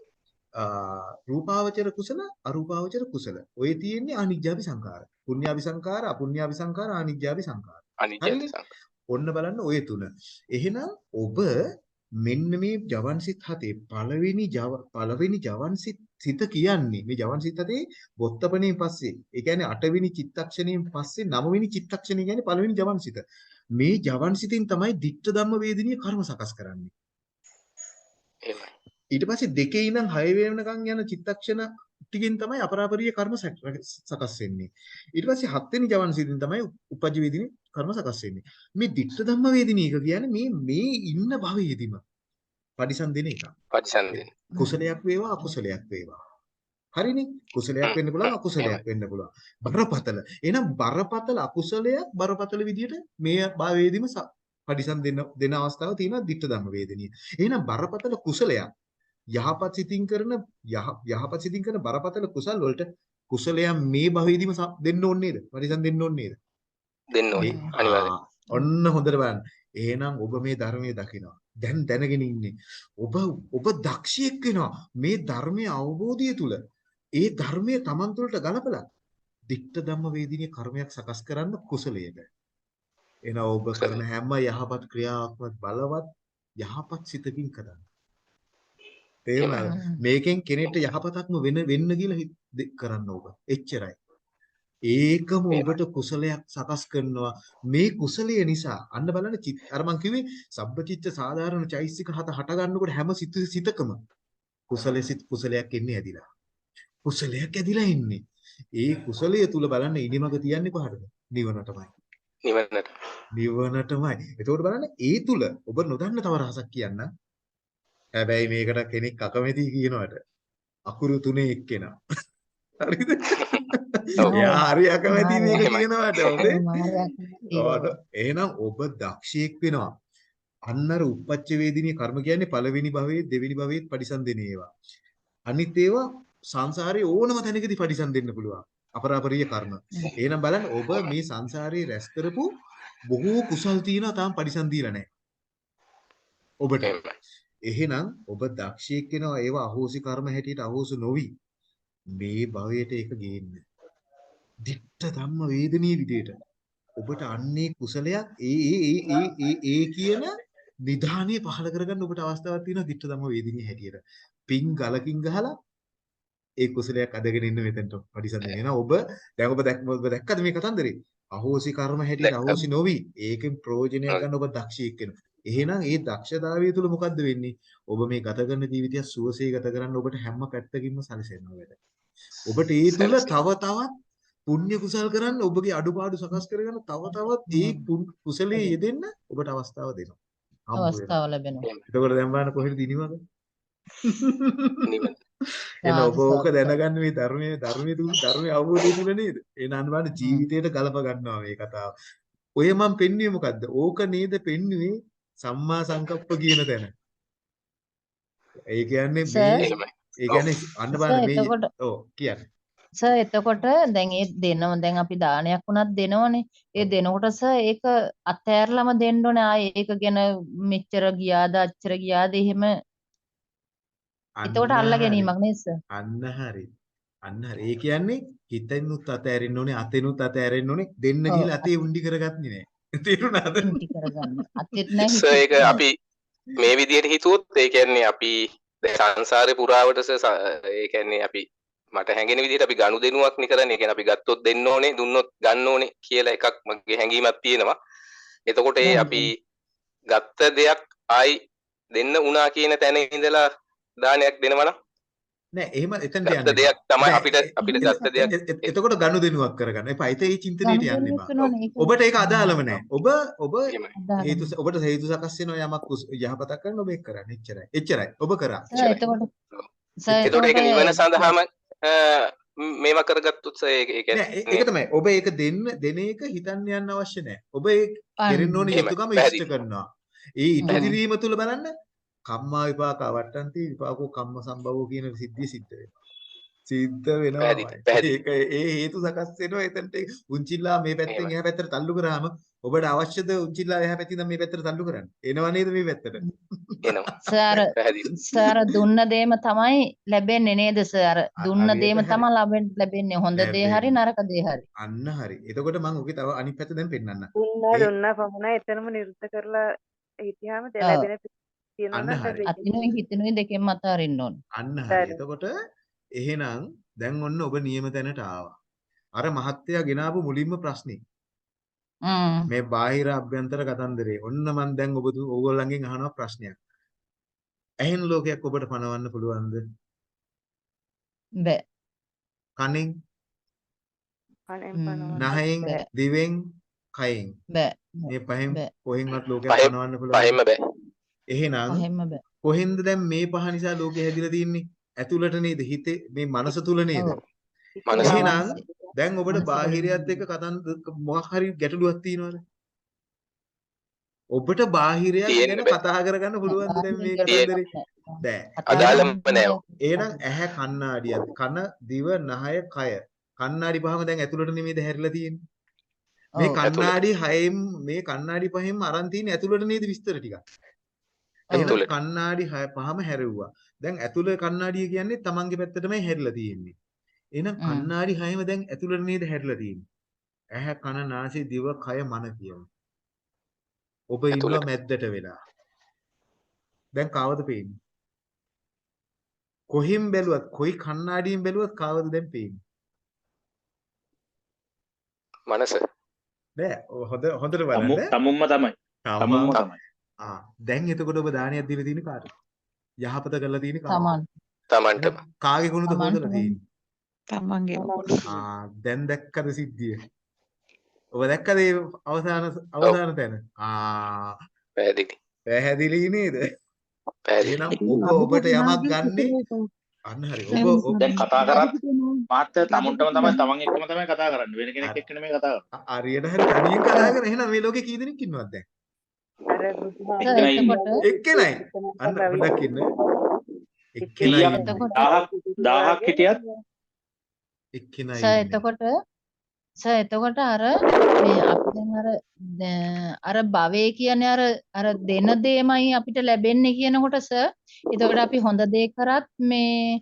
[SPEAKER 1] රූපාවචර කුසල අරූපාවචර කුසල. ඔය තියෙන්නේ අනිජ්ජාභි සංඛාර. පුඤ්ඤාභි සංඛාර, අපුඤ්ඤාභි සංඛාර, අනිජ්ජාභි සංඛාර. හරිනේ?
[SPEAKER 4] සංඛාර.
[SPEAKER 1] ඔන්න බලන්න ඔය තුන. එහෙනම් ඔබ මෙන්න මේ ජවන් සිත් හතේ පළවෙනි ජව පළවෙනි ජවන් සිත් කියන්නේ මේ ජවන් සිත් හතේ බොත්තපණේ පස්සේ ඒ කියන්නේ අටවෙනි චිත්තක්ෂණයෙන් පස්සේ නවවෙනි චිත්තක්ෂණය කියන්නේ පළවෙනි ජවන් සිත. මේ ජවන් සිතින් තමයි ditta ධම්ම වේදිනිය කර්ම සකස් කරන්නේ.
[SPEAKER 4] එහෙමයි.
[SPEAKER 1] ඊට පස්සේ දෙකේ ඉඳන් 6 වෙනකන් යන චිත්තක්ෂණ ටිකෙන් තමයි අපරාපරිය කර්ම සැක- සකස් වෙන්නේ. ඊට පස්සේ හත්වෙනි ජවන් සිතින් තමයි උපජ්ජ වේදිනේ කර්ම සකස් වෙන්නේ. මේ ditta ධම්ම වේදිනී එක කියන්නේ මේ මේ ඉන්න භවයේදීම පරිසම් දෙන එක.
[SPEAKER 4] පටිසන්ධිය.
[SPEAKER 1] කුසලයක් වේවා අකුසලයක් වේවා. හරිනේ? කුසලයක් වෙන්න පුළුවන් අකුසලයක් වෙන්න පුළුවන්. බරපතල. එහෙනම් බරපතල අකුසලයක් බරපතල විදියට මේ භවයේදීම පරිසම් දෙන දෙන අවස්ථාව තියෙනවා ditta ධම්ම වේදිනිය. එහෙනම් බරපතල කුසලයක් යහපත් සිතින් කරන යහ- යහපත් සිතින් කරන බරපතල කුසල් වලට කුසලයන් මේ භවයේදීම ස- දෙන්න ඕනේ නේද? පරිසම් දෙන්න ඕනේ නේද?
[SPEAKER 4] දෙන්න ඕනේ. අනිවාර්යයෙන්.
[SPEAKER 1] ඔන්න හොඳට බලන්න. එහෙනම් ඔබ මේ ධර්මයේ දකිනවා. දැන් දැනගෙන ඉන්නේ. ඔබ ඔබ දක්ෂයෙක් වෙනවා. මේ ධර්මයේ අවබෝධය තුල ඒ ධර්මයේ Taman තුළට ගලපලා ditta ධම්ම වේදිනිය කර්මයක් සකස් කරන්න කුසලයේද. එන ඔබ කරන හැම යහපත් ක්‍රියාවක්ම බලවත් යහපත් සිතකින් කරන්න. තේරුණාද? මේකෙන් කෙනෙක්ට යහපතක්ම වෙන වෙන්න කියලා කරන්න ඔබ. එච්චරයි. ඒකම ඔබට කුසලයක් සකස් කරනවා. මේ කුසලය නිසා අන්න බලන්න අර මං කිව්වේ සබ්බචිත්ත සාධාරණ චෛසික හත හට ගන්නකොට හැම සිත සිතකම කුසලයේ සිත් කුසලයක් එන්නේ ඇදිලා. කුසලයක් ඇදිලා එන්නේ. ඒ කුසලය තුල බලන්න ඉනිමග තියන්නේ කොහටද? නිවනටමයි.
[SPEAKER 4] නිවනට
[SPEAKER 1] නිවනටමයි. එතකොට බලන්න ඒ තුල ඔබ නොදන්න තව රහසක් කියන්න. හැබැයි මේකට කෙනෙක් අකමැති කියනවට අකුරු තුනේ එක්කෙනා. හරිද?
[SPEAKER 4] ඔව්.
[SPEAKER 1] එයා හරි අකමැති මේක. කියනවට ඔව්. එහෙනම් ඔබ දක්ෂයෙක් වෙනවා. අන්න අර උප්පච්ච වේදිනිය කර්ම කියන්නේ පළවෙනි භවයේ දෙවෙනි භවයේ පරිසම් ඒවා. අනිත් ඒවා සංසාරේ ඕනම තැනකදී පරිසම් දෙන්න පුළුවන්. අපරාපරිය කර්ම. එහෙනම් බලන්න ඔබ මේ සංසාරේ රැස් කරපු බොහෝ කුසල් තියෙනවා තාම පරිසම් දීලා නැහැ. ඔබට. එහෙනම් ඔබ දක්ෂයෙක් වෙනවා ඒවා අහෝසි කර්ම හැටියට අහෝසි නොවි මේ භවයට ඒක ගේන්න. ditta ධම්ම වේදනීය විදියට ඔබට අන්නේ කුසලයක් ඒ ඒ ඒ ඒ ඒ කියන නිධානය පහල කරගන්න ඔබට අවස්ථාවක් තියෙනවා ditta ධම්ම වේදිනිය හැටියට. පිං ගලකින් ගහලා ඒ කුසලයක් අදගෙන ඉන්න මෙතනට පරිසම් එහෙනම් ඔබ දැන් ඔබ දැක් ඔබ දැක්කද මේ කතන්දරේ? අහෝසි කර්ම හැටියට. අහෝසි නොවි ඒකෙන් ප්‍රයෝජනය. ගන්න ඔබ දක්ෂයෙක් වෙනවා. එහෙනම් ඒ දක්ෂතාවය තුළ මොකද්ද වෙන්නේ? ඔබ මේ ගත කරන ජීවිතය සුවසේ ගත කරන්න ඔබට හැම පැත්තකින්ම සැලසෙනවා වැඩ. ඔබට ඒ තුළ තව තවත් පුණ්‍ය කුසල් කරන්න ඔබගේ අඩුපාඩු සකස් කරගන්න තව තවත් ඒ කුසලයේ යෙදෙන්න ඔබට අවස්ථාව දෙනවා.
[SPEAKER 7] අවස්ථාව ලැබෙනවා.
[SPEAKER 1] එතකොට දැන් බලන්න කොහෙද ඉනිවද?
[SPEAKER 4] නිවන
[SPEAKER 1] එන ඔබ ඕක. දැනගන්න මේ ධර්මයේ ධර්මයේ තුල ධර්මයේ අවබෝධය තුල නේද? එහෙනම් බලන්න ජීවිතයට ගලප ගන්නවා මේ කතාව. ඔය මම පෙන්වුවේ මොකද්ද? ඕක නේද පෙන්වුවේ සම්මා සංකප්ප කියන තැන. ඒ කියන්නේ. මේ. ඒ කියන්නේ අන්න බලන්න මේ ඔව් කියන්නේ.
[SPEAKER 7] සර් එතකොට දැන් ඒ දෙනව දැන් අපි දානයක් වුණත් දෙනවනේ. ඒ දෙනකොට සර් ඒක අතෑරලම දෙන්න ඕනේ. ආයේ ඒක ගැන මෙච්චර ගියාද අච්චර ගියාද එහෙම එතකොට අල්ල. ගැනීමක් නේද සර්?
[SPEAKER 1] අන්න හරි. අන්න හරි. ඒ කියන්නේ හිතෙන්නුත් අතෑරෙන්න ඕනේ, අතෙනුත් අතෑරෙන්න ඕනේ. දෙන්න ගිහලා අතේ උණ්ඩි කරගන්නේ නැහැ. තේරුණාද?
[SPEAKER 7] අතෙත් නැහැ
[SPEAKER 4] සර් ඒක. අපි මේ විදිහට හිතුවොත් ඒ කියන්නේ අපි දැන් සංසාරේ පුරාවට ඒ කියන්නේ අපි මට හැඟෙන විදිහට අපි ගනුදෙනුවක් නේ කරන්නේ. ඒ කියන්නේ අපි ගත්තොත් දෙන්න ඕනේ, දුන්නොත් ගන්න ඕනේ කියලා එකක් මගේ හැඟීමක් තියෙනවා. එතකොට ඒ අපි ගත්ත දෙයක් ආයි දෙන්න උනා කියන තැන ඉඳලා දානයක් දෙනවා නම්
[SPEAKER 1] නෑ එහෙම එතනට යන්න.
[SPEAKER 4] දෙයක් තමයි අපිට අපිට ගත්ත දෙයක්
[SPEAKER 1] එතකොට ගනුදෙනුවක් කරගන්න එපා. ඒත ඒ චින්තනයට යන්න එපා. ඔබට ඒක අදාළම නෑ. ඔබ ඔබ. හේතු. ඔබට හේතු සකස් වෙනවා යමක් යහපතක් කරන්න ඔබ ඒක කරන්න. එච්චරයි. එච්චරයි. ඔබ කරා.
[SPEAKER 7] එතකොට
[SPEAKER 4] ඒක නිවන සඳහාම මේවා කරගත්තොත් ඒක
[SPEAKER 1] ඒක තමයි. ඔබ ඒක දෙන්න දෙන එක හිතන්න යන්න අවශ්‍ය නෑ. ඔබ ඒ කෙරෙන්න ඕනේ. යුතුයකම. ඉෂ්ට කරනවා. ඒ. කිරීම තුල බලන්න කම්මා විපාක වට්ටන්ති විපාකෝ කම්ම සම්භවෝ කියන සිද්ධිය සිද්ධ වෙනවා. සිද්ධ
[SPEAKER 4] පැහැදිලි.
[SPEAKER 1] ඒක ඒ හේතු සකස් වෙනවා එතනට උන්චිල්ලා මේ පැත්තෙන්. එහා පැත්තට තල්ලු කරාම ඔබට අවශ්‍යද උන්චිල්ලා එහා පැත්තෙන් ඉඳන් මේ පැත්තට තල්ලු කරන්න. එනවා නේද මේ පැත්තට?
[SPEAKER 4] එනවා.
[SPEAKER 7] සර්. සර් දුන්න දේම තමයි ලැබෙන්නේ නේද සර්? දුන්න
[SPEAKER 1] හරි.
[SPEAKER 7] තමයි ලැබෙන්න ලැබෙන්නේ. හොඳ දේ හරි. නරක දේ හරි.
[SPEAKER 1] අන්න හරි. එතකොට මම ඔකේ තව අනිත් පැත්ත දැන් පෙන්නන්න.
[SPEAKER 5] දුන්නා දුන්නා පමණයි එතනම නිරුද්ධ කරලා හිටියාම. ලැබෙන තියෙනවා.
[SPEAKER 7] අතිනුයි හිතනුයි දෙකෙන්ම අතාරින්න ඕන.
[SPEAKER 1] අන්න හරි. එතකොට එහෙනම් දැන් ඔන්න ඔබ නියම තැනට ආවා. අර මහත්තයා ගෙනාවු මුලින්ම ප්‍රශ්නේ. මේ බාහිර අභ්‍යන්තර කතන්දරේ. ඔන්න මම දැන් ඔබ ඕගොල්ලන්ගෙන් අහනවා ප්‍රශ්නයක්. ඇහෙන ලෝකයක් ඔබට පනවන්න පුළුවන්ද?
[SPEAKER 7] බෑ.
[SPEAKER 1] කනෙන්, නහයෙන්. දිවෙන්, කයෙන්.
[SPEAKER 7] බෑ.
[SPEAKER 1] මේ පහෙන්. කොහෙන්වත් ලෝකයක් පනවන්න පුළුවන්.
[SPEAKER 4] පහෙම බෑ.
[SPEAKER 1] එහෙනම්. කොහෙන්ද දැන් මේ පහ නිසා ලෝකෙ හැදිලා තින්නේ? ඇතුළට නේද? හිතේ මේ මනස තුල නේද? එහෙනම්. දැන් ඔබට බාහිරයත් එක්ක කතන්ද මොකක් හරි ගැටලුවක් තියෙනවද? ඔබට බාහිරයක් ගැන. කතා කරගන්න පුළුවන්ද දැන් මේ කතන්දරේ? බෑ.
[SPEAKER 4] අදාළම නෑ.
[SPEAKER 1] එහෙනම් ඇහැ කණ්ණාඩියක්. කන, දිව, නහය, කය. කණ්ණාඩි පහම දැන් ඇතුළට නෙමෙයිද හැරිලා තියෙන්නේ? මේ. කණ්ණාඩි හයෙන් මේ කණ්ණාඩි පහෙන්ම අරන් තියෙන්නේ ඇතුළට නේද විස්තර ටිකක්.
[SPEAKER 4] ඇතුළට.
[SPEAKER 1] කණ්ණාඩි හය පහම හැරෙව්වා. දැන් ඇතුළේ කණ්ණාඩිය කියන්නේ තමන්ගේ පැත්තටමයි හැරිලා තියෙන්නේ. එහෙනම්. කණ්ණාඩි හයම දැන් ඇතුළට නේද හැරිලා තියෙන්නේ. ඇහැ කන නාසය දිව කය මන කියන. ඔබ ඉන්නවා. මැද්දට වෙලා. දැන් කාවද පේන්නේ? කොහෙන් බැලුවත් කොයි කණ්ණාඩියෙන් බැලුවත් කාවද දැන් පේන්නේ?
[SPEAKER 4] මනස.
[SPEAKER 1] නෑ හොඳ හොඳට බලන්න.
[SPEAKER 2] තමුම්ම තමයි තමුම්ම
[SPEAKER 1] තමා
[SPEAKER 2] තමයි
[SPEAKER 1] ආ දැන් එතකොට ඔබ දානයක් දීලා තියෙන්නේ කාටද? යහපත කරලා තියෙන්නේ කාටද?
[SPEAKER 7] තමන්.
[SPEAKER 1] එහෙනම් කාගේ ගුණද
[SPEAKER 7] තමන්ට
[SPEAKER 1] හොදලා තියෙන්නේ?
[SPEAKER 6] තමන්ගේ
[SPEAKER 1] ආ දැන් දැක්කද සිද්ධිය? ඔබ දැක්කද ඒ අවසාන අවසාන තැන? ආ
[SPEAKER 4] පැහැදිලි
[SPEAKER 1] පැහැදිලි නේද?
[SPEAKER 4] පැහැදිලි
[SPEAKER 1] එහෙනම් ඔබ ඔබට යමක් ගන්නේ අන්න හරි. ඔබ
[SPEAKER 2] දැන් කතා කරත් මාත්‍ය තමුන්ටම තමයි තමන් එක්කම තමයි කතා කරන්නේ වෙන කෙනෙක් එක්ක නෙමෙයි කතා කරන්නේ
[SPEAKER 1] හරියට හරි තනියෙන් කතා කරන එහෙනම් මේ ලෝකේ කී දෙනෙක් ඉන්නවද දැන්?
[SPEAKER 5] අර
[SPEAKER 1] එක්කෙනයි. අන්න පොඩ්ඩක් ඉන්න. එක්කෙනයි
[SPEAKER 2] කීයක්
[SPEAKER 1] ඉන්නේ.
[SPEAKER 7] එතකොට
[SPEAKER 2] 1000ක් 1000ක් හිටියත්
[SPEAKER 1] එක්කෙනයි
[SPEAKER 7] සර්. එතකොට සර් එතකොට අර මේ අපි දැන් අර අර භවය කියන්නේ අර අර දෙන දෙයමයි අපිට ලැබෙන්නේ කියනකොට සර් එතකොට අපි හොඳ දේ කරත් මේ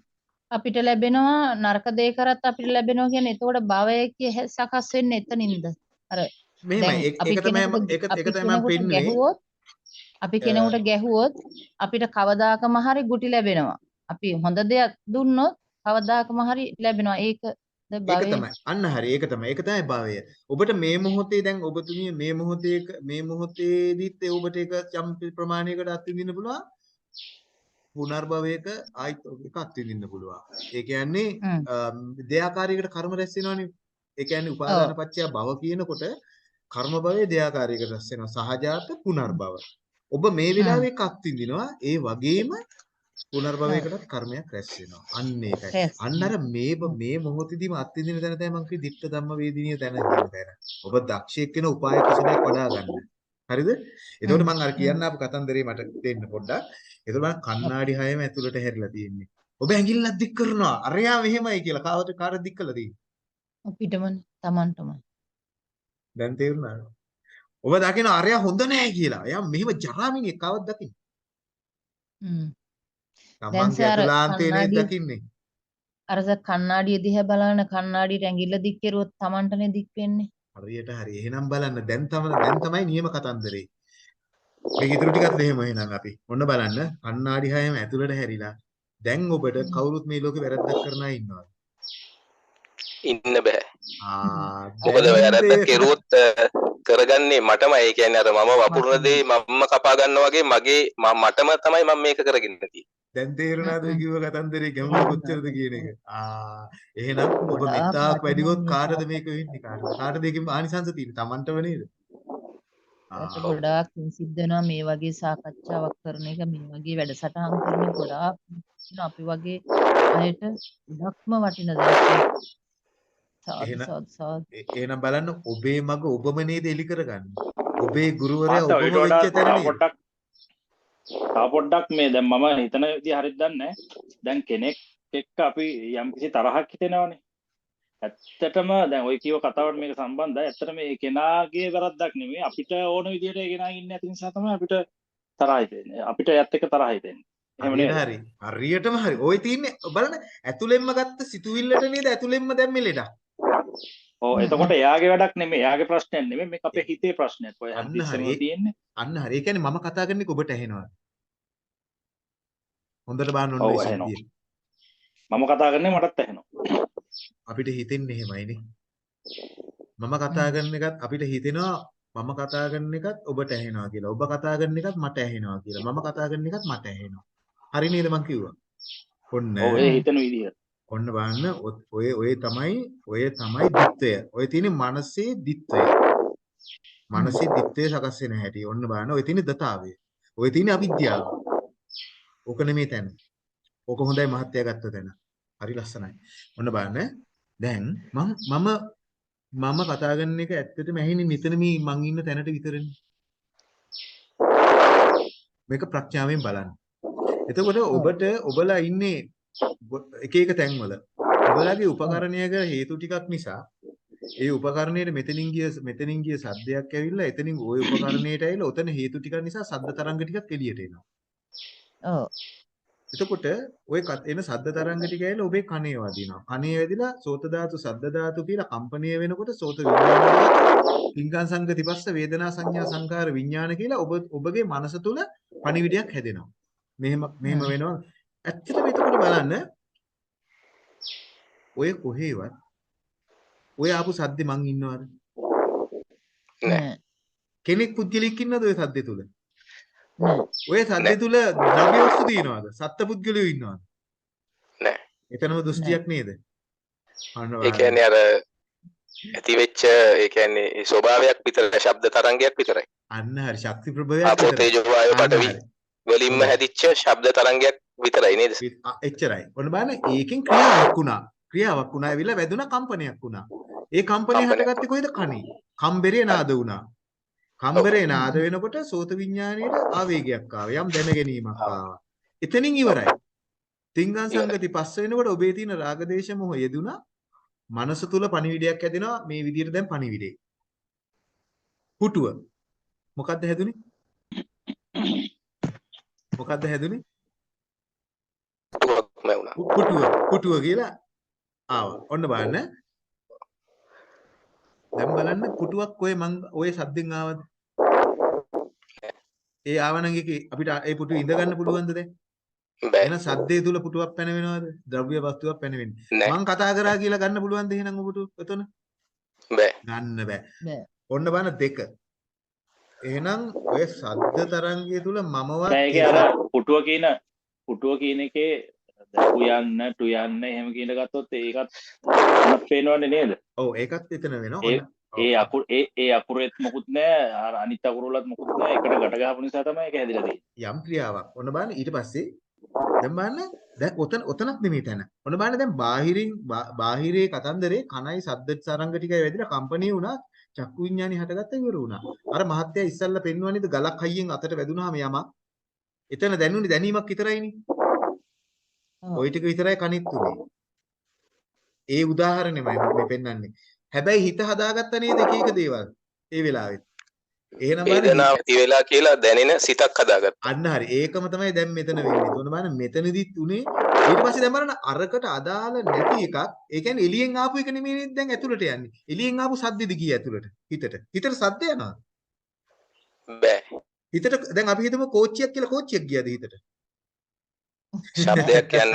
[SPEAKER 7] අපිට ලැබෙනවා නරක දේ කරත් අපිට ලැබෙනවා කියන්නේ එතකොට භවය කිය- සකස් වෙන්නේ එතනින්ද අර
[SPEAKER 1] මෙහෙමයි ඒක ඒක තමයි ඒක ඒක තමයි මම.
[SPEAKER 7] ගැහුවොත් අපි කෙනෙකුට ගැහුවොත් අපිට කවදාකම හරි ගුටි ලැබෙනවා. අපි හොඳ දෙයක් දුන්නොත් කවදාකම හරි ලැබෙනවා.
[SPEAKER 1] ඒක
[SPEAKER 7] භවය.
[SPEAKER 1] තමයි. අන්න හරි. ඒක තමයි. ඒක තමයි භවය. ඔබට මේ මොහොතේ දැන් ඔබතුමිය මේ මොහොතේ මේ මොහොතේදීත් ඔබට ඒක යම් ප්‍රමාණයකට අත්විඳින්න පුළුවන්. පුනර්භවයක ආයිත් ඒක අත්විඳින්න පුළුවන්. ඒ කියන්නේ දෙයාකාරයකට කර්ම රැස් වෙනවනේ. ඒ කියන්නේ උපාදාන පත්‍ය භව කියනකොට කර්ම භවයේ දෙයාකාරයකට රැස් වෙනවා. සහජාත පුනර්භව. ඔබ මේ වෙලාවේ එකක් අත්විඳිනවා. ඒ වගේම පුනර්භවයකටත් කර්මයක් රැස් වෙනවා. අන්න ඒකයි. අන්න අර මේ මේ මොහොතේදීම අත්විඳින තැන තමයි මම කිව්වේ ditta ධම්ම වේදිනිය තැන කියන තැන. ඔබ දක්ෂයෙක් වෙන උපාය කුසලයක් වඩා ගන්න. හරිද? එතකොට මම අර කියන්න ආපු කතන්දරේ මට දෙන්න පොඩ්ඩක්. එතකොට මම කණ්ණාඩි හයම ඇතුළට හැරිලා තියෙන්නේ. ඔබ ඇඟිල්ලක් දික් කරනවා. අරයා මෙහෙමයි කියලා කාවට කාටද දික් කළා තියෙන්නේ?
[SPEAKER 7] අපිටමනේ Tamanටමයි.
[SPEAKER 1] දැන් තේරුණාද? ඔබ දකින අරයා හොඳ නැහැ කියලා. එයා මෙහෙම ජරාමිනියෙක් කවද්ද දකින්නේ?
[SPEAKER 7] හ්ම්. දැන්
[SPEAKER 1] තමන්ගේ අතුලාන්තේ නේද දකින්නේ?
[SPEAKER 7] අර සර් කණ්ණාඩිය දිහා බලන කණ්ණාඩියට ඇඟිල්ල දික් කෙරුවොත් Tamanටනේ දික් වෙන්නේ.
[SPEAKER 1] හරියට හරි. එහෙනම් බලන්න දැන් තමයි දැන් තමයි නියම කතන්දරේ. මේක ඉතුරු ටිකත් එහෙම එහෙනම් අපි. ඔන්න බලන්න කණ්ණාඩි හයම ඇතුළට හැරිලා දැන් ඔබට කවුරුත් මේ ලෝකේ වැරද්දක් කරන අය ඉන්නවද?
[SPEAKER 4] ඉන්න බෑ මොකද වැරද්දක්. කෙරුවොත් කරගන්නේ මටමයි ඒ කියන්නේ අර මම වපුරන දේ මම කපා ගන්නවා වගේ මගේ මටම තමයි මම මේක කරගෙන තියෙන්නේ
[SPEAKER 1] දැන් තේරුණාද කිව්ව කතන්දරේ ගැඹුර කොච්චරද කියන එක? ආ එහෙනම් ඔබ
[SPEAKER 7] ගොඩාක්
[SPEAKER 1] මෙත්තාවක් වැඩිවොත් කාටද
[SPEAKER 7] මේක.
[SPEAKER 1] වෙන්නේ කාටද? කාටද ඒකෙන් ආනිසංස තියෙන්නේ? Tamanටම නේද?
[SPEAKER 7] ගොඩාක් සිද්ධ වෙනවා මේ වගේ සාකච්ඡාවක් කරන එක මේ වගේ වැඩසටහන් කරන ගොඩාක් අපි වගේ අයට ගොඩක්ම වටින දෙයක්.
[SPEAKER 1] එහෙනම් බලන්න ඔබේ මග ඔබම නේද එලි කරගන්නේ. ඔබේ ගුරුවරයා ඔබම වෙච්ච තැන
[SPEAKER 2] පොඩ්ඩක් තා පොඩ්ඩක් මේ දැන් මම හිතන විදිහ හරියට දන්නේ දැන් කෙනෙක් එක්ක අපි යම්කිසි තරහක් හිතෙනවනේ. ඇත්තටම දැන් ඔය කියව කතාවට මේක සම්බන්ධයි. ඇත්තට මේ කෙනාගේ වැරද්දක් නෙමෙයි. අපිට ඕන විදිහට ඒ කෙනා ඉන්නේ නැති නිසා තමයි අපිට තරහ හිතෙන්නේ. අපිට ඒත් එක්ක තරහ හිතෙන්නේ.
[SPEAKER 1] හරි හරියටම හරි ඔය තියන්නේ බලන්න ඇතුළෙන්ම ගත්ත සිතුවිල්ලට නේද ඇතුළෙන්ම දැම්මේ ලෙඩක්
[SPEAKER 7] හ්ම්
[SPEAKER 2] එතකොට එයාගේ වැඩක් නෙමෙයි. එයාගේ ප්‍රශ්නයක් නෙමෙයි. මේක අපේ හිතේ ප්‍රශ්නයක්. ඔය හැමතිස්සෙම. තියෙන්නේ.
[SPEAKER 1] අන්න හරි. ඒ කියන්නේ මම කතා කරන්නේ ඔබට ඇහෙනවා. හොඳට බලන්න ඔය. සිද්ධිය.
[SPEAKER 2] මම කතා කරන්නේ මටත් ඇහෙනවා.
[SPEAKER 1] අපිට හිතෙන්නේ එහෙමයිනේ. මම කතා කරන එකත් අපිට හිතෙනවා මම කතා කරන එකත් ඔබට ඇහෙනවා කියලා. ඔබ කතා කරන එකත් මට ඇහෙනවා කියලා. මම කතා කරන එකත් මට ඇහෙනවා. හරි නේද මං කිව්වා? ඔන්න
[SPEAKER 7] හ්ම්
[SPEAKER 2] හිතන විදිහ.
[SPEAKER 1] ඔන්න බලන්න ඔ- ඔය ඔය තමයි ඔය තමයි දිත්වය. ඔය තියෙන්නේ මනසේ දිත්වය.
[SPEAKER 7] හ්ම්
[SPEAKER 1] මනසේ දිත්වය සකස් වෙන හැටි. ඔන්න බලන්න ඔය තියෙන්නේ දතාවය. ඔය තියෙන්නේ අවිද්‍යාව. ඕක නෙමෙයි තැන. ඕක හොඳයි මහත්ය ගත්ත තැන. හරි ලස්සනයි. ඔන්න බලන්න. දැන් මම මම මම කතා කරන එක ඇත්තටම ඇහෙන්නේ මෙතන මේ මං ඉන්න තැනට විතරනේ. මේක ප්‍රඥාවෙන් බලන්න. එතකොට
[SPEAKER 7] ඔව්
[SPEAKER 1] ඔබට ඔබලා ඉන්නේ ගො- එක එක තැන්වල. ඔබලාගේ
[SPEAKER 7] ඔව්
[SPEAKER 1] උපකරණයක හේතු ටිකක් නිසා ඒ උපකරණයට මෙතනින් ගිය මෙතනින් ගිය සද්දයක් ඇවිල්ලා එතනින් ওই උපකරණයට ඇවිල්ලා ඔතන හේතු ටිකක් නිසා සද්ද තරංග ටිකක් එළියට එනවා.
[SPEAKER 7] ඔව්
[SPEAKER 1] එතකොට ওই කත්- එන සද්ද තරංග ටික ඇවිල්ලා ඔබේ කනේ වදිනවා. කනේ වැදිලා සෝත ධාතු, සද්ද ධාතු කියලා කම්පණය වෙනකොට සෝත විඥාන ධාතු, පිංගං සංගති පස්ස වේදනා සංඥා සංකාර විඥාන කියලා ඔබ ඔබගේ මනස තුල පණිවිඩයක් හැදෙනවා. මෙහෙම මෙහෙම
[SPEAKER 7] හ්ම්
[SPEAKER 1] වෙනවා. ඇත්තටම එතකොට බලන්න ඔය කොහේවත් ඔය ආපු සද්දේ මං ඉන්නවද?
[SPEAKER 4] නෑ
[SPEAKER 1] කෙනෙක් පුද්ගලෙක් ඉන්නවද ඔය සද්දේ තුල? ඔය සද්දේ තුල ද්‍රව්‍ය වස්තු තියෙනවද? සත්ත්ව පුද්ගලයෝ ඉන්නවද?
[SPEAKER 4] නෑ
[SPEAKER 1] එතනම දෘෂ්ටියක් නේද?
[SPEAKER 4] ඒ. කියන්නේ අර ඇතිවෙච්ච ඒ කියන්නේ ස්වභාවයක් විතර ශබ්ද තරංගයක් විතරයි
[SPEAKER 1] අන්න හරි ශක්ති ප්‍රභවයක් විතරයි.
[SPEAKER 4] තේජෝ වායෝ
[SPEAKER 1] හරි.
[SPEAKER 4] වලින්ම. හැදිච්ච ශබ්ද තරංගයක් විතරයි නේද
[SPEAKER 1] එච්චරයි. ඔන්න බලන්න ඒකෙන් ක්‍රියාවක් වුණා. ක්‍රියාවක් වුණා ඇවිල්ලා වැදුනා කම්පනයක් වුණා. ඒ කම්පනය හටගත්තේ කොහෙද? කනේ. කම්බරේ නාද වුණා. කම්බරේ නාද වෙනකොට සෝත විඥාණයට ආවේගයක් ආවා. යම් දැන ගැනීමක් ආවා. එතනින් ඉවරයි. තිංගං සංගති පස්ස වෙනකොට ඔබේ තියෙන රාගදේශ මොහ යෙදුනා. මනස තුල පණිවිඩයක් හැදෙනවා. මේ විදිහට දැන් පණිවිඩේ. පුටුව. මොකද්ද හැදුනේ? මොකද්ද හැදුනේ?
[SPEAKER 4] පුටුවක්ම වුණා
[SPEAKER 1] පු- පුටුව පුටුව කියලා ආවා. ඔන්න බලන්න. දැන් බලන්න පුටුවක් ඔය මං ඔය සද්දෙන් ආවද? ඒ ආවනම් ඒකේ අපිට ඒ පුටුව ඉඳ ගන්න පුළුවන්ද දැන්?
[SPEAKER 4] බෑ
[SPEAKER 1] එහෙනම් සද්දේ තුල පුටුවක් පැනවෙනවද? ද්‍රව්‍ය වස්තුවක් පැනවෙන්නේ. මං කතා කරා කියලා ගන්න පුළුවන්ද එහෙනම් ඔබට එතන?
[SPEAKER 4] බෑ
[SPEAKER 1] ගන්න බෑ.
[SPEAKER 7] බෑ.
[SPEAKER 1] ඔන්න බලන්න දෙක. එහෙනම් ඔය සද්ද තරංගය තුල මමවත්
[SPEAKER 2] ඒක අර පුටුව කියන පුටුව කියන එකේ දැකු යන්න ටු යන්න එහෙම කියන ගත්තොත් ඒකත් අනත් පේනවන්නේ නේද
[SPEAKER 1] ඔව් ඒකත් එතන වෙනවා.
[SPEAKER 2] ඒ- අකුර ඒ ඒ අකුරෙත් මොකුත් නෑ අර අනිත් අකුරවලත් මොකුත් නෑ එකට ගැට ගහපු නිසා තමයි ඒක හැදිලා තියෙන්නේ
[SPEAKER 1] යම් ක්‍රියාවක්. ඔන්න බලන්න ඊට පස්සේ දැන් බලන්න දැන් ඔතන ඔතනක් නෙමෙයි තැන. ඔන්න බලන්න දැන් බාහිරින් බාහිරේ කතන්දරේ කණයි ශබ්ද තරංග ටිකයි වැදිලා කම්පණය වුණා. චක්කු විඥානේ හටගත්ත ඉවර වුණා. අර මහත්ය ඉස්සල්ලා පෙන්වන්නේද ගලක් හයියෙන් අතට වැදුනහම යමක්. එතන දැනුනේ දැනීමක් විතරයිනේ. ওই ටික විතරයි කනිත් උනේ. ඒ උදාහරණෙමයි මේ පෙන්වන්නේ. හැබැයි හිත හදාගත්ත නේද එක එක දේවල්. ඒ වෙලාවෙත්. එහෙනම්
[SPEAKER 4] වේදනාව වෙලා කියලා දැනෙන සිතක් හදාගත්තා
[SPEAKER 1] අන්න හරි ඒකම තමයි දැන් මෙතන වෙන්නේ. එතකොට බලන්න මෙතනදිත් උනේ ඊට පස්සේ දැන් බලන්න අරකට අදාළ නැති එකක්. ඒ කියන්නේ එළියෙන් ආපු එක නෙමෙයි දැන් ඇතුළට යන්නේ. එළියෙන් ආපු සද්දෙද ගියේ ඇතුළට. හිතට. හිතට සද්ද යනවා.
[SPEAKER 4] බෑ
[SPEAKER 1] හිතට දැන් අපි හිතමු කෝච්චියක් කියලා කෝච්චියක් ගියාද හිතට?
[SPEAKER 4] ශබ්දයක් යන්න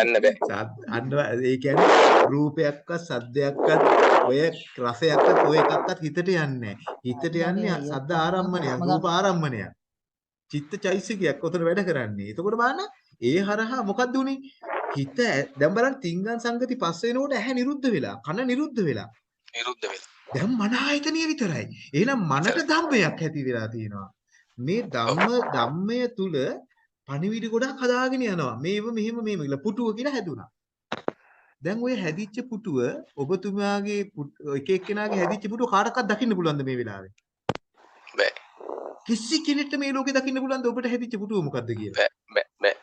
[SPEAKER 4] යන්න බෑ
[SPEAKER 1] අන්න ඒ කියන්නේ රූපයක්වත් සද්දයක්වත් ඔය රසයක්වත් ඔය එකක්වත් හිතට යන්නේ. හිතට යන්නේ සද්ද ආරම්මණයක්, රූප ආරම්මණයක්. චිත්තචෛසිකයක් උතන වැඩ කරන්නේ. එතකොට බලන්න ඒ හරහා මොකද්ද උනේ? හිත දැන් බලන්න තිංගන් සංගති පස්ස වෙනකොට ඇහැ නිරුද්ධ වෙලා, කන නිරුද්ධ වෙලා.
[SPEAKER 4] විරුද්ධ වෙලා
[SPEAKER 1] දැන් මන ආයතනිය විතරයි. එහෙනම් මනට ධම්මයක් ඇති වෙලා තියෙනවා. මේ ධම්ම ධම්මය තුල පණිවිඩ ගොඩක් හදාගෙන යනවා. මේව මෙහෙම මෙහෙම කියලා පුටුව කියලා හැදුනා. දැන් ඔය හැදිච්ච පුටුව ඔබතුමාගේ එක එක්කෙනාගේ හැදිච්ච පුටුව කාටවත් දකින්න පුළුවන්ද මේ වෙලාවේ?
[SPEAKER 4] බෑ
[SPEAKER 1] කිසි කෙනෙක්ට මේ ලෝකේ දකින්න පුළුවන්ද ඔබට හැදිච්ච පුටුව මොකද්ද කියලා?
[SPEAKER 4] බෑ බෑ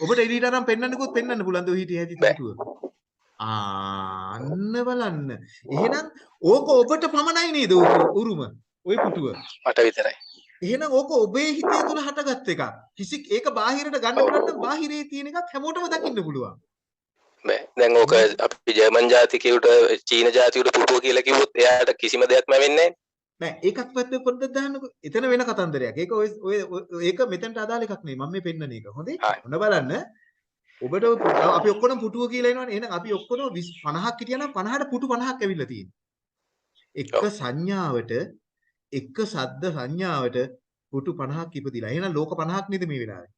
[SPEAKER 1] ඔබට එළියට අරන් පෙන්වන්නකොත් පෙන්වන්න පුළුවන්ද ඔය හිටිය
[SPEAKER 4] බෑ.
[SPEAKER 1] පුටුව? ආන්න බලන්න. එහෙනම් ඕක ඔබට පමණයි නේද උරුම? ওই පුටුව.
[SPEAKER 4] මට විතරයි
[SPEAKER 1] එහෙනම් ඕක ඔබේ හිතේ තුල හටගත් එකක්. කිසි ඒක බාහිරට ගන්න පුළුවන් බාහිරේ තියෙන එකක් හැමෝටම දකින්න පුළුවන්.
[SPEAKER 4] බෑ දැන් ඕක අපි ජර්මන් ජාතිකයට චීන ජාතිකට පුටුව කියලා කිව්වොත් එයාට කිසිම දෙයක්ම වෙන්නේ
[SPEAKER 1] නෑ ඒකත් පැත්ත පොඩ්ඩක් දාන්නකෝ. එතන වෙන කතන්දරයක්. ඒක ඔය ඔය ඒක මෙතනට අදාළ එකක් නෙවෙයි. මම මේ පෙන්නන එක. හොඳේ? ඔන්න බලන්න. ඔබට අපි ඔක්කොම පුටුව කියලා එනවනේ. එහෙනම් අපි ඔක්කොම 50ක් හිටියනම් 50ට පුටු 50ක් ඇවිල්ලා තියෙනවා. එක. සංඥාවට එක සද්ද සංඥාවට පුටු 50ක් ඉපදිලා. එහෙනම් ලෝක 50ක් නේද මේ වෙලාවේ?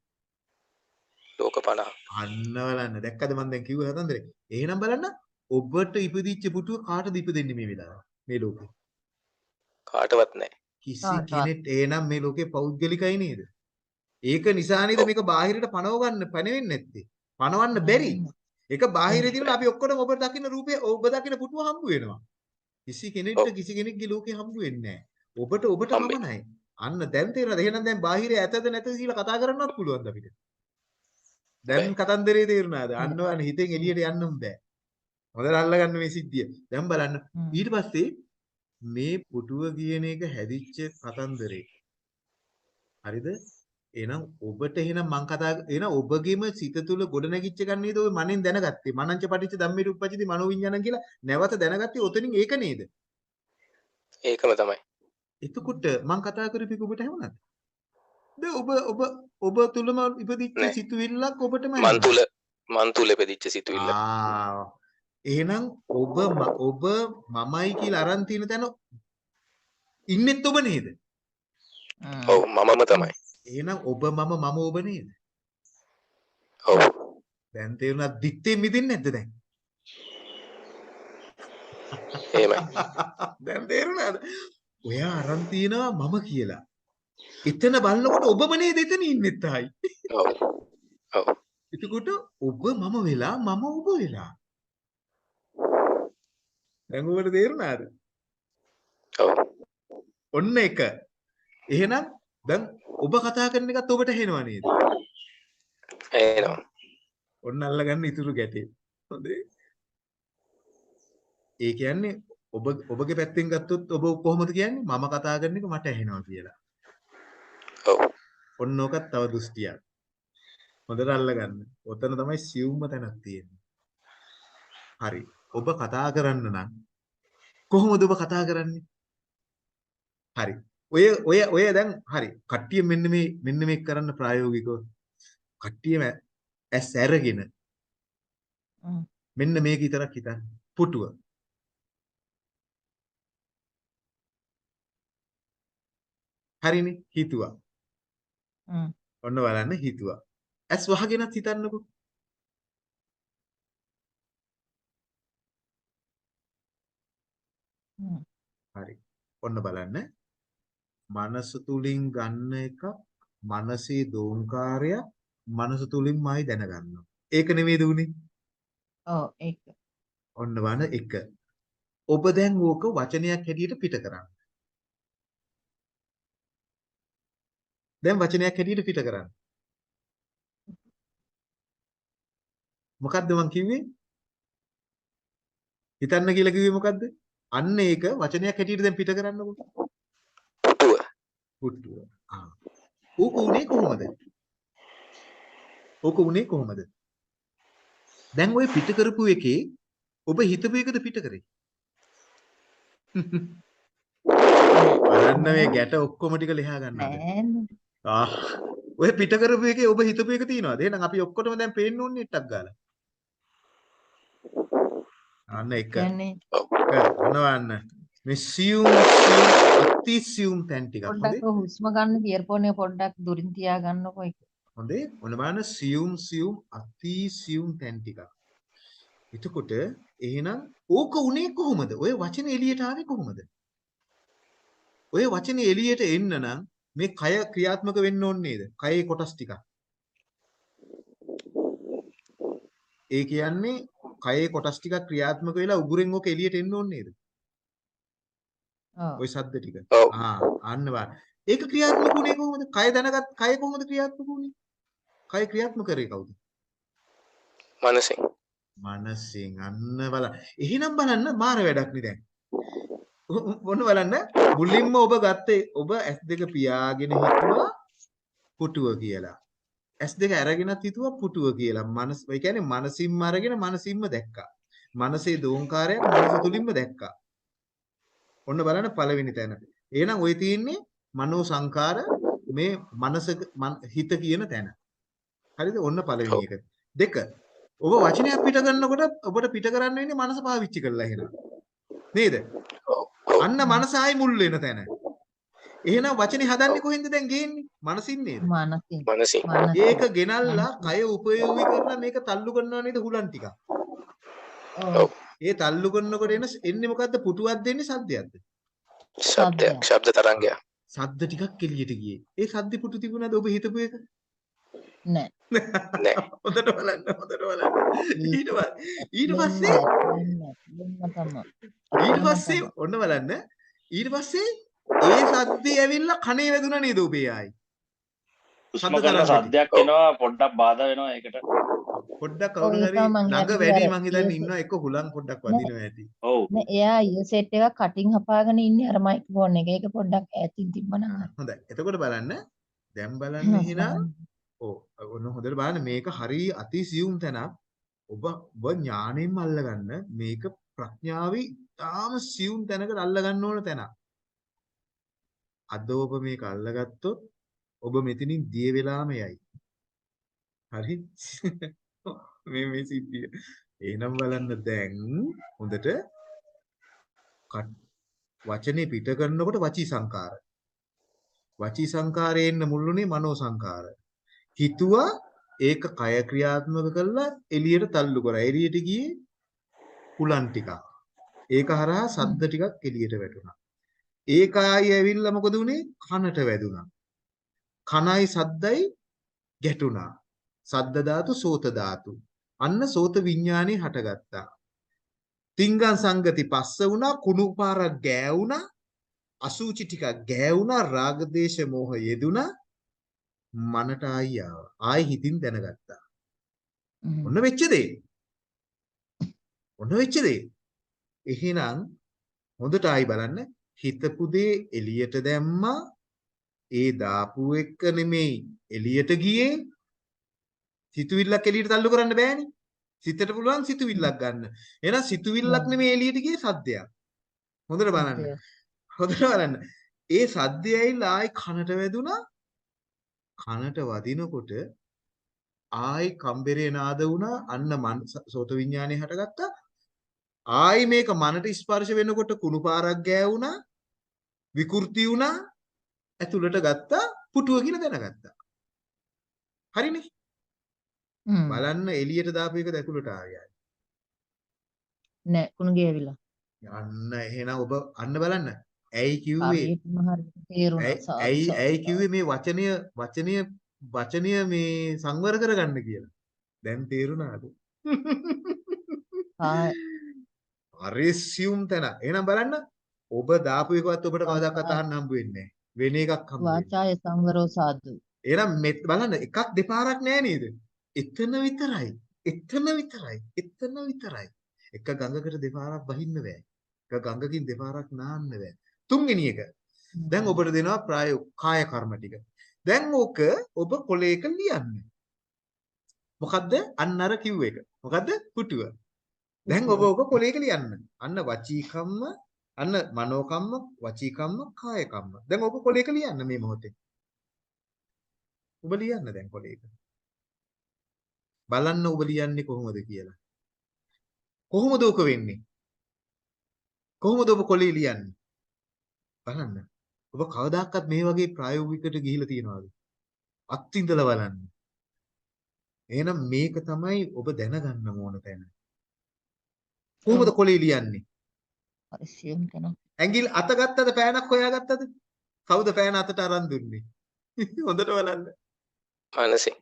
[SPEAKER 4] ලෝක 50
[SPEAKER 1] අන්න බලන්න. දැක්කද මම දැන් කිව්ව හතන්දරේ? එහෙනම් බලන්න ඔබට ඉපදිච්ච පුටුව කාටද ඉපදෙන්නේ මේ වෙලාවේ? මේ ලෝකේ.
[SPEAKER 4] කාටවත් නැහැ
[SPEAKER 1] කිසි. කෙනෙක් එහෙනම් මේ ලෝකේ පෞද්ගලිකයි නේද? ඒක නිසා නේද මේක බාහිරට පනව ගන්න පණවෙන්නේ නැත්තේ. පනවන්න බැරි. ඒක බාහිරේ තියෙන අපි ඔක්කොම ඔබ දකින්න රූපේ ඔබ දකින්න පුටුව හම්බ වෙනවා. කිසි කෙනෙක්ට. කිසි කෙනෙක්ගේ ලෝකේ හම්බ වෙන්නේ නැහැ. ඔබට ඔබට පමණයි. අන්න දැන් තේරෙනවද? එහෙනම් දැන් බාහිරේ ඇතද නැතද කියලා කතා කරන්නවත් පුළුවන්ද අපිට? දැන් කතන්දරේ තේරුණාද? අන්න ඔයන හිතෙන් එළියට යන්නම බෑ. හොඳට අල්ලගන්න මේ සිද්ධිය. දැන් බලන්න. ඊට පස්සේ මේ පුටුව කියන එක හැදිච්ච කතන්දරේ. හරිද? එහෙනම් ඔබට එහෙනම් මං කතා එහෙනම් ඔබගේම සිත තුළ ගොඩ නැගිච්ච එකක් නේද ඔය මනෙන් දැනගත්තේ. මනංච පටිච්ච ධම්මේ උප්පජිති මනෝවිඤ්ඤාණං කියලා නැවත දැනගත්තේ ඔතනින් ඒක නේද?
[SPEAKER 4] ඒකම තමයි
[SPEAKER 1] එතකොට මං කතා කරපු එක ඔබට හැමුණාද? දැන් ඔබ ඔබ ඔබ තුලම ඉපදිච්ච. සිතුවිල්ලක් ඔබටම
[SPEAKER 4] මන්. තුල මන් තුල ඉපදිච්ච සිතුවිල්ල
[SPEAKER 1] ආ එහෙනම් ඔබ ඔබ මමයි කියලා අරන් තියෙන තැන ඉන්නෙත් ඔබ නේද?
[SPEAKER 4] ඔව් මමම තමයි
[SPEAKER 1] එහෙනම් ඔබ මම මම ඔබ නේද?
[SPEAKER 4] ඔව්
[SPEAKER 1] දැන් තේරුණා දිත්තේ මිදින්නේ නැද්ද දැන්?
[SPEAKER 4] එහෙමයි.
[SPEAKER 1] දැන් තේරුණාද? ඔයා අරන් තියනවා මම කියලා. එතන බලනකොට ඔබම නේද එතන ඉන්නෙත් ආයි.
[SPEAKER 4] ඔව්. ඔව්.
[SPEAKER 1] එතකොට ඔබ මම වෙලා මම ඔබ වෙලා. දැන් ඔබට තේරුණාද?
[SPEAKER 4] ඔව්.
[SPEAKER 1] ඔන්න එක. එහෙනම් දැන් ඔබ කතා කරන එකත් ඔබට ඇහෙනවා නේද?
[SPEAKER 4] එනවා.
[SPEAKER 1] ඔන්න අල්ලගන්න ඉතුරු ගැටේ. හොඳේ. ඒ කියන්නේ ඔබ ඔබගේ පැත්තෙන් ගත්තොත් ඔබ කොහොමද කියන්නේ? මම කතා කරන එක මට ඇහෙනවා කියලා.
[SPEAKER 4] ඔව්.
[SPEAKER 1] ඔන්න ඕකත් තව දෘෂ්ටියක්. හොඳට අල්ලගන්න. ඔතන තමයි සියුම්ම තැනක් තියෙන්නේ. හරි. ඔබ කතා කරන්න නම් කොහොමද ඔබ කතා කරන්නේ? හරි. ඔය ඔය ඔය දැන් හරි. කට්ටිය මෙන්න මේ මෙන්න මේක කරන්න ප්‍රායෝගිකව. කට්ටියම ඇස් ඇරගෙන. මෙන්න මේක විතරක් හිතන්න. පුටුව. හරිනේ හිතුවා. ඔන්න බලන්න හිතුවා. ඇස් වහගෙනත් හිතන්නකෝ. හරි. ඔන්න බලන්න. මනස තුලින් ගන්න එකක් මනසේ දෝංකාරයක් මනස තුලින්මයි දැනගන්නවා. ඒක නෙමෙයිද උනේ?
[SPEAKER 7] ඔව් ඒක.
[SPEAKER 1] ඔන්න වන එක. ඔබ දැන් ඕක වචනයක් හැටියට පිට කරන්න. දැන් වචනයක් හැටියට පිට කරන්න. මොකද්ද මං කිව්වේ? හිතන්න කියලා කිව්වේ මොකද්ද? අන්න ඒක වචනයක් හැටියට දැන් පිට කරන්නකො.
[SPEAKER 4] පුටුව.
[SPEAKER 1] පුට්ටුව. ආ. ඕක උනේ කොහොමද? ඕක උනේ කොහොමද? දැන් ওই පිට කරපු එකේ ඔබ හිතපු එකද පිට කරේ? බලන්න මේ ගැට ඔක්කොම ටික ලියා ගන්නද?
[SPEAKER 7] නෑනේ.
[SPEAKER 1] ආ. ඔය පිට කරපු එකේ ඔබ හිතපු එක තියනවාද? එහෙනම් අපි ඔක්කොටම දැන් පේන්න ඕනේ ටක් ගාලා. අන්න එක. අනවන්න. මේ සියුම් අති සියුම් තැන් ටිකක් හොඳේ.
[SPEAKER 7] හුස්ම ගන්න ඉයර්ෆෝන් එක පොඩ්ඩක් දුරින් තියාගන්නකො ඒක.
[SPEAKER 1] හොඳේ ඔන්න බලන්න සියුම් සියුම් අති සියුම් තැන් ටිකක්. එතකොට එහෙනම් ඕක උනේ කොහොමද? ඔය වචනේ එළියට ආවේ කොහොමද? ඔය වචනේ එළියට එන්න නම් මේ කය ක්‍රියාත්මක වෙන්න ඕනේ නේද? කයේ කොටස් ටිකක්. ඒ කියන්නේ කයේ කොටස් ටිකක් ක්‍රියාත්මක වෙලා උගුරෙන් ඕක එළියට එන්න ඕනේ නේද?
[SPEAKER 7] ඔව්.
[SPEAKER 1] ওই සද්ද ටික. ආ අන්න. ඒක ක්‍රියාත්මක උනේ කොහොමද? කය දැනගත් කය කොහොමද ක්‍රියාත්මක උනේ? කය ක්‍රියාත්මක කරේ කවුද?
[SPEAKER 4] මනසෙන්.
[SPEAKER 1] මනසෙන් අන්න බලන්න. එහෙනම් බලන්න මාර වැඩක් නේ දැන්. මොන බලන්න මුලින්ම ඔබ ගත්තේ ඔබ S2 පියාගෙන හිතුවා පුටුව කියලා. S2 අරගෙනත් හිතුවා පුටුව කියලා. මනස ඒ කියන්නේ මනසින්ම අරගෙන මනසින්ම දැක්කා. මනසේ දෝංකාරයක් මනස තුලින්ම දැක්කා. ඔන්න බලන්න පළවෙනි තැන. එහෙනම් ওই තියෙන්නේ මනෝ සංකාර මේ මනස හිත කියන තැන. හරිද? ඔන්න පළවෙනි එක. දෙක. ඔබ වචනයක් පිට කරනකොට ඔබට පිට කරන්න වෙන්නේ මනස පාවිච්චි කරලා එහෙනම්. නේද? අන්න මනස ආයි මුල් වෙන තැන. එහෙනම් වචනේ හදන්නේ කොහෙන්ද දැන් ගේන්නේ? මනසින් නේද?
[SPEAKER 7] මානසින්.
[SPEAKER 4] මනසින්.
[SPEAKER 1] ඒක ගෙනල්ලා කය උපයෝගී කරලා මේක තල්ලු කරනවා නේද හුලන් ටිකක්.
[SPEAKER 7] ඔව්.
[SPEAKER 1] ඒ තල්ලු කරනකොට එන එන්නේ මොකද්ද? පුටුවක් දෙන්නේ සද්දයක්ද?
[SPEAKER 4] ශබ්දයක්. ශබ්ද තරංගයක්.
[SPEAKER 1] සද්ද ටිකක් එළියට ගියේ. ඒ සද්ද පුටු තිබුණාද ඔබ හිතපු එක?
[SPEAKER 7] නෑ.
[SPEAKER 4] නෑ.
[SPEAKER 1] හොඳට බලන්න හොඳට බලන්න. ඊට පස්සේ ඊට පස්සේ. ඊට පස්සේ ඔන්න බලන්න ඊට පස්සේ ඒ සද්දේ ඇවිල්ලා කනේ වැදුනා නේද ඔබේ ආයි.
[SPEAKER 2] සද්දයක් එනවා පොඩ්ඩක් බාධා වෙනවා ඒකට.
[SPEAKER 1] පොඩ්ඩක් කවුරු හරි
[SPEAKER 7] මං යද්දි
[SPEAKER 1] වැඩි මං හිතන්නේ ඉන්නවා එක්ක හුලං පොඩ්ඩක් වදිනවා ඇති.
[SPEAKER 2] ඔව්.
[SPEAKER 7] නෑ එයා ඉයර්සෙට් එක කටින් හපාගෙන ඉන්නේ අර මයික්‍රෝෆෝන් එක. ඒක පොඩ්ඩක් ඈතින් තිබ්බනම් හරි.
[SPEAKER 1] හොඳයි. එතකොට බලන්න. දැන් බලන්න එහෙනම් ඔව් ඔන්න හොඳට බලන්න. මේක හරි අති සියුම් තැනක්. ඔබ ඔබ ඥාණයෙන් අල්ලගන්න මේක ප්‍රඥාවේ තාම සියුම් තැනකට අල්ලගන්න ඕන තැනක් අද ඔබ මේක අල්ලගත්තොත් ඔබ මෙතනින් දිය වෙලාම යයි. හරි? මේ මේ සිද්ධිය. එහෙනම් බලන්න දැන් හොඳට කට්- වචනේ පිට කරනකොට වචී සංකාර. වචී සංකාරේ එන්න මුල්ුනේ මනෝ සංකාර. හිතුවා ඒක කය ක්‍රියාත්මක කරලා එළියට තල්ලු කරා. එළියට ගියේ හුලන් ටිකක්. ඒක හරහා සද්ද ටිකක් එළියට වැටුණා. ඒක ආයි ඇවිල්ලා මොකද උනේ? කනට වැදුනා. කනයි සද්දයි ගැටුණා. සද්ද ධාතු සෝත ධාතු. අන්න සෝත විඥානේ හටගත්තා. තිංගං සංගති පස්ස වුණා කුණු පාරක් ගෑවුණා අසූචි ටිකක් ගෑවුණා රාග දේශ මොහ යෙදුණා මනට ආයි ආවා. ආයි හිතින් දැනගත්තා. ඔන්න වෙච්ච දේ. ඔන්න වෙච්ච දේ. එහෙනම් හොඳට ආයි බලන්න හිතපු දේ එළියට දැම්මා. ඒ දාපු එක නෙමෙයි එළියට ගියේ. සිතුවිල්ලක් එළියට තල්ලු කරන්න බෑනේ. සිතට පුළුවන් සිතුවිල්ලක් ගන්න. එහෙනම් සිතුවිල්ලක් නෙමෙයි එළියට ගියේ සද්දයක්. හොඳට බලන්න. හොඳට බලන්න. ඒ සද්දය ඇවිල්ලා ආයි කනට වැදුනා. කනට වදිනකොට ආයි කම්බරේ නාද වුණා. අන්න මන සෝත විඥානේ හටගත්තා. ආයි මේක මනට ස්පර්ශ වෙනකොට කුණු පාරක් ගෑවුණා. විකෘති වුණා. ඇතුළට ගත්තා. පුටුව කියලා දැනගත්තා. හරිනේ. බලන්න එළියට දාපු එකද ඇතුළට ආවේ.
[SPEAKER 7] නෑ කුණු ගෑවිලා.
[SPEAKER 1] අන්න එහෙනම් ඔබ අන්න බලන්න. ඇයි කිව්වේ? ඇයි ඇයි. කිව්වේ මේ වචනය වචනය වචනය මේ සංවර කරගන්න කියලා. දැන් තේරුණාද?
[SPEAKER 7] ආ
[SPEAKER 1] අරෙසියුම් තැන. එහෙනම් බලන්න ඔබ දාපු එකවත් ඔබට කවදාකවත් අහන්න හම්බ වෙන්නේ නැහැ. වෙන එකක් හම්බ වෙන්නේ.
[SPEAKER 7] වාචාය සංවරෝ සාදු.
[SPEAKER 1] එහෙනම් මෙත් බලන්න එකක් දෙපාරක් නෑ නේද? එතන විතරයි. එතන විතරයි. එතන විතරයි. එක ගඟකට දෙපාරක් බහින්න බෑ. එක ගඟකින් දෙපාරක් නාන්න බෑ. තුන්වෙනි එක. දැන් ඔබට දෙනවා ප්‍රායෝගික කාය කර්ම ටික. දැන් ඕක ඔබ කොලේක ලියන්න. මොකද්ද? අන්න අර කිව්ව එක. මොකද්ද? පුටුව. දැන් ඔබ ඕක කොලේක ලියන්න. අන්න වචී කම්ම, අන්න මනෝ කම්ම, වචී කම්ම, කාය කම්ම. දැන් ඔබ කොලේක ලියන්න මේ මොහොතේ. ඔබ ලියන්න දැන් කොලේක. බලන්න ඔබ ලියන්නේ කොහොමද කියලා. කොහොමද ඕක වෙන්නේ? කොහොමද ඔබ කොලේ ලියන්නේ? බලන්න. ඔබ කවදාකවත් මේ වගේ ප්‍රායෝගිකකට ගිහිලා තියනවාද? අත්විඳලා බලන්න. එහෙනම් මේක තමයි ඔබ දැනගන්න ඕන තැන. කොහොමද කොලේ ලියන්නේ?
[SPEAKER 7] හරි සියුම් තැන.
[SPEAKER 1] ඇඟිල් අත ගත්තද පෑනක් හොයාගත්තද? කවුද පෑන අතට අරන් දුන්නේ? හොඳට බලන්න.
[SPEAKER 4] මනසේ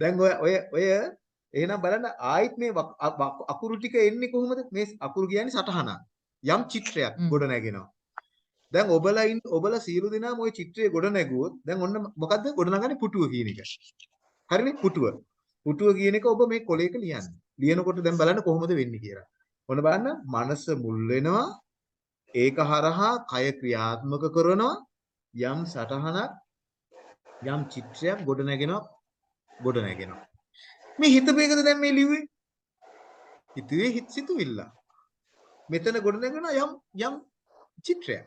[SPEAKER 1] දැන් ඔය ඔය ඔය එහෙනම් බලන්න ආයිත් මේ අකුරු ටික එන්නේ කොහොමද? මේ අකුරු කියන්නේ සටහනක්. යම් චිත්‍රයක්. ගොඩ නැගෙනවා. දැන් ඔබලා ඉන්න ඔබලා සියලු දෙනාම ওই චිත්‍රය ගොඩ නැගුවොත් දැන් ඔන්න මොකද්ද ගොඩ නගන්නේ පුටුව කියන එක. හරිනේ පුටුව. පුටුව කියන එක ඔබ මේ කොලයක ලියන්න. ලියනකොට දැන් බලන්න කොහොමද වෙන්නේ කියලා. ඔන්න බලන්න මනස මුල් වෙනවා. ඒක හරහා කය ක්‍රියාත්මක කරනවා. යම් සටහනක් යම් චිත්‍රයක් ගොඩ නැගෙනවා. ගොඩ නැගෙනවා. මේ හිතපු එකද දැන් මේ ලිව්වේ? හිතුවේ හිත සිතුවිල්ල. මෙතන ගොඩ නැගෙනවා යම් යම් චිත්‍රයක්.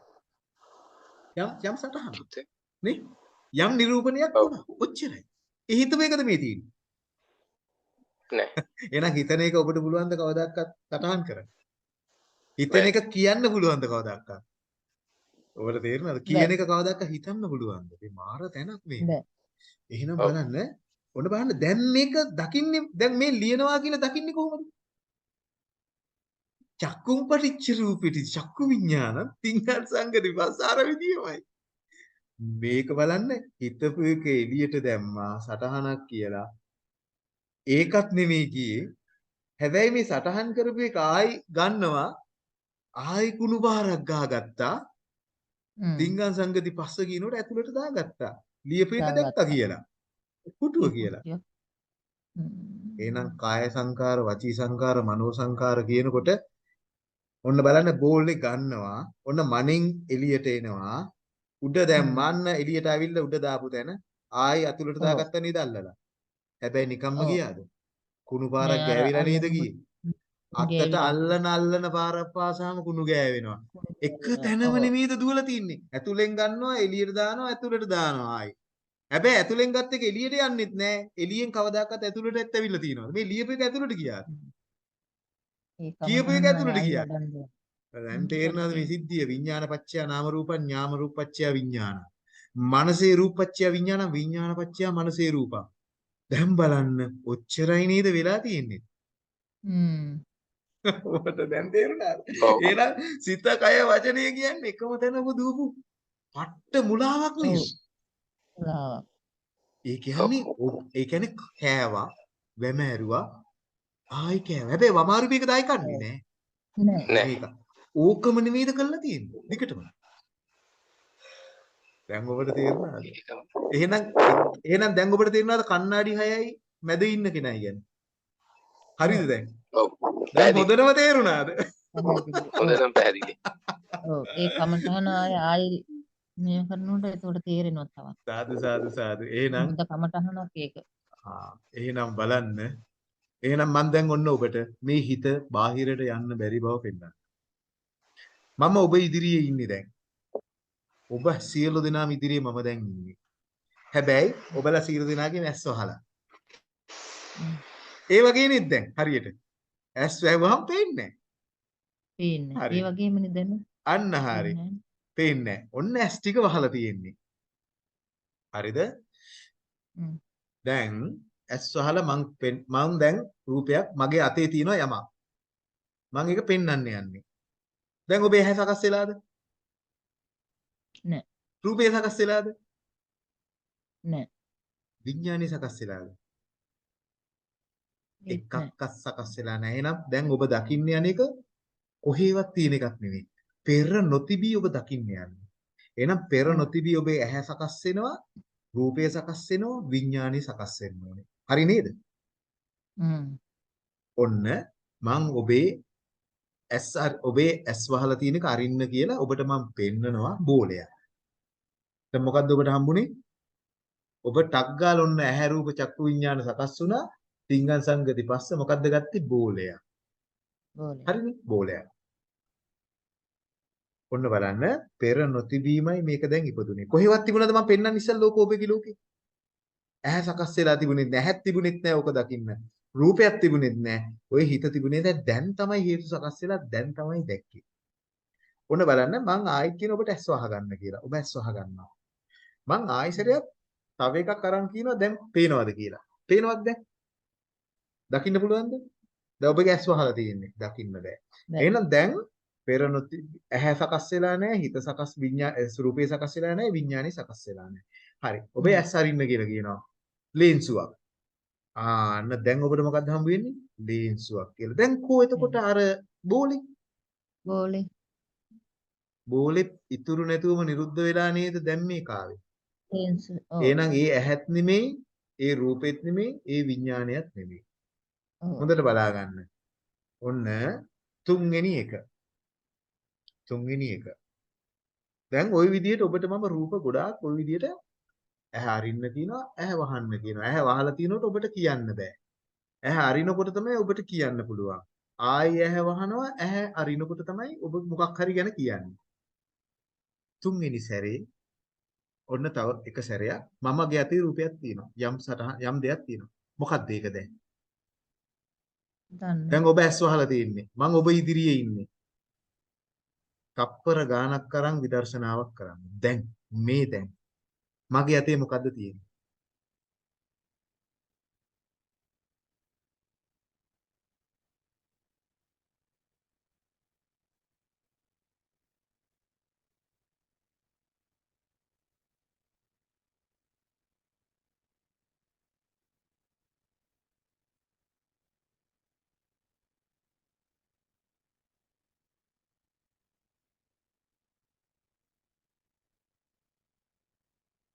[SPEAKER 1] යම් යම් සටහනක්. නේ? යම් නිරූපණයක්. වුණා. ඔච්චරයි. ඒ හිතපු එකද මේ තියෙන්නේ?
[SPEAKER 4] නෑ.
[SPEAKER 1] එහෙනම් හිතන එක ඔබට පුළුවන් ද කවදාකවත් සටහන් කරන්න? හිතන එක කියන්න පුළුවන් ද කවදාකවත්? ඔබට තේරෙනවද? කියන එක කවදාකවත් හිතන්න පුළුවන්ද? මේ මාර තැනක් මේ.
[SPEAKER 7] බෑ.
[SPEAKER 1] එහෙනම්. බලන්න ඔන්න බලන්න දැන් මේක දකින්නේ දැන් මේ ලියනවා කියලා දකින්නේ කොහොමද? චක්කුම් පටිච්ච රූපෙටි චක්කු විඥාන තිංගල් සංගති වසාර විදියමයි. මේක බලන්න හිතපු එක එළියට දැම්මා සටහනක් කියලා. ඒකත් නෙමෙයි ගියේ. හැබැයි මේ සටහන් කරපු එක ආයි ගන්නවා ආයි කුණු පාරක් ගහගත්තා. තිංගල් සංගති පස්ස කියනකොට ඇතුළට දාගත්තා. ලියපු එක. දැක්කා කියලා. පුටුව කියලා. එහෙනම් කාය සංකාර, වචී සංකාර, මනෝ සංකාර කියනකොට ඔන්න බලන්න බෝල් එක ගන්නවා. ඔන්න මනෙන් එළියට එනවා. උඩ දැම්මන්න එළියට ආවිල්ලා උඩ දාපු තැන ආයි අතුලට. දාගත්ත නේද අල්ලලා. හැබැයි නිකම්ම. ගියාද? කුණු පාරක් ගෑවිලා නේද ගියේ? අත්තට. අල්ලන අල්ලන පාරක් පාසාම කුණු ගෑවෙනවා. එක තැනම. නෙමෙයිද දුවලා තින්නේ. ඇතුලෙන් ගන්නවා එළියට දානවා ඇතුලට දානවා ආයි. හැබැයි ඇතුලෙන් ගත්ත එක එළියට යන්නෙත් නෑ. එළියෙන් කවදාකවත් ඇතුලට ඇත්තවිල්ලා තියනවාද? මේ ලියපු එක ඇතුලට ගියාද? කියපු එක
[SPEAKER 7] තමයි
[SPEAKER 1] ඇතුළට
[SPEAKER 7] ආයි
[SPEAKER 1] ගියා.
[SPEAKER 7] වඩන්න ඕන.
[SPEAKER 1] දැන් තේරෙනවද මේ. සිද්ධිය විඥාන පත්‍යා නාම රූපං ඥාම රූප පත්‍යා විඥාන මනසේ රූප පත්‍යා විඥාන විඥාන පත්‍යා මනසේ රූපං දැන් බලන්න ඔච්චරයි නේද වෙලා තියෙන්නේ
[SPEAKER 7] හ්ම්.
[SPEAKER 1] ඔබට දැන් තේරුණාද? එහෙනම් සිත කය වචනය කියන්නේ එකම තැන ඔබ දුවපු පට්ට මුලාවක් නේද?
[SPEAKER 7] පුරාවක්.
[SPEAKER 1] ඒ කියන්නේ ඒ කියන්නේ කෑවා, වැම ඇරුවා, ආයි කෑවා. හැබැයි වමාරු මේක දායි කන්නේ නෑ.
[SPEAKER 7] නෑ.
[SPEAKER 4] නෑ.
[SPEAKER 1] ඕකම නෙමෙයිද කරලා තියෙන්නේ. දිගටම. දැන් ඔබට තේරුණාද? එහෙනම් එහෙනම් දැන් ඔබට තේරුණාද කණ්ණාඩි 6යි මැද ඉන්න කෙනයි කියන්නේ. හරිද දැන්?
[SPEAKER 4] ඔව්.
[SPEAKER 1] දැන්. හොඳටම තේරුණාද?
[SPEAKER 4] හොඳටම පැහැදිලි.
[SPEAKER 7] ඔව්. ඒ කමටහන ආය ආයි මේ කරනකොට ඒකට තේරෙනවා තවත්.
[SPEAKER 1] සාදු සාදු සාදු. එහෙනම්
[SPEAKER 7] හොඳ කමටහනක් ඒක.
[SPEAKER 1] ආ එහෙනම් බලන්න. එහෙනම් මම දැන් ඔන්න ඔබට මේ හිත බාහිරට යන්න බැරි බව පෙන්නන්න. මම ඔබ ඉදිරියේ ඉන්නේ දැන්. ඔබ සියලු දෙනාම ඉදිරියේ මම දැන් ඉන්නේ. හැබැයි ඔබලා සියලු දෙනාගේ ඇස් වහලා. ඒ වගේ නේද දැන් හරියට? ඇස් වැහුවහම පේන්නේ
[SPEAKER 7] පේන්නේ.
[SPEAKER 1] හරි.
[SPEAKER 7] ඒ වගේමනේ දැන්.
[SPEAKER 1] අන්න හරි.
[SPEAKER 7] පේන්නේ.
[SPEAKER 1] පේන්නේ ඔන්න ඇස් ටික වහලා තියෙන්නේ. හරිද? දැන් ඇස් වහලා මං මං දැන් රූපයක් මගේ අතේ තියෙනවා යමක්. මං ඒක පෙන්වන්න යන්නේ. දැන් ඔබේ ඇහැ සකස් වෙලාද?
[SPEAKER 7] නෑ.
[SPEAKER 1] රූපේ සකස් වෙලාද?
[SPEAKER 7] නෑ.
[SPEAKER 1] විඥානේ සකස් වෙලාද? එකක්වත් සකස් වෙලා නැහැ. එහෙනම් දැන් ඔබ දකින්න යන එක කොහේවත් තියෙන එකක් නෙවෙයි. පෙර නොතිබී ඔබ දකින්න යන්නේ. එහෙනම් පෙර. නොතිබී ඔබේ ඇහැ සකස් වෙනවා, රූපය සකස් වෙනවා, විඥානේ සකස් වෙන්න ඕනේ. හරි නේද? ඔන්න මං ඔබේ ඇස් ඔබේ ඇස් වහලා තියෙන එක අරින්න කියලා ඔබට මං පෙන්නනවා බෝලයක්. දැන් මොකද්ද ඔබට හම්බුනේ? ඔබ ටක් ගාලා ඔන්න ඇහැ රූප චක්කු විඥාන සකස් වුණා. තිංගන් සංගති පස්ස මොකද්ද ගත්තේ? බෝලයක්.
[SPEAKER 7] බෝලේ.
[SPEAKER 1] හරිනේ? බෝලයක්. ඔන්න බලන්න පෙර නොතිබීමයි මේක දැන් ඉපදුනේ. කොහෙවත් තිබුණාද මම පෙන්වන්න ඉස්සෙල්ලා ලෝක ඔබගේ ලෝකේ? ඇහැ සකස් වෙලා තිබුණෙත් නැහැ. ඇහත් තිබුණෙත් නැහැ ඕක දකින්න. රූපයක් තිබුණෙත් නැහැ. ওই හිත තිබුණේ දැන් දැන් තමයි හේතු සකස් වෙලා දැන් තමයි දැක්කේ. ඔන්න බලන්න මං ආයෙත් කියන ඔබට ඇස් වහගන්න කියලා. ඔබ ඇස් වහගන්නවා. මං ආයෙසරයක් තව එකක් අරන් කියනවා දැන් පේනවද කියලා. පේනවද දැන්? දකින්න පුළුවන්ද? දැන් ඔබගේ ඇස් වහලා තියෙන්නේ. දකින්න බෑ. එහෙනම් දැන් පෙර නොති ඇහැ සකස් වෙලා නැහැ, හිත සකස් විඤ්ඤා ස්වරූපේ සකස් වෙලා නැහැ, විඤ්ඤාණය සකස් වෙලා නැහැ. හරි. ඔබේ. ඇස් අරින්න කියලා කියනවා. ලේන්සුවක්. ආන්න දැන් ඔබට මොකක්ද හම්බ වෙන්නේ? ලේන්සුවක් කියලා. දැන් කෝ එතකොට අර බෝලේ
[SPEAKER 7] බෝලේ.
[SPEAKER 1] බෝලේ ඉතුරු නැතුවම නිරුද්ධ වෙලා නේද දැන් මේ කාවේ.
[SPEAKER 7] ලෙන්ස්. ඔව්.
[SPEAKER 1] එහෙනම් ඒ ඇහත් නෙමෙයි, ඒ රූපෙත් නෙමෙයි, ඒ විඥානයත් නෙමෙයි.
[SPEAKER 7] ඔව්.
[SPEAKER 1] හොඳට බලා ගන්න. ඔන්න තුන්වෙනි එක. තුන්වෙනි එක. දැන් ওই විදිහට ඔබට මම රූප ගොඩාක් ওই විදිහට ඇහැ අරින්න කියනවා, ඇහැ වහන්න කියනවා. ඇහැ වහලා තිනකොට ඔබට කියන්න බෑ. ඇහැ අරිනකොට තමයි ඔබට කියන්න පුළුවන්. ආයි ඇහැ වහනවා, ඇහැ අරිනකොට තමයි ඔබ මොකක් හරි ගැන කියන්නේ. තුන්වෙනි සැරේ ඔන්න තව එක සැරයක් මමගේ අතේ රූපයක් තියෙනවා. යම් සටහන් යම් දෙයක් තියෙනවා. මොකක්ද ඒක දැන්? දැන් ඔබ ඇස් වහලා තියෙන්නේ. මම ඔබ ඉදිරියේ ඉන්නේ. තප්පර ගානක් අරන් විදර්ශනාවක් කරන්න. දැන් මේ දැන් මගේ අතේ මොකද්ද තියෙන්නේ?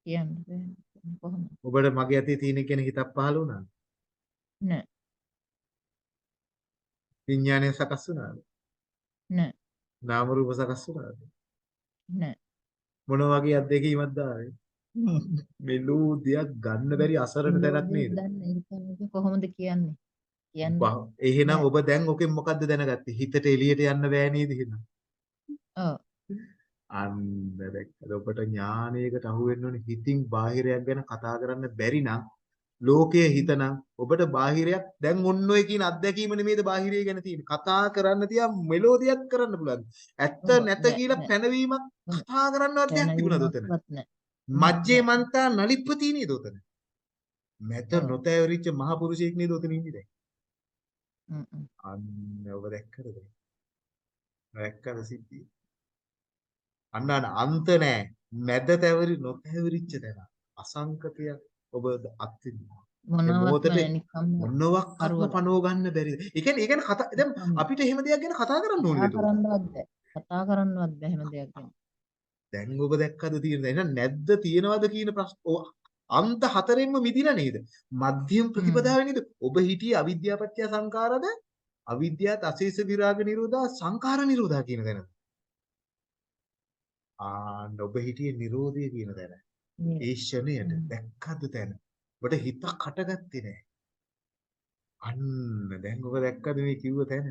[SPEAKER 7] කියන්න බෑ. කොහොමද?
[SPEAKER 1] ඔබට මගේ අතේ තියෙන කියන හිතක් පහළ වුණාද?
[SPEAKER 7] නෑ.
[SPEAKER 1] විඥානය සකස් වුණාද?
[SPEAKER 7] නෑ.
[SPEAKER 1] නාම රූප සකස් වුණාද?
[SPEAKER 7] නෑ.
[SPEAKER 1] මොන වගේ අත්දැකීමක්ද ආවේ? මෙලෝ දෙයක් ගන්න බැරි අසරණ තැනක් නේද?
[SPEAKER 7] කොහොමද කියන්නේ? කියන්නේ
[SPEAKER 1] එහෙනම්. ඔබ දැන් ඔකෙන් මොකද්ද දැනගත්තේ? හිතට එළියට යන්න බෑ නේද එහෙනම්?
[SPEAKER 7] ඔව්.
[SPEAKER 1] අන්න දැක්කද ඔබට ඥානයකට අහු වෙන්න ඕනේ හිතින් බාහිරයක් ගැන කතා කරන්න බැරි නම් ලෝකයේ හිතනම් ඔබට බාහිරයක් දැන් ඔන්න ඔය කියන අත්දැකීම නෙමේද බාහිරය ගැන තියෙන්නේ කතා කරන්න තියා මෙලෝදියක් කරන්න පුළුවන් ඇත්ත නැත කියලා. පැනවීමක්. කතා කරන්නවත් දෙයක් තිබුණාද උතන. මජ්ජේ මන්තා නලිප්පති නේද උතන මැත. නොතෑවරිච්ච මහ පුරුෂයෙක් නේද උතන ඉන්නේ දැන්. අන්න ඔබ දැක්කද? දැක්කද සිද්ධිය? අන්න අන්ත නෑ. මැද තැවරි නොතැවරිච්ච තැන. අසංකතය ඔබ අත්විඳිනවා. මොනවත්ක්ම
[SPEAKER 7] කරුවට.
[SPEAKER 1] පනව ගන්න බැරිද? ඒ කියන්නේ ඒ කියන්නේ කතා දැන්. අපිට එහෙම දෙයක් ගැන කතා කරන්න ඕනේ නේද?
[SPEAKER 7] කතා කරන්නවත් බෑ හැම දෙයක් ගැන.
[SPEAKER 1] දැන් ඔබ දැක්කද තියෙන එහෙනම් නැද්ද තියනවද කියන ප්‍රශ්න අන්ත හතරෙන්ම මිදිලා නේද? මධ්‍යම. ප්‍රතිපදාවේ නේද? ඔබ හිටියේ අවිද්‍යාපත්‍ය සංකාරද? අවිද්‍යාවත් අශේෂ විරාග නිරෝධා සංකාර නිරෝධා කියන තැන. ආන්න ඔබ හිටියේ නිරෝධය කියන තැන. ඒ ෂණයට. දැක්කද තැන? ඔබට හිතක් හටගත්තේ නැහැ. අන්න දැන් ඔබ දැක්කද මේ කිව්ව තැන?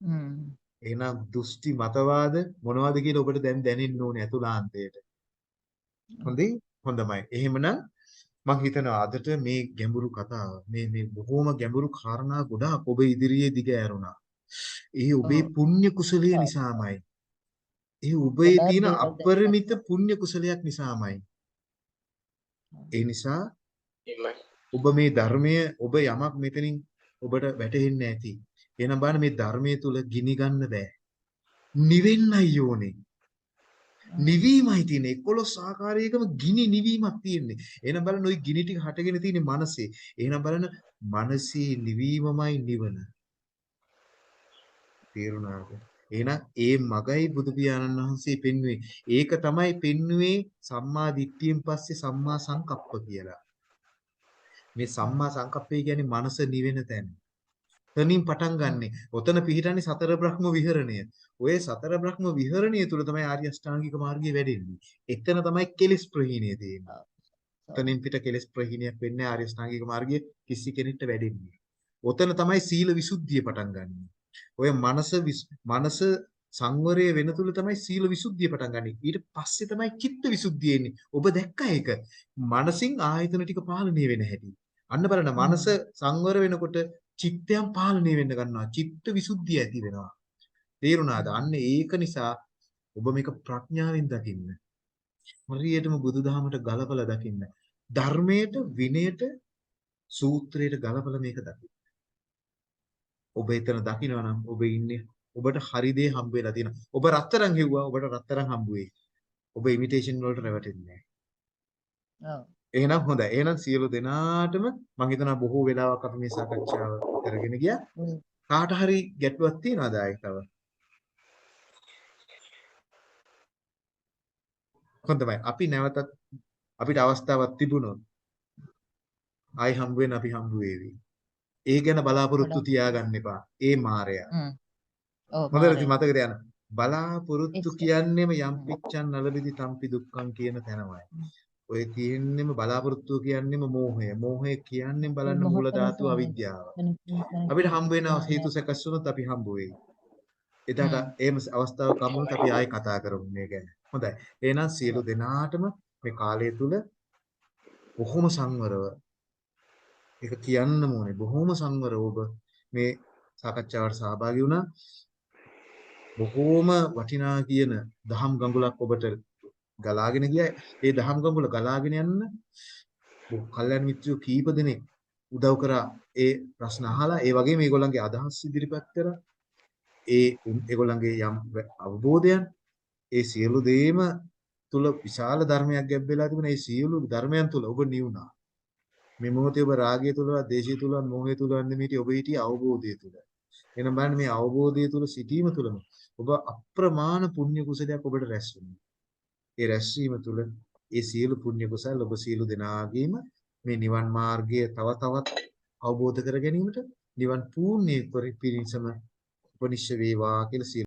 [SPEAKER 7] හ්ම්.
[SPEAKER 1] එහෙනම් දෘෂ්ටි මතවාද මොනවද කියලා ඔබට දැන් දැනෙන්න ඕනේ අතුලාන්තයට. හොඳයි හොඳමයි. එහෙමනම් මම හිතනවා අදට මේ ගැඹුරු කතාව මේ මේ බොහොම ගැඹුරු කාරණා ගොඩාක් ඔබ ඉදිරියේ දිග ඇරුණා. ඒ ඔබේ. පුණ්‍ය කුසලයේ නිසාමයි. ඒ
[SPEAKER 7] ගොඩාක්
[SPEAKER 1] තියෙන. අපරිමිත පුණ්‍ය කුසලයක් නිසාමයි. ඒ නිසා. ඔබ මේ ධර්මය ඔබ යමක් මෙතනින් ඔබට වැටහෙන්නේ නැති. එහෙනම් බලන්න මේ ධර්මයේ තුල ගිනි ගන්න බෑ. නිවෙන්නයි ඕනේ. නිවීමයි තියෙන්නේ 11 ආකාරයකම ගිනි නිවීමක් තියෙන්නේ. එහෙනම් බලන්න ওই ගිනි ටික හටගෙන තියෙන්නේ මනසේ. එහෙනම් බලන්න මනසේ නිවීමමයි නිවන. තේරුණාද? එහෙනම් ඒ මගයි බුදු පියාණන් වහන්සේ පෙන්වුවේ. ඒක තමයි පෙන්වුවේ සම්මා දිට්ඨියෙන් පස්සේ සම්මා සංකප්ප කියලා. මේ සම්මා සංකප්පය කියන්නේ මනස නිවෙන තැන. තනින් පටන් ගන්නෙ. ඔතන පිහිටන්නේ සතර බ්‍රහ්ම විහරණය. ඔය සතර බ්‍රහ්ම විහරණය තුල තමයි ආර්ය අෂ්ටාංගික මාර්ගය වැඩෙන්නේ. එතන තමයි කෙලිස් ප්‍රහීණය තියෙන්නේ. තනින් පිට කෙලිස් ප්‍රහීණයක් වෙන්නේ ආර්ය අෂ්ටාංගික මාර්ගයේ කිසි කෙනෙක්ට වැඩෙන්නේ. ඔතන තමයි සීල විසුද්ධිය පටන් ගන්නෙ. ඔය මනස මනස සංවරය වෙන තුල තමයි සීල විසුද්ධිය පටන් ගන්නෙ. ඊට පස්සේ තමයි චිත්ත විසුද්ධිය එන්නේ. ඔබ දැක්කා ඒක. මනසින් ආයතන ටික පාලනය වෙන හැටි. අන්න බලන්න මනස සංවර වෙනකොට චිත්තයන් පාලනය වෙන්න ගන්නවා. චිත්ත විසුද්ධිය ඇති වෙනවා. තේරුණාද? අන්න ඒක නිසා ඔබ මේක ප්‍රඥාවෙන් දකින්න. හරියටම බුදුදහමට ගලපලා දකින්න. ධර්මයට, විනයට, සූත්‍රයට ගලපලා මේක දකින්න. ඔබ එතන දකිනවා නම් ඔබ ඉන්නේ ඔබට හරි දේ හම්බ වෙලා තියෙනවා. ඔබ රත්තරන් හෙව්වා ඔබට රත්තරන් හම්බ වෙයි. ඔබ ඉමිටේෂන් වලට රැවටෙන්නේ නැහැ.
[SPEAKER 7] ඔව්.
[SPEAKER 1] එහෙනම් හොඳයි. එහෙනම් සියලු දෙනාටම මම හිතනවා බොහෝ වෙලාවක් අපි මේ සාකච්ඡාව කරගෙන ගියා. කාට හරි ගැටලුවක් තියනවද ආයි තව? හොඳයි. අපි නැවතත් අපිට අවස්ථාවක් තිබුණොත් ආයි හම්බ වෙන අපි හම්බ වෙවි. ඒ ගැන බලාපොරොත්තු. තියාගන්න එපා. ඒ.
[SPEAKER 7] ඔව්
[SPEAKER 1] හොඳට. මතකද යන බලාපොරොත්තු. කියන්නේම යම් පිච්ඡන් නලවිදි තම්පි දුක්ඛං කියන තැනමයි. ඔය තියෙන්නේම බලාපොරොත්තු කියන්නේම මෝහය. මෝහය කියන්නේ බලන්න මූල ධාතුව. අවිද්‍යාව. අපිට හම්බ වෙන. හේතු සකස් වුණොත් අපි හම්බ වෙයි.
[SPEAKER 7] හ්ම්.
[SPEAKER 1] එහෙම අවස්ථාවක් හම්බුනොත් අපි ආයෙ කතා කරමු මේ ගැන. හොඳයි. එහෙනම් සියලු දෙනාටම මේ කාලය තුල බොහොම සංවරව ඒක කියන්නම ඕනේ. බොහොම සංවරව ඔබ මේ සාකච්ඡාවට සහභාගී වුණා. බොහෝම වටිනා කියන දහම් ගඟුලක් ඔබට ගලාගෙන ගියා. ඒ දහම් ගඟුල ගලාගෙන යන්න බොහෝ කල්යනා මිත්‍රයෝ කීප දෙනෙක් උදව් කරා ඒ ප්‍රශ්න අහලා ඒ වගේම මේගොල්ලන්ගේ අදහස් ඉදිරිපත් කරා. ඒ උන්- ඒගොල්ලන්ගේ යම් වැ- අවබෝධයන් ඒ සියලු දේම තුල විශාල ධර්මයක් ගැබ් වෙලා තිබුණා. ඒ සියලු ධර්මයන් තුල ඔබ නිවුණා. මේ මොහොතේ ඔබ රාගය තුලවත්, දේශය තුලවත්, මෝහය තුලවත් නෙමෙයි ඔබ හිටියේ අවබෝධය තුල. එහෙනම් බලන්න මේ අවබෝධය තුල සිටීම තුලම ඔබ අප්‍රමාණ පුණ්‍ය කුසලයක් ඔබට රැස් වෙනවා. ඒ රැස්වීම තුළ ඒ සියලු පුණ්‍ය කුසල් ඔබ සියලු දෙනාගේම මේ නිවන් මාර්ගය තව තවත් අවබෝධ කර ගැනීමට නිවන් පූර්ණේ පිරිසම උපනිශ්‍ය වේවා කියලා සියලු